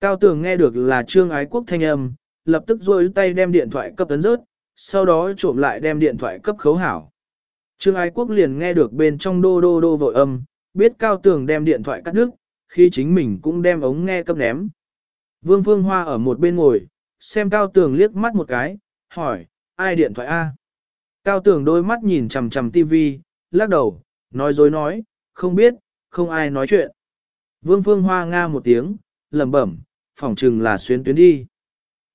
Cao Tường nghe được là Trương Ái Quốc thanh âm, lập tức duỗi tay đem điện thoại cấp tấn rớt, sau đó trộm lại đem điện thoại cấp khấu hảo. Trương Ái Quốc liền nghe được bên trong đô đô đô vội âm, biết Cao Tường đem điện thoại cắt đứt, khi chính mình cũng đem ống nghe cấp ném. Vương Phương Hoa ở một bên ngồi, xem Cao Tường liếc mắt một cái, hỏi, ai điện thoại A? Cao Tường đôi mắt nhìn chằm chằm tivi, lắc đầu, nói dối nói, không biết, không ai nói chuyện. Vương Phương Hoa nga một tiếng, lẩm bẩm, phỏng chừng là xuyên tuyến đi.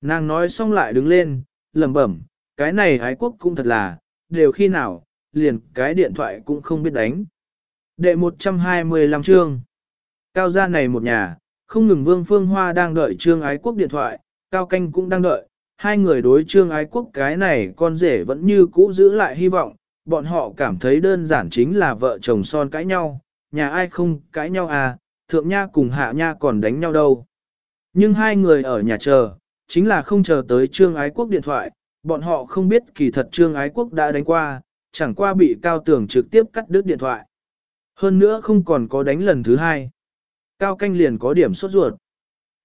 Nàng nói xong lại đứng lên, lẩm bẩm, cái này ái quốc cũng thật là, đều khi nào, liền cái điện thoại cũng không biết đánh. Đệ 125 chương. Cao gia này một nhà, không ngừng Vương Phương Hoa đang đợi Trương Ái Quốc điện thoại, Cao Canh cũng đang đợi, hai người đối Trương Ái Quốc cái này con rể vẫn như cũ giữ lại hy vọng, bọn họ cảm thấy đơn giản chính là vợ chồng son cãi nhau, nhà ai không cãi nhau à, thượng nha cùng hạ nha còn đánh nhau đâu. Nhưng hai người ở nhà chờ, chính là không chờ tới Trương Ái Quốc điện thoại, bọn họ không biết kỳ thật Trương Ái Quốc đã đánh qua, chẳng qua bị Cao Tường trực tiếp cắt đứt điện thoại. Hơn nữa không còn có đánh lần thứ hai. Cao Canh liền có điểm sốt ruột.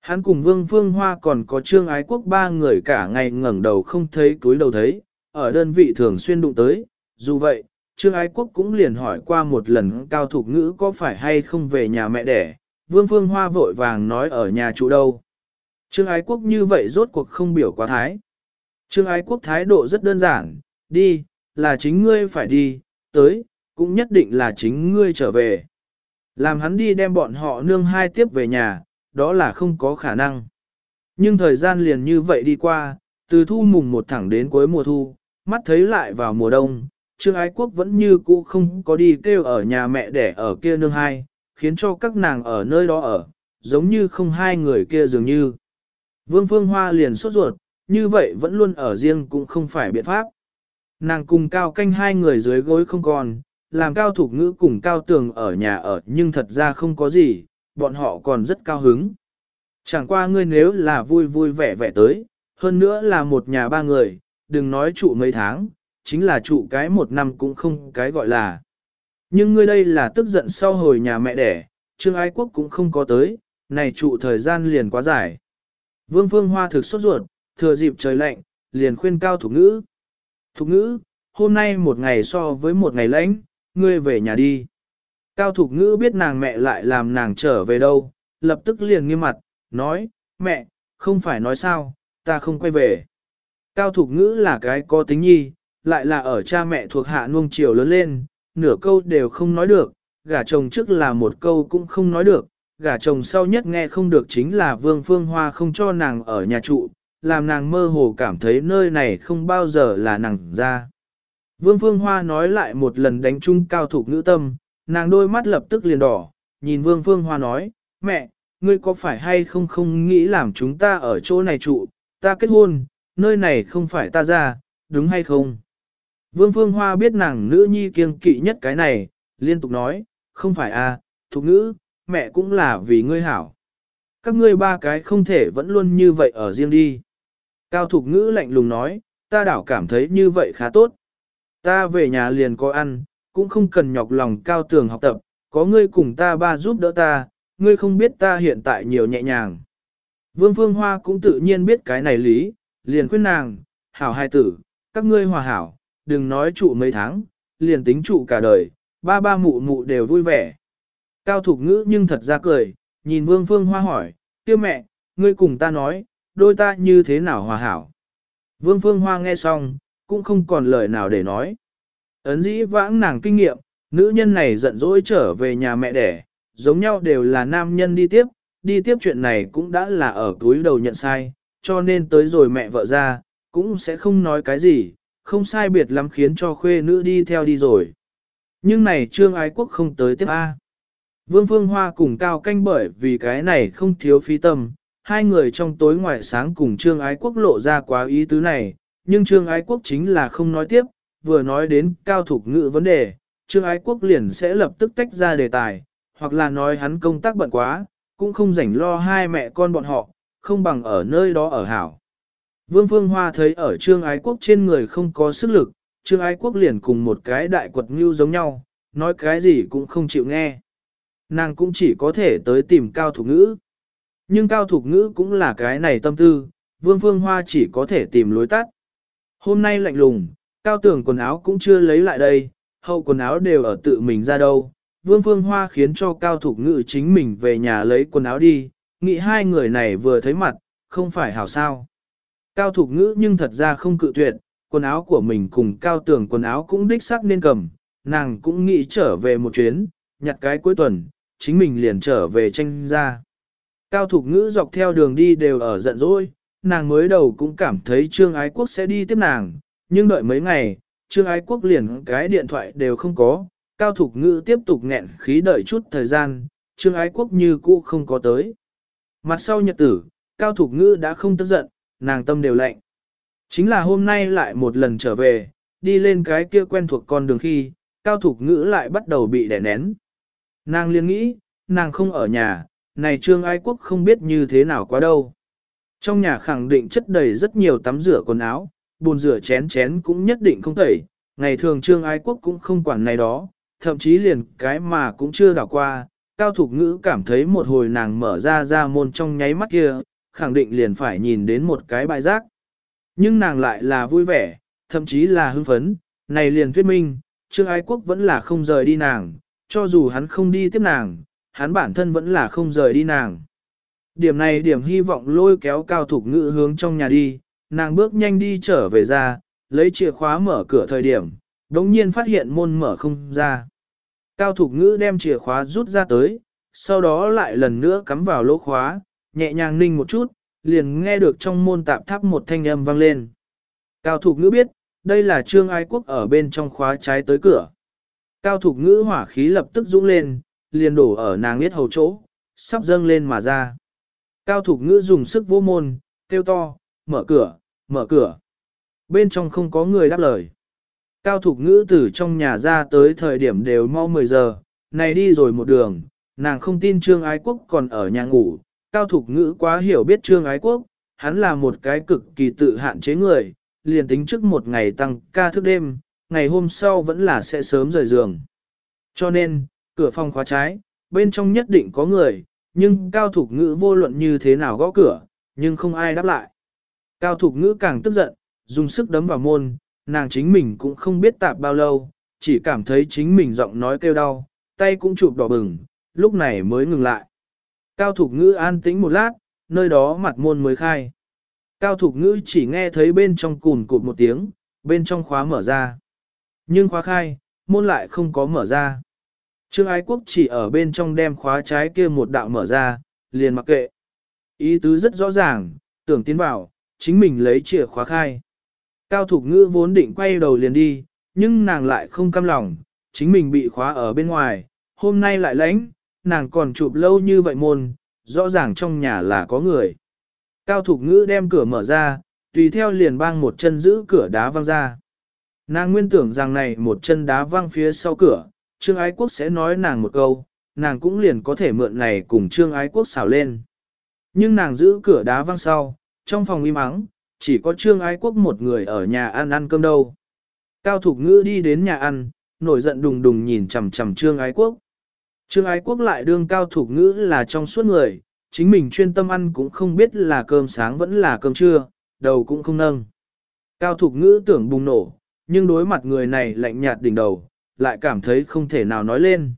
Hắn cùng Vương Phương Hoa còn có Trương Ái Quốc ba người cả ngày ngẩng đầu không thấy túi đầu thấy, ở đơn vị thường xuyên đụng tới. Dù vậy, Trương Ái Quốc cũng liền hỏi qua một lần Cao Thục Ngữ có phải hay không về nhà mẹ đẻ. Vương Phương Hoa vội vàng nói ở nhà chủ đâu. Trương Ái Quốc như vậy rốt cuộc không biểu quá thái. Trương Ái Quốc thái độ rất đơn giản, đi, là chính ngươi phải đi, tới, cũng nhất định là chính ngươi trở về. Làm hắn đi đem bọn họ nương hai tiếp về nhà, đó là không có khả năng. Nhưng thời gian liền như vậy đi qua, từ thu mùng một thẳng đến cuối mùa thu, mắt thấy lại vào mùa đông, Trương Ái Quốc vẫn như cũ không có đi kêu ở nhà mẹ đẻ ở kia nương hai, khiến cho các nàng ở nơi đó ở, giống như không hai người kia dường như. Vương Phương Hoa liền sốt ruột, như vậy vẫn luôn ở riêng cũng không phải biện pháp. Nàng cùng cao canh hai người dưới gối không còn, làm cao thủ ngữ cùng cao tường ở nhà ở nhưng thật ra không có gì, bọn họ còn rất cao hứng. Chẳng qua ngươi nếu là vui vui vẻ vẻ tới, hơn nữa là một nhà ba người, đừng nói trụ mấy tháng, chính là trụ cái một năm cũng không cái gọi là. Nhưng ngươi đây là tức giận sau hồi nhà mẹ đẻ, Trương Ái Quốc cũng không có tới, này trụ thời gian liền quá dài. Vương Phương Hoa thực sốt ruột, thừa dịp trời lạnh, liền khuyên cao thủ ngữ. Thục ngữ, hôm nay một ngày so với một ngày lạnh, ngươi về nhà đi. Cao thục ngữ biết nàng mẹ lại làm nàng trở về đâu, lập tức liền nghiêm mặt, nói, mẹ, không phải nói sao, ta không quay về. Cao thục ngữ là cái có tính nhi, lại là ở cha mẹ thuộc hạ nuông chiều lớn lên, nửa câu đều không nói được, gả chồng trước là một câu cũng không nói được, gả chồng sau nhất nghe không được chính là Vương Phương Hoa không cho nàng ở nhà trụ, làm nàng mơ hồ cảm thấy nơi này không bao giờ là nàng ra. Vương Phương Hoa nói lại một lần đánh chung cao thủ ngữ tâm, nàng đôi mắt lập tức liền đỏ, nhìn Vương Phương Hoa nói, mẹ, ngươi có phải hay không không nghĩ làm chúng ta ở chỗ này trụ, ta kết hôn, nơi này không phải ta ra, đúng hay không? Vương Phương Hoa biết nàng nữ nhi kiêng kỵ nhất cái này, liên tục nói, không phải à, thục ngữ, mẹ cũng là vì ngươi hảo. Các ngươi ba cái không thể vẫn luôn như vậy ở riêng đi. Cao thục ngữ lạnh lùng nói, ta đảo cảm thấy như vậy khá tốt. Ta về nhà liền có ăn, cũng không cần nhọc lòng cao tường học tập, có ngươi cùng ta ba giúp đỡ ta, ngươi không biết ta hiện tại nhiều nhẹ nhàng. Vương Phương Hoa cũng tự nhiên biết cái này lý, liền khuyên nàng, hảo hai tử, các ngươi hòa hảo, đừng nói trụ mấy tháng, liền tính trụ cả đời, ba ba mụ mụ đều vui vẻ. Cao Thục Ngữ nhưng thật ra cười, nhìn Vương Phương Hoa hỏi, tiêu mẹ, ngươi cùng ta nói, đôi ta như thế nào hòa hảo. Vương Phương Hoa nghe xong, cũng không còn lời nào để nói. Ấn dĩ vãng nàng kinh nghiệm, nữ nhân này giận dỗi trở về nhà mẹ đẻ, giống nhau đều là nam nhân đi tiếp, đi tiếp chuyện này cũng đã là ở túi đầu nhận sai, cho nên tới rồi mẹ vợ ra, cũng sẽ không nói cái gì, không sai biệt lắm khiến cho khuê nữ đi theo đi rồi. Nhưng này trương ái quốc không tới tiếp A. Vương Phương Hoa cùng Cao Canh bởi vì cái này không thiếu phí tâm, hai người trong tối ngoài sáng cùng Trương Ái Quốc lộ ra quá ý tứ này, nhưng Trương Ái Quốc chính là không nói tiếp, vừa nói đến cao thục ngữ vấn đề, Trương Ái Quốc liền sẽ lập tức tách ra đề tài, hoặc là nói hắn công tác bận quá, cũng không rảnh lo hai mẹ con bọn họ, không bằng ở nơi đó ở hảo. Vương Phương Hoa thấy ở Trương Ái Quốc trên người không có sức lực, Trương Ái Quốc liền cùng một cái đại quật ngưu giống nhau, nói cái gì cũng không chịu nghe. Nàng cũng chỉ có thể tới tìm cao thục ngữ. Nhưng cao thục ngữ cũng là cái này tâm tư, Vương Phương Hoa chỉ có thể tìm lối tắt. Hôm nay lạnh lùng, cao tưởng quần áo cũng chưa lấy lại đây, hậu quần áo đều ở tự mình ra đâu. Vương Phương Hoa khiến cho cao thục ngự chính mình về nhà lấy quần áo đi, nghĩ hai người này vừa thấy mặt, không phải hảo sao. Cao thục ngữ nhưng thật ra không cự tuyệt, quần áo của mình cùng cao tưởng quần áo cũng đích xác nên cầm, nàng cũng nghĩ trở về một chuyến, nhặt cái cuối tuần, chính mình liền trở về tranh ra. Cao thục ngữ dọc theo đường đi đều ở giận dỗi, nàng mới đầu cũng cảm thấy Trương Ái Quốc sẽ đi tiếp nàng, nhưng đợi mấy ngày, Trương Ái Quốc liền cái điện thoại đều không có, Cao Thục Ngữ tiếp tục nghẹn khí đợi chút thời gian, Trương Ái Quốc như cũ không có tới. Mặt sau nhật tử, Cao Thục Ngữ đã không tức giận, nàng tâm đều lạnh. Chính là hôm nay lại một lần trở về, đi lên cái kia quen thuộc con đường khi, Cao Thục Ngữ lại bắt đầu bị đè nén. Nàng liền nghĩ, nàng không ở nhà, này Trương Ái Quốc không biết như thế nào quá đâu. Trong nhà khẳng định chất đầy rất nhiều tắm rửa quần áo, bồn rửa chén chén cũng nhất định không tẩy, ngày thường Trương Ái Quốc cũng không quản này đó, thậm chí liền cái mà cũng chưa đảo qua. Cao Thục Ngữ cảm thấy một hồi nàng mở ra ra môn trong nháy mắt kia, khẳng định liền phải nhìn đến một cái bãi rác. Nhưng nàng lại là vui vẻ, thậm chí là hưng phấn, này liền thuyết minh, Trương Ái Quốc vẫn là không rời đi nàng, cho dù hắn không đi tiếp nàng, hắn bản thân vẫn là không rời đi nàng. Điểm này điểm hy vọng lôi kéo cao thục ngữ hướng trong nhà đi, nàng bước nhanh đi trở về ra, lấy chìa khóa mở cửa thời điểm, đống nhiên phát hiện môn mở không ra. Cao thục ngữ đem chìa khóa rút ra tới, sau đó lại lần nữa cắm vào lỗ khóa, nhẹ nhàng ninh một chút, liền nghe được trong môn tạp thắp một thanh âm vang lên. Cao thục ngữ biết, đây là trương ái quốc ở bên trong khóa trái tới cửa. Cao thục ngữ hỏa khí lập tức dũng lên, liền đổ ở nàng biết hầu chỗ, sắp dâng lên mà ra. Cao thục ngữ dùng sức vô môn, kêu to, mở cửa, mở cửa. Bên trong không có người đáp lời. Cao thục ngữ từ trong nhà ra tới thời điểm đều mau 10 giờ, này đi rồi một đường, nàng không tin Trương Ái Quốc còn ở nhà ngủ. Cao thục ngữ quá hiểu biết Trương Ái Quốc, hắn là một cái cực kỳ tự hạn chế người, liền tính trước một ngày tăng ca thức đêm, ngày hôm sau vẫn là sẽ sớm rời giường. Cho nên, cửa phòng khóa trái, bên trong nhất định có người, nhưng cao thục ngữ vô luận như thế nào gõ cửa, nhưng không ai đáp lại. Cao thục ngữ càng tức giận, dùng sức đấm vào môn, nàng chính mình cũng không biết tạp bao lâu, chỉ cảm thấy chính mình giọng nói kêu đau, tay cũng chụp đỏ bừng, lúc này mới ngừng lại. Cao thục ngữ an tĩnh một lát, nơi đó mặt môn mới khai. Cao thục ngữ chỉ nghe thấy bên trong cùn cụt một tiếng, bên trong khóa mở ra. Nhưng khóa khai, môn lại không có mở ra. Trương Ái Quốc chỉ ở bên trong đem khóa trái kia một đạo mở ra, liền mặc kệ. Ý tứ rất rõ ràng, tưởng tiến vào, chính mình lấy chìa khóa khai. Cao Thục Ngữ vốn định quay đầu liền đi, nhưng nàng lại không cam lòng, chính mình bị khóa ở bên ngoài, hôm nay lại lánh, nàng còn chụp lâu như vậy môn, rõ ràng trong nhà là có người. Cao Thục Ngữ đem cửa mở ra, tùy theo liền bang một chân giữ cửa đá văng ra. Nàng nguyên tưởng rằng này một chân đá văng phía sau cửa, Trương Ái Quốc sẽ nói nàng một câu, nàng cũng liền có thể mượn này cùng Trương Ái Quốc xảo lên. Nhưng nàng giữ cửa đá văng sau, trong phòng im ắng, chỉ có Trương Ái Quốc một người ở nhà ăn ăn cơm đâu. Cao Thục Ngữ đi đến nhà ăn, nổi giận đùng đùng nhìn chằm chằm Trương Ái Quốc. Trương Ái Quốc lại đương Cao Thục Ngữ là trong suốt người, chính mình chuyên tâm ăn cũng không biết là cơm sáng vẫn là cơm trưa, đầu cũng không nâng. Cao Thục Ngữ tưởng bùng nổ, nhưng đối mặt người này lạnh nhạt đỉnh đầu, lại cảm thấy không thể nào nói lên.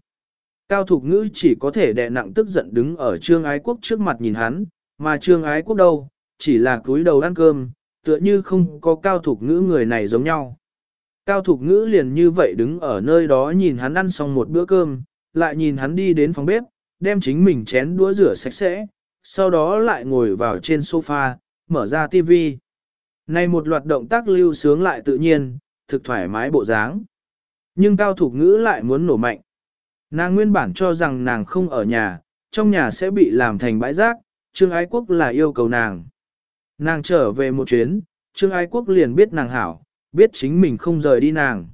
Cao Thục Ngữ chỉ có thể đè nặng tức giận đứng ở Trương Ái Quốc trước mặt nhìn hắn, mà Trương Ái Quốc đâu, chỉ là cúi đầu ăn cơm, tựa như không có Cao Thục Ngữ người này giống nhau. Cao Thục Ngữ liền như vậy đứng ở nơi đó nhìn hắn ăn xong một bữa cơm, lại nhìn hắn đi đến phòng bếp, đem chính mình chén đũa rửa sạch sẽ, sau đó lại ngồi vào trên sofa, mở ra tivi. Này một loạt động tác lưu sướng lại tự nhiên, thực thoải mái bộ dáng. Nhưng cao thục ngữ lại muốn nổ mạnh. Nàng nguyên bản cho rằng nàng không ở nhà, trong nhà sẽ bị làm thành bãi rác, Trương Ái Quốc là yêu cầu nàng. Nàng trở về một chuyến, Trương Ái Quốc liền biết nàng hảo, biết chính mình không rời đi nàng.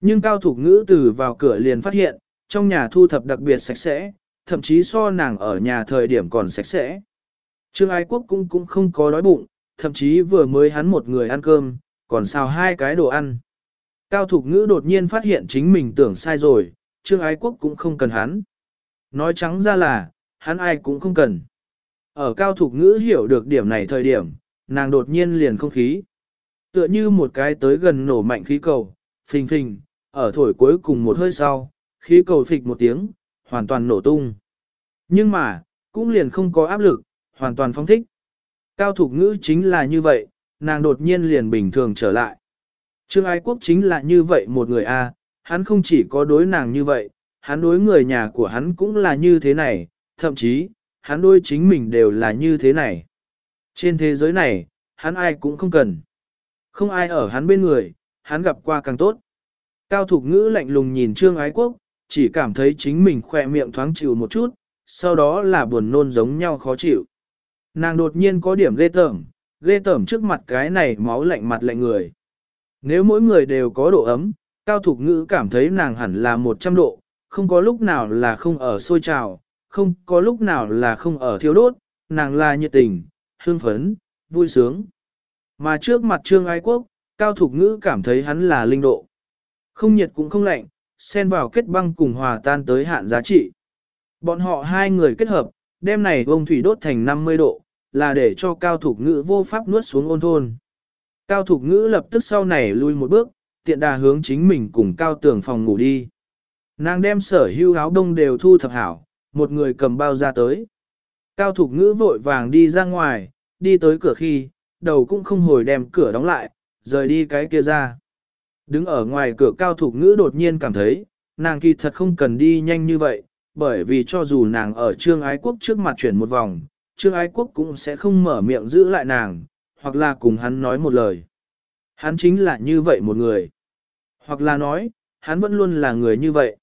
Nhưng cao thục ngữ từ vào cửa liền phát hiện, trong nhà thu thập đặc biệt sạch sẽ, thậm chí so nàng ở nhà thời điểm còn sạch sẽ. Trương Ái Quốc cũng cũng không có đói bụng, thậm chí vừa mới hắn một người ăn cơm, còn xào hai cái đồ ăn. Cao Thục Ngữ đột nhiên phát hiện chính mình tưởng sai rồi, Trương Ái Quốc cũng không cần hắn. Nói trắng ra là, hắn ai cũng không cần. Ở Cao Thục Ngữ hiểu được điểm này thời điểm, nàng đột nhiên liền không khí. Tựa như một cái tới gần nổ mạnh khí cầu, phình phình, ở thổi cuối cùng một hơi sau, khí cầu phịch một tiếng, hoàn toàn nổ tung. Nhưng mà, cũng liền không có áp lực, hoàn toàn phong thích. Cao thục ngữ chính là như vậy, nàng đột nhiên liền bình thường trở lại. Trương Ái Quốc chính là như vậy một người a, hắn không chỉ có đối nàng như vậy, hắn đối người nhà của hắn cũng là như thế này, thậm chí, hắn đối chính mình đều là như thế này. Trên thế giới này, hắn ai cũng không cần. Không ai ở hắn bên người, hắn gặp qua càng tốt. Cao Thục Ngữ lạnh lùng nhìn Trương Ái Quốc, chỉ cảm thấy chính mình khỏe miệng thoáng chịu một chút, sau đó là buồn nôn giống nhau khó chịu. Nàng đột nhiên có điểm ghê tởm, ghê tởm trước mặt cái này máu lạnh mặt lạnh người. Nếu mỗi người đều có độ ấm, Cao Thục Ngữ cảm thấy nàng hẳn là 100 độ, không có lúc nào là không ở sôi trào, không có lúc nào là không ở thiếu đốt, nàng là nhiệt tình, hương phấn, vui sướng. Mà trước mặt Trương Ái Quốc, Cao Thục Ngữ cảm thấy hắn là linh độ. Không nhiệt cũng không lạnh, xen vào kết băng cùng hòa tan tới hạn giá trị. Bọn họ hai người kết hợp, đem này bông thủy đốt thành 50 độ, là để cho Cao Thục Ngữ vô pháp nuốt xuống ôn thôn. Cao Thục Ngữ lập tức sau này lui một bước, tiện đà hướng chính mình cùng Cao Tường phòng ngủ đi. Nàng đem sở hưu áo đông đều thu thập hảo, một người cầm bao ra tới. Cao Thục Ngữ vội vàng đi ra ngoài, đi tới cửa khi, đầu cũng không hồi đem cửa đóng lại, rời đi cái kia ra. Đứng ở ngoài cửa Cao Thục Ngữ đột nhiên cảm thấy, nàng kỳ thật không cần đi nhanh như vậy, bởi vì cho dù nàng ở Trương Ái Quốc trước mặt chuyển một vòng, Trương Ái Quốc cũng sẽ không mở miệng giữ lại nàng, hoặc là cùng hắn nói một lời. Hắn chính là như vậy một người. Hoặc là nói, hắn vẫn luôn là người như vậy.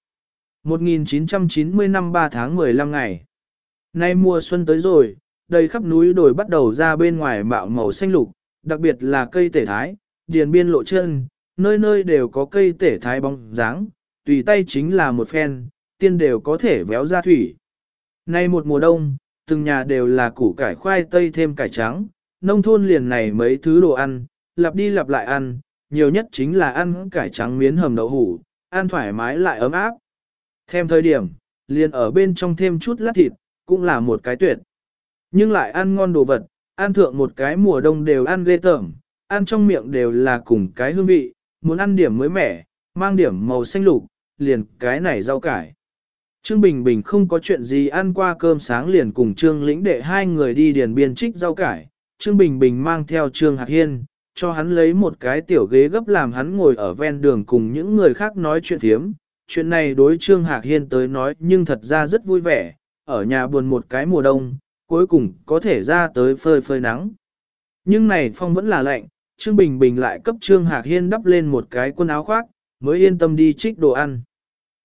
1990 năm 3 tháng 15 ngày. Nay mùa xuân tới rồi, đầy khắp núi đồi bắt đầu ra bên ngoài mạo màu xanh lục, đặc biệt là cây tể thái, điền biên lộ chân, nơi nơi đều có cây tể thái bóng dáng, tùy tay chính là một phen, tiên đều có thể véo ra thủy. Nay một mùa đông, từng nhà đều là củ cải khoai tây thêm cải trắng, nông thôn liền này mấy thứ đồ ăn, lặp đi lặp lại ăn, nhiều nhất chính là ăn cải trắng miến hầm đậu hủ, ăn thoải mái lại ấm áp. Thêm thời điểm, liền ở bên trong thêm chút lát thịt, cũng là một cái tuyệt. Nhưng lại ăn ngon đồ vật, ăn thượng một cái mùa đông đều ăn ghê tởm, ăn trong miệng đều là cùng cái hương vị, muốn ăn điểm mới mẻ, mang điểm màu xanh lục, liền cái này rau cải. Trương Bình Bình không có chuyện gì ăn qua cơm sáng liền cùng Trương lĩnh đệ hai người đi điền biên trích rau cải. Trương Bình Bình mang theo Trương Hạc Hiên, cho hắn lấy một cái tiểu ghế gấp làm hắn ngồi ở ven đường cùng những người khác nói chuyện thiếm. Chuyện này đối Trương Hạc Hiên tới nói nhưng thật ra rất vui vẻ, ở nhà buồn một cái mùa đông, cuối cùng có thể ra tới phơi phơi nắng. Nhưng này phong vẫn là lạnh, Trương Bình Bình lại cấp Trương Hạc Hiên đắp lên một cái quần áo khoác, mới yên tâm đi trích đồ ăn.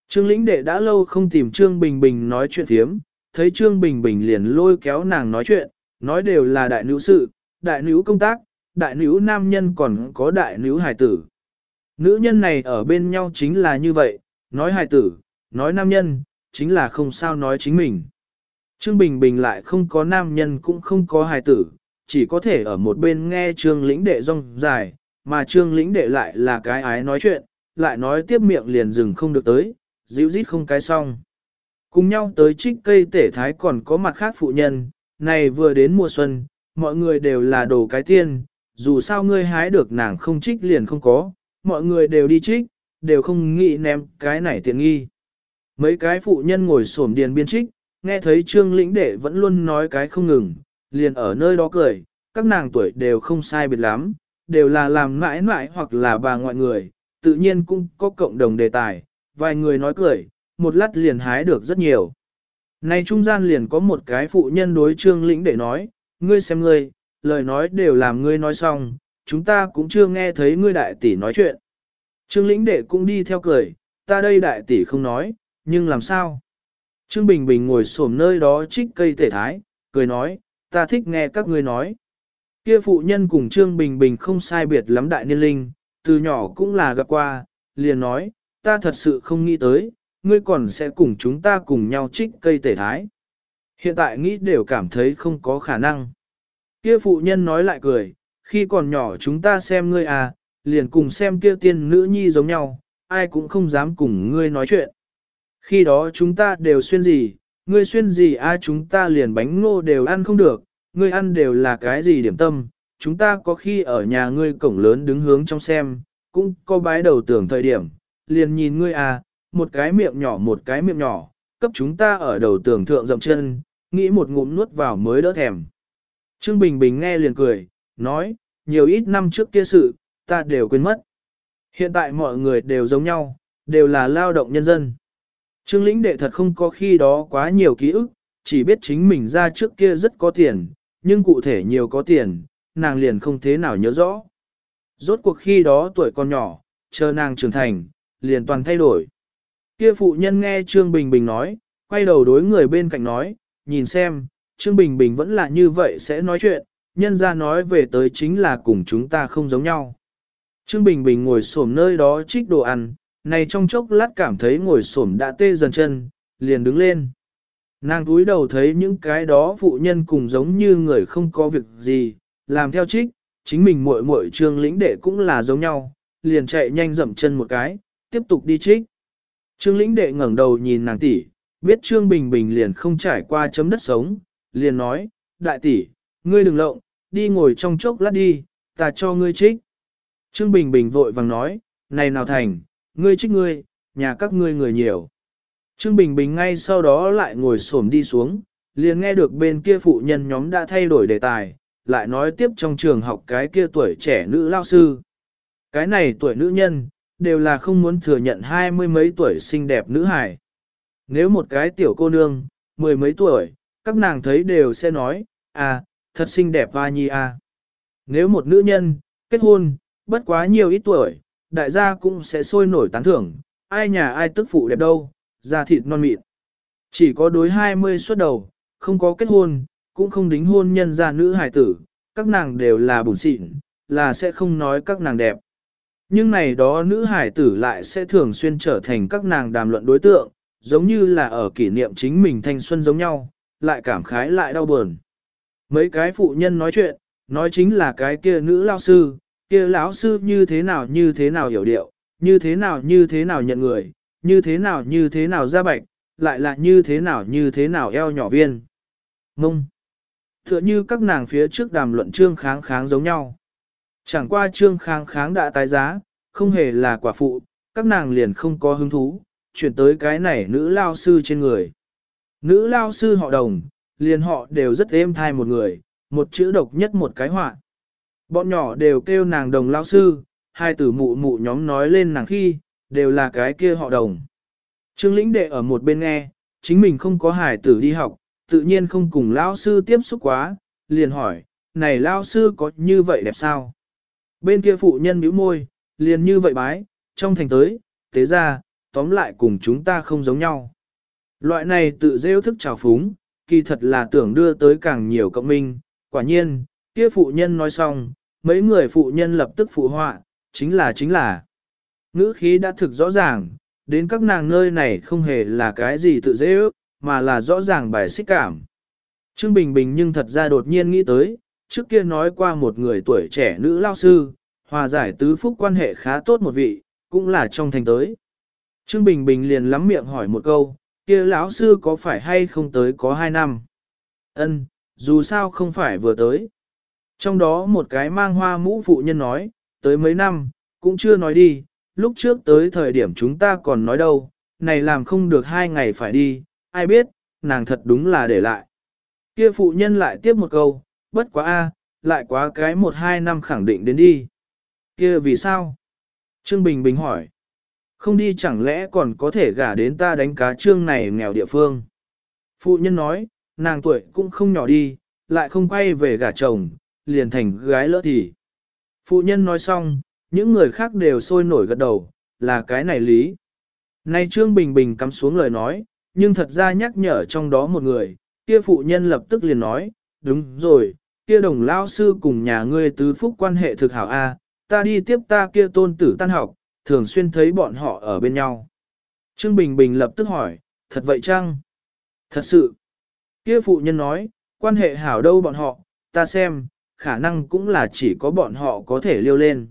Trương lĩnh đệ đã lâu không tìm Trương Bình Bình nói chuyện thiếm, thấy Trương Bình Bình liền lôi kéo nàng nói chuyện, nói đều là đại nữ sự, đại nữ công tác, đại nữ nam nhân còn có đại nữ hài tử. Nữ nhân này ở bên nhau chính là như vậy, nói hài tử, nói nam nhân, chính là không sao nói chính mình. Trương Bình Bình lại không có nam nhân cũng không có hài tử, chỉ có thể ở một bên nghe Trương lĩnh đệ rong dài, mà Trương lĩnh đệ lại là cái ái nói chuyện, lại nói tiếp miệng liền dừng không được tới, dịu dít không cái xong. Cùng nhau tới trích cây tể thái còn có mặt khác phụ nhân, này vừa đến mùa xuân, mọi người đều là đồ cái tiên, dù sao ngươi hái được nàng không trích liền không có, mọi người đều đi trích, đều không nghĩ ném cái này tiện nghi. Mấy cái phụ nhân ngồi xổm điền biên trích, nghe thấy trương lĩnh đệ vẫn luôn nói cái không ngừng, liền ở nơi đó cười, các nàng tuổi đều không sai biệt lắm, đều là làm mãi mãi hoặc là bà ngoại người, tự nhiên cũng có cộng đồng đề tài, vài người nói cười, một lát liền hái được rất nhiều. Này trung gian liền có một cái phụ nhân đối trương lĩnh để nói, ngươi xem ngươi, lời nói đều làm ngươi nói xong, chúng ta cũng chưa nghe thấy ngươi đại tỷ nói chuyện. Trương lĩnh đệ cũng đi theo cười, ta đây đại tỷ không nói, nhưng làm sao? Trương Bình Bình ngồi xổm nơi đó trích cây tể thái, cười nói, ta thích nghe các ngươi nói. Kia phụ nhân cùng Trương Bình Bình không sai biệt lắm đại niên linh, từ nhỏ cũng là gặp qua, liền nói, ta thật sự không nghĩ tới, ngươi còn sẽ cùng chúng ta cùng nhau trích cây tể thái. Hiện tại nghĩ đều cảm thấy không có khả năng. Kia phụ nhân nói lại cười, khi còn nhỏ chúng ta xem ngươi à, liền cùng xem kia tiên nữ nhi giống nhau, ai cũng không dám cùng ngươi nói chuyện. Khi đó chúng ta đều xuyên gì, ngươi xuyên gì à chúng ta liền bánh ngô đều ăn không được, ngươi ăn đều là cái gì điểm tâm, chúng ta có khi ở nhà ngươi cổng lớn đứng hướng trong xem, cũng có bái đầu tưởng thời điểm, liền nhìn ngươi à, một cái miệng nhỏ một cái miệng nhỏ, cấp chúng ta ở đầu tường thượng dậm chân, nghĩ một ngụm nuốt vào mới đỡ thèm. Trương Bình Bình nghe liền cười, nói, nhiều ít năm trước kia sự, ta đều quên mất. Hiện tại mọi người đều giống nhau, đều là lao động nhân dân. Trương lĩnh đệ thật không có khi đó quá nhiều ký ức, chỉ biết chính mình ra trước kia rất có tiền, nhưng cụ thể nhiều có tiền, nàng liền không thế nào nhớ rõ. Rốt cuộc khi đó tuổi còn nhỏ, chờ nàng trưởng thành, liền toàn thay đổi. Kia phụ nhân nghe Trương Bình Bình nói, quay đầu đối người bên cạnh nói, nhìn xem, Trương Bình Bình vẫn là như vậy sẽ nói chuyện, nhân ra nói về tới chính là cùng chúng ta không giống nhau. Trương Bình Bình ngồi xổm nơi đó trích đồ ăn, này trong chốc lát cảm thấy ngồi xổm đã tê dần chân, liền đứng lên. Nàng túi đầu thấy những cái đó phụ nhân cùng giống như người không có việc gì, làm theo trích, chính mình muội muội trương lĩnh đệ cũng là giống nhau, liền chạy nhanh dậm chân một cái, tiếp tục đi trích. Trương lĩnh đệ ngẩng đầu nhìn nàng tỷ, biết trương bình bình liền không trải qua chấm đất sống, liền nói, đại tỷ, ngươi đừng lộng, đi ngồi trong chốc lát đi, ta cho ngươi trích. Trương bình bình vội vàng nói, này nào thành, ngươi trích ngươi, nhà các ngươi người nhiều. Trương Bình Bình ngay sau đó lại ngồi xổm đi xuống, liền nghe được bên kia phụ nhân nhóm đã thay đổi đề tài, lại nói tiếp trong trường học cái kia tuổi trẻ nữ lao sư. Cái này tuổi nữ nhân, đều là không muốn thừa nhận hai mươi mấy tuổi xinh đẹp nữ hài. Nếu một cái tiểu cô nương, mười mấy tuổi, các nàng thấy đều sẽ nói, à, thật xinh đẹp hoa nhi à. Nếu một nữ nhân, kết hôn, bất quá nhiều ít tuổi, đại gia cũng sẽ sôi nổi tán thưởng, ai nhà ai tức phụ đẹp đâu, da thịt non mịn. Chỉ có đối 20 xuất đầu, không có kết hôn, cũng không đính hôn nhân gia nữ hài tử, các nàng đều là bùn xịn, là sẽ không nói các nàng đẹp. Nhưng này đó nữ hải tử lại sẽ thường xuyên trở thành các nàng đàm luận đối tượng, giống như là ở kỷ niệm chính mình thanh xuân giống nhau, lại cảm khái lại đau buồn. Mấy cái phụ nhân nói chuyện, nói chính là cái kia nữ lao sư, kia lão sư như thế nào như thế nào hiểu điệu, như thế nào như thế nào nhận người, như thế nào như thế nào ra bạch, lại là như thế nào như thế nào eo nhỏ viên. Mông. Tựa như các nàng phía trước đàm luận trương kháng kháng giống nhau. Chẳng qua trương kháng kháng đã tái giá, không hề là quả phụ, các nàng liền không có hứng thú, chuyển tới cái này nữ lao sư trên người. Nữ lao sư họ đồng, liền họ đều rất êm thai một người, một chữ độc nhất một cái họa. Bọn nhỏ đều kêu nàng đồng lao sư, hai tử mụ mụ nhóm nói lên nàng khi, đều là cái kia họ đồng. Trương lĩnh đệ ở một bên nghe, chính mình không có hải tử đi học, tự nhiên không cùng lao sư tiếp xúc quá, liền hỏi, này lao sư có như vậy đẹp sao? Bên kia phụ nhân bĩu môi, liền như vậy bái, trong thành tới, tế ra, tóm lại cùng chúng ta không giống nhau. Loại này tự rêu thức trào phúng, kỳ thật là tưởng đưa tới càng nhiều cộng minh, quả nhiên, kia phụ nhân nói xong, mấy người phụ nhân lập tức phụ họa, chính là chính là. Ngữ khí đã thực rõ ràng, đến các nàng nơi này không hề là cái gì tự dễ ước, mà là rõ ràng bài xích cảm. Trương Bình Bình nhưng thật ra đột nhiên nghĩ tới, trước kia nói qua một người tuổi trẻ nữ lao sư, hòa giải tứ phúc quan hệ khá tốt một vị, cũng là trong thành tới. Trương Bình Bình liền lắm miệng hỏi một câu, kia lão sư có phải hay không tới có hai năm? Ân, dù sao không phải vừa tới. Trong đó một cái mang hoa mũ phụ nhân nói, tới mấy năm, cũng chưa nói đi, lúc trước tới thời điểm chúng ta còn nói đâu, này làm không được hai ngày phải đi, ai biết, nàng thật đúng là để lại. Kia phụ nhân lại tiếp một câu, bất quá a, lại quá cái một hai năm khẳng định đến đi. Kia vì sao? Trương Bình Bình hỏi. Không đi chẳng lẽ còn có thể gả đến ta đánh cá trương này nghèo địa phương. Phụ nhân nói, nàng tuổi cũng không nhỏ đi, lại không quay về gả chồng, liền thành gái lỡ thì. Phụ nhân nói xong, những người khác đều sôi nổi gật đầu, là cái này lý. Nay Trương Bình Bình cắm xuống lời nói, nhưng thật ra nhắc nhở trong đó một người, kia phụ nhân lập tức liền nói, đúng rồi, kia đồng lao sư cùng nhà ngươi tứ phúc quan hệ thực hảo A, ta đi tiếp ta kia tôn tử tan học, thường xuyên thấy bọn họ ở bên nhau. Trương Bình Bình lập tức hỏi, thật vậy chăng? Thật sự. Kia phụ nhân nói, quan hệ hảo đâu bọn họ, ta xem, khả năng cũng là chỉ có bọn họ có thể liêu lên.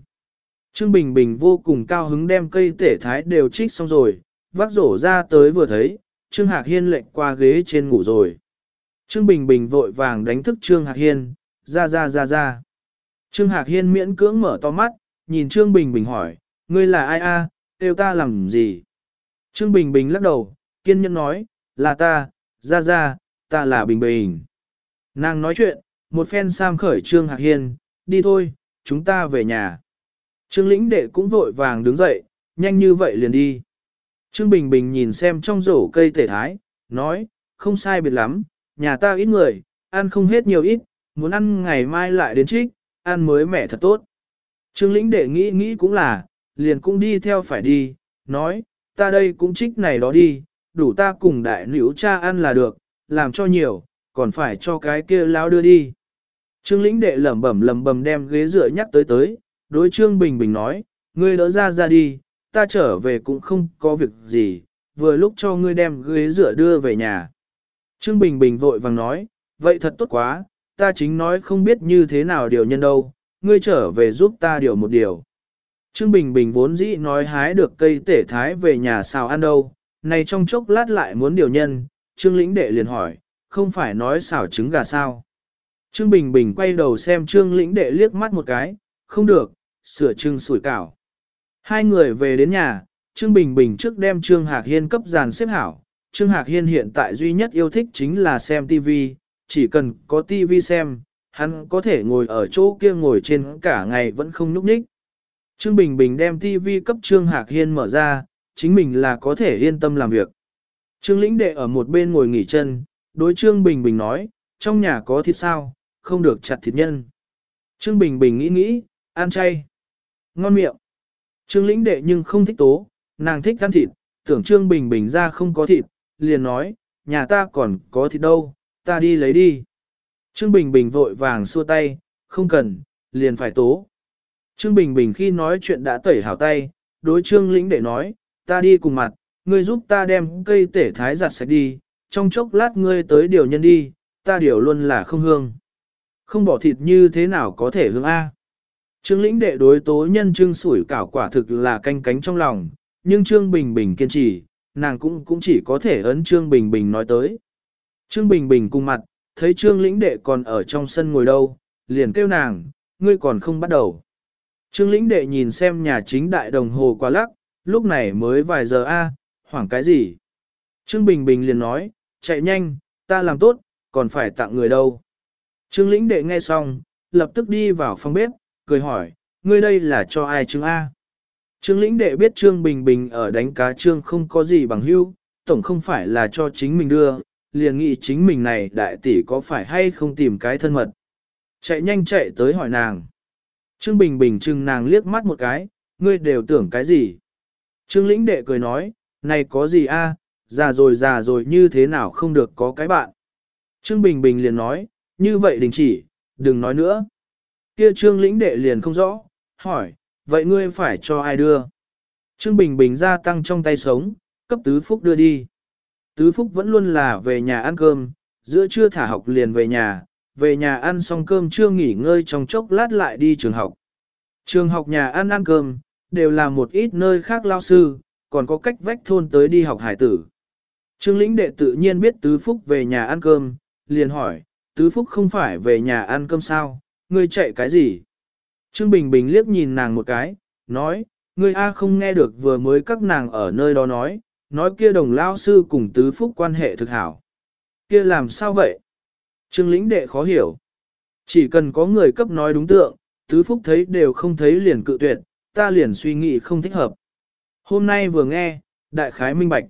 Trương Bình Bình vô cùng cao hứng đem cây tể thái đều trích xong rồi, vác rổ ra tới vừa thấy, Trương Hạc Hiên lệnh qua ghế trên ngủ rồi. Trương Bình Bình vội vàng đánh thức Trương Hạc Hiên, ra ra ra ra. Trương Hạc Hiên miễn cưỡng mở to mắt, nhìn Trương Bình Bình hỏi, ngươi là ai a? kêu ta làm gì? Trương Bình Bình lắc đầu, kiên nhẫn nói, là ta, ra ra, ta là Bình Bình. Nàng nói chuyện, một phen sam khởi Trương Hạc Hiên, đi thôi, chúng ta về nhà. Trương lĩnh đệ cũng vội vàng đứng dậy, nhanh như vậy liền đi. Trương Bình Bình nhìn xem trong rổ cây tể thái, nói, không sai biệt lắm, nhà ta ít người, ăn không hết nhiều ít, muốn ăn ngày mai lại đến trích, ăn mới mẻ thật tốt. Trương lĩnh đệ nghĩ nghĩ cũng là, liền cũng đi theo phải đi, nói, ta đây cũng trích này đó đi, đủ ta cùng đại nữ cha ăn là được, làm cho nhiều, còn phải cho cái kia lão đưa đi. Trương lĩnh đệ lẩm bẩm lẩm bẩm đem ghế dựa nhắc tới tới, đối Trương Bình Bình nói, ngươi đỡ ra ra đi, ta trở về cũng không có việc gì, vừa lúc cho ngươi đem ghế dựa đưa về nhà. Trương Bình Bình vội vàng nói, vậy thật tốt quá, ta chính nói không biết như thế nào điều nhân đâu, ngươi trở về giúp ta điều một điều. Trương Bình Bình vốn dĩ nói hái được cây tể thái về nhà xào ăn đâu, này trong chốc lát lại muốn điều nhân, Trương Lĩnh Đệ liền hỏi, không phải nói xào trứng gà sao. Trương Bình Bình quay đầu xem Trương Lĩnh Đệ liếc mắt một cái, không được, sửa trưng sủi cảo. Hai người về đến nhà, Trương Bình Bình trước đem Trương Hạc Hiên cấp dàn xếp hảo. Trương Hạc Hiên hiện tại duy nhất yêu thích chính là xem TV, chỉ cần có tivi xem, hắn có thể ngồi ở chỗ kia ngồi trên cả ngày vẫn không nhúc nhích. Trương Bình Bình đem tivi cấp Trương Hạc Hiên mở ra, chính mình là có thể yên tâm làm việc. Trương Lĩnh Đệ ở một bên ngồi nghỉ chân, đối Trương Bình Bình nói, trong nhà có thịt sao, không được chặt thịt nhân. Trương Bình Bình nghĩ nghĩ, ăn chay. Ngon miệng. Trương Lĩnh Đệ nhưng không thích tố, nàng thích ăn thịt, tưởng Trương Bình Bình ra không có thịt, liền nói, nhà ta còn có thịt đâu, ta đi lấy đi. Trương Bình Bình vội vàng xua tay, không cần, liền phải tố. Trương Bình Bình khi nói chuyện đã tẩy hảo tay, đối Trương Lĩnh để nói, ta đi cùng mặt, ngươi giúp ta đem cây tể thái giặt sạch đi, trong chốc lát ngươi tới điều nhân đi, ta điều luôn là không hương. Không bỏ thịt như thế nào có thể hương A. Trương Lĩnh đệ đối tố nhân trương sủi cảo quả thực là canh cánh trong lòng, nhưng Trương Bình Bình kiên trì, nàng cũng cũng chỉ có thể ấn Trương Bình Bình nói tới. Trương Bình Bình cùng mặt, thấy Trương Lĩnh đệ còn ở trong sân ngồi đâu, liền kêu nàng, ngươi còn không bắt đầu. Trương lĩnh đệ nhìn xem nhà chính đại đồng hồ quá lắc, lúc này mới vài giờ a, hoảng cái gì? Trương Bình Bình liền nói, chạy nhanh, ta làm tốt, còn phải tặng người đâu. Trương lĩnh đệ nghe xong, lập tức đi vào phòng bếp, cười hỏi, ngươi đây là cho ai Trương A? Trương lĩnh đệ biết Trương Bình Bình ở đánh cá Trương không có gì bằng hưu, tổng không phải là cho chính mình đưa, liền nghĩ chính mình này đại tỷ có phải hay không tìm cái thân mật. Chạy nhanh chạy tới hỏi nàng. Trương Bình Bình trừng nàng liếc mắt một cái, ngươi đều tưởng cái gì? Trương Lĩnh Đệ cười nói, này có gì a? già rồi già rồi như thế nào không được có cái bạn. Trương Bình Bình liền nói, như vậy đình chỉ, đừng nói nữa. Kia Trương Lĩnh Đệ liền không rõ, hỏi, vậy ngươi phải cho ai đưa? Trương Bình Bình gia tăng trong tay sống, cấp Tứ Phúc đưa đi. Tứ Phúc vẫn luôn là về nhà ăn cơm, giữa trưa thả học liền về nhà, về nhà ăn xong cơm chưa nghỉ ngơi trong chốc lát lại đi trường học. Trường học nhà ăn ăn cơm, đều là một ít nơi khác lao sư, còn có cách vách thôn tới đi học hải tử. Trương lĩnh đệ tự nhiên biết Tứ Phúc về nhà ăn cơm, liền hỏi, Tứ Phúc không phải về nhà ăn cơm sao, ngươi chạy cái gì? Trương Bình Bình liếc nhìn nàng một cái, nói, ngươi A không nghe được vừa mới các nàng ở nơi đó nói, nói kia đồng lao sư cùng Tứ Phúc quan hệ thực hảo. Kia làm sao vậy? Trương lĩnh đệ khó hiểu. Chỉ cần có người cấp nói đúng tượng, tứ phúc thấy đều không thấy liền cự tuyệt, ta liền suy nghĩ không thích hợp. Hôm nay vừa nghe, đại khái minh bạch.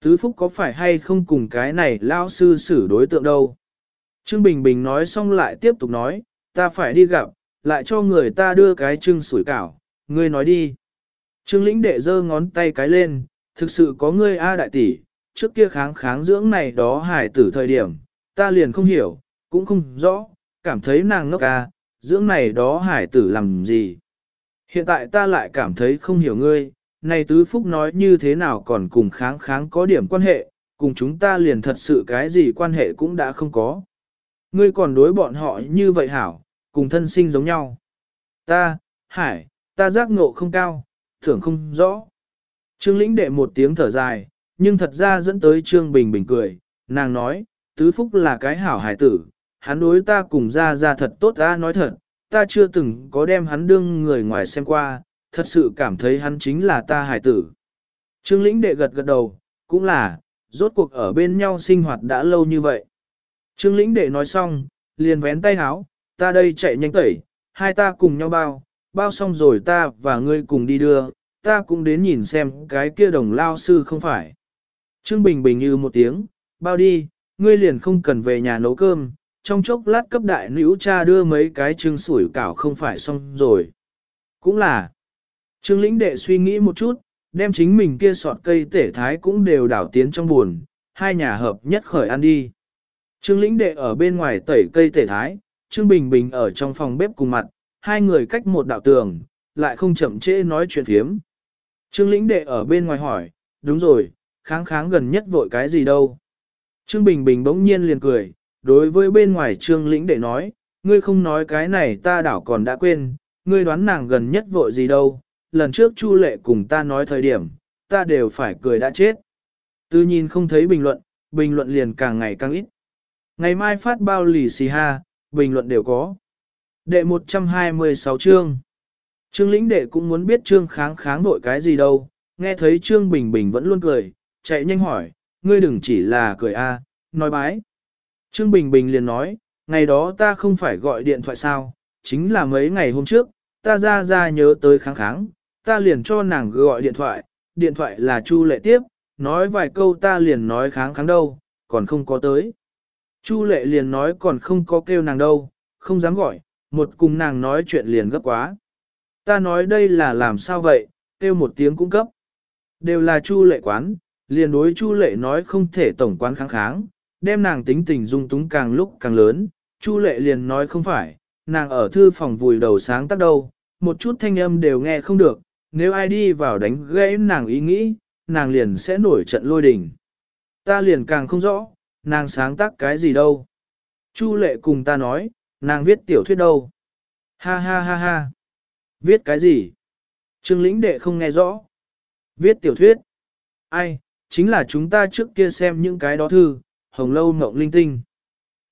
Tứ phúc có phải hay không cùng cái này lao sư xử đối tượng đâu? Trương Bình Bình nói xong lại tiếp tục nói, ta phải đi gặp, lại cho người ta đưa cái trưng sủi cảo, ngươi nói đi. Trương lĩnh đệ giơ ngón tay cái lên, thực sự có ngươi A đại tỷ, trước kia kháng kháng dưỡng này đó hải tử thời điểm, ta liền không hiểu, cũng không rõ, cảm thấy nàng ngốc a dưỡng này đó hải tử làm gì. Hiện tại ta lại cảm thấy không hiểu ngươi, này tứ phúc nói như thế nào còn cùng kháng kháng có điểm quan hệ, cùng chúng ta liền thật sự cái gì quan hệ cũng đã không có. Ngươi còn đối bọn họ như vậy hảo, cùng thân sinh giống nhau. Ta, hải, ta giác ngộ không cao, thưởng không rõ. Trương lĩnh đệ một tiếng thở dài, nhưng thật ra dẫn tới Trương Bình Bình cười, nàng nói, tứ phúc là cái hảo hải tử, hắn đối ta cùng ra ra thật tốt ta nói thật, ta chưa từng có đem hắn đương người ngoài xem qua, thật sự cảm thấy hắn chính là ta hải tử. Trương lĩnh đệ gật gật đầu, cũng là, rốt cuộc ở bên nhau sinh hoạt đã lâu như vậy. Trương lĩnh đệ nói xong, liền vén tay háo, ta đây chạy nhanh tẩy, hai ta cùng nhau bao, bao xong rồi ta và ngươi cùng đi đưa, ta cũng đến nhìn xem cái kia đồng lao sư không phải. Trương Bình Bình như một tiếng, bao đi, ngươi liền không cần về nhà nấu cơm, trong chốc lát cấp đại nữ cha đưa mấy cái trứng sủi cảo không phải xong rồi. Cũng là, Trương lĩnh đệ suy nghĩ một chút, đem chính mình kia sọt cây tể thái cũng đều đảo tiến trong buồn, hai nhà hợp nhất khởi ăn đi. Trương lĩnh đệ ở bên ngoài tẩy cây tể thái, Trương Bình Bình ở trong phòng bếp cùng mặt, hai người cách một đạo tường, lại không chậm trễ nói chuyện phiếm. Trương lĩnh đệ ở bên ngoài hỏi, đúng rồi, kháng kháng gần nhất vội cái gì đâu. Trương Bình Bình bỗng nhiên liền cười, đối với bên ngoài trương lĩnh đệ nói, ngươi không nói cái này ta đảo còn đã quên, ngươi đoán nàng gần nhất vội gì đâu, lần trước Chu Lệ cùng ta nói thời điểm, ta đều phải cười đã chết. Tư nhìn không thấy bình luận, bình luận liền càng ngày càng ít. Ngày mai phát bao lì xì ha, bình luận đều có. Đệ 126 chương. Trương lĩnh đệ cũng muốn biết trương kháng kháng nội cái gì đâu, nghe thấy trương bình bình vẫn luôn cười, chạy nhanh hỏi, ngươi đừng chỉ là cười a, nói bái. Trương bình bình liền nói, ngày đó ta không phải gọi điện thoại sao, chính là mấy ngày hôm trước, ta ra ra nhớ tới kháng kháng, ta liền cho nàng gọi điện thoại, điện thoại là Chu lệ tiếp, nói vài câu ta liền nói kháng kháng đâu, còn không có tới. Chu lệ liền nói còn không có kêu nàng đâu, không dám gọi, một cùng nàng nói chuyện liền gấp quá. Ta nói đây là làm sao vậy, kêu một tiếng cũng cấp. Đều là Chu lệ quán, liền đối Chu lệ nói không thể tổng quán kháng kháng, đem nàng tính tình dung túng càng lúc càng lớn, Chu lệ liền nói không phải, nàng ở thư phòng vùi đầu sáng tác đâu, một chút thanh âm đều nghe không được, nếu ai đi vào đánh gãy nàng ý nghĩ, nàng liền sẽ nổi trận lôi đình. Ta liền càng không rõ, nàng sáng tác cái gì đâu. Chu lệ cùng ta nói, nàng viết tiểu thuyết đâu. Ha ha ha ha. Viết cái gì? Trương lĩnh đệ không nghe rõ. Viết tiểu thuyết. Ai, chính là chúng ta trước kia xem những cái đó thư, hồng lâu ngộng linh tinh.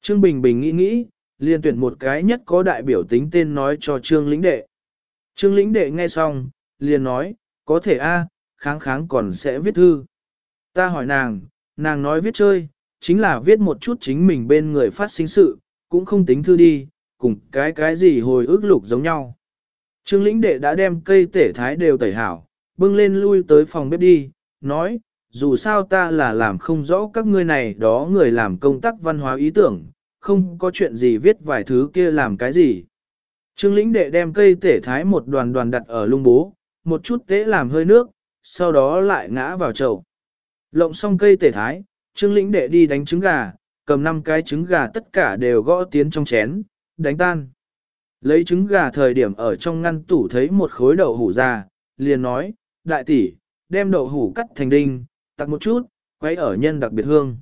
Trương Bình Bình nghĩ nghĩ, liền tuyển một cái nhất có đại biểu tính tên nói cho Trương lĩnh đệ. Trương lĩnh đệ nghe xong, liền nói, có thể a, kháng kháng còn sẽ viết thư. Ta hỏi nàng, nàng nói viết chơi, chính là viết một chút chính mình bên người phát sinh sự, cũng không tính thư đi, cùng cái cái gì hồi ức lục giống nhau. Trương lĩnh đệ đã đem cây tể thái đều tẩy hảo, bưng lên lui tới phòng bếp đi, nói, dù sao ta là làm không rõ các ngươi này đó người làm công tác văn hóa ý tưởng, không có chuyện gì viết vài thứ kia làm cái gì. Trương lĩnh đệ đem cây tể thái một đoàn đoàn đặt ở lung bố, một chút tế làm hơi nước, sau đó lại ngã vào chậu. Lộng xong cây tể thái, trương lĩnh đệ đi đánh trứng gà, cầm năm cái trứng gà tất cả đều gõ tiến trong chén, đánh tan. Lấy trứng gà thời điểm ở trong ngăn tủ thấy một khối đậu hủ già, liền nói, đại tỷ, đem đậu hủ cắt thành đinh, tặng một chút, quấy ở nhân đặc biệt hương.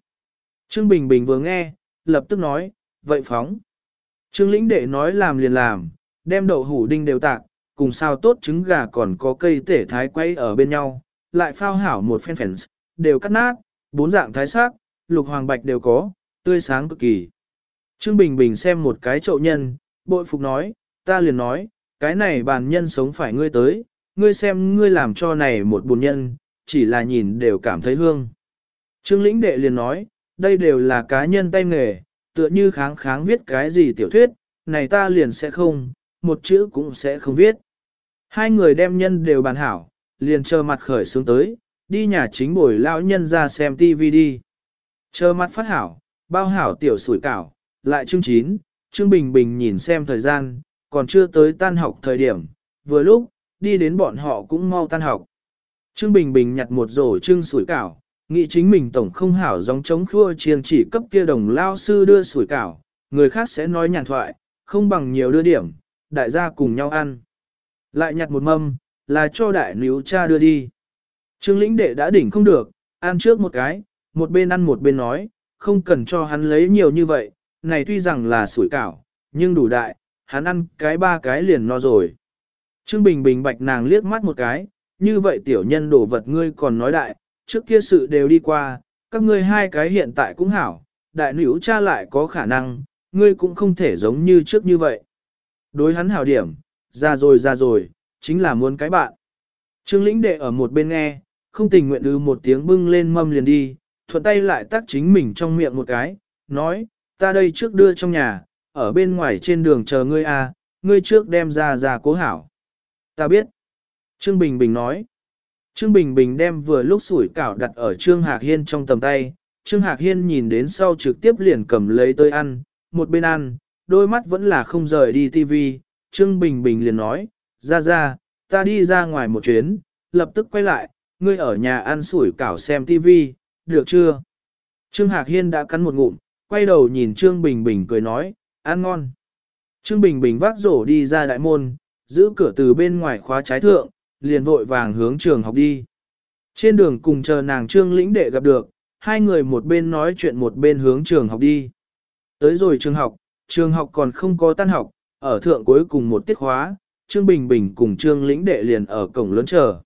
Trương Bình Bình vừa nghe, lập tức nói, vậy phóng. Trương lĩnh đệ nói làm liền làm, đem đậu hủ đinh đều tạc, cùng sao tốt trứng gà còn có cây tể thái quay ở bên nhau, lại phao hảo một phen phèn đều cắt nát, bốn dạng thái sắc, lục hoàng bạch đều có, tươi sáng cực kỳ. Trương Bình Bình xem một cái chậu nhân, bội phục nói, ta liền nói, cái này bàn nhân sống phải ngươi tới, ngươi xem ngươi làm cho này một bùn nhân, chỉ là nhìn đều cảm thấy hương. Trương lĩnh đệ liền nói, đây đều là cá nhân tay nghề, tựa như kháng kháng viết cái gì tiểu thuyết, này ta liền sẽ không, một chữ cũng sẽ không viết. Hai người đem nhân đều bàn hảo, liền chờ mặt khởi xuống tới, đi nhà chính bồi lão nhân ra xem TV đi. Chờ mặt phát hảo, bao hảo tiểu sủi cảo, lại chương chín, Trương Bình Bình nhìn xem thời gian, còn chưa tới tan học thời điểm, vừa lúc, đi đến bọn họ cũng mau tan học. Trương Bình Bình nhặt một rổ trưng sủi cảo, nghĩ chính mình tổng không hảo giống chống khua chiêng chỉ cấp kia đồng lao sư đưa sủi cảo, người khác sẽ nói nhàn thoại, không bằng nhiều đưa điểm, đại gia cùng nhau ăn. Lại nhặt một mâm, là cho đại níu cha đưa đi. Trương lĩnh đệ đã đỉnh không được, ăn trước một cái, một bên ăn một bên nói, không cần cho hắn lấy nhiều như vậy, này tuy rằng là sủi cảo, nhưng đủ đại, hắn ăn cái ba cái liền no rồi. Trương Bình Bình bạch nàng liếc mắt một cái, như vậy tiểu nhân đổ vật ngươi còn nói đại, trước kia sự đều đi qua, các ngươi hai cái hiện tại cũng hảo, đại nữ cha lại có khả năng, ngươi cũng không thể giống như trước như vậy. Đối hắn hảo điểm, ra rồi ra rồi, chính là muốn cái bạn. Trương lĩnh đệ ở một bên nghe, không tình nguyện ư một tiếng bưng lên mâm liền đi, thuận tay lại tắt chính mình trong miệng một cái, nói, ta đây trước đưa trong nhà, ở bên ngoài trên đường chờ ngươi à, ngươi trước đem ra ra cố hảo. Ta biết. Trương Bình Bình nói. Trương Bình Bình đem vừa lúc sủi cảo đặt ở Trương Hạc Hiên trong tầm tay, Trương Hạc Hiên nhìn đến sau trực tiếp liền cầm lấy tới ăn, một bên ăn, đôi mắt vẫn là không rời đi tivi. Trương Bình Bình liền nói, ra ra, ta đi ra ngoài một chuyến, lập tức quay lại, ngươi ở nhà ăn sủi cảo xem tivi, được chưa? Trương Hạc Hiên đã cắn một ngụm, quay đầu nhìn Trương Bình Bình cười nói, ăn ngon. Trương Bình Bình vác rổ đi ra đại môn, giữ cửa từ bên ngoài khóa trái thượng, liền vội vàng hướng trường học đi. Trên đường cùng chờ nàng Trương lĩnh đệ gặp được, hai người một bên nói chuyện một bên hướng trường học đi. Tới rồi trường học, trường học còn không có tan học, ở thượng cuối cùng một tiết khóa, Trương Bình Bình cùng Trương lĩnh đệ liền ở cổng lớn chờ.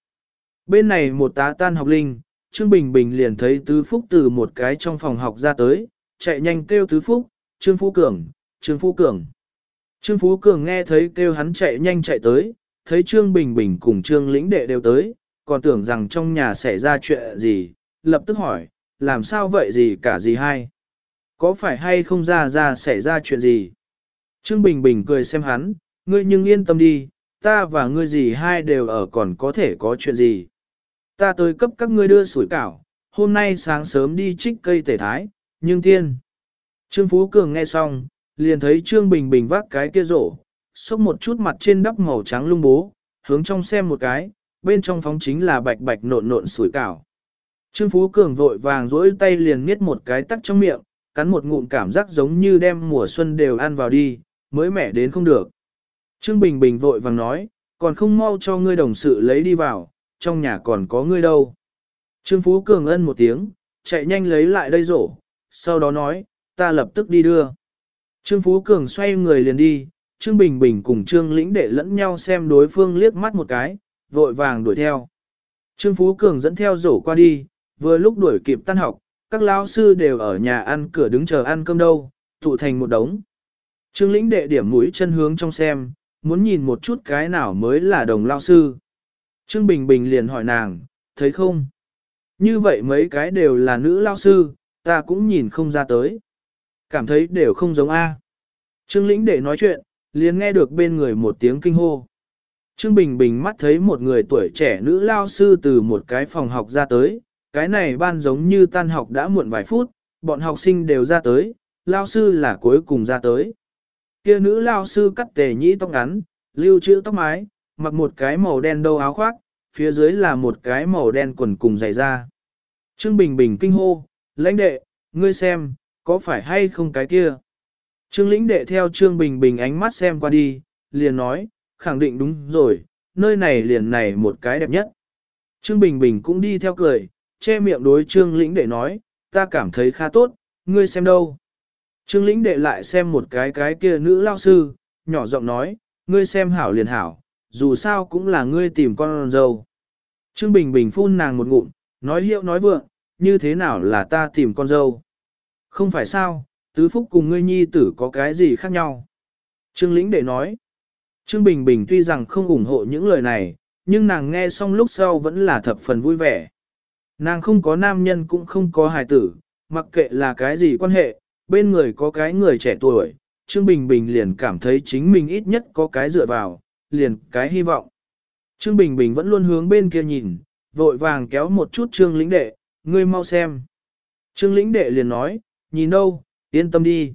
Bên này một tá tan học linh, Trương Bình Bình liền thấy Tứ Phúc từ một cái trong phòng học ra tới, chạy nhanh kêu Tứ Phúc, Trương Phú Cường, Trương Phú Cường. Trương Phú Cường nghe thấy kêu hắn chạy nhanh chạy tới, thấy Trương Bình Bình cùng Trương Lĩnh Đệ đều tới, còn tưởng rằng trong nhà xảy ra chuyện gì, lập tức hỏi, làm sao vậy gì cả gì hay? Có phải hay không ra ra xảy ra chuyện gì? Trương Bình Bình cười xem hắn, ngươi nhưng yên tâm đi, ta và ngươi gì hai đều ở còn có thể có chuyện gì. Ta tới cấp các ngươi đưa sủi cảo, hôm nay sáng sớm đi trích cây tể thái, nhưng tiên. Trương Phú Cường nghe xong, liền thấy Trương Bình Bình vác cái kia rổ, xúc một chút mặt trên đắp màu trắng lung bố, hướng trong xem một cái, bên trong phóng chính là bạch bạch nộn nộn sủi cảo. Trương Phú Cường vội vàng rỗi tay liền nghiết một cái tắc trong miệng, cắn một ngụm cảm giác giống như đem mùa xuân đều ăn vào đi, mới mẻ đến không được. Trương Bình Bình vội vàng nói, còn không mau cho ngươi đồng sự lấy đi vào, trong nhà còn có ngươi đâu. Trương Phú Cường ân một tiếng, chạy nhanh lấy lại đây rổ, sau đó nói, ta lập tức đi đưa. Trương Phú Cường xoay người liền đi, Trương Bình Bình cùng Trương Lĩnh Đệ lẫn nhau xem đối phương liếc mắt một cái, vội vàng đuổi theo. Trương Phú Cường dẫn theo rổ qua đi, vừa lúc đuổi kịp tan học, các lao sư đều ở nhà ăn cửa đứng chờ ăn cơm đâu, tụ thành một đống. Trương Lĩnh Đệ điểm mũi chân hướng trong xem, muốn nhìn một chút cái nào mới là đồng lao sư. Trương Bình Bình liền hỏi nàng, thấy không? Như vậy mấy cái đều là nữ lao sư, ta cũng nhìn không ra tới. Cảm thấy đều không giống A. Trương lĩnh để nói chuyện, liền nghe được bên người một tiếng kinh hô. Trương Bình Bình mắt thấy một người tuổi trẻ nữ lao sư từ một cái phòng học ra tới, cái này ban giống như tan học đã muộn vài phút, bọn học sinh đều ra tới, lao sư là cuối cùng ra tới. Kia nữ lao sư cắt tề nhĩ tóc ngắn, lưu trữ tóc mái, mặc một cái màu đen đâu áo khoác, phía dưới là một cái màu đen quần cùng giày da. Trương Bình Bình kinh hô, lãnh đệ, ngươi xem, có phải hay không cái kia? Trương lĩnh đệ theo Trương Bình Bình ánh mắt xem qua đi, liền nói, khẳng định đúng rồi, nơi này liền này một cái đẹp nhất. Trương Bình Bình cũng đi theo cười, che miệng đối Trương lĩnh đệ nói, ta cảm thấy khá tốt, ngươi xem đâu. Trương lĩnh đệ lại xem một cái cái kia nữ lao sư, nhỏ giọng nói, ngươi xem hảo liền hảo, dù sao cũng là ngươi tìm con dâu. Trương Bình Bình phun nàng một ngụm, nói hiệu nói vượng, như thế nào là ta tìm con dâu. Không phải sao, tứ phúc cùng ngươi nhi tử có cái gì khác nhau. Trương lĩnh đệ nói, Trương Bình Bình tuy rằng không ủng hộ những lời này, nhưng nàng nghe xong lúc sau vẫn là thập phần vui vẻ. Nàng không có nam nhân cũng không có hài tử, mặc kệ là cái gì quan hệ, bên người có cái người trẻ tuổi, Trương Bình Bình liền cảm thấy chính mình ít nhất có cái dựa vào, liền cái hy vọng. Trương Bình Bình vẫn luôn hướng bên kia nhìn, vội vàng kéo một chút Trương lĩnh đệ, ngươi mau xem. Trương lĩnh đệ liền nói, nhìn đâu, yên tâm đi.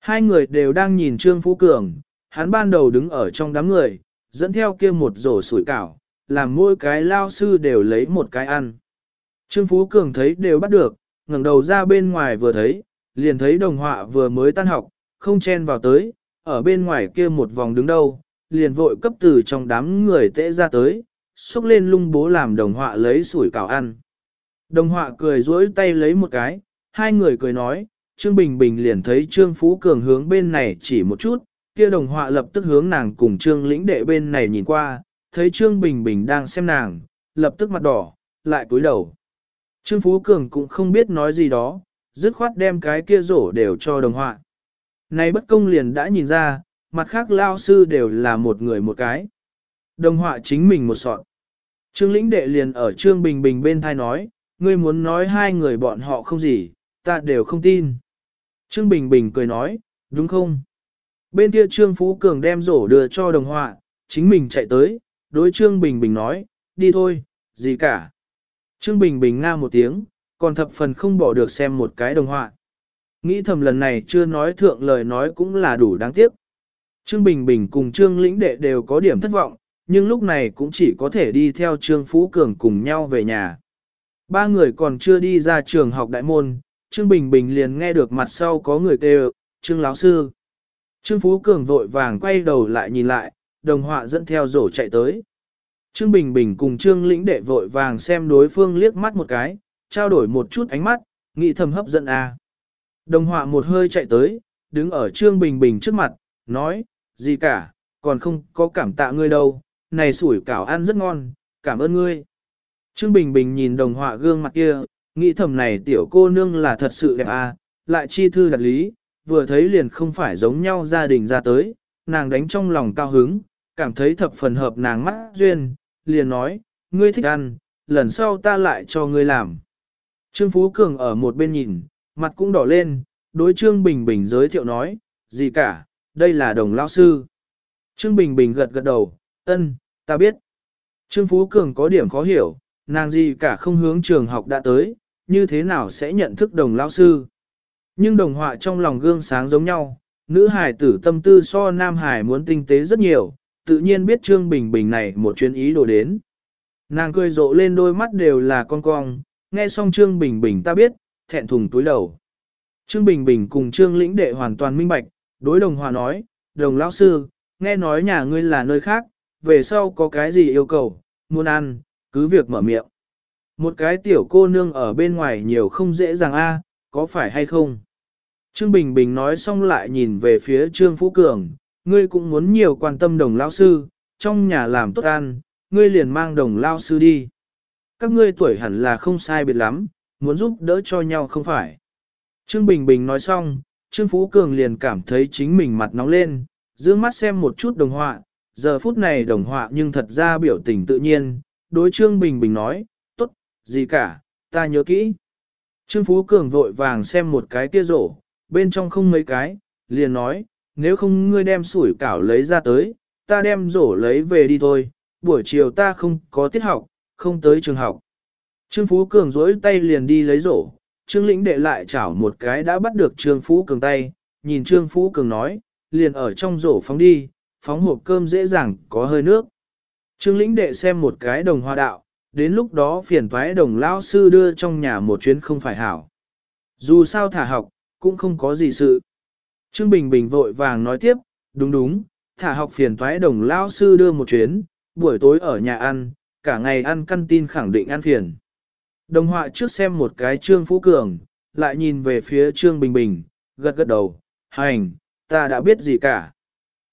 Hai người đều đang nhìn Trương Phú Cường, hắn ban đầu đứng ở trong đám người, dẫn theo kia một rổ sủi cảo, làm mỗi cái lao sư đều lấy một cái ăn. Trương Phú Cường thấy đều bắt được, ngẩng đầu ra bên ngoài vừa thấy, liền thấy đồng họa vừa mới tan học, không chen vào tới, ở bên ngoài kia một vòng đứng đâu, liền vội cấp từ trong đám người tễ ra tới, xúc lên lung bố làm đồng họa lấy sủi cảo ăn. Đồng họa cười duỗi tay lấy một cái, hai người cười nói, Trương Bình Bình liền thấy Trương Phú Cường hướng bên này chỉ một chút, kia đồng họa lập tức hướng nàng cùng Trương lĩnh đệ bên này nhìn qua, thấy Trương Bình Bình đang xem nàng, lập tức mặt đỏ, lại cúi đầu. Trương Phú Cường cũng không biết nói gì đó, dứt khoát đem cái kia rổ đều cho đồng họa. Này bất công liền đã nhìn ra, mặt khác lao sư đều là một người một cái. Đồng họa chính mình một sọn. Trương lĩnh đệ liền ở Trương Bình Bình bên thai nói, ngươi muốn nói hai người bọn họ không gì, ta đều không tin. Trương Bình Bình cười nói, đúng không? Bên kia Trương Phú Cường đem rổ đưa cho đồng họa, chính mình chạy tới, đối Trương Bình Bình nói, đi thôi, gì cả. Trương Bình Bình nga một tiếng, còn thập phần không bỏ được xem một cái đồng họa. Nghĩ thầm lần này chưa nói thượng lời nói cũng là đủ đáng tiếc. Trương Bình Bình cùng Trương Lĩnh Đệ đều có điểm thất vọng, nhưng lúc này cũng chỉ có thể đi theo Trương Phú Cường cùng nhau về nhà. Ba người còn chưa đi ra trường học đại môn, Trương Bình Bình liền nghe được mặt sau có người kêu, Trương Láo Sư. Trương Phú Cường vội vàng quay đầu lại nhìn lại, đồng họa dẫn theo rổ chạy tới. Trương Bình Bình cùng Trương Lĩnh Đệ vội vàng xem đối phương liếc mắt một cái, trao đổi một chút ánh mắt, nghĩ thầm hấp dẫn à. Đồng họa một hơi chạy tới, đứng ở Trương Bình Bình trước mặt, nói, gì cả, còn không có cảm tạ ngươi đâu, này sủi cảo ăn rất ngon, cảm ơn ngươi. Trương Bình Bình nhìn đồng họa gương mặt kia, nghĩ thầm này tiểu cô nương là thật sự đẹp à, lại chi thư đặt lý, vừa thấy liền không phải giống nhau gia đình ra tới, nàng đánh trong lòng cao hứng, cảm thấy thập phần hợp nàng mắt duyên, liền nói, ngươi thích ăn, lần sau ta lại cho ngươi làm. Trương Phú Cường ở một bên nhìn, mặt cũng đỏ lên, đối Trương Bình Bình giới thiệu nói, gì cả, đây là đồng lao sư. Trương Bình Bình gật gật đầu, ân, ta biết. Trương Phú Cường có điểm khó hiểu, nàng gì cả không hướng trường học đã tới, như thế nào sẽ nhận thức đồng lao sư. Nhưng đồng họa trong lòng gương sáng giống nhau, nữ hải tử tâm tư so nam hải muốn tinh tế rất nhiều, tự nhiên biết Trương Bình Bình này một chuyến ý đồ đến. Nàng cười rộ lên đôi mắt đều là con cong, nghe xong Trương Bình Bình ta biết, thẹn thùng túi đầu. Trương Bình Bình cùng Trương Lĩnh Đệ hoàn toàn minh bạch, đối đồng hòa nói, đồng lão sư, nghe nói nhà ngươi là nơi khác, về sau có cái gì yêu cầu, muốn ăn, cứ việc mở miệng. Một cái tiểu cô nương ở bên ngoài nhiều không dễ dàng a, có phải hay không? Trương Bình Bình nói xong lại nhìn về phía Trương Phú Cường, ngươi cũng muốn nhiều quan tâm đồng lão sư, trong nhà làm tốt ăn, ngươi liền mang đồng lão sư đi. Các ngươi tuổi hẳn là không sai biệt lắm, muốn giúp đỡ cho nhau không phải. Trương Bình Bình nói xong, Trương Phú Cường liền cảm thấy chính mình mặt nóng lên, dương mắt xem một chút đồng họa, giờ phút này đồng họa nhưng thật ra biểu tình tự nhiên, đối Trương Bình Bình nói, tốt, gì cả, ta nhớ kỹ. Trương Phú Cường vội vàng xem một cái kia rổ, bên trong không mấy cái, liền nói, nếu không ngươi đem sủi cảo lấy ra tới, ta đem rổ lấy về đi thôi, buổi chiều ta không có tiết học, không tới trường học. Trương Phú Cường rỗi tay liền đi lấy rổ, Trương Lĩnh đệ lại chảo một cái đã bắt được Trương Phú Cường tay, nhìn Trương Phú Cường nói, liền ở trong rổ phóng đi, phóng hộp cơm dễ dàng có hơi nước. Trương Lĩnh đệ xem một cái đồng hoa đạo, đến lúc đó phiền toái đồng lão sư đưa trong nhà một chuyến không phải hảo. Dù sao thả học, cũng không có gì sự. Trương Bình Bình vội vàng nói tiếp, đúng đúng, thả học phiền toái đồng lão sư đưa một chuyến, buổi tối ở nhà ăn, cả ngày ăn căn tin khẳng định ăn phiền. Đồng họa trước xem một cái Trương Phú Cường, lại nhìn về phía Trương Bình Bình, gật gật đầu, hành, ta đã biết gì cả.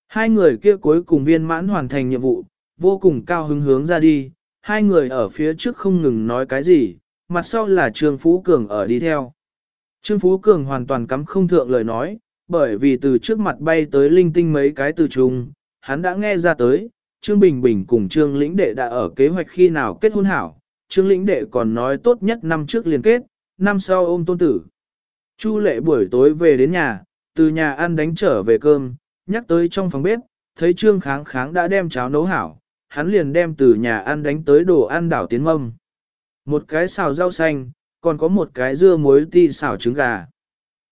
Hai người kia cuối cùng viên mãn hoàn thành nhiệm vụ, vô cùng cao hứng hướng ra đi, hai người ở phía trước không ngừng nói cái gì, mặt sau là Trương Phú Cường ở đi theo. Trương Phú Cường hoàn toàn cắm không thượng lời nói, bởi vì từ trước mặt bay tới linh tinh mấy cái từ trùng, hắn đã nghe ra tới, Trương Bình Bình cùng Trương Lĩnh Đệ đã ở kế hoạch khi nào kết hôn hảo, Trương Lĩnh Đệ còn nói tốt nhất năm trước liên kết, năm sau ôm tôn tử. Chu lệ buổi tối về đến nhà, từ nhà ăn đánh trở về cơm, nhắc tới trong phòng bếp, thấy Trương Kháng Kháng đã đem cháo nấu hảo, hắn liền đem từ nhà ăn đánh tới đồ ăn đảo tiến mâm. Một cái xào rau xanh, còn có một cái dưa muối ti xào trứng gà.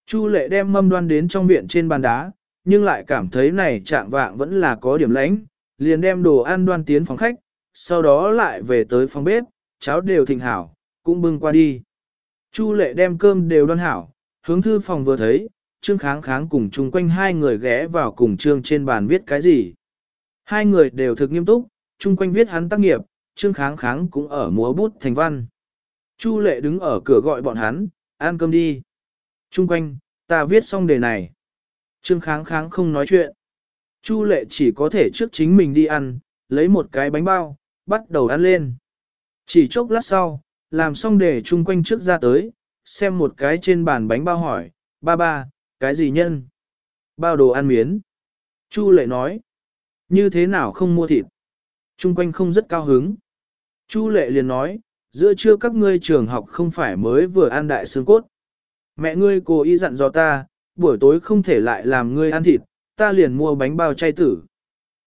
Chu lệ đem mâm đoan đến trong viện trên bàn đá, nhưng lại cảm thấy này trạng vạng vẫn là có điểm lãnh, liền đem đồ ăn đoan tiến phòng khách, sau đó lại về tới phòng bếp, cháo đều thịnh hảo, cũng bưng qua đi. Chu lệ đem cơm đều đoan hảo, hướng thư phòng vừa thấy, Trương Kháng Kháng cùng chung quanh hai người ghé vào cùng Trương trên bàn viết cái gì. Hai người đều thực nghiêm túc, chung quanh viết hắn tác nghiệp, Trương Kháng Kháng cũng ở múa bút thành văn. Chu lệ đứng ở cửa gọi bọn hắn, ăn cơm đi. Chung quanh, ta viết xong đề này. Trương Kháng Kháng không nói chuyện. Chu lệ chỉ có thể trước chính mình đi ăn, lấy một cái bánh bao, bắt đầu ăn lên. Chỉ chốc lát sau, làm xong để chung quanh trước ra tới, xem một cái trên bàn bánh bao hỏi, ba ba, cái gì nhân? Bao đồ ăn miến. Chu lệ nói, như thế nào không mua thịt? Trung quanh không rất cao hứng. Chu lệ liền nói, giữa trưa các ngươi trường học không phải mới vừa ăn đại xương cốt. Mẹ ngươi cố ý dặn dò ta, buổi tối không thể lại làm ngươi ăn thịt, ta liền mua bánh bao chay tử.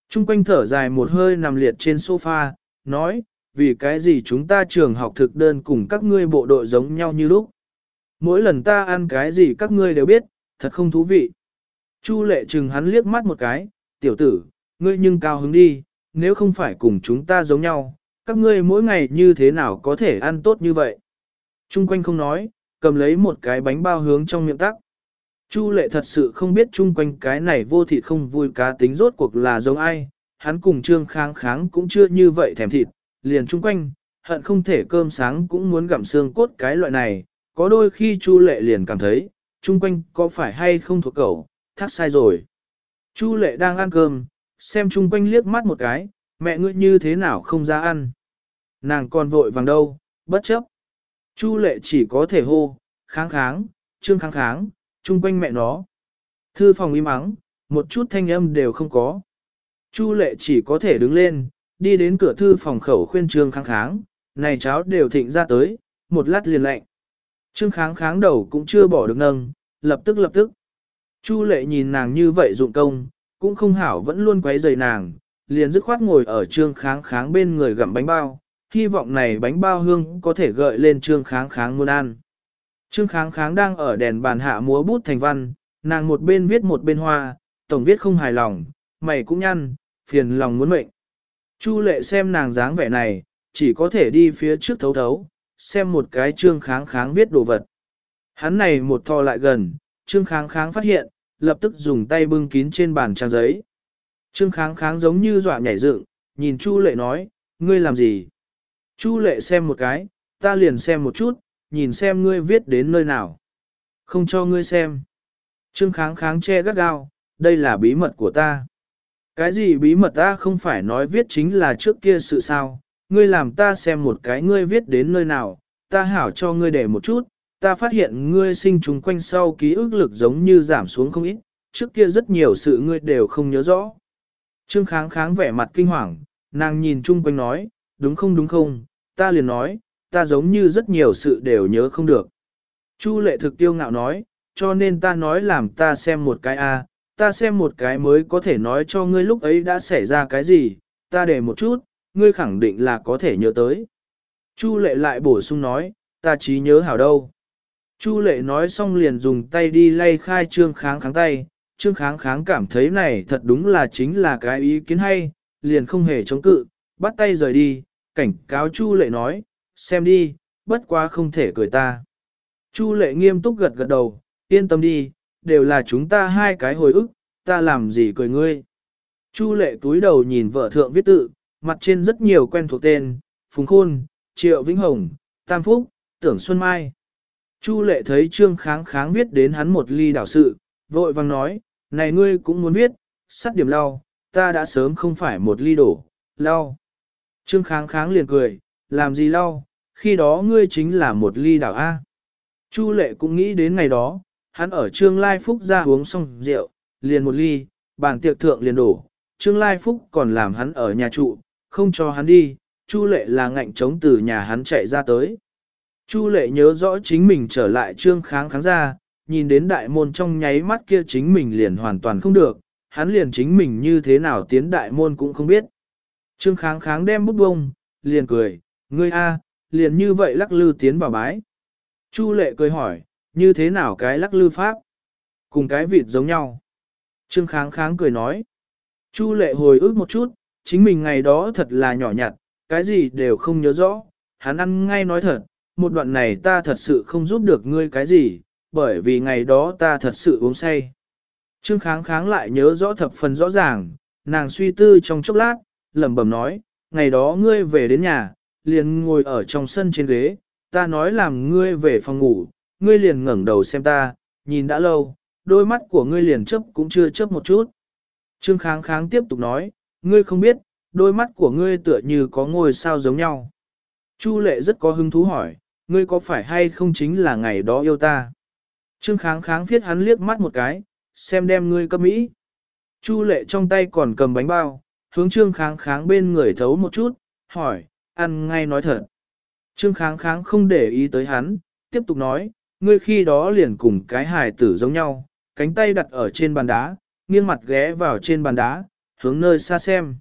Trung quanh thở dài một hơi nằm liệt trên sofa, nói, vì cái gì chúng ta trường học thực đơn cùng các ngươi bộ đội giống nhau như lúc. Mỗi lần ta ăn cái gì các ngươi đều biết, thật không thú vị. Chu lệ chừng hắn liếc mắt một cái, tiểu tử, ngươi nhưng cao hứng đi, nếu không phải cùng chúng ta giống nhau, các ngươi mỗi ngày như thế nào có thể ăn tốt như vậy. Trung quanh không nói, cầm lấy một cái bánh bao hướng trong miệng tắc. Chu lệ thật sự không biết chung quanh cái này vô thịt không vui cá tính rốt cuộc là giống ai, hắn cùng trương kháng kháng cũng chưa như vậy thèm thịt, liền chung quanh, hận không thể cơm sáng cũng muốn gặm xương cốt cái loại này, có đôi khi Chu lệ liền cảm thấy, chung quanh có phải hay không thuộc cậu, thác sai rồi. Chu lệ đang ăn cơm, xem chung quanh liếc mắt một cái, mẹ ngươi như thế nào không ra ăn. Nàng còn vội vàng đâu, bất chấp. Chu lệ chỉ có thể hô, kháng kháng, trương kháng kháng, chung quanh mẹ nó. Thư phòng im ắng, một chút thanh âm đều không có. Chu lệ chỉ có thể đứng lên, đi đến cửa thư phòng khẩu khuyên trương kháng kháng, này cháo đều thịnh ra tới, một lát liền lạnh. Trương kháng kháng đầu cũng chưa bỏ được nâng, lập tức lập tức. Chu lệ nhìn nàng như vậy dụng công, cũng không hảo vẫn luôn quấy rầy nàng, liền dứt khoát ngồi ở trương kháng kháng bên người gặm bánh bao, hy vọng này bánh bao hương có thể gợi lên trương kháng kháng muốn ăn. Trương kháng kháng đang ở đèn bàn hạ múa bút thành văn, nàng một bên viết một bên hoa, tổng viết không hài lòng, mày cũng nhăn, phiền lòng muốn mệnh. Chu lệ xem nàng dáng vẻ này, chỉ có thể đi phía trước thấu thấu, xem một cái trương kháng kháng viết đồ vật. Hắn này một thò lại gần, trương kháng kháng phát hiện, lập tức dùng tay bưng kín trên bàn trang giấy. Trương kháng kháng giống như dọa nhảy dựng, nhìn Chu lệ nói, ngươi làm gì? Chu lệ xem một cái, ta liền xem một chút, nhìn xem ngươi viết đến nơi nào. Không cho ngươi xem. Trương kháng kháng che gắt gao, đây là bí mật của ta. Cái gì bí mật ta không phải nói viết chính là trước kia sự sao, ngươi làm ta xem một cái ngươi viết đến nơi nào, ta hảo cho ngươi để một chút, ta phát hiện ngươi sinh trùng quanh sau ký ức lực giống như giảm xuống không ít, trước kia rất nhiều sự ngươi đều không nhớ rõ. Trương kháng kháng vẻ mặt kinh hoàng, nàng nhìn chung quanh nói, đúng không đúng không, ta liền nói, ta giống như rất nhiều sự đều nhớ không được. Chu lệ thực tiêu ngạo nói, cho nên ta nói làm ta xem một cái a, ta xem một cái mới có thể nói cho ngươi lúc ấy đã xảy ra cái gì, ta để một chút, ngươi khẳng định là có thể nhớ tới. Chu lệ lại bổ sung nói, ta trí nhớ hảo đâu. Chu lệ nói xong liền dùng tay đi lay khai trương kháng kháng tay, trương kháng kháng cảm thấy này thật đúng là chính là cái ý kiến hay, liền không hề chống cự, bắt tay rời đi, cảnh cáo Chu lệ nói, xem đi, bất quá không thể cười ta. Chu lệ nghiêm túc gật gật đầu, yên tâm đi, đều là chúng ta hai cái hồi ức, ta làm gì cười ngươi. Chu lệ túi đầu nhìn vợ thượng viết tự, mặt trên rất nhiều quen thuộc tên, Phùng Khôn, Triệu Vĩnh Hồng, Tam Phúc, Tưởng Xuân Mai. Chu lệ thấy trương kháng kháng viết đến hắn một ly đảo sự, vội vang nói, này ngươi cũng muốn viết, sắt điểm lau, ta đã sớm không phải một ly đổ, lau. Trương kháng kháng liền cười, làm gì lau, khi đó ngươi chính là một ly đảo A. Chu lệ cũng nghĩ đến ngày đó, hắn ở Trương Lai Phúc ra uống xong rượu, liền một ly, bàn tiệc thượng liền đổ, Trương Lai Phúc còn làm hắn ở nhà trụ, không cho hắn đi, Chu lệ là ngạnh chống từ nhà hắn chạy ra tới. Chu lệ nhớ rõ chính mình trở lại Trương kháng kháng ra, nhìn đến đại môn trong nháy mắt kia chính mình liền hoàn toàn không được, hắn liền chính mình như thế nào tiến đại môn cũng không biết. Trương kháng kháng đem bút bông, liền cười, ngươi a, liền như vậy lắc lư tiến vào bái. Chu lệ cười hỏi, như thế nào cái lắc lư pháp? Cùng cái vịt giống nhau. Trương kháng kháng cười nói. Chu lệ hồi ức một chút, chính mình ngày đó thật là nhỏ nhặt, cái gì đều không nhớ rõ. Hắn ăn ngay nói thật, một đoạn này ta thật sự không giúp được ngươi cái gì, bởi vì ngày đó ta thật sự uống say. Trương kháng kháng lại nhớ rõ thập phần rõ ràng, nàng suy tư trong chốc lát, lẩm bẩm nói, ngày đó ngươi về đến nhà, liền ngồi ở trong sân trên ghế, ta nói làm ngươi về phòng ngủ, ngươi liền ngẩng đầu xem ta, nhìn đã lâu, đôi mắt của ngươi liền chấp cũng chưa chấp một chút. Trương kháng kháng tiếp tục nói, ngươi không biết, đôi mắt của ngươi tựa như có ngôi sao giống nhau. Chu lệ rất có hứng thú hỏi, ngươi có phải hay không chính là ngày đó yêu ta? Trương kháng kháng viết hắn liếc mắt một cái, xem đem ngươi cấp mỹ. Chu lệ trong tay còn cầm bánh bao, hướng trương kháng kháng bên người thấu một chút, hỏi, ăn ngay nói thật. Trương kháng kháng không để ý tới hắn, tiếp tục nói, ngươi khi đó liền cùng cái hài tử giống nhau, cánh tay đặt ở trên bàn đá, nghiêng mặt ghé vào trên bàn đá, hướng nơi xa xem.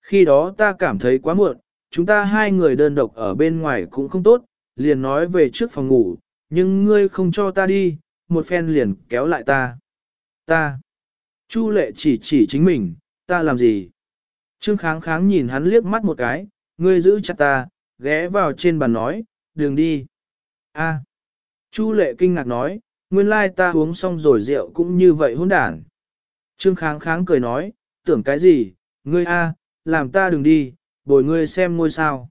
Khi đó ta cảm thấy quá muộn, chúng ta hai người đơn độc ở bên ngoài cũng không tốt, liền nói về trước phòng ngủ, nhưng ngươi không cho ta đi, một phen liền kéo lại ta. Ta. Chu lệ chỉ chỉ chính mình, ta làm gì? Trương kháng kháng nhìn hắn liếc mắt một cái, ngươi giữ chặt ta, ghé vào trên bàn nói, đường đi. A. Chu lệ kinh ngạc nói, nguyên lai ta uống xong rồi rượu cũng như vậy hỗn đản. Trương kháng kháng cười nói, tưởng cái gì, ngươi a, làm ta đừng đi, bồi ngươi xem ngôi sao.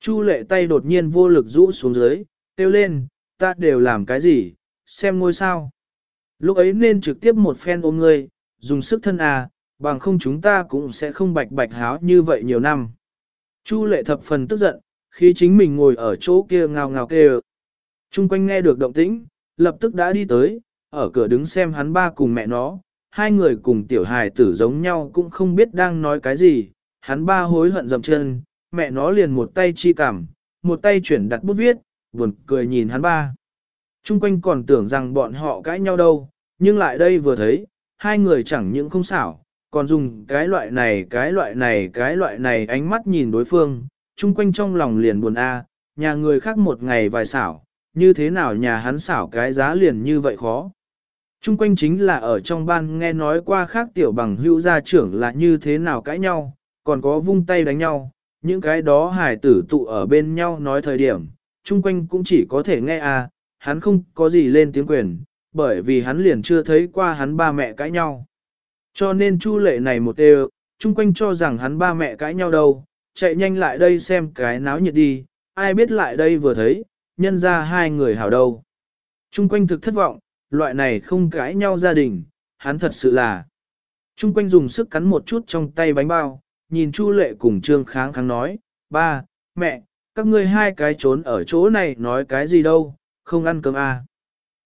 Chu lệ tay đột nhiên vô lực rũ xuống dưới, kêu lên, ta đều làm cái gì, xem ngôi sao. Lúc ấy nên trực tiếp một phen ôm ngươi, dùng sức thân à, bằng không chúng ta cũng sẽ không bạch bạch háo như vậy nhiều năm. Chu lệ thập phần tức giận, khi chính mình ngồi ở chỗ kia ngào ngào kêu. Trung quanh nghe được động tĩnh, lập tức đã đi tới, ở cửa đứng xem hắn ba cùng mẹ nó, hai người cùng tiểu hài tử giống nhau cũng không biết đang nói cái gì, hắn ba hối hận dầm chân, mẹ nó liền một tay chi cảm, một tay chuyển đặt bút viết, buồn cười nhìn hắn ba. Trung quanh còn tưởng rằng bọn họ cãi nhau đâu, nhưng lại đây vừa thấy, hai người chẳng những không xảo, còn dùng cái loại này cái loại này cái loại này ánh mắt nhìn đối phương, chung quanh trong lòng liền buồn a, nhà người khác một ngày vài xảo, như thế nào nhà hắn xảo cái giá liền như vậy khó. Trung quanh chính là ở trong ban nghe nói qua khác tiểu bằng hữu gia trưởng là như thế nào cãi nhau, còn có vung tay đánh nhau, những cái đó hải tử tụ ở bên nhau nói thời điểm, chung quanh cũng chỉ có thể nghe à, hắn không có gì lên tiếng quyền, bởi vì hắn liền chưa thấy qua hắn ba mẹ cãi nhau. Cho nên chu lệ này một đều, chung quanh cho rằng hắn ba mẹ cãi nhau đâu, chạy nhanh lại đây xem cái náo nhiệt đi, ai biết lại đây vừa thấy, nhân ra hai người hảo đâu. Chung quanh thực thất vọng, loại này không cãi nhau gia đình, hắn thật sự là. Chung quanh dùng sức cắn một chút trong tay bánh bao, nhìn Chu Lệ cùng Trương Kháng Kháng nói, ba, mẹ, các ngươi hai cái trốn ở chỗ này nói cái gì đâu, không ăn cơm à.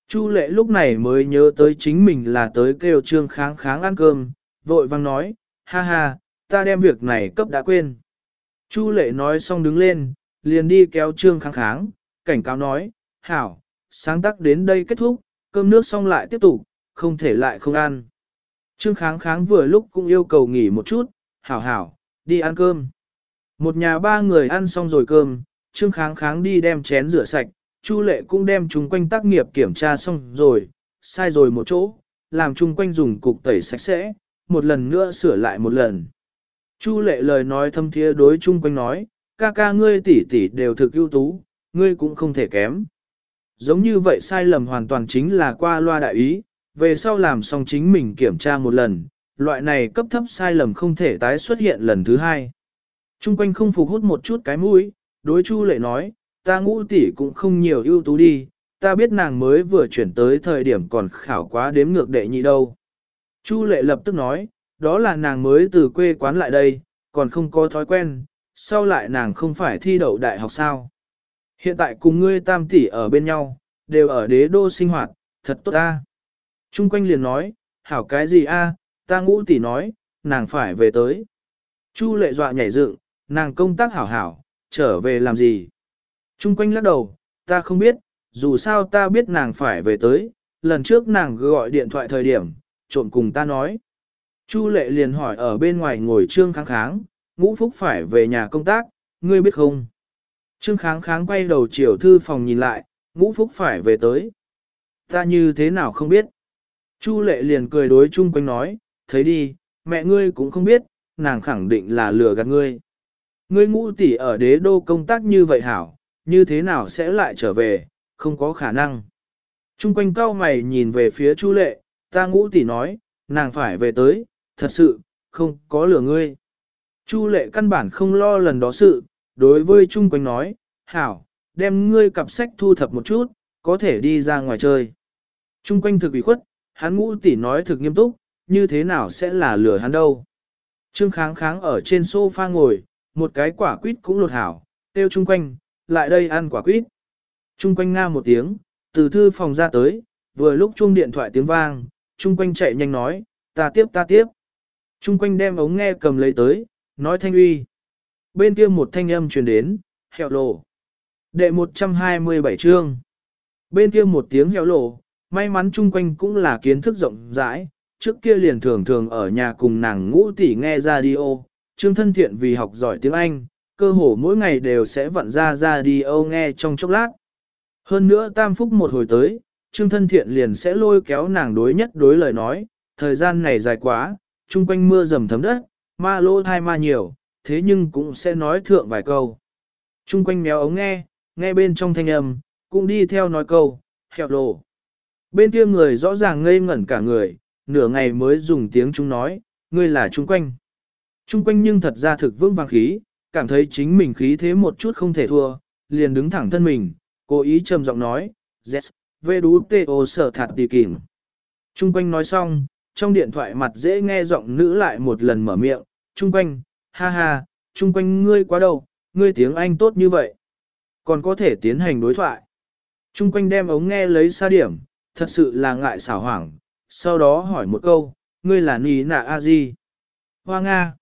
Chu Lệ lúc này mới nhớ tới chính mình là tới kêu Trương Kháng Kháng ăn cơm, vội vang nói, ha ha, ta đem việc này cấp đã quên. Chu Lệ nói xong đứng lên, liền đi kéo Trương Kháng Kháng, cảnh cáo nói, hảo, sáng tác đến đây kết thúc, cơm nước xong lại tiếp tục, không thể lại không ăn. Trương Kháng Kháng vừa lúc cũng yêu cầu nghỉ một chút, hảo hảo, đi ăn cơm. Một nhà ba người ăn xong rồi cơm, Trương Kháng Kháng đi đem chén rửa sạch, Chu Lệ cũng đem chúng quanh tác nghiệp kiểm tra xong rồi, sai rồi một chỗ, làm chung quanh dùng cục tẩy sạch sẽ, một lần nữa sửa lại một lần. Chu Lệ lời nói thâm thiê đối chung quanh nói, ca ca ngươi tỷ tỷ đều thực ưu tú, ngươi cũng không thể kém. Giống như vậy sai lầm hoàn toàn chính là qua loa đại ý, về sau làm xong chính mình kiểm tra một lần, loại này cấp thấp sai lầm không thể tái xuất hiện lần thứ hai. Trung quanh không phục hút một chút cái mũi, đối Chu lệ nói, ta ngũ tỷ cũng không nhiều ưu tú đi, ta biết nàng mới vừa chuyển tới thời điểm còn khảo quá đếm ngược đệ nhị đâu. Chu lệ lập tức nói, đó là nàng mới từ quê quán lại đây, còn không có thói quen, sau lại nàng không phải thi đậu đại học sao. Hiện tại cùng ngươi tam tỷ ở bên nhau, đều ở đế đô sinh hoạt, thật tốt ta. Trung quanh liền nói, hảo cái gì a? Ta ngũ tỷ nói, nàng phải về tới. Chu lệ dọa nhảy dựng, nàng công tác hảo hảo, trở về làm gì? Trung quanh lắc đầu, ta không biết, dù sao ta biết nàng phải về tới, lần trước nàng gọi điện thoại thời điểm, trộn cùng ta nói. Chu lệ liền hỏi ở bên ngoài ngồi trương kháng kháng, ngũ phúc phải về nhà công tác, ngươi biết không? Trương kháng kháng quay đầu chiều thư phòng nhìn lại, ngũ phúc phải về tới. Ta như thế nào không biết? Chu lệ liền cười đối chung quanh nói, thấy đi, mẹ ngươi cũng không biết, nàng khẳng định là lừa gạt ngươi. Ngươi ngũ tỷ ở đế đô công tác như vậy hảo, như thế nào sẽ lại trở về, không có khả năng. Trung quanh cao mày nhìn về phía Chu lệ, ta ngũ tỷ nói, nàng phải về tới, thật sự, không có lừa ngươi. Chu lệ căn bản không lo lần đó sự, đối với Trung quanh nói, hảo, đem ngươi cặp sách thu thập một chút, có thể đi ra ngoài chơi. Trung quanh thực ủy khuất, hắn ngũ tỷ nói thực nghiêm túc, như thế nào sẽ là lừa hắn đâu. Trương kháng kháng ở trên sofa ngồi, một cái quả quýt cũng lột hảo, tiêu chung quanh, lại đây ăn quả quýt. Chung quanh nga một tiếng, từ thư phòng ra tới, vừa lúc chuông điện thoại tiếng vang, chung quanh chạy nhanh nói, ta tiếp ta tiếp. Chung quanh đem ống nghe cầm lấy tới, nói thanh uy. Bên kia một thanh âm truyền đến, hẹo lộ. Đệ 127 chương. Bên kia một tiếng hẹo lộ, may mắn chung quanh cũng là kiến thức rộng rãi, trước kia liền thường thường ở nhà cùng nàng ngũ tỷ nghe radio, trương thân thiện vì học giỏi tiếng Anh, cơ hồ mỗi ngày đều sẽ vặn ra radio nghe trong chốc lát. Hơn nữa tam phúc một hồi tới, trương thân thiện liền sẽ lôi kéo nàng đối nhất đối lời nói, thời gian này dài quá, chung quanh mưa dầm thấm đất, ma lô thai ma nhiều, thế nhưng cũng sẽ nói thượng vài câu. Chung quanh méo ống nghe, nghe bên trong thanh âm, cũng đi theo nói câu, hẹo lộ. Bên kia người rõ ràng ngây ngẩn cả người, nửa ngày mới dùng tiếng chúng nói, ngươi là chung quanh. Chung quanh nhưng thật ra thực vững vàng khí, cảm thấy chính mình khí thế một chút không thể thua, liền đứng thẳng thân mình, cố ý trầm giọng nói, yes, về đú tê ô sở thạt tì kìm. Trung quanh nói xong, trong điện thoại mặt dễ nghe giọng nữ lại một lần mở miệng, Trung quanh, ha ha, Trung quanh ngươi quá đâu, ngươi tiếng Anh tốt như vậy. Còn có thể tiến hành đối thoại. Trung quanh đem ống nghe lấy xa điểm, thật sự là ngại xảo hoảng, sau đó hỏi một câu, ngươi là Nì Nạ A Di. Hoa Nga.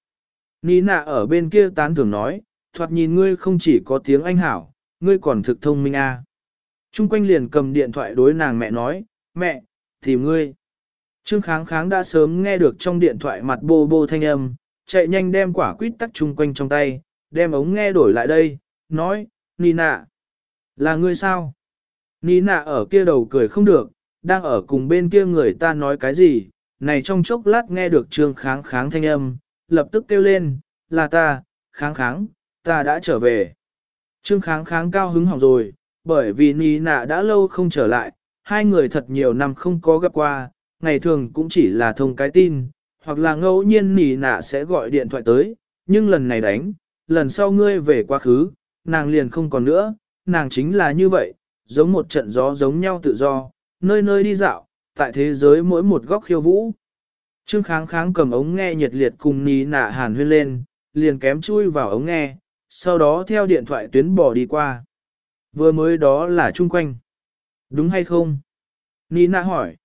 Nì Nạ ở bên kia tán thưởng nói, thoạt nhìn ngươi không chỉ có tiếng Anh hảo, ngươi còn thực thông minh A. Trung quanh liền cầm điện thoại đối nàng mẹ nói, mẹ, tìm ngươi. Trương kháng kháng đã sớm nghe được trong điện thoại mặt bô bô thanh âm, chạy nhanh đem quả quýt tắc chung quanh trong tay, đem ống nghe đổi lại đây, nói, Nina, là ngươi sao? Nina ở kia đầu cười không được, đang ở cùng bên kia người ta nói cái gì, này trong chốc lát nghe được trương kháng kháng thanh âm, lập tức kêu lên, là ta, kháng kháng, ta đã trở về. Trương kháng kháng cao hứng hỏng rồi, bởi vì Nina đã lâu không trở lại, hai người thật nhiều năm không có gặp qua, ngày thường cũng chỉ là thông cái tin, hoặc là ngẫu nhiên nỉ nạ sẽ gọi điện thoại tới, nhưng lần này đánh, lần sau ngươi về quá khứ, nàng liền không còn nữa, nàng chính là như vậy, giống một trận gió giống nhau tự do, nơi nơi đi dạo, tại thế giới mỗi một góc khiêu vũ. Trương kháng kháng cầm ống nghe nhiệt liệt cùng ní nạ hàn huyên lên, liền kém chui vào ống nghe, sau đó theo điện thoại tuyến bỏ đi qua. Vừa mới đó là chung quanh. Đúng hay không? Nina hỏi.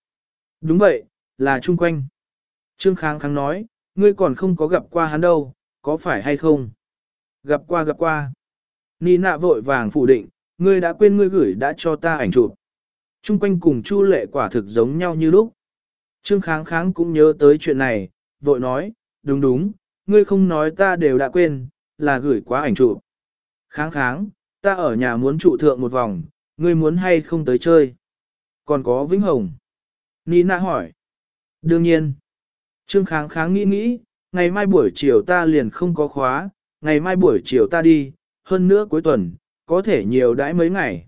Đúng vậy, là chung quanh. Trương Kháng Kháng nói, ngươi còn không có gặp qua hắn đâu, có phải hay không? Gặp qua gặp qua. Nina vội vàng phủ định, ngươi đã quên ngươi gửi đã cho ta ảnh chụp. Trung quanh cùng Chu lệ quả thực giống nhau như lúc. Trương Kháng Kháng cũng nhớ tới chuyện này, vội nói, đúng đúng, ngươi không nói ta đều đã quên, là gửi quá ảnh chụp. Kháng Kháng, ta ở nhà muốn trụ thượng một vòng, ngươi muốn hay không tới chơi? Còn có Vĩnh Hồng. Nina hỏi. Đương nhiên. Trương kháng kháng nghĩ nghĩ, ngày mai buổi chiều ta liền không có khóa, ngày mai buổi chiều ta đi, hơn nữa cuối tuần, có thể nhiều đãi mấy ngày.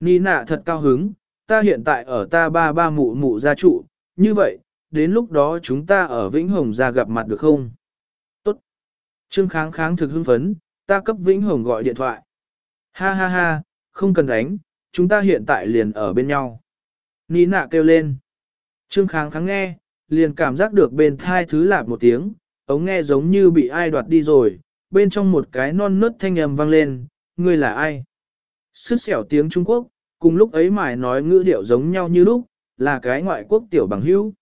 Tốt. Nạ thật cao hứng, ta hiện tại ở ta ba ba mụ mụ gia trụ, như vậy, đến lúc đó chúng ta ở Vĩnh Hồng ra gặp mặt được không? Tốt. Trương kháng kháng thực hưng phấn, ta cấp Vĩnh Hồng gọi điện thoại. Ha ha ha, không cần đánh, chúng ta hiện tại liền ở bên nhau. Ní nạ kêu lên. Trương kháng kháng nghe, liền cảm giác được bên thai thứ lạp một tiếng, ống nghe giống như bị ai đoạt đi rồi, bên trong một cái non nớt thanh âm vang lên, ngươi là ai? Sứt xẻo tiếng Trung Quốc, cùng lúc ấy mải nói ngữ điệu giống nhau như lúc, là cái ngoại quốc tiểu bằng hữu.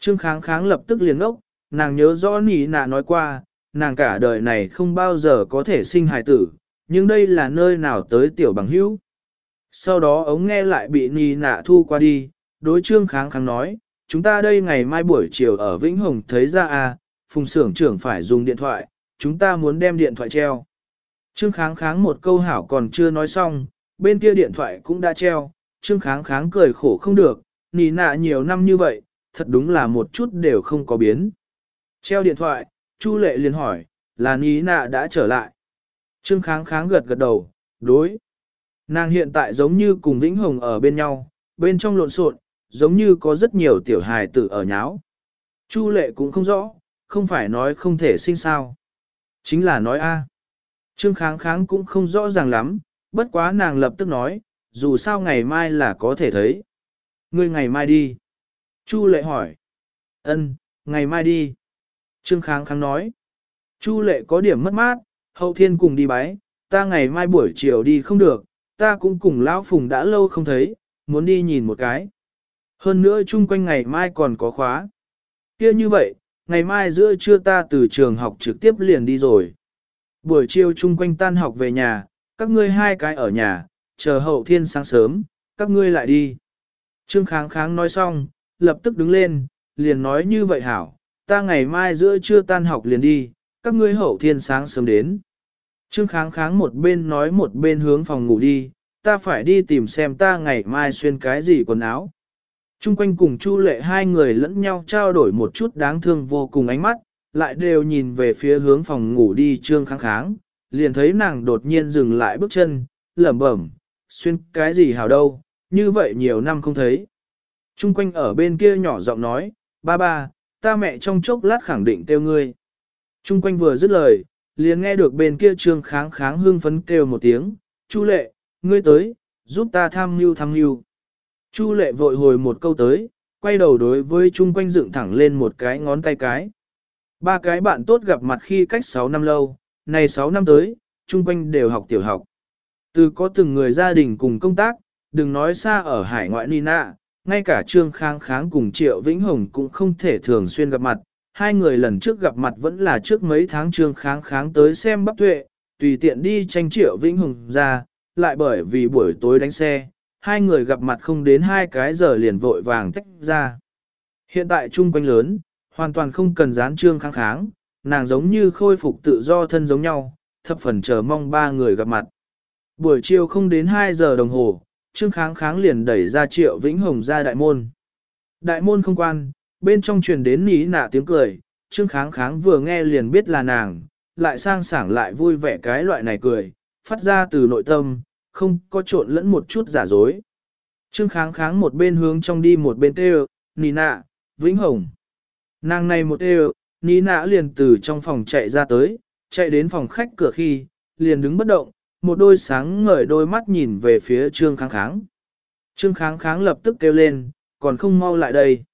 Trương kháng kháng lập tức liền ốc, nàng nhớ rõ nỉ nạ nói qua, nàng cả đời này không bao giờ có thể sinh hài tử, nhưng đây là nơi nào tới tiểu bằng hữu. Sau đó ống nghe lại bị nì nạ thu qua đi, đối trương kháng kháng nói, chúng ta đây ngày mai buổi chiều ở Vĩnh Hồng thấy ra à, phùng xưởng trưởng phải dùng điện thoại, chúng ta muốn đem điện thoại treo. Trương kháng kháng một câu hảo còn chưa nói xong, bên kia điện thoại cũng đã treo, trương kháng kháng cười khổ không được, nì nạ nhiều năm như vậy, thật đúng là một chút đều không có biến. Treo điện thoại, Chu lệ liền hỏi, là ní nạ đã trở lại. Trương kháng kháng gật gật đầu, đối. Nàng hiện tại giống như cùng Vĩnh Hồng ở bên nhau, bên trong lộn xộn, giống như có rất nhiều tiểu hài tử ở nháo. Chu lệ cũng không rõ, không phải nói không thể sinh sao. Chính là nói a. Trương kháng kháng cũng không rõ ràng lắm, bất quá nàng lập tức nói, dù sao ngày mai là có thể thấy. Ngươi ngày mai đi. Chu lệ hỏi. Ân, ngày mai đi. Trương kháng kháng nói. Chu lệ có điểm mất mát, hậu thiên cùng đi bái, ta ngày mai buổi chiều đi không được, ta cũng cùng lão phùng đã lâu không thấy, muốn đi nhìn một cái. Hơn nữa chung quanh ngày mai còn có khóa. kia như vậy, ngày mai giữa trưa ta từ trường học trực tiếp liền đi rồi. Buổi chiều chung quanh tan học về nhà, các ngươi hai cái ở nhà, chờ hậu thiên sáng sớm, các ngươi lại đi. Trương kháng kháng nói xong, lập tức đứng lên, liền nói như vậy hảo, ta ngày mai giữa trưa tan học liền đi, các ngươi hậu thiên sáng sớm đến. Trương kháng kháng một bên nói một bên hướng phòng ngủ đi, ta phải đi tìm xem ta ngày mai xuyên cái gì quần áo. Trung quanh cùng Chu lệ hai người lẫn nhau trao đổi một chút đáng thương vô cùng ánh mắt, lại đều nhìn về phía hướng phòng ngủ đi trương kháng kháng, liền thấy nàng đột nhiên dừng lại bước chân, lẩm bẩm, xuyên cái gì hảo đâu, như vậy nhiều năm không thấy. Trung quanh ở bên kia nhỏ giọng nói, ba ba, ta mẹ trong chốc lát khẳng định kêu ngươi. Trung quanh vừa dứt lời, liền nghe được bên kia trương kháng kháng hương phấn kêu một tiếng, Chu lệ, ngươi tới, giúp ta tham mưu tham mưu. Chu lệ vội hồi một câu tới, quay đầu đối với chung quanh dựng thẳng lên một cái ngón tay cái. Ba cái bạn tốt gặp mặt khi cách 6 năm lâu, này 6 năm tới, chung quanh đều học tiểu học. Từ có từng người gia đình cùng công tác, đừng nói xa ở hải ngoại Nina, ngay cả Trương Khang Kháng cùng Triệu Vĩnh Hồng cũng không thể thường xuyên gặp mặt. Hai người lần trước gặp mặt vẫn là trước mấy tháng Trương Kháng Kháng tới xem bắp tuệ, tùy tiện đi tranh Triệu Vĩnh Hồng ra, lại bởi vì buổi tối đánh xe, hai người gặp mặt không đến hai cái giờ liền vội vàng tách ra. Hiện tại chung quanh lớn, hoàn toàn không cần dán trương kháng kháng, nàng giống như khôi phục tự do thân giống nhau, thập phần chờ mong ba người gặp mặt. Buổi chiều không đến 2 giờ đồng hồ, trương kháng kháng liền đẩy ra triệu vĩnh hồng ra đại môn. Đại môn không quan, bên trong truyền đến ní nạ tiếng cười, trương kháng kháng vừa nghe liền biết là nàng, lại sang sảng lại vui vẻ cái loại này cười, phát ra từ nội tâm, không có trộn lẫn một chút giả dối. Trương kháng kháng một bên hướng trong đi một bên kêu, Nina, Vĩnh Hồng. Nàng này một đều, ní nã liền từ trong phòng chạy ra tới, chạy đến phòng khách cửa khi, liền đứng bất động, một đôi sáng ngời đôi mắt nhìn về phía Trương kháng kháng. Trương kháng kháng lập tức kêu lên, còn không mau lại đây.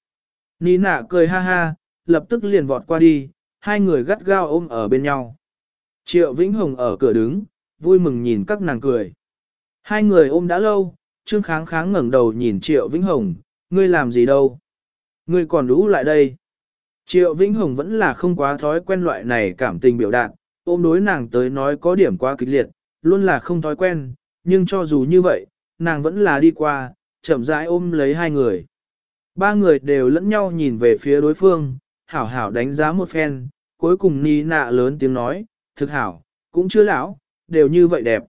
Nina cười ha ha, lập tức liền vọt qua đi, hai người gắt gao ôm ở bên nhau. Triệu Vĩnh Hồng ở cửa đứng, vui mừng nhìn các nàng cười. Hai người ôm đã lâu, Trương Kháng Kháng ngẩng đầu nhìn Triệu Vĩnh Hồng, ngươi làm gì đâu? Ngươi còn đú lại đây. Triệu Vĩnh Hồng vẫn là không quá thói quen loại này cảm tình biểu đạt, ôm đối nàng tới nói có điểm quá kịch liệt, luôn là không thói quen, nhưng cho dù như vậy, nàng vẫn là đi qua, chậm rãi ôm lấy hai người. Ba người đều lẫn nhau nhìn về phía đối phương, hảo hảo đánh giá một phen, cuối cùng ni nạ lớn tiếng nói, thực hảo, cũng chưa lão, đều như vậy đẹp.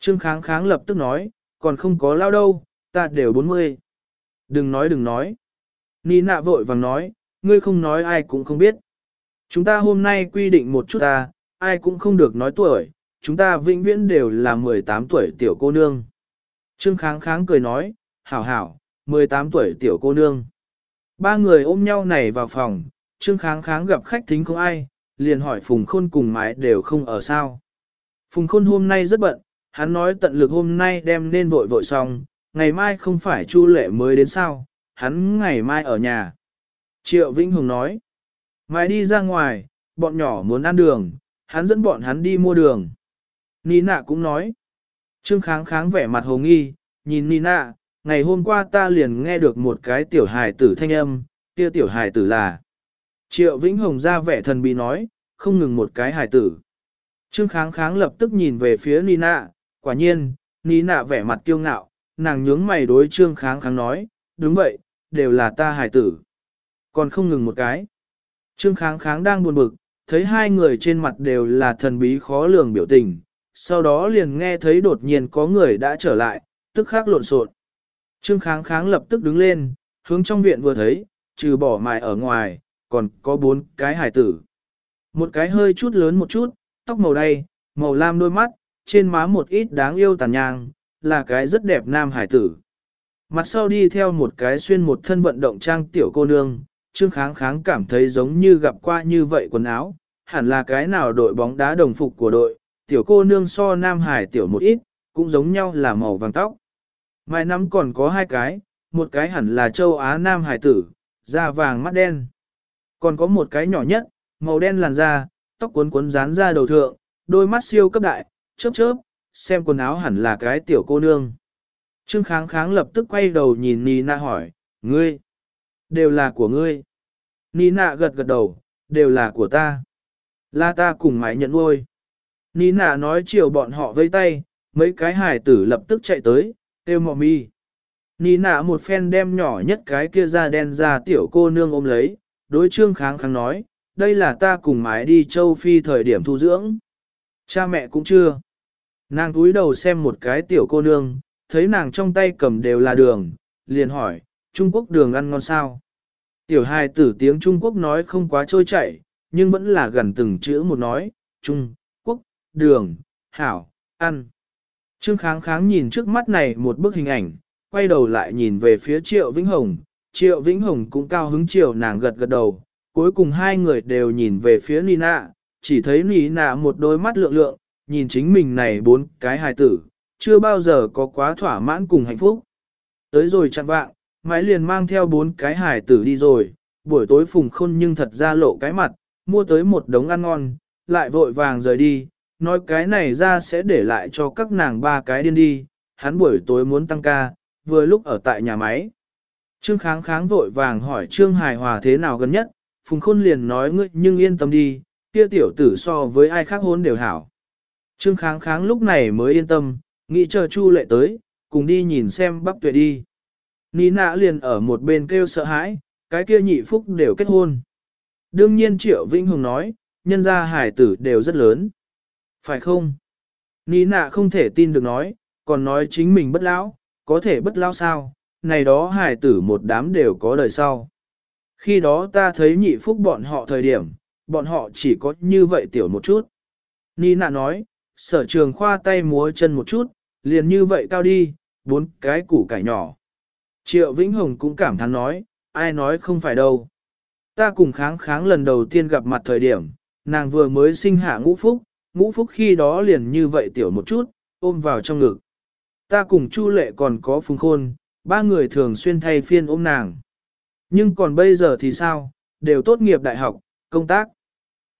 Trương kháng kháng lập tức nói, còn không có lao đâu, ta đều 40. Đừng nói đừng nói. Ni nạ vội vàng nói, ngươi không nói ai cũng không biết. Chúng ta hôm nay quy định một chút ta, ai cũng không được nói tuổi, chúng ta vĩnh viễn đều là 18 tuổi tiểu cô nương. Trương kháng kháng cười nói, hảo hảo, 18 tuổi tiểu cô nương. Ba người ôm nhau này vào phòng, Trương kháng kháng gặp khách thính không ai, liền hỏi Phùng Khôn cùng mái đều không ở sao. Phùng Khôn hôm nay rất bận, hắn nói tận lực hôm nay đem nên vội vội xong, ngày mai không phải Chu Lệ mới đến sao, hắn ngày mai ở nhà. Triệu Vĩnh Hùng nói, mai đi ra ngoài, bọn nhỏ muốn ăn đường, hắn dẫn bọn hắn đi mua đường. Nina cũng nói, Trương Kháng kháng vẻ mặt hồ nghi, nhìn Nina, ngày hôm qua ta liền nghe được một cái tiểu hài tử thanh âm, kia tiểu hài tử là. Triệu Vĩnh Hồng ra vẻ thần bí nói, không ngừng một cái hài tử. Trương Kháng kháng lập tức nhìn về phía Nina, Quả nhiên, Nina nạ vẻ mặt kiêu ngạo, nàng nhướng mày đối trương kháng kháng nói, đúng vậy, đều là ta hài tử. Còn không ngừng một cái. Trương kháng kháng đang buồn bực, thấy hai người trên mặt đều là thần bí khó lường biểu tình, sau đó liền nghe thấy đột nhiên có người đã trở lại, tức khắc lộn xộn. Trương kháng kháng lập tức đứng lên, hướng trong viện vừa thấy, trừ bỏ mài ở ngoài, còn có bốn cái hải tử. Một cái hơi chút lớn một chút, tóc màu đay, màu lam đôi mắt, trên má một ít đáng yêu tàn nhang, là cái rất đẹp nam hải tử. Mặt sau đi theo một cái xuyên một thân vận động trang tiểu cô nương, Trương Kháng Kháng cảm thấy giống như gặp qua như vậy quần áo, hẳn là cái nào đội bóng đá đồng phục của đội, tiểu cô nương so nam hải tiểu một ít, cũng giống nhau là màu vàng tóc. Mai năm còn có hai cái, một cái hẳn là châu Á nam hải tử, da vàng mắt đen. Còn có một cái nhỏ nhất, màu đen làn da, tóc cuốn cuốn dán ra đầu thượng, đôi mắt siêu cấp đại, chớp chớp, xem quần áo hẳn là cái tiểu cô nương. Trương kháng kháng lập tức quay đầu nhìn Nina hỏi, ngươi, đều là của ngươi. Nina gật gật đầu, đều là của ta. Là ta cùng mái nhận nuôi. Nina nói chiều bọn họ vây tay, mấy cái hải tử lập tức chạy tới, kêu mọ mi. Nina một phen đem nhỏ nhất cái kia ra đen ra tiểu cô nương ôm lấy, đối trương kháng kháng nói, đây là ta cùng mái đi châu Phi thời điểm thu dưỡng. Cha mẹ cũng chưa. Nàng túi đầu xem một cái tiểu cô nương, thấy nàng trong tay cầm đều là đường, liền hỏi, Trung Quốc đường ăn ngon sao? Tiểu hài tử tiếng Trung Quốc nói không quá trôi chảy, nhưng vẫn là gần từng chữ một nói, Trung, Quốc, đường, hảo, ăn. Trương kháng kháng nhìn trước mắt này một bức hình ảnh, quay đầu lại nhìn về phía Triệu Vĩnh Hồng, Triệu Vĩnh Hồng cũng cao hứng chiều nàng gật gật đầu, cuối cùng hai người đều nhìn về phía Nina, chỉ thấy Nina một đôi mắt lượng lượng, nhìn chính mình này bốn cái hài tử, chưa bao giờ có quá thỏa mãn cùng hạnh phúc. Tới rồi chặn vạng, mãi liền mang theo bốn cái hải tử đi rồi, buổi tối phùng khôn nhưng thật ra lộ cái mặt, mua tới một đống ăn ngon, lại vội vàng rời đi, nói cái này ra sẽ để lại cho các nàng ba cái điên đi, hắn buổi tối muốn tăng ca, vừa lúc ở tại nhà máy. Trương kháng kháng vội vàng hỏi Trương hải Hòa thế nào gần nhất, Phùng Khôn liền nói ngươi nhưng yên tâm đi, kia tiểu tử so với ai khác hôn đều hảo. Trương kháng kháng lúc này mới yên tâm, nghĩ chờ Chu lệ tới, cùng đi nhìn xem bắp tuệ đi. Nina liền ở một bên kêu sợ hãi, cái kia nhị phúc đều kết hôn. Đương nhiên Triệu Vĩnh Hùng nói, nhân gia hải tử đều rất lớn. Phải không? Nina không thể tin được nói, còn nói chính mình bất lão, có thể bất lão sao, này đó hải tử một đám đều có đời sau. Khi đó ta thấy nhị phúc bọn họ thời điểm, bọn họ chỉ có như vậy tiểu một chút. Nina nói, sở trường khoa tay múa chân một chút, liền như vậy cao đi, bốn cái củ cải nhỏ. Triệu Vĩnh Hồng cũng cảm thán nói, ai nói không phải đâu. Ta cùng kháng kháng lần đầu tiên gặp mặt thời điểm, nàng vừa mới sinh hạ ngũ phúc, ngũ phúc khi đó liền như vậy tiểu một chút, ôm vào trong ngực. Ta cùng Chu Lệ còn có Phùng Khôn, ba người thường xuyên thay phiên ôm nàng. Nhưng còn bây giờ thì sao, đều tốt nghiệp đại học, công tác.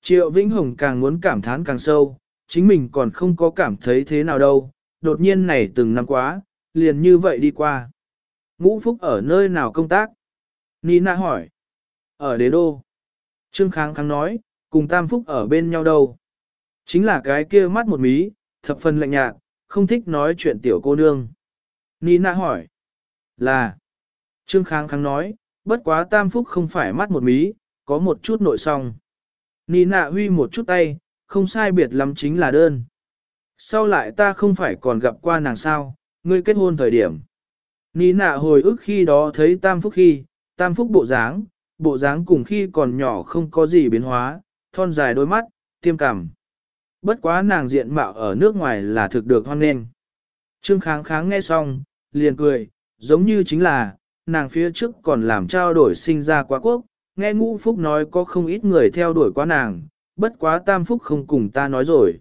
Triệu Vĩnh Hồng càng muốn cảm thán càng sâu, chính mình còn không có cảm thấy thế nào đâu, đột nhiên này từng năm quá, liền như vậy đi qua. Ngũ Phúc ở nơi nào công tác? Nina hỏi. Ở đế đô. Trương Kháng Kháng nói, cùng Tam Phúc ở bên nhau đâu? Chính là cái kia mắt một mí, thập phần lạnh nhạt, không thích nói chuyện tiểu cô nương. Nina hỏi. Là. Trương Kháng Kháng nói, bất quá Tam Phúc không phải mắt một mí, có một chút nội song. Nina huy một chút tay, không sai biệt lắm chính là đơn. Sau lại ta không phải còn gặp qua nàng sao, ngươi kết hôn thời điểm. Ní nạ hồi ức khi đó thấy tam phúc khi, tam phúc bộ dáng, bộ dáng cùng khi còn nhỏ không có gì biến hóa, thon dài đôi mắt, tiêm cằm. Bất quá nàng diện mạo ở nước ngoài là thực được hoan nghênh. Trương kháng kháng nghe xong, liền cười, giống như chính là, nàng phía trước còn làm trao đổi sinh ra quá quốc, nghe ngũ phúc nói có không ít người theo đuổi quá nàng, bất quá tam phúc không cùng ta nói rồi.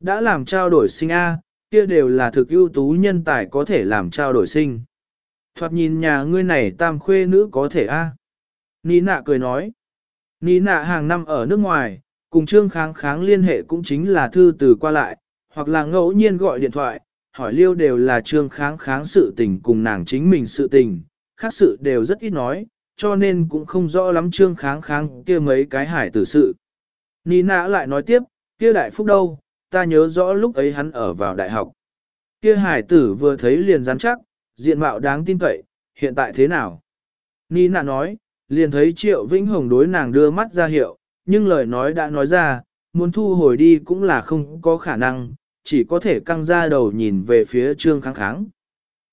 Đã làm trao đổi sinh A, kia đều là thực ưu tú nhân tài có thể làm trao đổi sinh. Thoạt nhìn nhà ngươi này tam khuê nữ có thể A. Ní nạ cười nói. Ní nạ hàng năm ở nước ngoài, cùng trương kháng kháng liên hệ cũng chính là thư từ qua lại, hoặc là ngẫu nhiên gọi điện thoại, hỏi liêu đều là trương kháng kháng sự tình cùng nàng chính mình sự tình, khác sự đều rất ít nói, cho nên cũng không rõ lắm trương kháng kháng kia mấy cái hải tử sự. Nina lại nói tiếp, kia đại phúc đâu, ta nhớ rõ lúc ấy hắn ở vào đại học. Kia hải tử vừa thấy liền rắn chắc, diện mạo đáng tin cậy, hiện tại thế nào? Nina nói, liền thấy Triệu Vĩnh Hồng đối nàng đưa mắt ra hiệu, nhưng lời nói đã nói ra, muốn thu hồi đi cũng là không có khả năng, chỉ có thể căng ra đầu nhìn về phía Trương Kháng Kháng.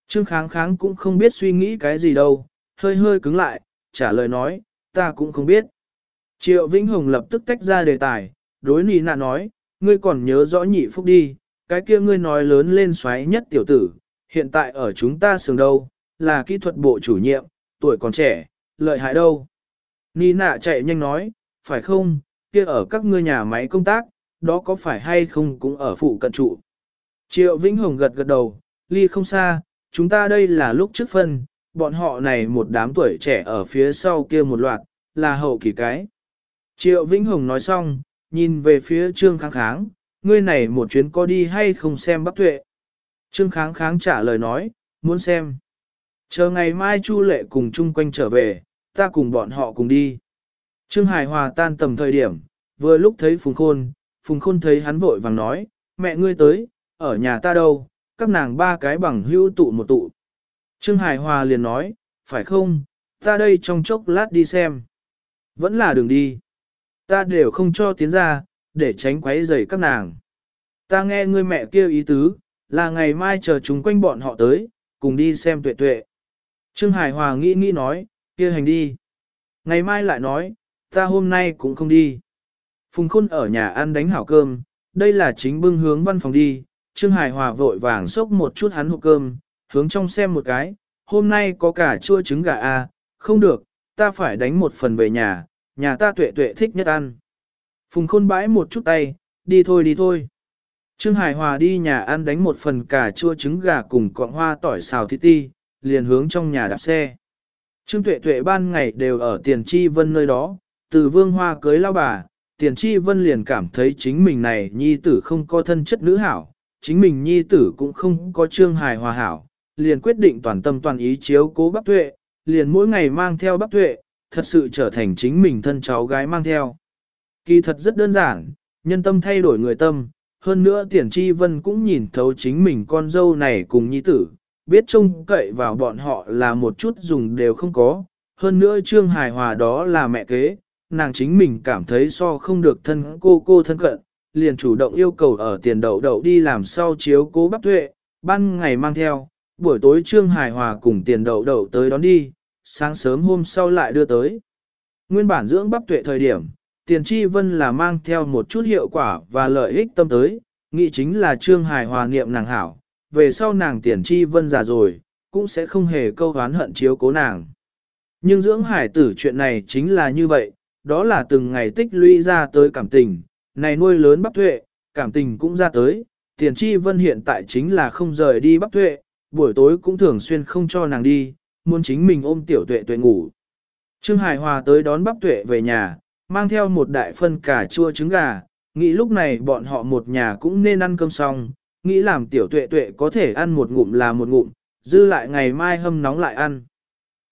Trương Kháng Kháng cũng không biết suy nghĩ cái gì đâu, hơi hơi cứng lại, trả lời nói, ta cũng không biết. Triệu Vĩnh Hồng lập tức tách ra đề tài, đối Nina nói, ngươi còn nhớ rõ nhị phúc đi, cái kia ngươi nói lớn lên xoáy nhất tiểu tử, hiện tại ở chúng ta sường đâu, là kỹ thuật bộ chủ nhiệm, tuổi còn trẻ, lợi hại đâu. Nì nạ chạy nhanh nói, phải không, kia ở các ngươi nhà máy công tác, đó có phải hay không cũng ở phụ cận trụ. Triệu Vĩnh Hồng gật gật đầu, ly không xa, chúng ta đây là lúc trước phân, bọn họ này một đám tuổi trẻ ở phía sau kia một loạt, là hậu kỳ cái. Triệu Vĩnh Hồng nói xong, nhìn về phía Trương Kháng Kháng, ngươi này một chuyến có đi hay không xem bắp tuệ. Trương Kháng Kháng trả lời nói, muốn xem. Chờ ngày mai Chu Lệ cùng chung quanh trở về, ta cùng bọn họ cùng đi. Trương Hải Hòa tan tầm thời điểm, vừa lúc thấy Phùng Khôn, Phùng Khôn thấy hắn vội vàng nói, mẹ ngươi tới, ở nhà ta đâu, các nàng ba cái bằng hữu tụ một tụ. Trương Hải Hòa liền nói, phải không, ta đây trong chốc lát đi xem. Vẫn là đường đi. Ta đều không cho tiến ra, để tránh quấy rầy các nàng. Ta nghe ngươi mẹ kêu ý tứ, là ngày mai chờ chúng quanh bọn họ tới, cùng đi xem tuệ tuệ. Trương Hải Hòa nghĩ nghĩ nói, kia hành đi. Ngày mai lại nói, ta hôm nay cũng không đi. Phùng Khôn ở nhà ăn đánh hảo cơm, đây là chính bưng hướng văn phòng đi. Trương Hải Hòa vội vàng xốc một chút hắn hộp cơm, hướng trong xem một cái, hôm nay có cả chua trứng gà a, à, không được, ta phải đánh một phần về nhà, nhà ta tuệ tuệ thích nhất ăn. Phùng Khôn bãi một chút tay, đi thôi đi thôi. Trương Hải Hòa đi nhà ăn đánh một phần cà chua trứng gà cùng cọng hoa tỏi xào thịt ti, liền hướng trong nhà đạp xe. Trương Tuệ Tuệ ban ngày đều ở Tiền Chi Vân nơi đó, từ vương hoa cưới lao bà, Tiền Chi Vân liền cảm thấy chính mình này nhi tử không có thân chất nữ hảo, chính mình nhi tử cũng không có Trương Hải Hòa hảo, liền quyết định toàn tâm toàn ý chiếu cố bác Tuệ, liền mỗi ngày mang theo bác Tuệ, thật sự trở thành chính mình thân cháu gái mang theo. Kỳ thật rất đơn giản, nhân tâm thay đổi người tâm, hơn nữa Tiền tri Vân cũng nhìn thấu chính mình con dâu này cùng nhi tử, biết trông cậy vào bọn họ là một chút dùng đều không có, hơn nữa Trương Hài Hòa đó là mẹ kế, nàng chính mình cảm thấy so không được thân cô cô thân cận, liền chủ động yêu cầu ở tiền đậu đậu đi làm sau chiếu cố bắp tuệ, ban ngày mang theo, buổi tối Trương Hài Hòa cùng tiền đậu đậu tới đón đi, sáng sớm hôm sau lại đưa tới. Nguyên bản dưỡng bắp tuệ thời điểm, tiền tri vân là mang theo một chút hiệu quả và lợi ích tâm tới, nghĩ chính là Trương Hài Hòa niệm nàng hảo, về sau nàng tiền tri vân già rồi, cũng sẽ không hề câu hán hận chiếu cố nàng. Nhưng dưỡng hải tử chuyện này chính là như vậy, đó là từng ngày tích lũy ra tới cảm tình, này nuôi lớn bắp tuệ, cảm tình cũng ra tới, tiền tri vân hiện tại chính là không rời đi bắp tuệ, buổi tối cũng thường xuyên không cho nàng đi, muốn chính mình ôm tiểu tuệ tuệ ngủ. Trương Hải Hòa tới đón bắp tuệ về nhà, mang theo một đại phân cà chua trứng gà, nghĩ lúc này bọn họ một nhà cũng nên ăn cơm xong, nghĩ làm tiểu tuệ tuệ có thể ăn một ngụm là một ngụm, dư lại ngày mai hâm nóng lại ăn.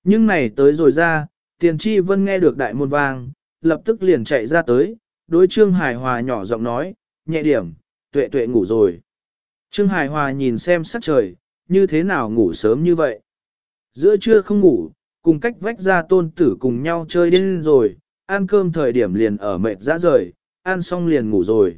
Nhưng này tới rồi ra, tiền tri vân nghe được đại môn vang, lập tức liền chạy ra tới, đối trương hải hòa nhỏ giọng nói, nhẹ điểm, tuệ tuệ ngủ rồi. Trương hải hòa nhìn xem sắc trời, như thế nào ngủ sớm như vậy. Giữa trưa không ngủ, cùng cách vách ra tôn tử cùng nhau chơi đến rồi, ăn cơm thời điểm liền ở mệt ra rời, ăn xong liền ngủ rồi.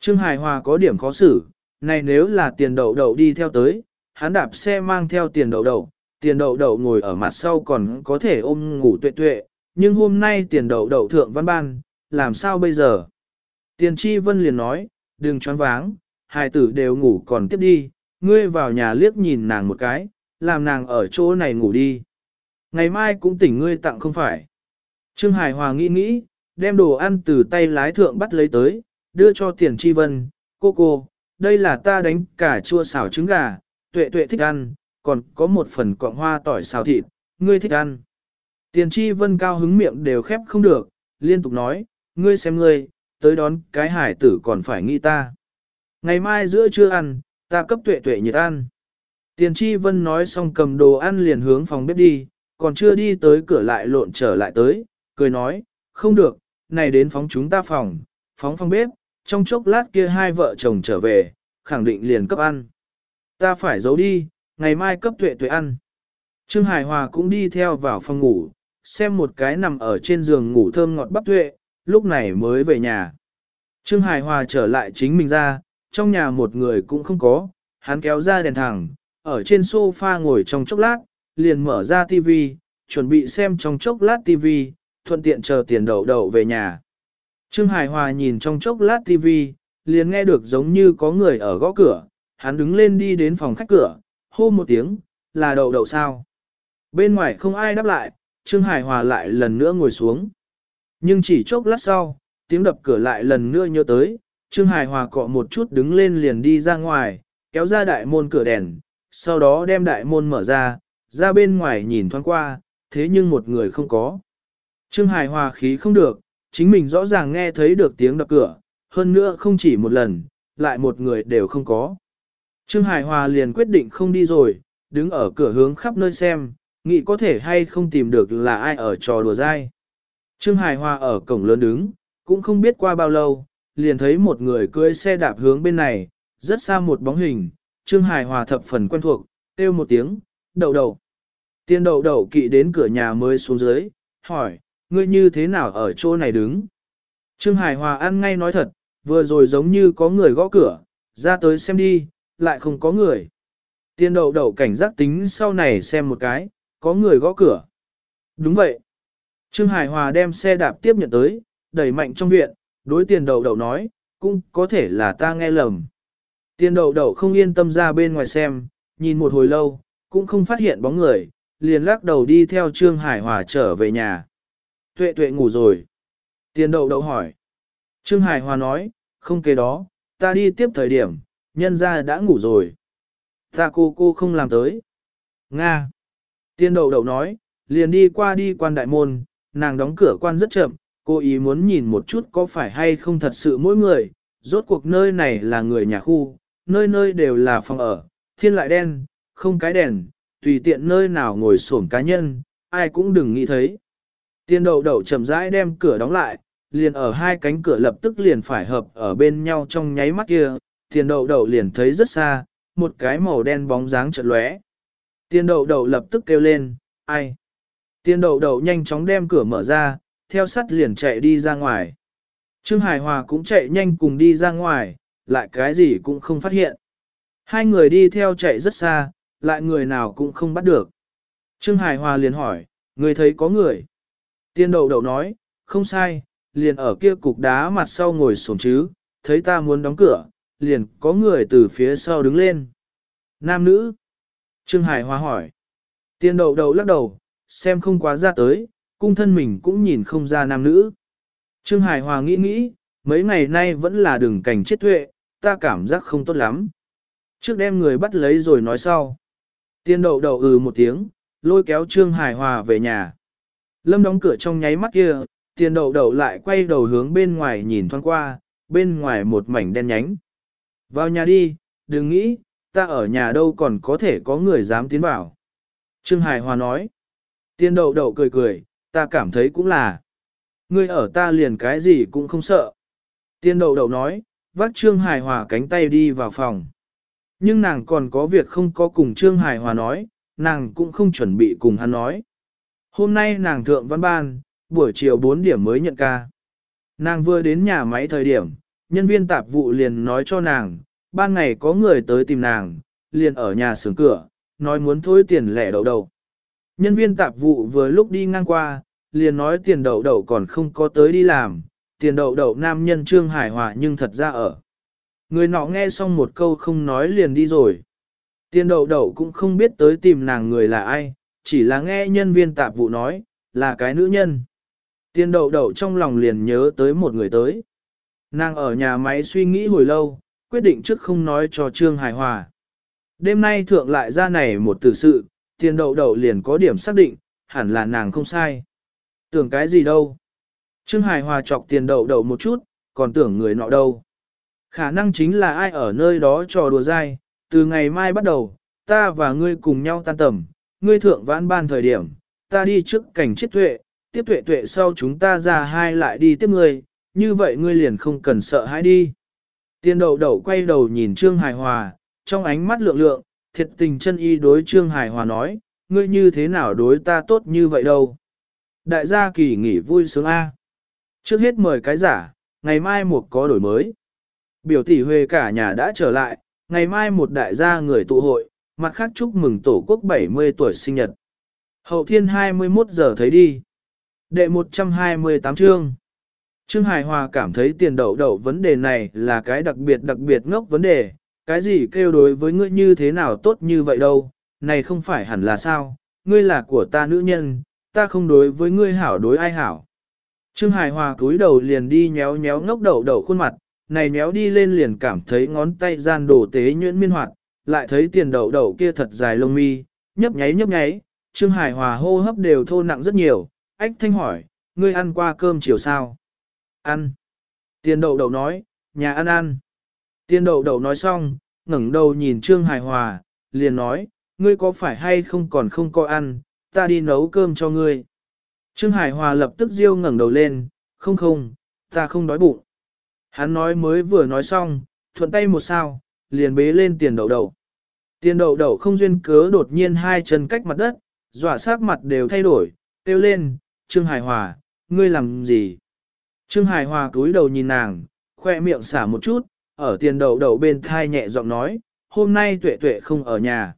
Trương Hải Hòa có điểm khó xử, này nếu là tiền đậu đậu đi theo tới, hắn đạp xe mang theo tiền đậu đậu, tiền đậu đậu ngồi ở mặt sau còn có thể ôm ngủ tuệ tuệ, nhưng hôm nay tiền đậu đậu thượng văn ban, làm sao bây giờ? Tiền Chi vân liền nói, đừng choáng váng, hai tử đều ngủ còn tiếp đi, ngươi vào nhà liếc nhìn nàng một cái, làm nàng ở chỗ này ngủ đi. Ngày mai cũng tỉnh ngươi tặng không phải. Trương Hải Hòa nghĩ nghĩ, đem đồ ăn từ tay lái thượng bắt lấy tới, đưa cho tiền tri vân, cô cô, đây là ta đánh cả chua xào trứng gà, tuệ tuệ thích ăn, còn có một phần cọng hoa tỏi xào thịt, ngươi thích ăn. Tiền tri vân cao hứng miệng đều khép không được, liên tục nói, ngươi xem ngươi, tới đón cái hải tử còn phải nghĩ ta. Ngày mai giữa trưa ăn, ta cấp tuệ tuệ nhiệt ăn. Tiền tri vân nói xong cầm đồ ăn liền hướng phòng bếp đi, còn chưa đi tới cửa lại lộn trở lại tới, cười nói, không được, này đến phóng chúng ta phòng, phóng phòng bếp, trong chốc lát kia hai vợ chồng trở về, khẳng định liền cấp ăn. Ta phải giấu đi, ngày mai cấp tuệ tuệ ăn. Trương Hải Hòa cũng đi theo vào phòng ngủ, xem một cái nằm ở trên giường ngủ thơm ngọt bắp tuệ, lúc này mới về nhà. Trương Hải Hòa trở lại chính mình ra, trong nhà một người cũng không có, hắn kéo ra đèn thẳng, ở trên sofa ngồi trong chốc lát, liền mở ra tivi, chuẩn bị xem trong chốc lát tivi, thuận tiện chờ tiền đậu đậu về nhà. Trương Hải Hòa nhìn trong chốc lát TV, liền nghe được giống như có người ở gõ cửa, hắn đứng lên đi đến phòng khách cửa, hô một tiếng, là đậu đậu sao. Bên ngoài không ai đáp lại, Trương Hải Hòa lại lần nữa ngồi xuống. Nhưng chỉ chốc lát sau, tiếng đập cửa lại lần nữa nhớ tới, Trương Hải Hòa cọ một chút đứng lên liền đi ra ngoài, kéo ra đại môn cửa đèn, sau đó đem đại môn mở ra, ra bên ngoài nhìn thoáng qua, thế nhưng một người không có. Trương Hải Hòa khí không được, chính mình rõ ràng nghe thấy được tiếng đập cửa, hơn nữa không chỉ một lần, lại một người đều không có. Trương Hải Hòa liền quyết định không đi rồi, đứng ở cửa hướng khắp nơi xem, nghĩ có thể hay không tìm được là ai ở trò đùa dai. Trương Hải Hòa ở cổng lớn đứng, cũng không biết qua bao lâu, liền thấy một người cưỡi xe đạp hướng bên này, rất xa một bóng hình, Trương Hải Hòa thập phần quen thuộc, kêu một tiếng, đậu đậu. Tiên đậu đậu kỵ đến cửa nhà mới xuống dưới, hỏi, ngươi như thế nào ở chỗ này đứng? Trương Hải Hòa ăn ngay nói thật, vừa rồi giống như có người gõ cửa, ra tới xem đi, lại không có người. Tiên đậu đậu cảnh giác tính sau này xem một cái, có người gõ cửa. Đúng vậy. Trương Hải Hòa đem xe đạp tiếp nhận tới, đẩy mạnh trong viện, đối tiền đậu đậu nói, cũng có thể là ta nghe lầm. Tiền đậu đậu không yên tâm ra bên ngoài xem, nhìn một hồi lâu, cũng không phát hiện bóng người, liền lắc đầu đi theo Trương Hải Hòa trở về nhà. Tuệ tuệ ngủ rồi. Tiền đậu đậu hỏi. Trương Hải Hòa nói, không kế đó, ta đi tiếp thời điểm, nhân ra đã ngủ rồi. Ta cô cô không làm tới. Nga. Tiên đậu đậu nói, liền đi qua đi quan đại môn, nàng đóng cửa quan rất chậm, cô ý muốn nhìn một chút có phải hay không thật sự mỗi người, rốt cuộc nơi này là người nhà khu, nơi nơi đều là phòng ở, thiên lại đen, không cái đèn, tùy tiện nơi nào ngồi xổm cá nhân, ai cũng đừng nghĩ thấy. Tiên đậu đậu chậm rãi đem cửa đóng lại, liền ở hai cánh cửa lập tức liền phải hợp ở bên nhau trong nháy mắt kia, tiền đậu đậu liền thấy rất xa, một cái màu đen bóng dáng chợt lóe. Tiền đậu đậu lập tức kêu lên, ai? Tiền đậu đậu nhanh chóng đem cửa mở ra, theo sắt liền chạy đi ra ngoài. Trương Hải Hòa cũng chạy nhanh cùng đi ra ngoài, lại cái gì cũng không phát hiện. Hai người đi theo chạy rất xa, lại người nào cũng không bắt được. Trương Hải Hòa liền hỏi, người thấy có người. Tiên đậu đậu nói, không sai, liền ở kia cục đá mặt sau ngồi sổm chứ, thấy ta muốn đóng cửa, liền có người từ phía sau đứng lên. Nam nữ? Trương Hải Hòa hỏi. Tiên đậu đậu lắc đầu, xem không quá ra tới, cung thân mình cũng nhìn không ra nam nữ. Trương Hải Hòa nghĩ nghĩ, mấy ngày nay vẫn là đường cảnh chết tuệ, ta cảm giác không tốt lắm. Trước đem người bắt lấy rồi nói sau. Tiên đậu đậu ừ một tiếng, lôi kéo Trương Hải Hòa về nhà. Lâm đóng cửa trong nháy mắt kia, tiền đậu đậu lại quay đầu hướng bên ngoài nhìn thoáng qua, bên ngoài một mảnh đen nhánh. Vào nhà đi, đừng nghĩ, ta ở nhà đâu còn có thể có người dám tiến vào. Trương Hải Hòa nói. Tiên đậu đậu cười cười, ta cảm thấy cũng là. Ngươi ở ta liền cái gì cũng không sợ. Tiên đậu đậu nói, vác Trương Hải Hòa cánh tay đi vào phòng. Nhưng nàng còn có việc không có cùng Trương Hải Hòa nói, nàng cũng không chuẩn bị cùng hắn nói. Hôm nay nàng thượng văn ban, buổi chiều 4 điểm mới nhận ca. Nàng vừa đến nhà máy thời điểm, nhân viên tạp vụ liền nói cho nàng, ban ngày có người tới tìm nàng, liền ở nhà xưởng cửa, nói muốn thôi tiền lẻ đậu đầu. Nhân viên tạp vụ vừa lúc đi ngang qua, liền nói tiền đậu đậu còn không có tới đi làm, tiền đậu đậu nam nhân trương hải hòa nhưng thật ra ở. Người nọ nghe xong một câu không nói liền đi rồi. Tiền đậu đậu cũng không biết tới tìm nàng người là ai, chỉ là nghe nhân viên tạp vụ nói, là cái nữ nhân. Tiền đậu đậu trong lòng liền nhớ tới một người tới. Nàng ở nhà máy suy nghĩ hồi lâu, quyết định trước không nói cho Trương Hải Hòa. Đêm nay thượng lại ra này một tử sự, tiền đậu đậu liền có điểm xác định, hẳn là nàng không sai. Tưởng cái gì đâu. Trương Hải Hòa chọc tiền đậu đậu một chút, còn tưởng người nọ đâu. Khả năng chính là ai ở nơi đó trò đùa dai, từ ngày mai bắt đầu, ta và ngươi cùng nhau tan tầm, ngươi thượng vãn ban thời điểm, ta đi trước cảnh chết tuệ, tiếp tuệ tuệ sau chúng ta ra hai lại đi tiếp ngươi, như vậy ngươi liền không cần sợ hãi đi. Tiên đậu đậu quay đầu nhìn Trương Hải Hòa, trong ánh mắt lượng lượng, thiệt tình chân y đối Trương Hải Hòa nói, ngươi như thế nào đối ta tốt như vậy đâu. Đại gia kỳ nghỉ vui sướng A. Trước hết mời cái giả, ngày mai một có đổi mới. Biểu tỷ Huê cả nhà đã trở lại, ngày mai một đại gia người tụ hội, mặt khác chúc mừng tổ quốc 70 tuổi sinh nhật. Hậu thiên 21 giờ thấy đi. Đệ 128 chương. Trương Hải Hòa cảm thấy tiền đậu đậu vấn đề này là cái đặc biệt đặc biệt ngốc vấn đề, cái gì kêu đối với ngươi như thế nào tốt như vậy đâu, này không phải hẳn là sao, ngươi là của ta nữ nhân, ta không đối với ngươi hảo đối ai hảo. Trương Hải Hòa cúi đầu liền đi nhéo nhéo ngốc đậu đậu khuôn mặt, này nhéo đi lên liền cảm thấy ngón tay gian đổ tế nhuyễn miên hoạt, lại thấy tiền đậu đậu kia thật dài lông mi, nhấp nháy nhấp nháy, Trương Hải Hòa hô hấp đều thô nặng rất nhiều, ách thanh hỏi, ngươi ăn qua cơm chiều sao? Ăn. Tiền đậu đậu nói, nhà ăn ăn. Tiền đậu đậu nói xong, ngẩng đầu nhìn Trương Hải Hòa, liền nói, ngươi có phải hay không còn không có ăn, ta đi nấu cơm cho ngươi. Trương Hải Hòa lập tức riêu ngẩng đầu lên, không không, ta không đói bụng. Hắn nói mới vừa nói xong, thuận tay một sao, liền bế lên tiền đậu đậu. Tiền đậu đậu không duyên cớ đột nhiên hai chân cách mặt đất, dọa sát mặt đều thay đổi, kêu lên, Trương Hải Hòa, ngươi làm gì? Trương Hải Hòa cúi đầu nhìn nàng, khoe miệng xả một chút, ở tiền đậu đậu bên thai nhẹ giọng nói, hôm nay tuệ tuệ không ở nhà.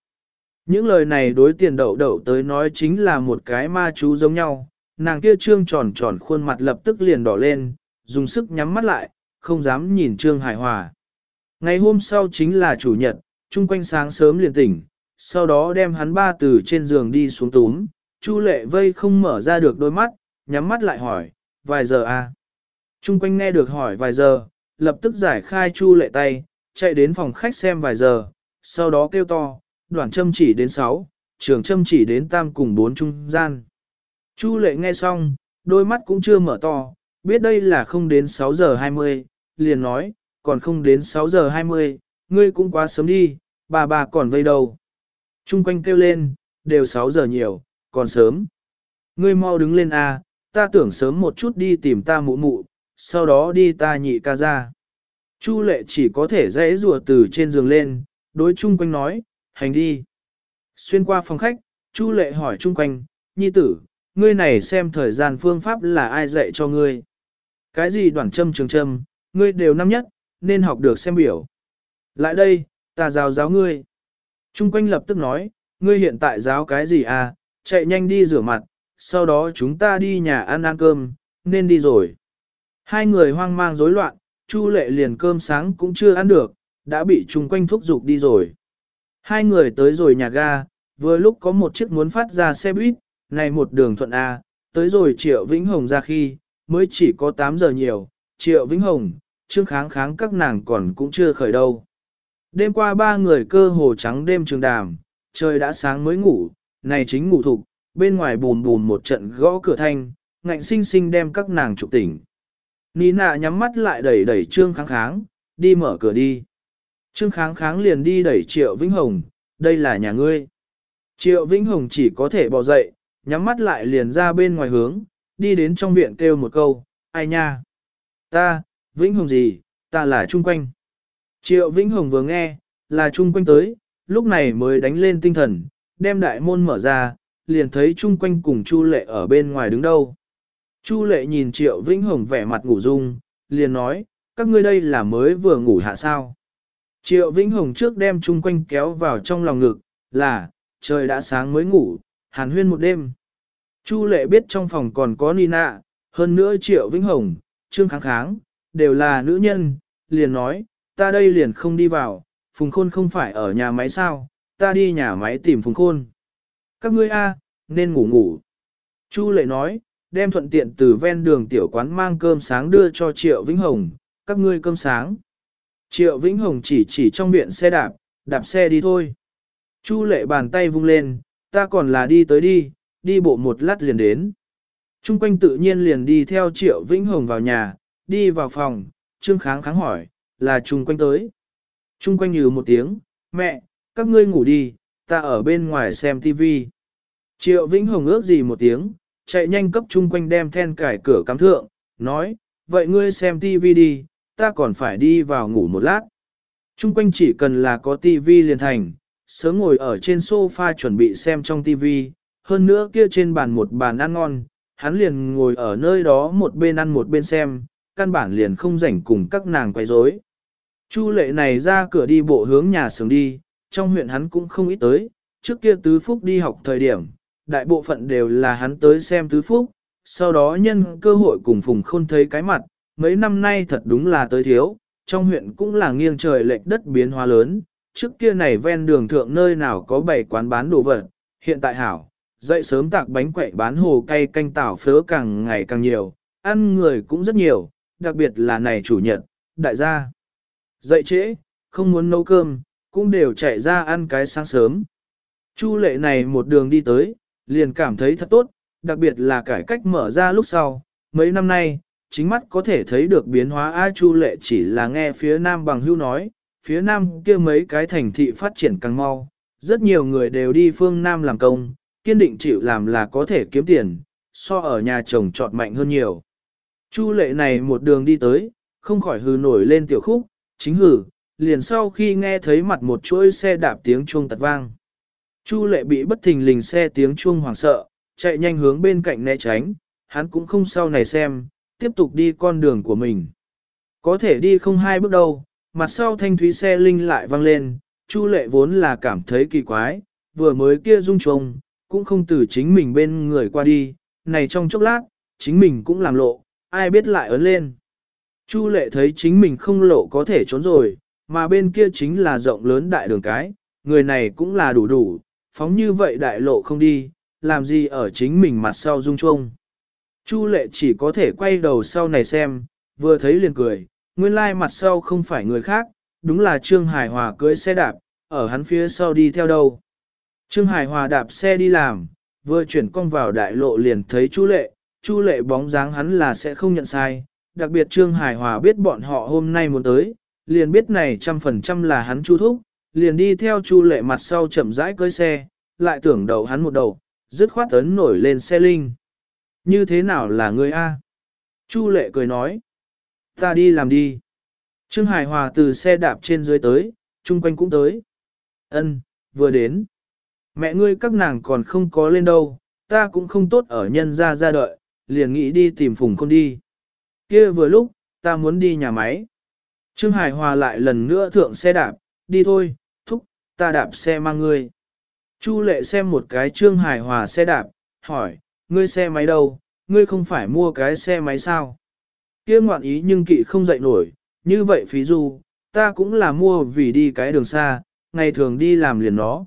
Những lời này đối tiền đậu đậu tới nói chính là một cái ma chú giống nhau, nàng kia trương tròn tròn khuôn mặt lập tức liền đỏ lên, dùng sức nhắm mắt lại, không dám nhìn Trương Hải Hòa. Ngày hôm sau chính là chủ nhật, chung quanh sáng sớm liền tỉnh, sau đó đem hắn ba từ trên giường đi xuống túm, Chu lệ vây không mở ra được đôi mắt, nhắm mắt lại hỏi, vài giờ à? Chung quanh nghe được hỏi vài giờ, lập tức giải khai Chu lệ tay, chạy đến phòng khách xem vài giờ, sau đó kêu to, đoạn châm chỉ đến 6, trường châm chỉ đến tam cùng 4 trung gian. Chu lệ nghe xong, đôi mắt cũng chưa mở to, biết đây là không đến 6 giờ 20, liền nói, còn không đến 6 giờ 20, ngươi cũng quá sớm đi, bà bà còn vây đâu. Trung quanh kêu lên, đều 6 giờ nhiều, còn sớm. Ngươi mau đứng lên a, à, ta tưởng sớm một chút đi tìm ta mụ mụ, sau đó đi ta nhị ca ra. Chu lệ chỉ có thể dãy rùa từ trên giường lên, đối chung quanh nói, hành đi. Xuyên qua phòng khách, Chu lệ hỏi chung quanh, nhi tử, ngươi này xem thời gian phương pháp là ai dạy cho ngươi. Cái gì đoạn châm trường châm, ngươi đều năm nhất, nên học được xem biểu. Lại đây, ta giáo giáo ngươi. Trung quanh lập tức nói, ngươi hiện tại giáo cái gì à, chạy nhanh đi rửa mặt, sau đó chúng ta đi nhà ăn ăn cơm, nên đi rồi. Hai người hoang mang rối loạn, Chu lệ liền cơm sáng cũng chưa ăn được, đã bị chung quanh thúc giục đi rồi. Hai người tới rồi nhà ga, vừa lúc có một chiếc muốn phát ra xe buýt, này một đường thuận A, tới rồi Triệu Vĩnh Hồng ra khi, mới chỉ có 8 giờ nhiều, Triệu Vĩnh Hồng, Trương Kháng Kháng các nàng còn cũng chưa khởi đâu. Đêm qua ba người cơ hồ trắng đêm trường đàm, trời đã sáng mới ngủ, này chính ngủ thục, bên ngoài bùn bùn một trận gõ cửa thanh, ngạnh sinh sinh đem các nàng trục tỉnh. Nina nhắm mắt lại đẩy đẩy Trương Kháng Kháng, đi mở cửa đi. Trương Kháng Kháng liền đi đẩy Triệu Vĩnh Hồng, đây là nhà ngươi. Triệu Vĩnh Hồng chỉ có thể bỏ dậy, nhắm mắt lại liền ra bên ngoài hướng, đi đến trong viện kêu một câu, ai nha? Ta, Vĩnh Hồng gì, ta là Trung Quanh. Triệu Vĩnh Hồng vừa nghe, là Chung Quanh tới, lúc này mới đánh lên tinh thần, đem đại môn mở ra, liền thấy Chung Quanh cùng Chu Lệ ở bên ngoài đứng đâu. Chu Lệ nhìn Triệu Vĩnh Hồng vẻ mặt ngủ dung, liền nói, các ngươi đây là mới vừa ngủ hạ sao. Triệu Vĩnh Hồng trước đem Chung Quanh kéo vào trong lòng ngực, là, trời đã sáng mới ngủ, hàn huyên một đêm. Chu lệ biết trong phòng còn có Nina, hơn nữa Triệu Vĩnh Hồng, Trương Kháng Kháng, đều là nữ nhân, liền nói, ta đây liền không đi vào, Phùng Khôn không phải ở nhà máy sao, ta đi nhà máy tìm Phùng Khôn. Các ngươi a, nên ngủ ngủ. Chu lệ nói, đem thuận tiện từ ven đường tiểu quán mang cơm sáng đưa cho Triệu Vĩnh Hồng, các ngươi cơm sáng. Triệu Vĩnh Hồng chỉ chỉ trong viện xe đạp, đạp xe đi thôi. Chu lệ bàn tay vung lên, ta còn là đi tới đi, đi bộ một lát liền đến. Trung quanh tự nhiên liền đi theo Triệu Vĩnh Hồng vào nhà, đi vào phòng, Trương Kháng kháng hỏi, là chung quanh tới. chung quanh như một tiếng, mẹ, các ngươi ngủ đi, ta ở bên ngoài xem TV. Triệu Vĩnh Hồng ước gì một tiếng, chạy nhanh cấp chung quanh đem then cải cửa cắm thượng, nói, vậy ngươi xem TV đi, ta còn phải đi vào ngủ một lát. Chung quanh chỉ cần là có TV liền thành, sớm ngồi ở trên sofa chuẩn bị xem trong TV, hơn nữa kia trên bàn một bàn ăn ngon, hắn liền ngồi ở nơi đó một bên ăn một bên xem, căn bản liền không rảnh cùng các nàng quay rối. Chu lệ này ra cửa đi bộ hướng nhà xưởng đi, trong huyện hắn cũng không ít tới, trước kia tứ phúc đi học thời điểm, đại bộ phận đều là hắn tới xem tứ phúc, sau đó nhân cơ hội cùng phùng khôn thấy cái mặt, mấy năm nay thật đúng là tới thiếu, trong huyện cũng là nghiêng trời lệch đất biến hóa lớn, trước kia này ven đường thượng nơi nào có bảy quán bán đồ vật, hiện tại hảo, dậy sớm tạc bánh quậy bán hồ cay canh tảo phớ càng ngày càng nhiều, ăn người cũng rất nhiều, đặc biệt là này chủ nhật, đại gia. Dậy trễ, không muốn nấu cơm, cũng đều chạy ra ăn cái sáng sớm. Chu lệ này một đường đi tới, liền cảm thấy thật tốt, đặc biệt là cải cách mở ra lúc sau, mấy năm nay, chính mắt có thể thấy được biến hóa A Chu lệ chỉ là nghe phía nam bằng hưu nói, phía nam kia mấy cái thành thị phát triển càng mau, rất nhiều người đều đi phương nam làm công, kiên định chịu làm là có thể kiếm tiền, so ở nhà chồng trọt mạnh hơn nhiều. Chu lệ này một đường đi tới, không khỏi hừ nổi lên tiểu khúc, chính hử liền sau khi nghe thấy mặt một chuỗi xe đạp tiếng chuông tật vang. Chu lệ bị bất thình lình xe tiếng chuông hoảng sợ, chạy nhanh hướng bên cạnh né tránh, hắn cũng không sau này xem, tiếp tục đi con đường của mình. Có thể đi không hai bước đâu, mặt sau thanh thúy xe linh lại vang lên, Chu lệ vốn là cảm thấy kỳ quái, vừa mới kia rung trông, cũng không từ chính mình bên người qua đi, này trong chốc lát, chính mình cũng làm lộ, ai biết lại ấn lên. Chu lệ thấy chính mình không lộ có thể trốn rồi, mà bên kia chính là rộng lớn đại đường cái, người này cũng là đủ đủ, phóng như vậy đại lộ không đi, làm gì ở chính mình mặt sau rung trông. Chu lệ chỉ có thể quay đầu sau này xem, vừa thấy liền cười, nguyên lai mặt sau không phải người khác, đúng là Trương Hải Hòa cưới xe đạp, ở hắn phía sau đi theo đâu. Trương Hải Hòa đạp xe đi làm, vừa chuyển cong vào đại lộ liền thấy Chu Lệ, Chu Lệ bóng dáng hắn là sẽ không nhận sai, đặc biệt Trương Hải Hòa biết bọn họ hôm nay muốn tới, liền biết này trăm phần trăm là hắn Chu Thúc, liền đi theo Chu Lệ mặt sau chậm rãi cưới xe, lại tưởng đầu hắn một đầu, dứt khoát ấn nổi lên xe linh. Như thế nào là ngươi A? Chu Lệ cười nói, ta đi làm đi. Trương Hải Hòa từ xe đạp trên dưới tới, chung quanh cũng tới. Ân, vừa đến. Mẹ ngươi các nàng còn không có lên đâu, ta cũng không tốt ở nhân ra ra đợi, liền nghĩ đi tìm phùng con đi kia vừa lúc, ta muốn đi nhà máy. Trương Hải Hòa lại lần nữa thượng xe đạp, đi thôi, thúc, ta đạp xe mang ngươi. Chu lệ xem một cái Trương Hải Hòa xe đạp, hỏi, ngươi xe máy đâu, ngươi không phải mua cái xe máy sao? kia ngoạn ý nhưng kỵ không dậy nổi, như vậy phí du, ta cũng là mua vì đi cái đường xa, ngày thường đi làm liền nó.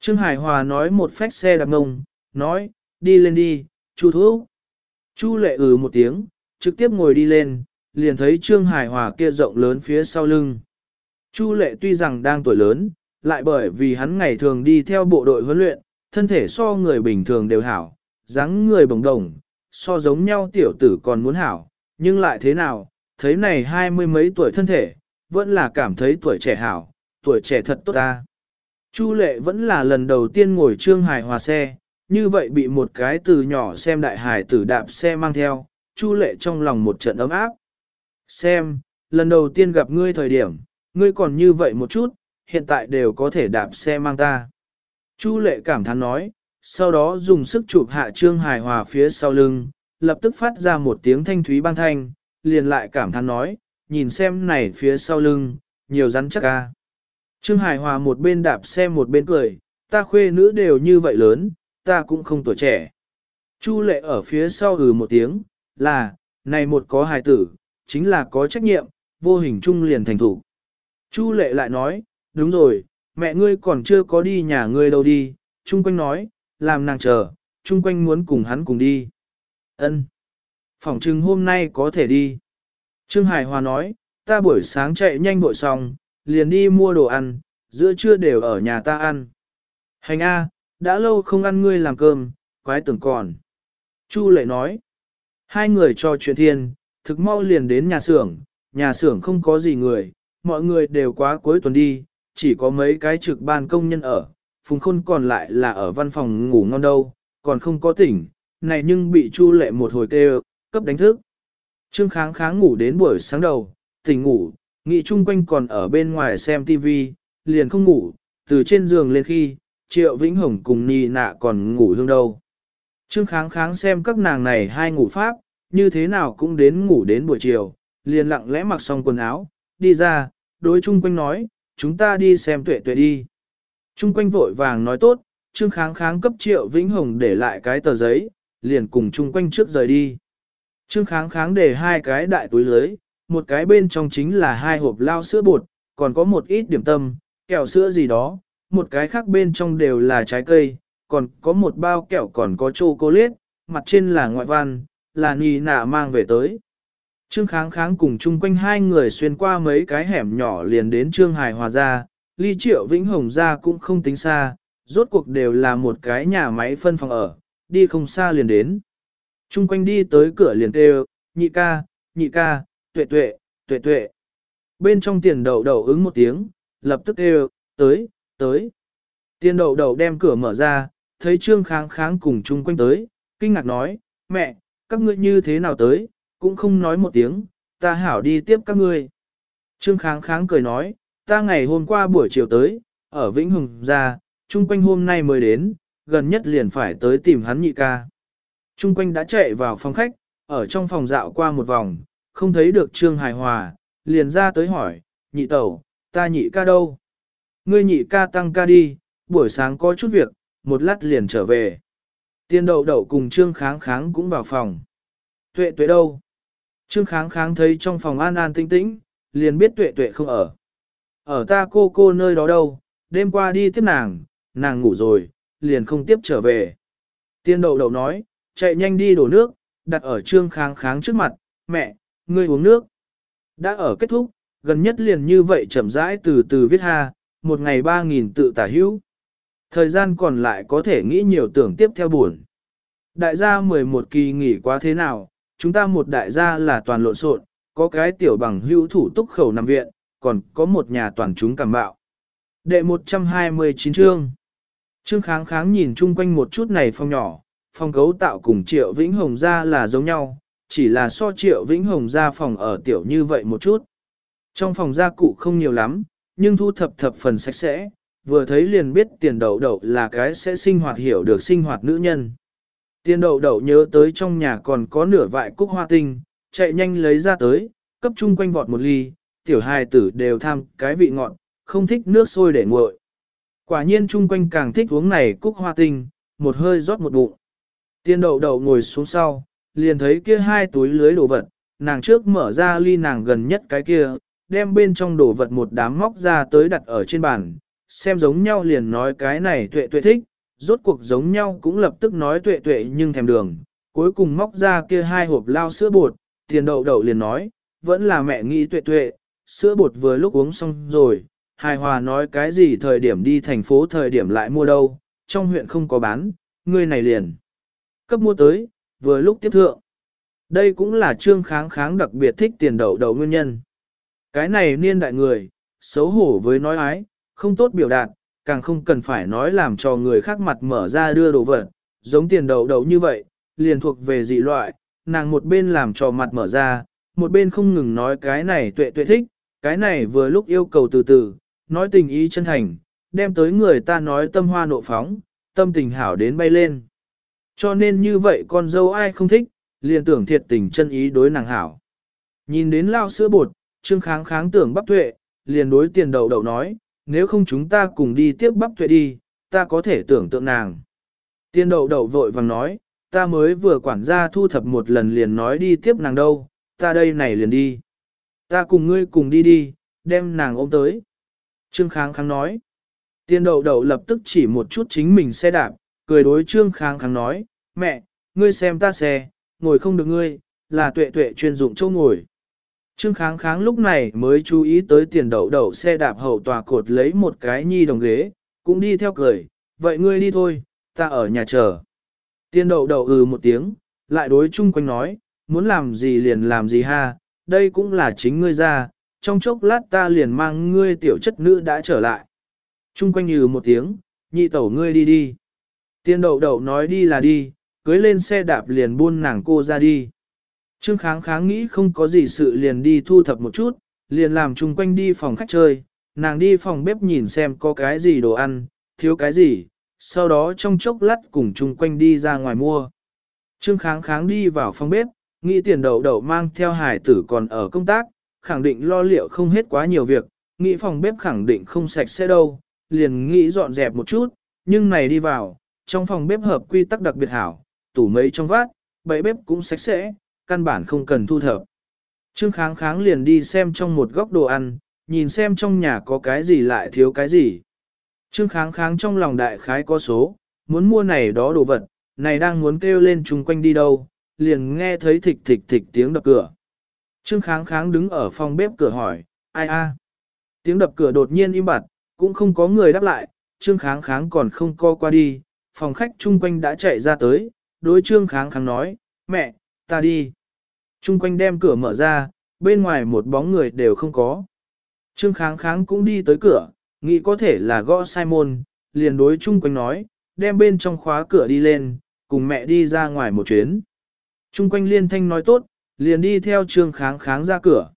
Trương Hải Hòa nói một phách xe đạp ngông, nói, đi lên đi, chu thúc. Chu lệ ừ một tiếng, trực tiếp ngồi đi lên, liền thấy Trương Hải Hòa kia rộng lớn phía sau lưng. Chu lệ tuy rằng đang tuổi lớn, lại bởi vì hắn ngày thường đi theo bộ đội huấn luyện, thân thể so người bình thường đều hảo, dáng người bồng đồng, so giống nhau tiểu tử còn muốn hảo, nhưng lại thế nào, thấy này hai mươi mấy tuổi thân thể, vẫn là cảm thấy tuổi trẻ hảo, tuổi trẻ thật tốt ta. Chu lệ vẫn là lần đầu tiên ngồi trương hải hòa xe, như vậy bị một cái từ nhỏ xem đại hải tử đạp xe mang theo, chu lệ trong lòng một trận ấm áp. Xem, lần đầu tiên gặp ngươi thời điểm, ngươi còn như vậy một chút, hiện tại đều có thể đạp xe mang ta. Chu lệ cảm thán nói, sau đó dùng sức chụp hạ trương Hải hòa phía sau lưng, lập tức phát ra một tiếng thanh thúy băng thanh, liền lại cảm thán nói, nhìn xem này phía sau lưng, nhiều rắn chắc ca. Trương Hải Hòa một bên đạp xe một bên cười, ta khuê nữ đều như vậy lớn, ta cũng không tuổi trẻ. Chu lệ ở phía sau ừ một tiếng, là, này một có hài tử, chính là có trách nhiệm, vô hình chung liền thành thủ. Chu lệ lại nói, đúng rồi, mẹ ngươi còn chưa có đi nhà ngươi đâu đi, chung quanh nói, làm nàng chờ, chung quanh muốn cùng hắn cùng đi. Ân. Phỏng chừng hôm nay có thể đi. Trương Hải Hòa nói, ta buổi sáng chạy nhanh vội xong, liền đi mua đồ ăn, giữa trưa đều ở nhà ta ăn. Hành A, đã lâu không ăn ngươi làm cơm, quái tưởng còn. Chu lệ nói, hai người cho chuyện thiên, thực mau liền đến nhà xưởng, nhà xưởng không có gì người, mọi người đều quá cuối tuần đi, chỉ có mấy cái trực ban công nhân ở, phùng khôn còn lại là ở văn phòng ngủ ngon đâu, còn không có tỉnh, này nhưng bị chu lệ một hồi kêu, cấp đánh thức. Trương kháng kháng ngủ đến buổi sáng đầu, tỉnh ngủ, nghĩ chung quanh còn ở bên ngoài xem TV, liền không ngủ, từ trên giường lên khi, Triệu Vĩnh Hồng cùng Nì nạ còn ngủ hương đâu. Trương kháng kháng xem các nàng này hai ngủ pháp, như thế nào cũng đến ngủ đến buổi chiều, liền lặng lẽ mặc xong quần áo, đi ra, đối chung quanh nói, chúng ta đi xem tuệ tuệ đi. Chung quanh vội vàng nói tốt, Trương kháng kháng cấp Triệu Vĩnh Hồng để lại cái tờ giấy, liền cùng chung quanh trước rời đi. Trương kháng kháng để hai cái đại túi lưới, một cái bên trong chính là hai hộp lao sữa bột, còn có một ít điểm tâm, kẹo sữa gì đó, một cái khác bên trong đều là trái cây, còn có một bao kẹo còn có chocolate, mặt trên là ngoại văn, là nì nạ mang về tới. Trương kháng kháng cùng chung quanh hai người xuyên qua mấy cái hẻm nhỏ liền đến Trương Hải Hòa ra, ly triệu Vĩnh Hồng ra cũng không tính xa, rốt cuộc đều là một cái nhà máy phân phòng ở, đi không xa liền đến. Trung quanh đi tới cửa liền kêu, nhị ca, nhị ca, tuệ tuệ, tuệ tuệ. Bên trong tiền đậu đậu ứng một tiếng, lập tức kêu, tới, tới. Tiền đậu đậu đem cửa mở ra, thấy trương kháng kháng cùng chung quanh tới, kinh ngạc nói, mẹ, các ngươi như thế nào tới, cũng không nói một tiếng, ta hảo đi tiếp các ngươi. Trương kháng kháng cười nói, ta ngày hôm qua buổi chiều tới, ở Vĩnh Hùng ra, chung quanh hôm nay mới đến, gần nhất liền phải tới tìm hắn nhị ca. Trung quanh đã chạy vào phòng khách, ở trong phòng dạo qua một vòng, không thấy được Trương hải Hòa, liền ra tới hỏi, nhị tẩu, ta nhị ca đâu? Ngươi nhị ca tăng ca đi, buổi sáng có chút việc, một lát liền trở về. Tiên đậu đậu cùng Trương Kháng Kháng cũng vào phòng. Tuệ tuệ đâu? Trương Kháng Kháng thấy trong phòng an an tĩnh tĩnh, liền biết tuệ tuệ không ở. Ở ta cô cô nơi đó đâu, đêm qua đi tiếp nàng, nàng ngủ rồi, liền không tiếp trở về. Tiên đậu đậu nói, chạy nhanh đi đổ nước, đặt ở trương kháng kháng trước mặt, mẹ, ngươi uống nước. Đã ở kết thúc, gần nhất liền như vậy chậm rãi từ từ viết ha, một ngày ba nghìn tự tả hữu. Thời gian còn lại có thể nghĩ nhiều tưởng tiếp theo buồn. Đại gia 11 kỳ nghỉ quá thế nào, chúng ta một đại gia là toàn lộn xộn, có cái tiểu bằng hữu thủ túc khẩu nằm viện, còn có một nhà toàn chúng cảm bạo. Đệ 129 chương Trương kháng kháng nhìn chung quanh một chút này phòng nhỏ, phòng cấu tạo cùng triệu vĩnh hồng ra là giống nhau, chỉ là so triệu vĩnh hồng ra phòng ở tiểu như vậy một chút. Trong phòng gia cụ không nhiều lắm, nhưng thu thập thập phần sạch sẽ, vừa thấy liền biết tiền đậu đậu là cái sẽ sinh hoạt hiểu được sinh hoạt nữ nhân. Tiền đậu đậu nhớ tới trong nhà còn có nửa vại cúc hoa tinh, chạy nhanh lấy ra tới, cấp chung quanh vọt một ly, tiểu hài tử đều tham cái vị ngọt, không thích nước sôi để nguội. Quả nhiên chung quanh càng thích uống này cúc hoa tinh, một hơi rót một bụng. Tiên đậu đậu ngồi xuống sau, liền thấy kia hai túi lưới đồ vật, nàng trước mở ra ly nàng gần nhất cái kia, đem bên trong đồ vật một đám móc ra tới đặt ở trên bàn, xem giống nhau liền nói cái này tuệ tuệ thích, rốt cuộc giống nhau cũng lập tức nói tuệ tuệ nhưng thèm đường, cuối cùng móc ra kia hai hộp lao sữa bột, tiền đậu đậu liền nói, vẫn là mẹ nghĩ tuệ tuệ, sữa bột vừa lúc uống xong rồi, hài hòa nói cái gì thời điểm đi thành phố thời điểm lại mua đâu, trong huyện không có bán, ngươi này liền. Cấp mua tới, vừa lúc tiếp thượng. Đây cũng là trương kháng kháng đặc biệt thích tiền đậu đậu nguyên nhân. Cái này niên đại người, xấu hổ với nói ái, không tốt biểu đạt, càng không cần phải nói làm cho người khác mặt mở ra đưa đồ vật, giống tiền đầu đầu như vậy, liền thuộc về dị loại, nàng một bên làm cho mặt mở ra, một bên không ngừng nói cái này tuệ tuệ thích, cái này vừa lúc yêu cầu từ từ, nói tình ý chân thành, đem tới người ta nói tâm hoa nộ phóng, tâm tình hảo đến bay lên. Cho nên như vậy con dâu ai không thích, liền tưởng thiệt tình chân ý đối nàng hảo. Nhìn đến lao sữa bột, trương kháng kháng tưởng bắp tuệ, liền đối tiền đầu đầu nói, nếu không chúng ta cùng đi tiếp bắp tuệ đi, ta có thể tưởng tượng nàng. tiên đậu đậu vội vàng nói, ta mới vừa quản gia thu thập một lần liền nói đi tiếp nàng đâu, ta đây này liền đi. Ta cùng ngươi cùng đi đi, đem nàng ôm tới. Trương Kháng Kháng nói. Tiên đậu đậu lập tức chỉ một chút chính mình xe đạp, cười đối Trương Kháng Kháng nói, mẹ, ngươi xem ta xe, ngồi không được ngươi, là tuệ tuệ chuyên dụng châu ngồi. Trương Kháng Kháng lúc này mới chú ý tới tiền đậu đậu xe đạp hậu tòa cột lấy một cái nhi đồng ghế, cũng đi theo cười, vậy ngươi đi thôi, ta ở nhà chờ. tiền đậu đậu ừ một tiếng, lại đối chung quanh nói, muốn làm gì liền làm gì ha, đây cũng là chính ngươi ra, trong chốc lát ta liền mang ngươi tiểu chất nữ đã trở lại. Trung quanh ừ một tiếng, nhị tẩu ngươi đi đi. tiền đậu đậu nói đi là đi, cưới lên xe đạp liền buôn nàng cô ra đi. Trương kháng kháng nghĩ không có gì sự liền đi thu thập một chút, liền làm chung quanh đi phòng khách chơi, nàng đi phòng bếp nhìn xem có cái gì đồ ăn, thiếu cái gì, sau đó trong chốc lát cùng chung quanh đi ra ngoài mua. Trương kháng kháng đi vào phòng bếp, nghĩ tiền đậu đậu mang theo hải tử còn ở công tác, khẳng định lo liệu không hết quá nhiều việc, nghĩ phòng bếp khẳng định không sạch sẽ đâu, liền nghĩ dọn dẹp một chút, nhưng này đi vào, trong phòng bếp hợp quy tắc đặc biệt hảo, tủ mấy trong vát, bẫy bếp cũng sạch sẽ, căn bản không cần thu thập. Trương kháng kháng liền đi xem trong một góc đồ ăn, nhìn xem trong nhà có cái gì lại thiếu cái gì. Trương kháng kháng trong lòng đại khái có số, muốn mua này đó đồ vật, này đang muốn kêu lên chung quanh đi đâu, liền nghe thấy thịch thịch thịch tiếng đập cửa. Trương kháng kháng đứng ở phòng bếp cửa hỏi, ai a? Tiếng đập cửa đột nhiên im bặt, cũng không có người đáp lại, trương kháng kháng còn không co qua đi, phòng khách chung quanh đã chạy ra tới, đối trương kháng kháng nói, mẹ, ta đi. Chung quanh đem cửa mở ra, bên ngoài một bóng người đều không có. Trương kháng kháng cũng đi tới cửa, nghĩ có thể là gõ sai môn, liền đối chung quanh nói, đem bên trong khóa cửa đi lên, cùng mẹ đi ra ngoài một chuyến. Trung quanh liên thanh nói tốt, liền đi theo trương kháng kháng ra cửa.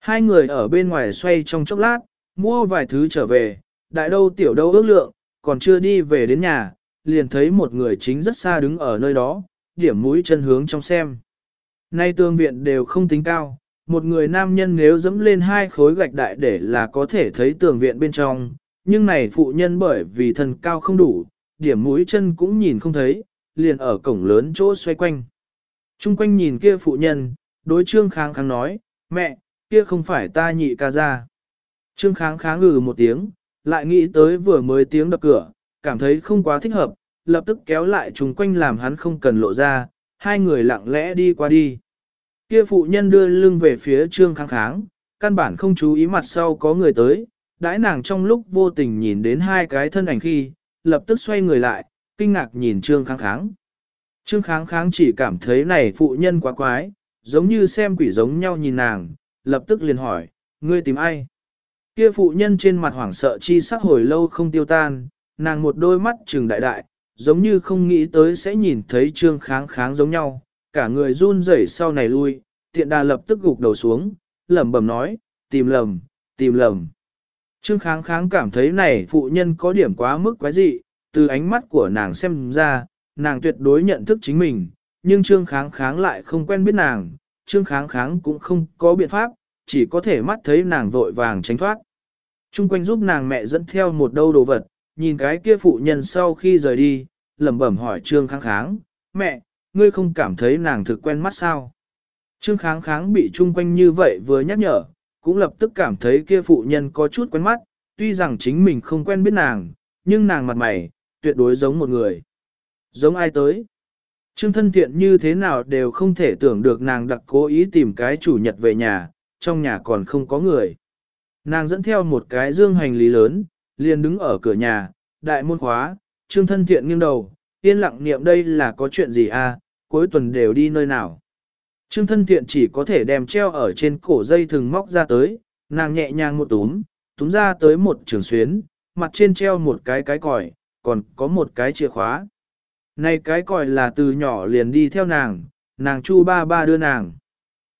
Hai người ở bên ngoài xoay trong chốc lát, mua vài thứ trở về, đại đâu tiểu đâu ước lượng, còn chưa đi về đến nhà, liền thấy một người chính rất xa đứng ở nơi đó, điểm mũi chân hướng trong xem. Nay tương viện đều không tính cao, một người nam nhân nếu dẫm lên hai khối gạch đại để là có thể thấy tường viện bên trong, nhưng này phụ nhân bởi vì thân cao không đủ, điểm mũi chân cũng nhìn không thấy, liền ở cổng lớn chỗ xoay quanh. Trung quanh nhìn kia phụ nhân, đối trương kháng kháng nói, mẹ, kia không phải ta nhị ca ra. Trương kháng kháng ngừ một tiếng, lại nghĩ tới vừa mới tiếng đập cửa, cảm thấy không quá thích hợp, lập tức kéo lại chung quanh làm hắn không cần lộ ra, hai người lặng lẽ đi qua đi. Kia phụ nhân đưa lưng về phía trương kháng kháng, căn bản không chú ý mặt sau có người tới, đãi nàng trong lúc vô tình nhìn đến hai cái thân ảnh khi, lập tức xoay người lại, kinh ngạc nhìn trương kháng kháng. Trương kháng kháng chỉ cảm thấy này phụ nhân quá quái, giống như xem quỷ giống nhau nhìn nàng, lập tức liền hỏi, ngươi tìm ai? Kia phụ nhân trên mặt hoảng sợ chi sắc hồi lâu không tiêu tan, nàng một đôi mắt trừng đại đại, giống như không nghĩ tới sẽ nhìn thấy trương kháng kháng giống nhau, cả người run rẩy sau này lui, tiện đà lập tức gục đầu xuống, lẩm bẩm nói, tìm lầm, tìm lầm. Trương kháng kháng cảm thấy này phụ nhân có điểm quá mức quái dị, từ ánh mắt của nàng xem ra, nàng tuyệt đối nhận thức chính mình, nhưng trương kháng kháng lại không quen biết nàng, trương kháng kháng cũng không có biện pháp, chỉ có thể mắt thấy nàng vội vàng tránh thoát. Trung quanh giúp nàng mẹ dẫn theo một đâu đồ vật, nhìn cái kia phụ nhân sau khi rời đi, lẩm bẩm hỏi trương kháng kháng, mẹ, ngươi không cảm thấy nàng thực quen mắt sao? Trương kháng kháng bị chung quanh như vậy vừa nhắc nhở, cũng lập tức cảm thấy kia phụ nhân có chút quen mắt, tuy rằng chính mình không quen biết nàng, nhưng nàng mặt mày, tuyệt đối giống một người. Giống ai tới? Trương thân thiện như thế nào đều không thể tưởng được nàng đặc cố ý tìm cái chủ nhật về nhà, trong nhà còn không có người. Nàng dẫn theo một cái dương hành lý lớn, liền đứng ở cửa nhà, đại môn khóa, trương thân thiện nghiêng đầu, yên lặng niệm đây là có chuyện gì à, cuối tuần đều đi nơi nào. Trương thân thiện chỉ có thể đem treo ở trên cổ dây thừng móc ra tới, nàng nhẹ nhàng một túm, túm ra tới một trường xuyến, mặt trên treo một cái cái còi, còn có một cái chìa khóa. Này cái còi là từ nhỏ liền đi theo nàng, nàng chu ba ba đưa nàng.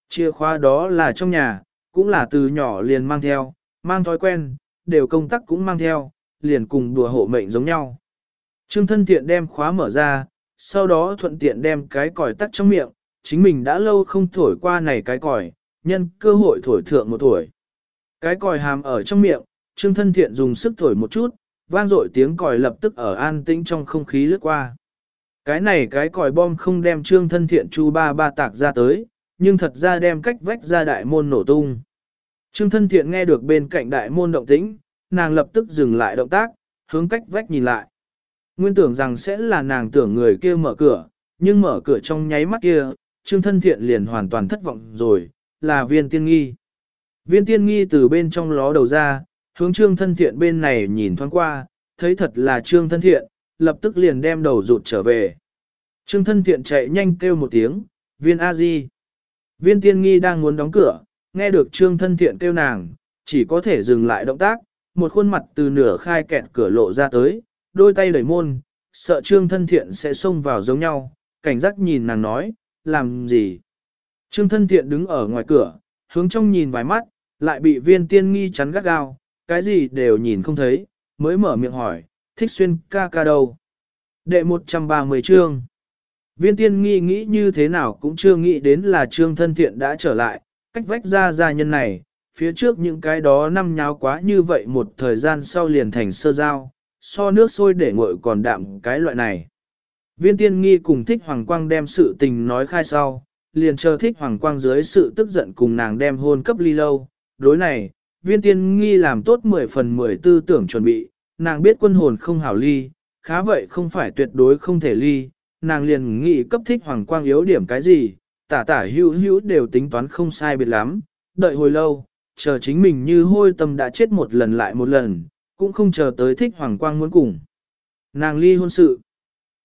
Chìa khóa đó là trong nhà, cũng là từ nhỏ liền mang theo, mang thói quen, đều công tác cũng mang theo, liền cùng đùa hộ mệnh giống nhau. Trương thân thiện đem khóa mở ra, sau đó thuận tiện đem cái còi tắt trong miệng, chính mình đã lâu không thổi qua này cái còi, nhân cơ hội thổi thượng một tuổi. Cái còi hàm ở trong miệng, Trương thân thiện dùng sức thổi một chút, vang dội tiếng còi lập tức ở an tĩnh trong không khí lướt qua. Cái này cái còi bom không đem Trương thân thiện chu ba ba tạc ra tới, nhưng thật ra đem cách vách ra đại môn nổ tung. Trương thân thiện nghe được bên cạnh đại môn động tĩnh, nàng lập tức dừng lại động tác, hướng cách vách nhìn lại. Nguyên tưởng rằng sẽ là nàng tưởng người kia mở cửa, nhưng mở cửa trong nháy mắt kia, Trương thân thiện liền hoàn toàn thất vọng rồi, là viên tiên nghi. Viên tiên nghi từ bên trong ló đầu ra, hướng trương thân thiện bên này nhìn thoáng qua, thấy thật là trương thân thiện, lập tức liền đem đầu rụt trở về. Trương thân thiện chạy nhanh kêu một tiếng, viên A-di. Viên tiên nghi đang muốn đóng cửa, nghe được trương thân thiện kêu nàng, chỉ có thể dừng lại động tác, một khuôn mặt từ nửa khai kẹt cửa lộ ra tới, đôi tay đẩy môn, sợ trương thân thiện sẽ xông vào giống nhau, cảnh giác nhìn nàng nói, làm gì? Trương thân thiện đứng ở ngoài cửa, hướng trong nhìn vài mắt, lại bị viên tiên nghi chắn gắt gao, cái gì đều nhìn không thấy, mới mở miệng hỏi, thích xuyên ca ca đâu? Đệ 130 chương. Viên tiên nghi nghĩ như thế nào cũng chưa nghĩ đến là trương thân thiện đã trở lại, cách vách ra gia nhân này, phía trước những cái đó năm nháo quá như vậy một thời gian sau liền thành sơ giao, so nước sôi để nguội còn đạm cái loại này. Viên tiên nghi cùng thích hoàng quang đem sự tình nói khai sau, liền chờ thích hoàng quang dưới sự tức giận cùng nàng đem hôn cấp ly lâu. Đối này, viên tiên nghi làm tốt 10 phần 10 tư tưởng chuẩn bị, nàng biết quân hồn không hảo ly, khá vậy không phải tuyệt đối không thể ly, nàng liền nghĩ cấp thích hoàng quang yếu điểm cái gì, tả tả hữu hữu đều tính toán không sai biệt lắm, đợi hồi lâu, chờ chính mình như hôi tâm đã chết một lần lại một lần, cũng không chờ tới thích hoàng quang muốn cùng. Nàng ly hôn sự.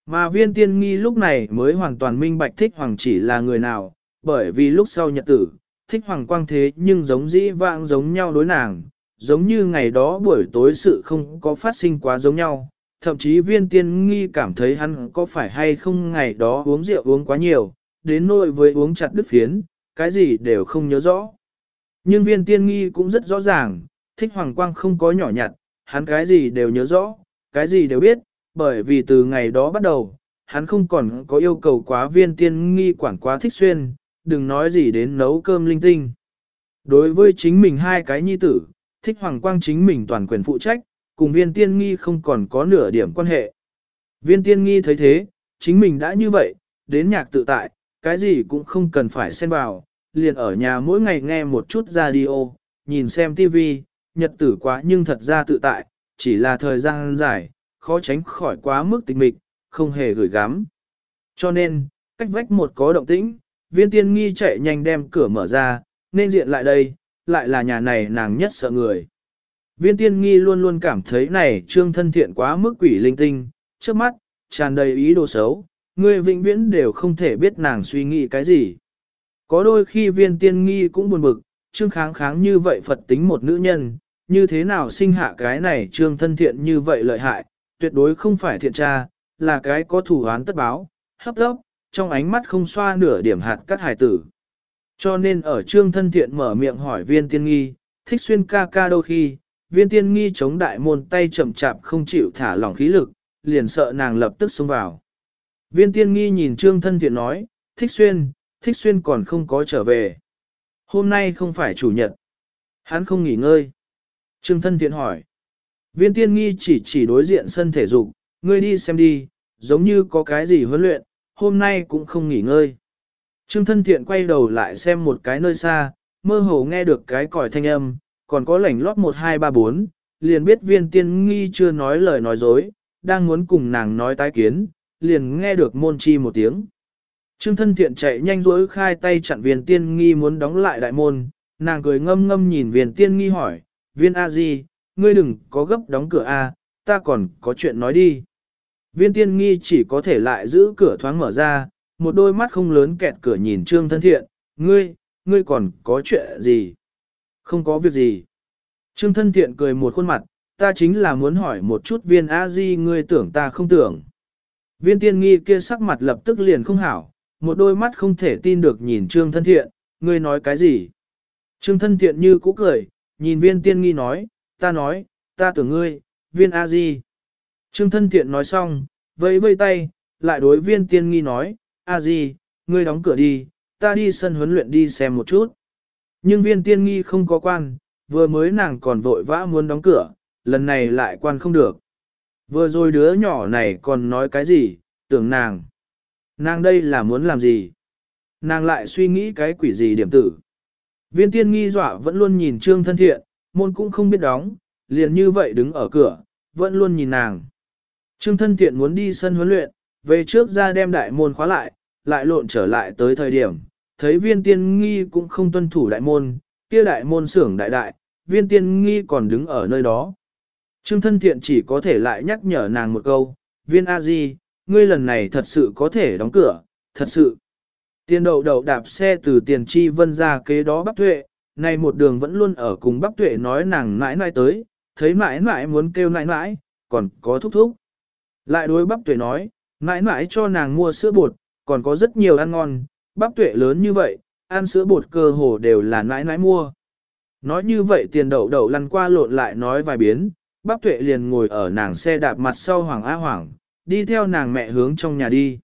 Mà viên tiên nghi lúc này mới hoàn toàn minh bạch thích hoàng chỉ là người nào, bởi vì lúc sau nhật tử, thích hoàng quang thế nhưng giống dĩ vãng giống nhau đối nàng, giống như ngày đó buổi tối sự không có phát sinh quá giống nhau. Thậm chí viên tiên nghi cảm thấy hắn có phải hay không ngày đó uống rượu uống quá nhiều, đến nỗi với uống chặt đứt phiến, cái gì đều không nhớ rõ. Nhưng viên tiên nghi cũng rất rõ ràng, thích hoàng quang không có nhỏ nhặt, hắn cái gì đều nhớ rõ, cái gì đều biết, bởi vì từ ngày đó bắt đầu, hắn không còn có yêu cầu quá viên tiên nghi quản quá thích xuyên, đừng nói gì đến nấu cơm linh tinh. Đối với chính mình hai cái nhi tử, thích hoàng quang chính mình toàn quyền phụ trách, cùng viên tiên nghi không còn có nửa điểm quan hệ. Viên tiên nghi thấy thế, chính mình đã như vậy, đến nhạc tự tại, cái gì cũng không cần phải xen vào, liền ở nhà mỗi ngày nghe một chút radio, nhìn xem tivi nhật tử quá nhưng thật ra tự tại, chỉ là thời gian dài, khó tránh khỏi quá mức tịch mịch, không hề gửi gắm. Cho nên, cách vách một có động tĩnh, viên tiên nghi chạy nhanh đem cửa mở ra, nên diện lại đây, lại là nhà này nàng nhất sợ người. Viên tiên nghi luôn luôn cảm thấy này trương thân thiện quá mức quỷ linh tinh, trước mắt, tràn đầy ý đồ xấu, người vĩnh viễn đều không thể biết nàng suy nghĩ cái gì. Có đôi khi viên tiên nghi cũng buồn bực, trương kháng kháng như vậy Phật tính một nữ nhân, như thế nào sinh hạ cái này trương thân thiện như vậy lợi hại, tuyệt đối không phải thiện tra, là cái có thủ án tất báo, hấp tốc, trong ánh mắt không xoa nửa điểm hạt cắt hải tử. Cho nên ở trương thân thiện mở miệng hỏi viên tiên nghi, thích xuyên ca ca đôi khi, viên tiên nghi chống đại môn tay chậm chạp không chịu thả lỏng khí lực, liền sợ nàng lập tức xông vào. Viên tiên nghi nhìn trương thân thiện nói, thích xuyên, thích xuyên còn không có trở về. Hôm nay không phải chủ nhật. Hắn không nghỉ ngơi. Trương thân thiện hỏi. Viên tiên nghi chỉ chỉ đối diện sân thể dục, ngươi đi xem đi, giống như có cái gì huấn luyện, hôm nay cũng không nghỉ ngơi. Trương thân thiện quay đầu lại xem một cái nơi xa, mơ hồ nghe được cái còi thanh âm, còn có lảnh lót 1234, liền biết viên tiên nghi chưa nói lời nói dối, đang muốn cùng nàng nói tái kiến, liền nghe được môn chi một tiếng. Trương thân thiện chạy nhanh rỗi khai tay chặn viên tiên nghi muốn đóng lại đại môn, nàng cười ngâm ngâm nhìn viên tiên nghi hỏi, viên A Di, ngươi đừng có gấp đóng cửa A, ta còn có chuyện nói đi. Viên tiên nghi chỉ có thể lại giữ cửa thoáng mở ra, một đôi mắt không lớn kẹt cửa nhìn trương thân thiện, ngươi, ngươi còn có chuyện gì? Không có việc gì. Trương thân thiện cười một khuôn mặt, ta chính là muốn hỏi một chút viên A di ngươi tưởng ta không tưởng. Viên tiên nghi kia sắc mặt lập tức liền không hảo, một đôi mắt không thể tin được nhìn trương thân thiện, ngươi nói cái gì? Trương thân thiện như cũ cười, nhìn viên tiên nghi nói, ta nói, ta tưởng ngươi, viên A di. Trương thân thiện nói xong, vẫy vây tay, lại đối viên tiên nghi nói, A di, ngươi đóng cửa đi, ta đi sân huấn luyện đi xem một chút. Nhưng viên tiên nghi không có quan, vừa mới nàng còn vội vã muốn đóng cửa, lần này lại quan không được. Vừa rồi đứa nhỏ này còn nói cái gì, tưởng nàng. Nàng đây là muốn làm gì? Nàng lại suy nghĩ cái quỷ gì điểm tử. Viên tiên nghi dọa vẫn luôn nhìn trương thân thiện, môn cũng không biết đóng, liền như vậy đứng ở cửa, vẫn luôn nhìn nàng. Trương thân thiện muốn đi sân huấn luyện, về trước ra đem đại môn khóa lại, lại lộn trở lại tới thời điểm, thấy viên tiên nghi cũng không tuân thủ đại môn, kia đại môn xưởng đại đại, viên tiên nghi còn đứng ở nơi đó. Trương thân thiện chỉ có thể lại nhắc nhở nàng một câu, viên a di, ngươi lần này thật sự có thể đóng cửa, thật sự. Tiền đậu đậu đạp xe từ tiền chi vân ra kế đó bắp tuệ, này một đường vẫn luôn ở cùng bắp tuệ nói nàng mãi mãi tới, thấy mãi mãi muốn kêu mãi mãi, còn có thúc thúc. Lại đối bắp tuệ nói, mãi mãi cho nàng mua sữa bột, còn có rất nhiều ăn ngon, bắp tuệ lớn như vậy, ăn sữa bột cơ hồ đều là mãi mãi mua. Nói như vậy tiền đậu đậu lăn qua lộn lại nói vài biến, bắp tuệ liền ngồi ở nàng xe đạp mặt sau Hoàng Á Hoàng, đi theo nàng mẹ hướng trong nhà đi.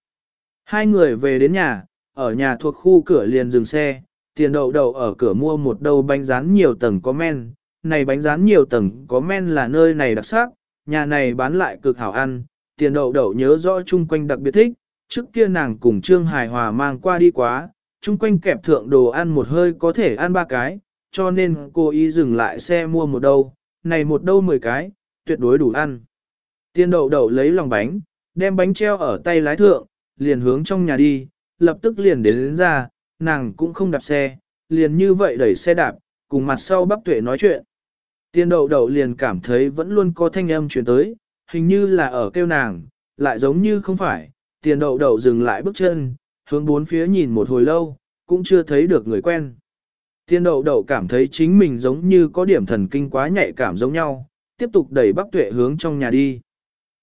Hai người về đến nhà, ở nhà thuộc khu cửa liền dừng xe, tiền đậu đậu ở cửa mua một đầu bánh rán nhiều tầng có men, này bánh rán nhiều tầng có men là nơi này đặc sắc, nhà này bán lại cực hảo ăn, tiền đậu đậu nhớ rõ chung quanh đặc biệt thích, trước kia nàng cùng Trương hải Hòa mang qua đi quá, chung quanh kẹp thượng đồ ăn một hơi có thể ăn ba cái, cho nên cô ý dừng lại xe mua một đâu, này một đâu mười cái, tuyệt đối đủ ăn. Tiền đậu đậu lấy lòng bánh, đem bánh treo ở tay lái thượng, liền hướng trong nhà đi, lập tức liền đến, đến ra, nàng cũng không đạp xe, liền như vậy đẩy xe đạp, cùng mặt sau bắp tuệ nói chuyện. Tiên đậu đậu liền cảm thấy vẫn luôn có thanh âm chuyển tới, hình như là ở kêu nàng, lại giống như không phải, tiền đậu đậu dừng lại bước chân, hướng bốn phía nhìn một hồi lâu, cũng chưa thấy được người quen. Tiên đậu đậu cảm thấy chính mình giống như có điểm thần kinh quá nhạy cảm giống nhau, tiếp tục đẩy bắp tuệ hướng trong nhà đi.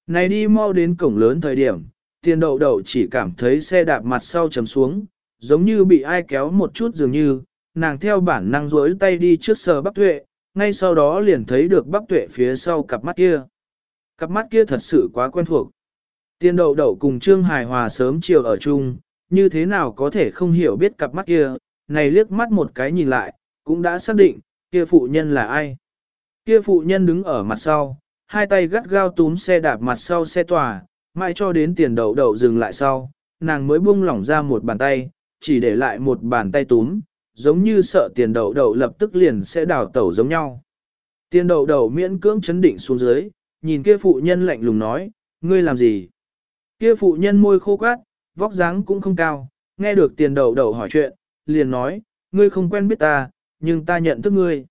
Này đi mau đến cổng lớn thời điểm, tiền đậu đậu chỉ cảm thấy xe đạp mặt sau chầm xuống, giống như bị ai kéo một chút dường như, nàng theo bản năng rối tay đi trước sờ bắp tuệ, ngay sau đó liền thấy được bắp tuệ phía sau cặp mắt kia. Cặp mắt kia thật sự quá quen thuộc. tiền đậu đậu cùng Trương Hài Hòa sớm chiều ở chung, như thế nào có thể không hiểu biết cặp mắt kia, này liếc mắt một cái nhìn lại, cũng đã xác định, kia phụ nhân là ai. Kia phụ nhân đứng ở mặt sau, hai tay gắt gao túm xe đạp mặt sau xe tòa, mãi cho đến tiền đậu đậu dừng lại sau, nàng mới buông lỏng ra một bàn tay, chỉ để lại một bàn tay túm, giống như sợ tiền đậu đậu lập tức liền sẽ đào tẩu giống nhau. Tiền đậu đậu miễn cưỡng chấn định xuống dưới, nhìn kia phụ nhân lạnh lùng nói, ngươi làm gì? Kia phụ nhân môi khô quát, vóc dáng cũng không cao, nghe được tiền đậu đậu hỏi chuyện, liền nói, ngươi không quen biết ta, nhưng ta nhận thức ngươi.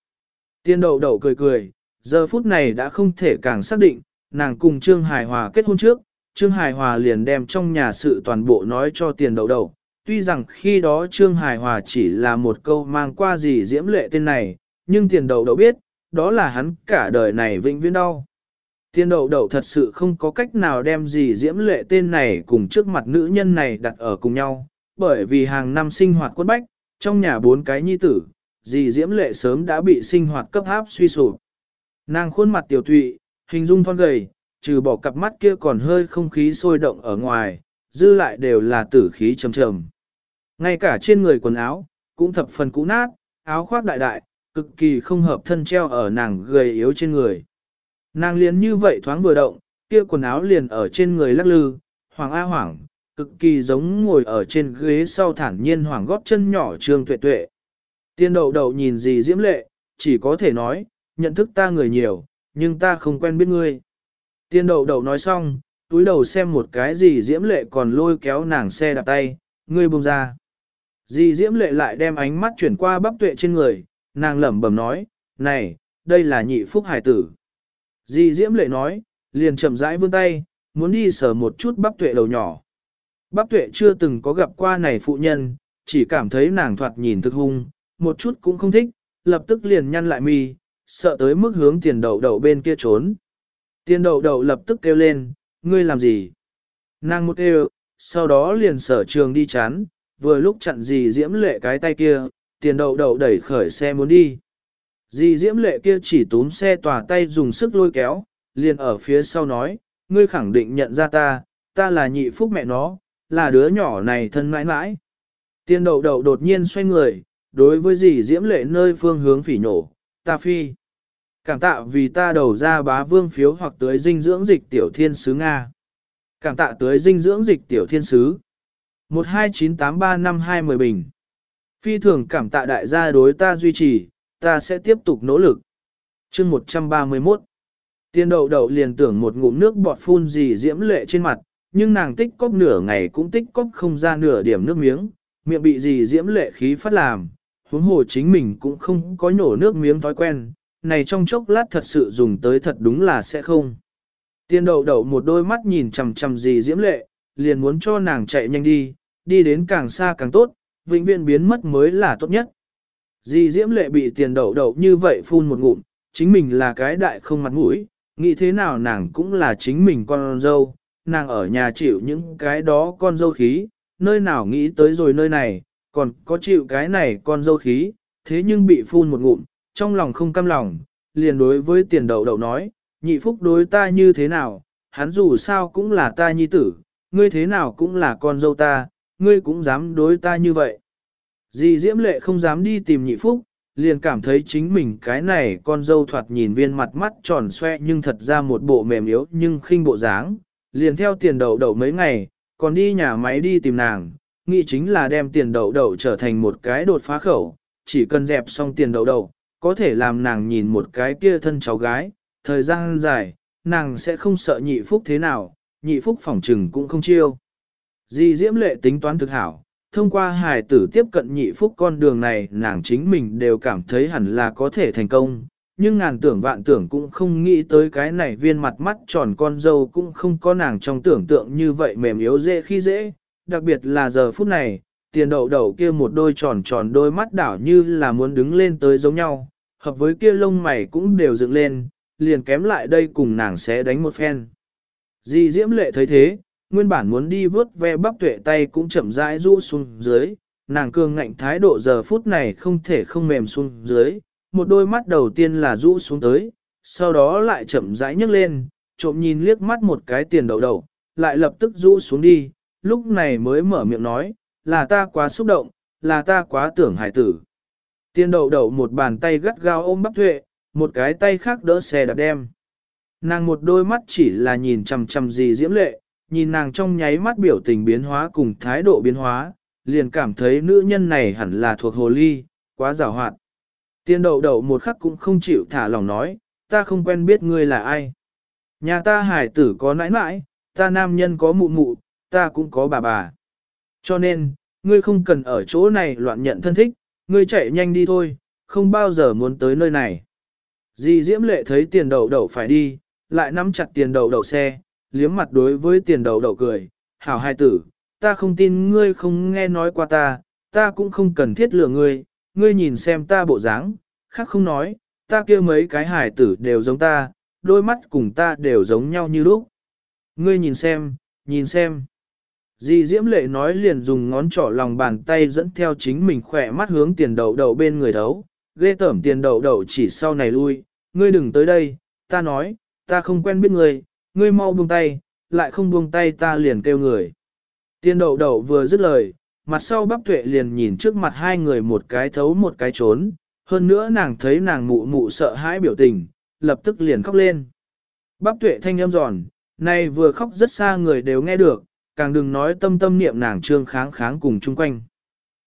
Tiền đậu đậu cười cười, giờ phút này đã không thể càng xác định, nàng cùng Trương Hải Hòa kết hôn trước, Trương Hải Hòa liền đem trong nhà sự toàn bộ nói cho tiền Đầu Đầu. Tuy rằng khi đó Trương Hải Hòa chỉ là một câu mang qua gì diễm lệ tên này, nhưng tiền Đầu Đầu biết, đó là hắn cả đời này vĩnh viễn đau. Tiền đậu đậu thật sự không có cách nào đem gì diễm lệ tên này cùng trước mặt nữ nhân này đặt ở cùng nhau, bởi vì hàng năm sinh hoạt quân bách, trong nhà bốn cái nhi tử, dì diễm lệ sớm đã bị sinh hoạt cấp áp suy sụp. Nàng khuôn mặt tiểu thụy, hình dung thon gầy, trừ bỏ cặp mắt kia còn hơi không khí sôi động ở ngoài, dư lại đều là tử khí trầm trầm. Ngay cả trên người quần áo, cũng thập phần cũ nát, áo khoác đại đại, cực kỳ không hợp thân treo ở nàng gầy yếu trên người. Nàng liền như vậy thoáng vừa động, kia quần áo liền ở trên người lắc lư, hoàng a hoảng, cực kỳ giống ngồi ở trên ghế sau thản nhiên hoàng góp chân nhỏ trương tuệ tuệ. Tiên đậu đậu nhìn gì diễm lệ, chỉ có thể nói, nhận thức ta người nhiều, nhưng ta không quen biết ngươi. Tiên đậu đậu nói xong, túi đầu xem một cái gì diễm lệ còn lôi kéo nàng xe đạp tay, ngươi buông ra. Dì diễm lệ lại đem ánh mắt chuyển qua bắp tuệ trên người, nàng lẩm bẩm nói, này, đây là nhị phúc hải tử. Dì diễm lệ nói, liền chậm rãi vươn tay, muốn đi sờ một chút bắp tuệ đầu nhỏ. Bắp tuệ chưa từng có gặp qua này phụ nhân, chỉ cảm thấy nàng thoạt nhìn thực hung, một chút cũng không thích, lập tức liền nhăn lại mi, sợ tới mức hướng tiền đậu đậu bên kia trốn. Tiền đậu đậu lập tức kêu lên, ngươi làm gì? Nàng một kêu, sau đó liền sở trường đi chán, vừa lúc chặn dì diễm lệ cái tay kia, tiền đậu đậu đẩy khởi xe muốn đi. Dì diễm lệ kia chỉ túm xe tỏa tay dùng sức lôi kéo, liền ở phía sau nói, ngươi khẳng định nhận ra ta, ta là nhị phúc mẹ nó, là đứa nhỏ này thân mãi mãi. Tiền đậu đậu đột nhiên xoay người, đối với dì diễm lệ nơi phương hướng phỉ nổ, ta phi. Cảm tạ vì ta đầu ra bá vương phiếu hoặc tới dinh dưỡng dịch tiểu thiên sứ Nga. Cảm tạ tới dinh dưỡng dịch tiểu thiên sứ. 129835210 bình. Phi thường cảm tạ đại gia đối ta duy trì, ta sẽ tiếp tục nỗ lực. chương 131. Tiên đậu đậu liền tưởng một ngụm nước bọt phun gì diễm lệ trên mặt, nhưng nàng tích cóp nửa ngày cũng tích cóp không ra nửa điểm nước miếng, miệng bị gì diễm lệ khí phát làm, huống hồ chính mình cũng không có nhổ nước miếng thói quen, này trong chốc lát thật sự dùng tới thật đúng là sẽ không. Tiên đậu đậu một đôi mắt nhìn chằm chằm gì diễm lệ, liền muốn cho nàng chạy nhanh đi, đi đến càng xa càng tốt, vĩnh viễn biến mất mới là tốt nhất. Dì diễm lệ bị tiền đậu đậu như vậy phun một ngụm, chính mình là cái đại không mặt mũi, nghĩ thế nào nàng cũng là chính mình con dâu, nàng ở nhà chịu những cái đó con dâu khí, nơi nào nghĩ tới rồi nơi này, còn có chịu cái này con dâu khí, thế nhưng bị phun một ngụm, trong lòng không căm lòng, liền đối với tiền đậu đậu nói, nhị phúc đối ta như thế nào, hắn dù sao cũng là ta nhi tử, ngươi thế nào cũng là con dâu ta, ngươi cũng dám đối ta như vậy. Dì Diễm Lệ không dám đi tìm nhị phúc, liền cảm thấy chính mình cái này con dâu thoạt nhìn viên mặt mắt tròn xoe nhưng thật ra một bộ mềm yếu nhưng khinh bộ dáng, liền theo tiền đầu đầu mấy ngày, còn đi nhà máy đi tìm nàng, nghĩ chính là đem tiền đậu đậu trở thành một cái đột phá khẩu, chỉ cần dẹp xong tiền đậu đậu, có thể làm nàng nhìn một cái kia thân cháu gái, thời gian dài, nàng sẽ không sợ nhị phúc thế nào, nhị phúc phỏng trừng cũng không chiêu. Di diễm lệ tính toán thực hảo, thông qua hài tử tiếp cận nhị phúc con đường này nàng chính mình đều cảm thấy hẳn là có thể thành công, nhưng ngàn tưởng vạn tưởng cũng không nghĩ tới cái này viên mặt mắt tròn con dâu cũng không có nàng trong tưởng tượng như vậy mềm yếu dễ khi dễ, đặc biệt là giờ phút này, tiền đậu đậu kia một đôi tròn tròn đôi mắt đảo như là muốn đứng lên tới giống nhau, hợp với kia lông mày cũng đều dựng lên, liền kém lại đây cùng nàng sẽ đánh một phen. Di Diễm Lệ thấy thế, nguyên bản muốn đi vớt ve bắp tuệ tay cũng chậm rãi rũ xuống dưới, nàng cường ngạnh thái độ giờ phút này không thể không mềm xuống dưới, một đôi mắt đầu tiên là rũ xuống tới, sau đó lại chậm rãi nhấc lên, trộm nhìn liếc mắt một cái tiền đậu đậu, lại lập tức rũ xuống đi, lúc này mới mở miệng nói, là ta quá xúc động, là ta quá tưởng hải tử. tiên đậu đậu một bàn tay gắt gao ôm bắp tuệ, một cái tay khác đỡ xe đạp đem. Nàng một đôi mắt chỉ là nhìn chằm chằm gì diễm lệ, nhìn nàng trong nháy mắt biểu tình biến hóa cùng thái độ biến hóa, liền cảm thấy nữ nhân này hẳn là thuộc hồ ly, quá rào hoạt. Tiên đậu đậu một khắc cũng không chịu thả lòng nói, ta không quen biết ngươi là ai. Nhà ta hải tử có nãi nãi, ta nam nhân có mụ mụ, ta cũng có bà bà. Cho nên, ngươi không cần ở chỗ này loạn nhận thân thích, ngươi chạy nhanh đi thôi, không bao giờ muốn tới nơi này. Dì Diễm Lệ thấy tiền đậu đậu phải đi, lại nắm chặt tiền đậu đậu xe, liếm mặt đối với tiền đậu đậu cười, hảo hai tử, ta không tin ngươi không nghe nói qua ta, ta cũng không cần thiết lừa ngươi, ngươi nhìn xem ta bộ dáng, khác không nói, ta kia mấy cái hải tử đều giống ta, đôi mắt cùng ta đều giống nhau như lúc. Ngươi nhìn xem, nhìn xem. Di Diễm Lệ nói liền dùng ngón trỏ lòng bàn tay dẫn theo chính mình khỏe mắt hướng tiền đậu đậu bên người thấu, ghê tởm tiền đậu đậu chỉ sau này lui, ngươi đừng tới đây, ta nói, ta không quen biết ngươi, ngươi mau buông tay, lại không buông tay ta liền kêu người. Tiền đậu đậu vừa dứt lời, mặt sau bắp tuệ liền nhìn trước mặt hai người một cái thấu một cái trốn, hơn nữa nàng thấy nàng mụ mụ sợ hãi biểu tình, lập tức liền khóc lên. Bắp tuệ thanh âm giòn, nay vừa khóc rất xa người đều nghe được, càng đừng nói tâm tâm niệm nàng trương kháng kháng cùng chung quanh.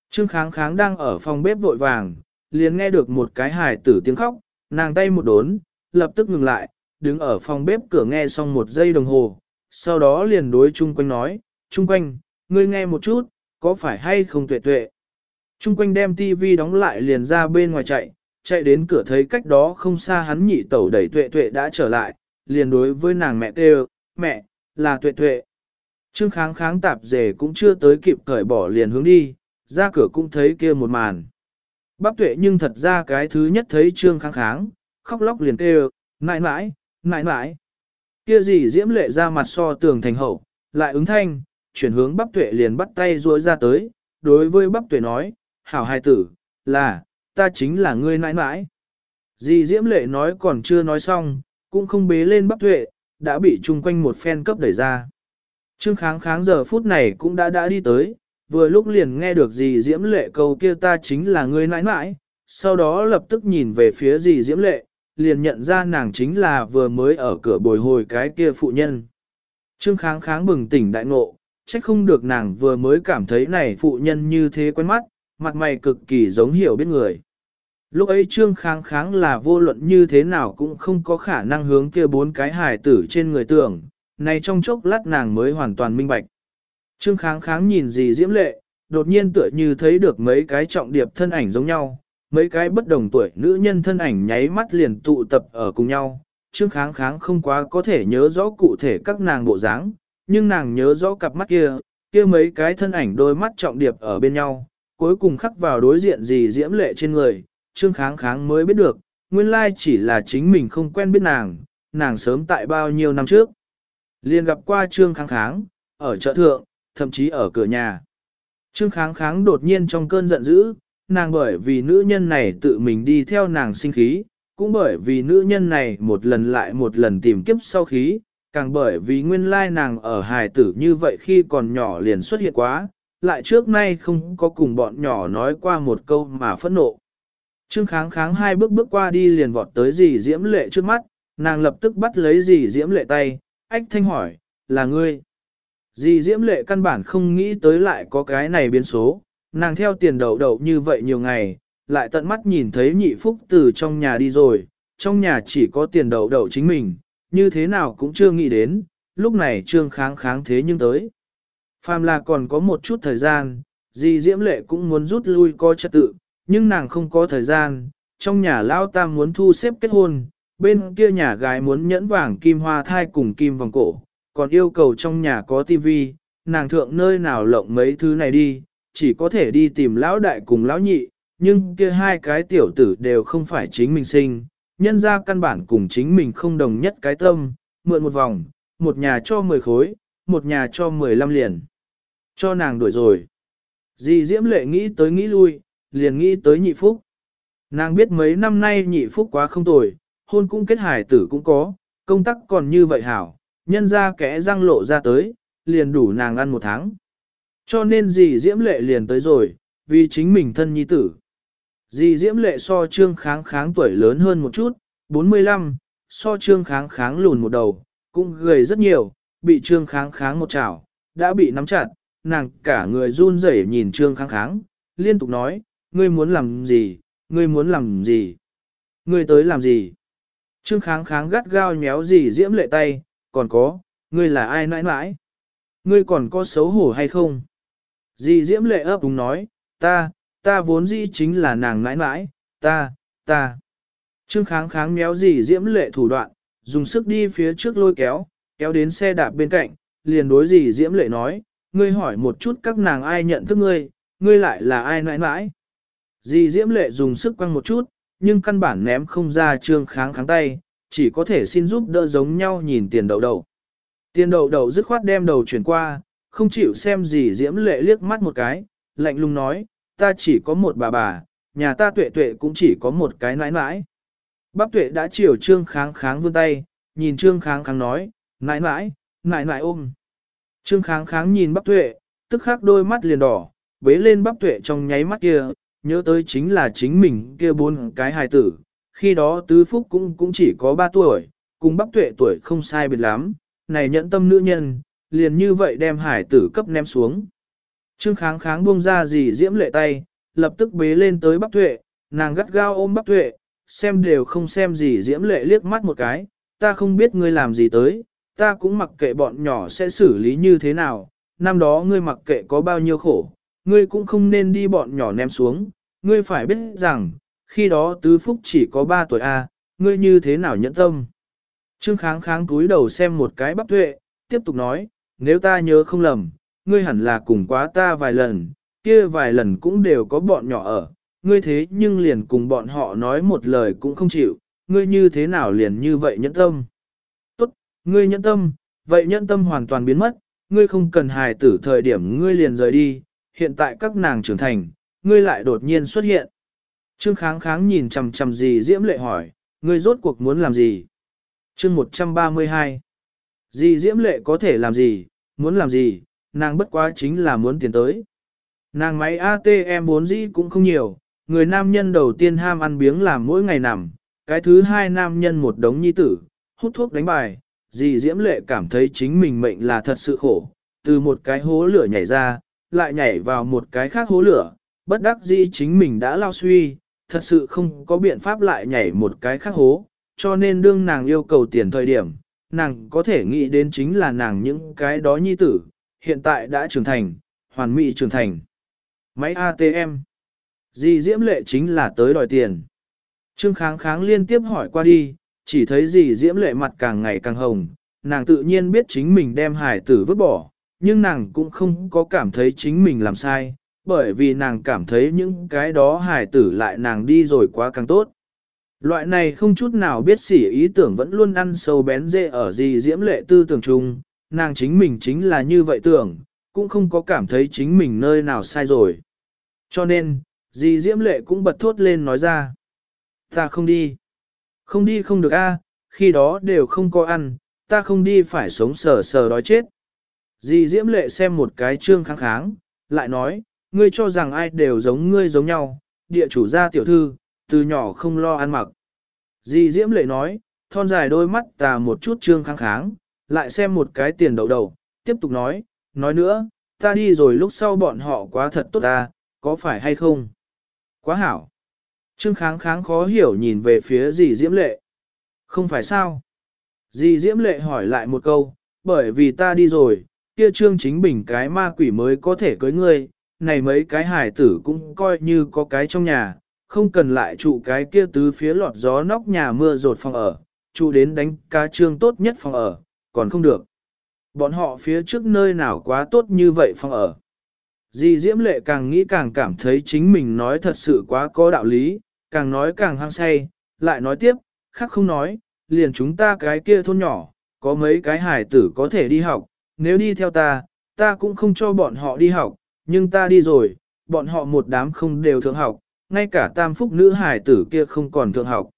Trương kháng kháng đang ở phòng bếp vội vàng, liền nghe được một cái hài tử tiếng khóc, nàng tay một đốn, lập tức ngừng lại, đứng ở phòng bếp cửa nghe xong một giây đồng hồ, sau đó liền đối chung quanh nói, chung quanh, ngươi nghe một chút, có phải hay không tuệ tuệ. Chung quanh đem tivi đóng lại liền ra bên ngoài chạy, chạy đến cửa thấy cách đó không xa hắn nhị tẩu đẩy tuệ tuệ đã trở lại, liền đối với nàng mẹ kêu, mẹ, là tuệ tuệ. Trương kháng kháng tạp dề cũng chưa tới kịp cởi bỏ liền hướng đi, ra cửa cũng thấy kia một màn. Bắp tuệ nhưng thật ra cái thứ nhất thấy trương kháng kháng, khóc lóc liền kêu, nãi nãi, nãi nãi. Kia gì diễm lệ ra mặt so tường thành hậu, lại ứng thanh, chuyển hướng bắp tuệ liền bắt tay ruôi ra tới, đối với bắp tuệ nói, hảo hài tử, là, ta chính là ngươi nãi nãi. Dì Diễm Lệ nói còn chưa nói xong, cũng không bế lên bắp tuệ, đã bị chung quanh một phen cấp đẩy ra. Trương kháng kháng giờ phút này cũng đã đã đi tới, vừa lúc liền nghe được dì Diễm Lệ câu kia ta chính là người nãi nãi, sau đó lập tức nhìn về phía dì Diễm Lệ, liền nhận ra nàng chính là vừa mới ở cửa bồi hồi cái kia phụ nhân. Trương kháng kháng bừng tỉnh đại ngộ, trách không được nàng vừa mới cảm thấy này phụ nhân như thế quen mắt, mặt mày cực kỳ giống hiểu biết người. Lúc ấy trương kháng kháng là vô luận như thế nào cũng không có khả năng hướng kia bốn cái hài tử trên người tưởng, này trong chốc lát nàng mới hoàn toàn minh bạch. Trương kháng kháng nhìn gì diễm lệ, đột nhiên tựa như thấy được mấy cái trọng điệp thân ảnh giống nhau, mấy cái bất đồng tuổi nữ nhân thân ảnh nháy mắt liền tụ tập ở cùng nhau. Trương kháng kháng không quá có thể nhớ rõ cụ thể các nàng bộ dáng, nhưng nàng nhớ rõ cặp mắt kia, kia mấy cái thân ảnh đôi mắt trọng điệp ở bên nhau, cuối cùng khắc vào đối diện gì diễm lệ trên người, trương kháng kháng mới biết được, nguyên lai chỉ là chính mình không quen biết nàng, nàng sớm tại bao nhiêu năm trước liền gặp qua trương kháng kháng, ở chợ thượng, thậm chí ở cửa nhà. Trương kháng kháng đột nhiên trong cơn giận dữ, nàng bởi vì nữ nhân này tự mình đi theo nàng sinh khí, cũng bởi vì nữ nhân này một lần lại một lần tìm kiếp sau khí, càng bởi vì nguyên lai nàng ở hài tử như vậy khi còn nhỏ liền xuất hiện quá, lại trước nay không có cùng bọn nhỏ nói qua một câu mà phẫn nộ. Trương kháng kháng hai bước bước qua đi liền vọt tới dì diễm lệ trước mắt, nàng lập tức bắt lấy dì diễm lệ tay, ách thanh hỏi, là ngươi. Dì diễm lệ căn bản không nghĩ tới lại có cái này biến số, nàng theo tiền đầu đầu như vậy nhiều ngày, lại tận mắt nhìn thấy nhị phúc từ trong nhà đi rồi, trong nhà chỉ có tiền đầu đầu chính mình, như thế nào cũng chưa nghĩ đến, lúc này trương kháng kháng thế nhưng tới. Phàm là còn có một chút thời gian, dì Diễm Lệ cũng muốn rút lui coi trật tự, nhưng nàng không có thời gian, trong nhà Lao Tam muốn thu xếp kết hôn, bên kia nhà gái muốn nhẫn vàng kim hoa thai cùng kim vòng cổ, còn yêu cầu trong nhà có tivi, nàng thượng nơi nào lộng mấy thứ này đi, chỉ có thể đi tìm lão đại cùng lão nhị, nhưng kia hai cái tiểu tử đều không phải chính mình sinh, nhân ra căn bản cùng chính mình không đồng nhất cái tâm, mượn một vòng, một nhà cho 10 khối, một nhà cho 15 liền. Cho nàng đuổi rồi. Dì Diễm Lệ nghĩ tới nghĩ lui, liền nghĩ tới nhị phúc. Nàng biết mấy năm nay nhị phúc quá không tồi, hôn cũng kết hài tử cũng có, công tác còn như vậy hảo, nhân ra kẽ răng lộ ra tới, liền đủ nàng ăn một tháng. Cho nên dì Diễm Lệ liền tới rồi, vì chính mình thân nhi tử. Dì Diễm Lệ so trương kháng kháng tuổi lớn hơn một chút, 45, so trương kháng kháng lùn một đầu, cũng gầy rất nhiều, bị trương kháng kháng một chảo, đã bị nắm chặt, nàng cả người run rẩy nhìn trương kháng kháng, liên tục nói, ngươi muốn làm gì, ngươi muốn làm gì, ngươi tới làm gì. Trương kháng kháng gắt gao nhéo dì Diễm Lệ tay, còn có, ngươi là ai nãi nãi? Ngươi còn có xấu hổ hay không? Dì Diễm Lệ ấp đúng nói, ta, ta vốn dĩ chính là nàng nãi nãi, ta, ta. Trương kháng kháng méo dì Diễm Lệ thủ đoạn, dùng sức đi phía trước lôi kéo, kéo đến xe đạp bên cạnh, liền đối dì Diễm Lệ nói, ngươi hỏi một chút các nàng ai nhận thức ngươi, ngươi lại là ai nãi nãi. Dì Diễm Lệ dùng sức quăng một chút, nhưng căn bản ném không ra trương kháng kháng tay, chỉ có thể xin giúp đỡ giống nhau nhìn tiền đậu đậu. Tiền đậu đậu dứt khoát đem đầu chuyển qua, không chịu xem gì diễm lệ liếc mắt một cái, lạnh lùng nói, ta chỉ có một bà bà, nhà ta tuệ tuệ cũng chỉ có một cái nãi nãi. Bắp tuệ đã chiều trương kháng kháng vươn tay, nhìn trương kháng kháng nói, nãi nãi, nãi nãi ôm. Trương kháng kháng nhìn bắp tuệ, tức khắc đôi mắt liền đỏ, bế lên bắp tuệ trong nháy mắt kia, nhớ tới chính là chính mình kia bốn cái hài tử, khi đó tứ phúc cũng cũng chỉ có ba tuổi, cùng bắp tuệ tuổi không sai biệt lắm, này nhẫn tâm nữ nhân, liền như vậy đem hải tử cấp ném xuống. Trương kháng kháng buông ra gì diễm lệ tay, lập tức bế lên tới bắp tuệ, nàng gắt gao ôm bắp tuệ, xem đều không xem gì diễm lệ liếc mắt một cái, ta không biết ngươi làm gì tới, ta cũng mặc kệ bọn nhỏ sẽ xử lý như thế nào, năm đó ngươi mặc kệ có bao nhiêu khổ, ngươi cũng không nên đi bọn nhỏ ném xuống, ngươi phải biết rằng, khi đó tứ phúc chỉ có 3 tuổi A, ngươi như thế nào nhẫn tâm. Trương kháng kháng túi đầu xem một cái bắp tuệ, tiếp tục nói, nếu ta nhớ không lầm, ngươi hẳn là cùng quá ta vài lần, kia vài lần cũng đều có bọn nhỏ ở, ngươi thế nhưng liền cùng bọn họ nói một lời cũng không chịu, ngươi như thế nào liền như vậy nhẫn tâm. Tốt, ngươi nhẫn tâm, vậy nhẫn tâm hoàn toàn biến mất, ngươi không cần hài tử thời điểm ngươi liền rời đi, hiện tại các nàng trưởng thành, ngươi lại đột nhiên xuất hiện. Trương kháng kháng nhìn chằm chằm gì diễm lệ hỏi, ngươi rốt cuộc muốn làm gì? Chương 132 Dì diễm lệ có thể làm gì, muốn làm gì, nàng bất quá chính là muốn tiền tới. Nàng máy ATM vốn dĩ cũng không nhiều, người nam nhân đầu tiên ham ăn biếng làm mỗi ngày nằm, cái thứ hai nam nhân một đống nhi tử, hút thuốc đánh bài, dì diễm lệ cảm thấy chính mình mệnh là thật sự khổ, từ một cái hố lửa nhảy ra, lại nhảy vào một cái khác hố lửa, bất đắc dĩ chính mình đã lao suy, thật sự không có biện pháp lại nhảy một cái khác hố, cho nên đương nàng yêu cầu tiền thời điểm, nàng có thể nghĩ đến chính là nàng những cái đó nhi tử, hiện tại đã trưởng thành, hoàn mỹ trưởng thành. Máy ATM. Di Diễm Lệ chính là tới đòi tiền. Trương Kháng Kháng liên tiếp hỏi qua đi, chỉ thấy Di Diễm Lệ mặt càng ngày càng hồng, nàng tự nhiên biết chính mình đem hải tử vứt bỏ, nhưng nàng cũng không có cảm thấy chính mình làm sai, bởi vì nàng cảm thấy những cái đó hài tử lại nàng đi rồi quá càng tốt. Loại này không chút nào biết xỉ ý tưởng vẫn luôn ăn sâu bén dễ ở gì diễm lệ tư tưởng chung, nàng chính mình chính là như vậy tưởng, cũng không có cảm thấy chính mình nơi nào sai rồi. Cho nên, dì diễm lệ cũng bật thốt lên nói ra. Ta không đi. Không đi không được a, khi đó đều không có ăn, ta không đi phải sống sờ sờ đói chết. Dì diễm lệ xem một cái trương kháng kháng, lại nói, ngươi cho rằng ai đều giống ngươi giống nhau, địa chủ gia tiểu thư, từ nhỏ không lo ăn mặc. Di Diễm lệ nói, thon dài đôi mắt tà một chút trương kháng kháng, lại xem một cái tiền đầu đầu, tiếp tục nói, nói nữa, ta đi rồi lúc sau bọn họ quá thật tốt ta, có phải hay không? Quá hảo. Trương kháng kháng khó hiểu nhìn về phía dì Diễm lệ. Không phải sao? Dì Diễm lệ hỏi lại một câu, bởi vì ta đi rồi, kia trương chính bình cái ma quỷ mới có thể cưới ngươi, này mấy cái hải tử cũng coi như có cái trong nhà, không cần lại trụ cái kia tứ phía lọt gió nóc nhà mưa rột phòng ở, trụ đến đánh cá trương tốt nhất phòng ở, còn không được. Bọn họ phía trước nơi nào quá tốt như vậy phòng ở. di Diễm Lệ càng nghĩ càng cảm thấy chính mình nói thật sự quá có đạo lý, càng nói càng hăng say, lại nói tiếp, khác không nói, liền chúng ta cái kia thôn nhỏ, có mấy cái hải tử có thể đi học, nếu đi theo ta, ta cũng không cho bọn họ đi học, nhưng ta đi rồi, bọn họ một đám không đều thượng học, ngay cả tam phúc nữ hải tử kia không còn thượng học.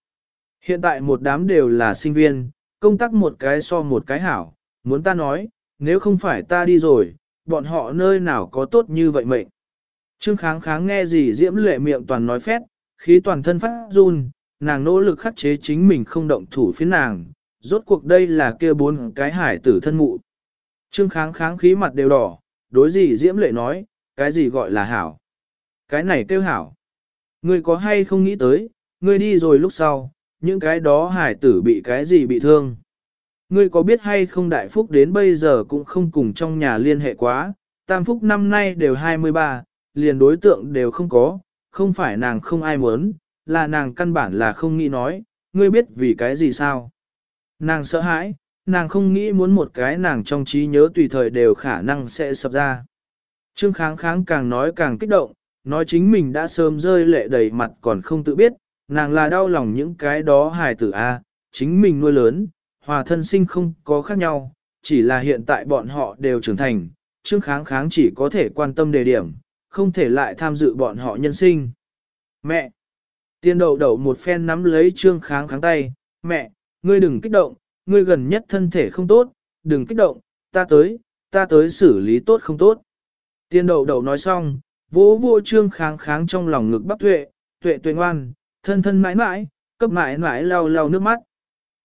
Hiện tại một đám đều là sinh viên, công tác một cái so một cái hảo, muốn ta nói, nếu không phải ta đi rồi, bọn họ nơi nào có tốt như vậy mệnh. Trương kháng kháng nghe gì diễm lệ miệng toàn nói phét, khí toàn thân phát run, nàng nỗ lực khắc chế chính mình không động thủ phía nàng, rốt cuộc đây là kia bốn cái hải tử thân mụ. Trương kháng kháng khí mặt đều đỏ, đối gì diễm lệ nói, cái gì gọi là hảo. Cái này kêu hảo. Ngươi có hay không nghĩ tới, ngươi đi rồi lúc sau, những cái đó hải tử bị cái gì bị thương. Ngươi có biết hay không đại phúc đến bây giờ cũng không cùng trong nhà liên hệ quá, tam phúc năm nay đều 23, liền đối tượng đều không có, không phải nàng không ai muốn, là nàng căn bản là không nghĩ nói, ngươi biết vì cái gì sao. Nàng sợ hãi, nàng không nghĩ muốn một cái nàng trong trí nhớ tùy thời đều khả năng sẽ sập ra. Trương kháng kháng càng nói càng kích động, nói chính mình đã sớm rơi lệ đầy mặt còn không tự biết, nàng là đau lòng những cái đó hài tử A, chính mình nuôi lớn, hòa thân sinh không có khác nhau, chỉ là hiện tại bọn họ đều trưởng thành, Trương kháng kháng chỉ có thể quan tâm đề điểm, không thể lại tham dự bọn họ nhân sinh. Mẹ! Tiên đậu đậu một phen nắm lấy Trương kháng kháng tay, mẹ, ngươi đừng kích động, ngươi gần nhất thân thể không tốt, đừng kích động, ta tới, ta tới xử lý tốt không tốt. Tiên đậu đậu nói xong, vỗ vô trương kháng kháng trong lòng ngực bắp tuệ, tuệ tuệ ngoan, thân thân mãi mãi, cấp mãi mãi lau lau nước mắt.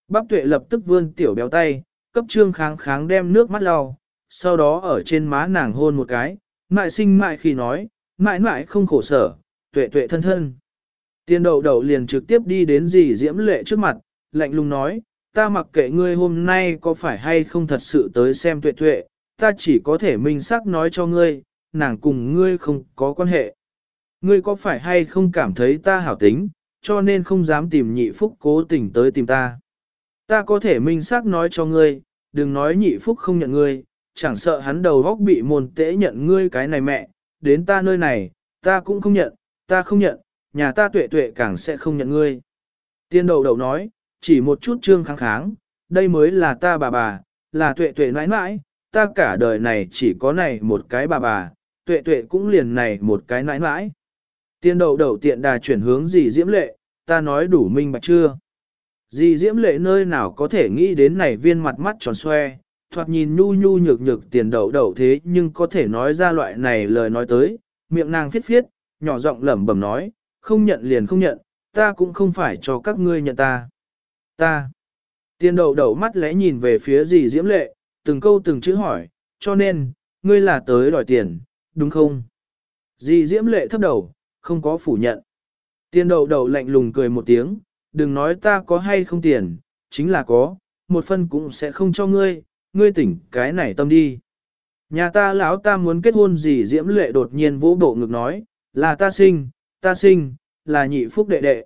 Bắp tuệ lập tức vươn tiểu béo tay, cấp trương kháng kháng đem nước mắt lau, sau đó ở trên má nàng hôn một cái, mại sinh mại khi nói, mãi mãi không khổ sở, tuệ tuệ thân thân. Tiên đậu đậu liền trực tiếp đi đến dì diễm lệ trước mặt, lạnh lùng nói, ta mặc kệ ngươi hôm nay có phải hay không thật sự tới xem tuệ tuệ, ta chỉ có thể minh xác nói cho ngươi, nàng cùng ngươi không có quan hệ. Ngươi có phải hay không cảm thấy ta hảo tính, cho nên không dám tìm nhị phúc cố tình tới tìm ta. Ta có thể minh xác nói cho ngươi, đừng nói nhị phúc không nhận ngươi, chẳng sợ hắn đầu góc bị môn tễ nhận ngươi cái này mẹ, đến ta nơi này, ta cũng không nhận, ta không nhận, nhà ta tuệ tuệ càng sẽ không nhận ngươi. Tiên đầu đầu nói, chỉ một chút trương kháng kháng, đây mới là ta bà bà, là tuệ tuệ nãi nãi, ta cả đời này chỉ có này một cái bà bà, tuệ tuệ cũng liền này một cái nãi nãi. Tiên đầu đầu tiện đà chuyển hướng gì diễm lệ, ta nói đủ minh bạch chưa? Dì diễm lệ nơi nào có thể nghĩ đến này viên mặt mắt tròn xoe, thoạt nhìn nhu nhu nhược nhược tiền đậu đậu thế nhưng có thể nói ra loại này lời nói tới, miệng nàng phiết phiết, nhỏ giọng lẩm bẩm nói, không nhận liền không nhận, ta cũng không phải cho các ngươi nhận ta. Ta. tiền đậu đậu mắt lẽ nhìn về phía dì diễm lệ, từng câu từng chữ hỏi, cho nên, ngươi là tới đòi tiền, đúng không? Dì diễm lệ thấp đầu, không có phủ nhận. Tiên đậu đậu lạnh lùng cười một tiếng, đừng nói ta có hay không tiền, chính là có, một phân cũng sẽ không cho ngươi, ngươi tỉnh cái này tâm đi. Nhà ta lão ta muốn kết hôn gì diễm lệ đột nhiên vỗ bộ ngực nói, là ta sinh, ta sinh, là nhị phúc đệ đệ.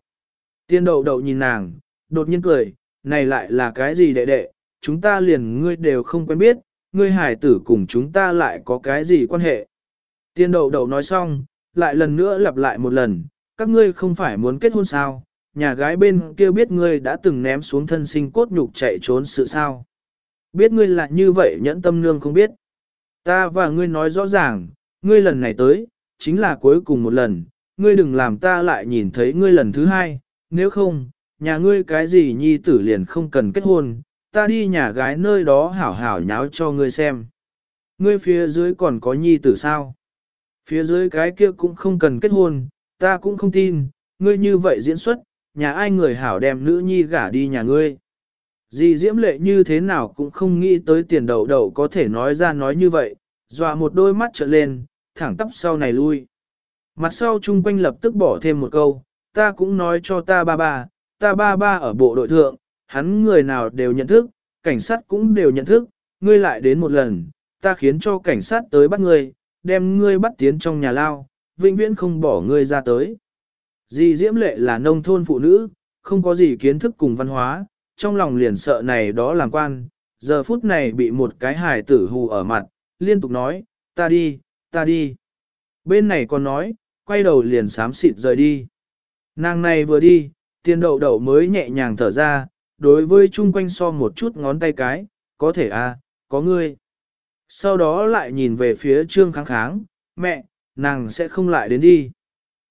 Tiên đậu đậu nhìn nàng, đột nhiên cười, này lại là cái gì đệ đệ, chúng ta liền ngươi đều không quen biết, ngươi hải tử cùng chúng ta lại có cái gì quan hệ. Tiên đậu đậu nói xong, lại lần nữa lặp lại một lần, các ngươi không phải muốn kết hôn sao, nhà gái bên kia biết ngươi đã từng ném xuống thân sinh cốt nhục chạy trốn sự sao. Biết ngươi là như vậy nhẫn tâm nương không biết. Ta và ngươi nói rõ ràng, ngươi lần này tới, chính là cuối cùng một lần, ngươi đừng làm ta lại nhìn thấy ngươi lần thứ hai, nếu không, nhà ngươi cái gì nhi tử liền không cần kết hôn, ta đi nhà gái nơi đó hảo hảo nháo cho ngươi xem. Ngươi phía dưới còn có nhi tử sao? Phía dưới cái kia cũng không cần kết hôn, ta cũng không tin, ngươi như vậy diễn xuất, nhà ai người hảo đem nữ nhi gả đi nhà ngươi. Dì diễm lệ như thế nào cũng không nghĩ tới tiền đầu đầu có thể nói ra nói như vậy, dọa một đôi mắt trở lên, thẳng tắp sau này lui. Mặt sau chung quanh lập tức bỏ thêm một câu, ta cũng nói cho ta ba ba, ta ba ba ở bộ đội thượng, hắn người nào đều nhận thức, cảnh sát cũng đều nhận thức, ngươi lại đến một lần, ta khiến cho cảnh sát tới bắt ngươi, đem ngươi bắt tiến trong nhà lao, vĩnh viễn không bỏ ngươi ra tới. Dì Diễm Lệ là nông thôn phụ nữ, không có gì kiến thức cùng văn hóa, trong lòng liền sợ này đó làm quan, giờ phút này bị một cái hài tử hù ở mặt, liên tục nói, ta đi, ta đi. Bên này còn nói, quay đầu liền sám xịt rời đi. Nàng này vừa đi, tiền đậu đậu mới nhẹ nhàng thở ra, đối với chung quanh so một chút ngón tay cái, có thể à, có ngươi. Sau đó lại nhìn về phía trương kháng kháng, mẹ, nàng sẽ không lại đến đi.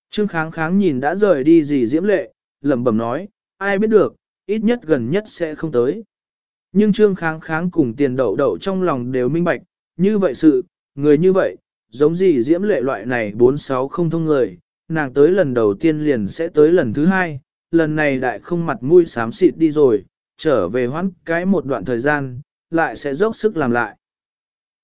Trương kháng kháng nhìn đã rời đi gì diễm lệ, lẩm bẩm nói, ai biết được, ít nhất gần nhất sẽ không tới. Nhưng trương kháng kháng cùng tiền đậu đậu trong lòng đều minh bạch, như vậy sự, người như vậy, giống gì diễm lệ loại này bốn sáu không thông người, nàng tới lần đầu tiên liền sẽ tới lần thứ hai, lần này đại không mặt mũi xám xịt đi rồi, trở về hoãn cái một đoạn thời gian, lại sẽ dốc sức làm lại.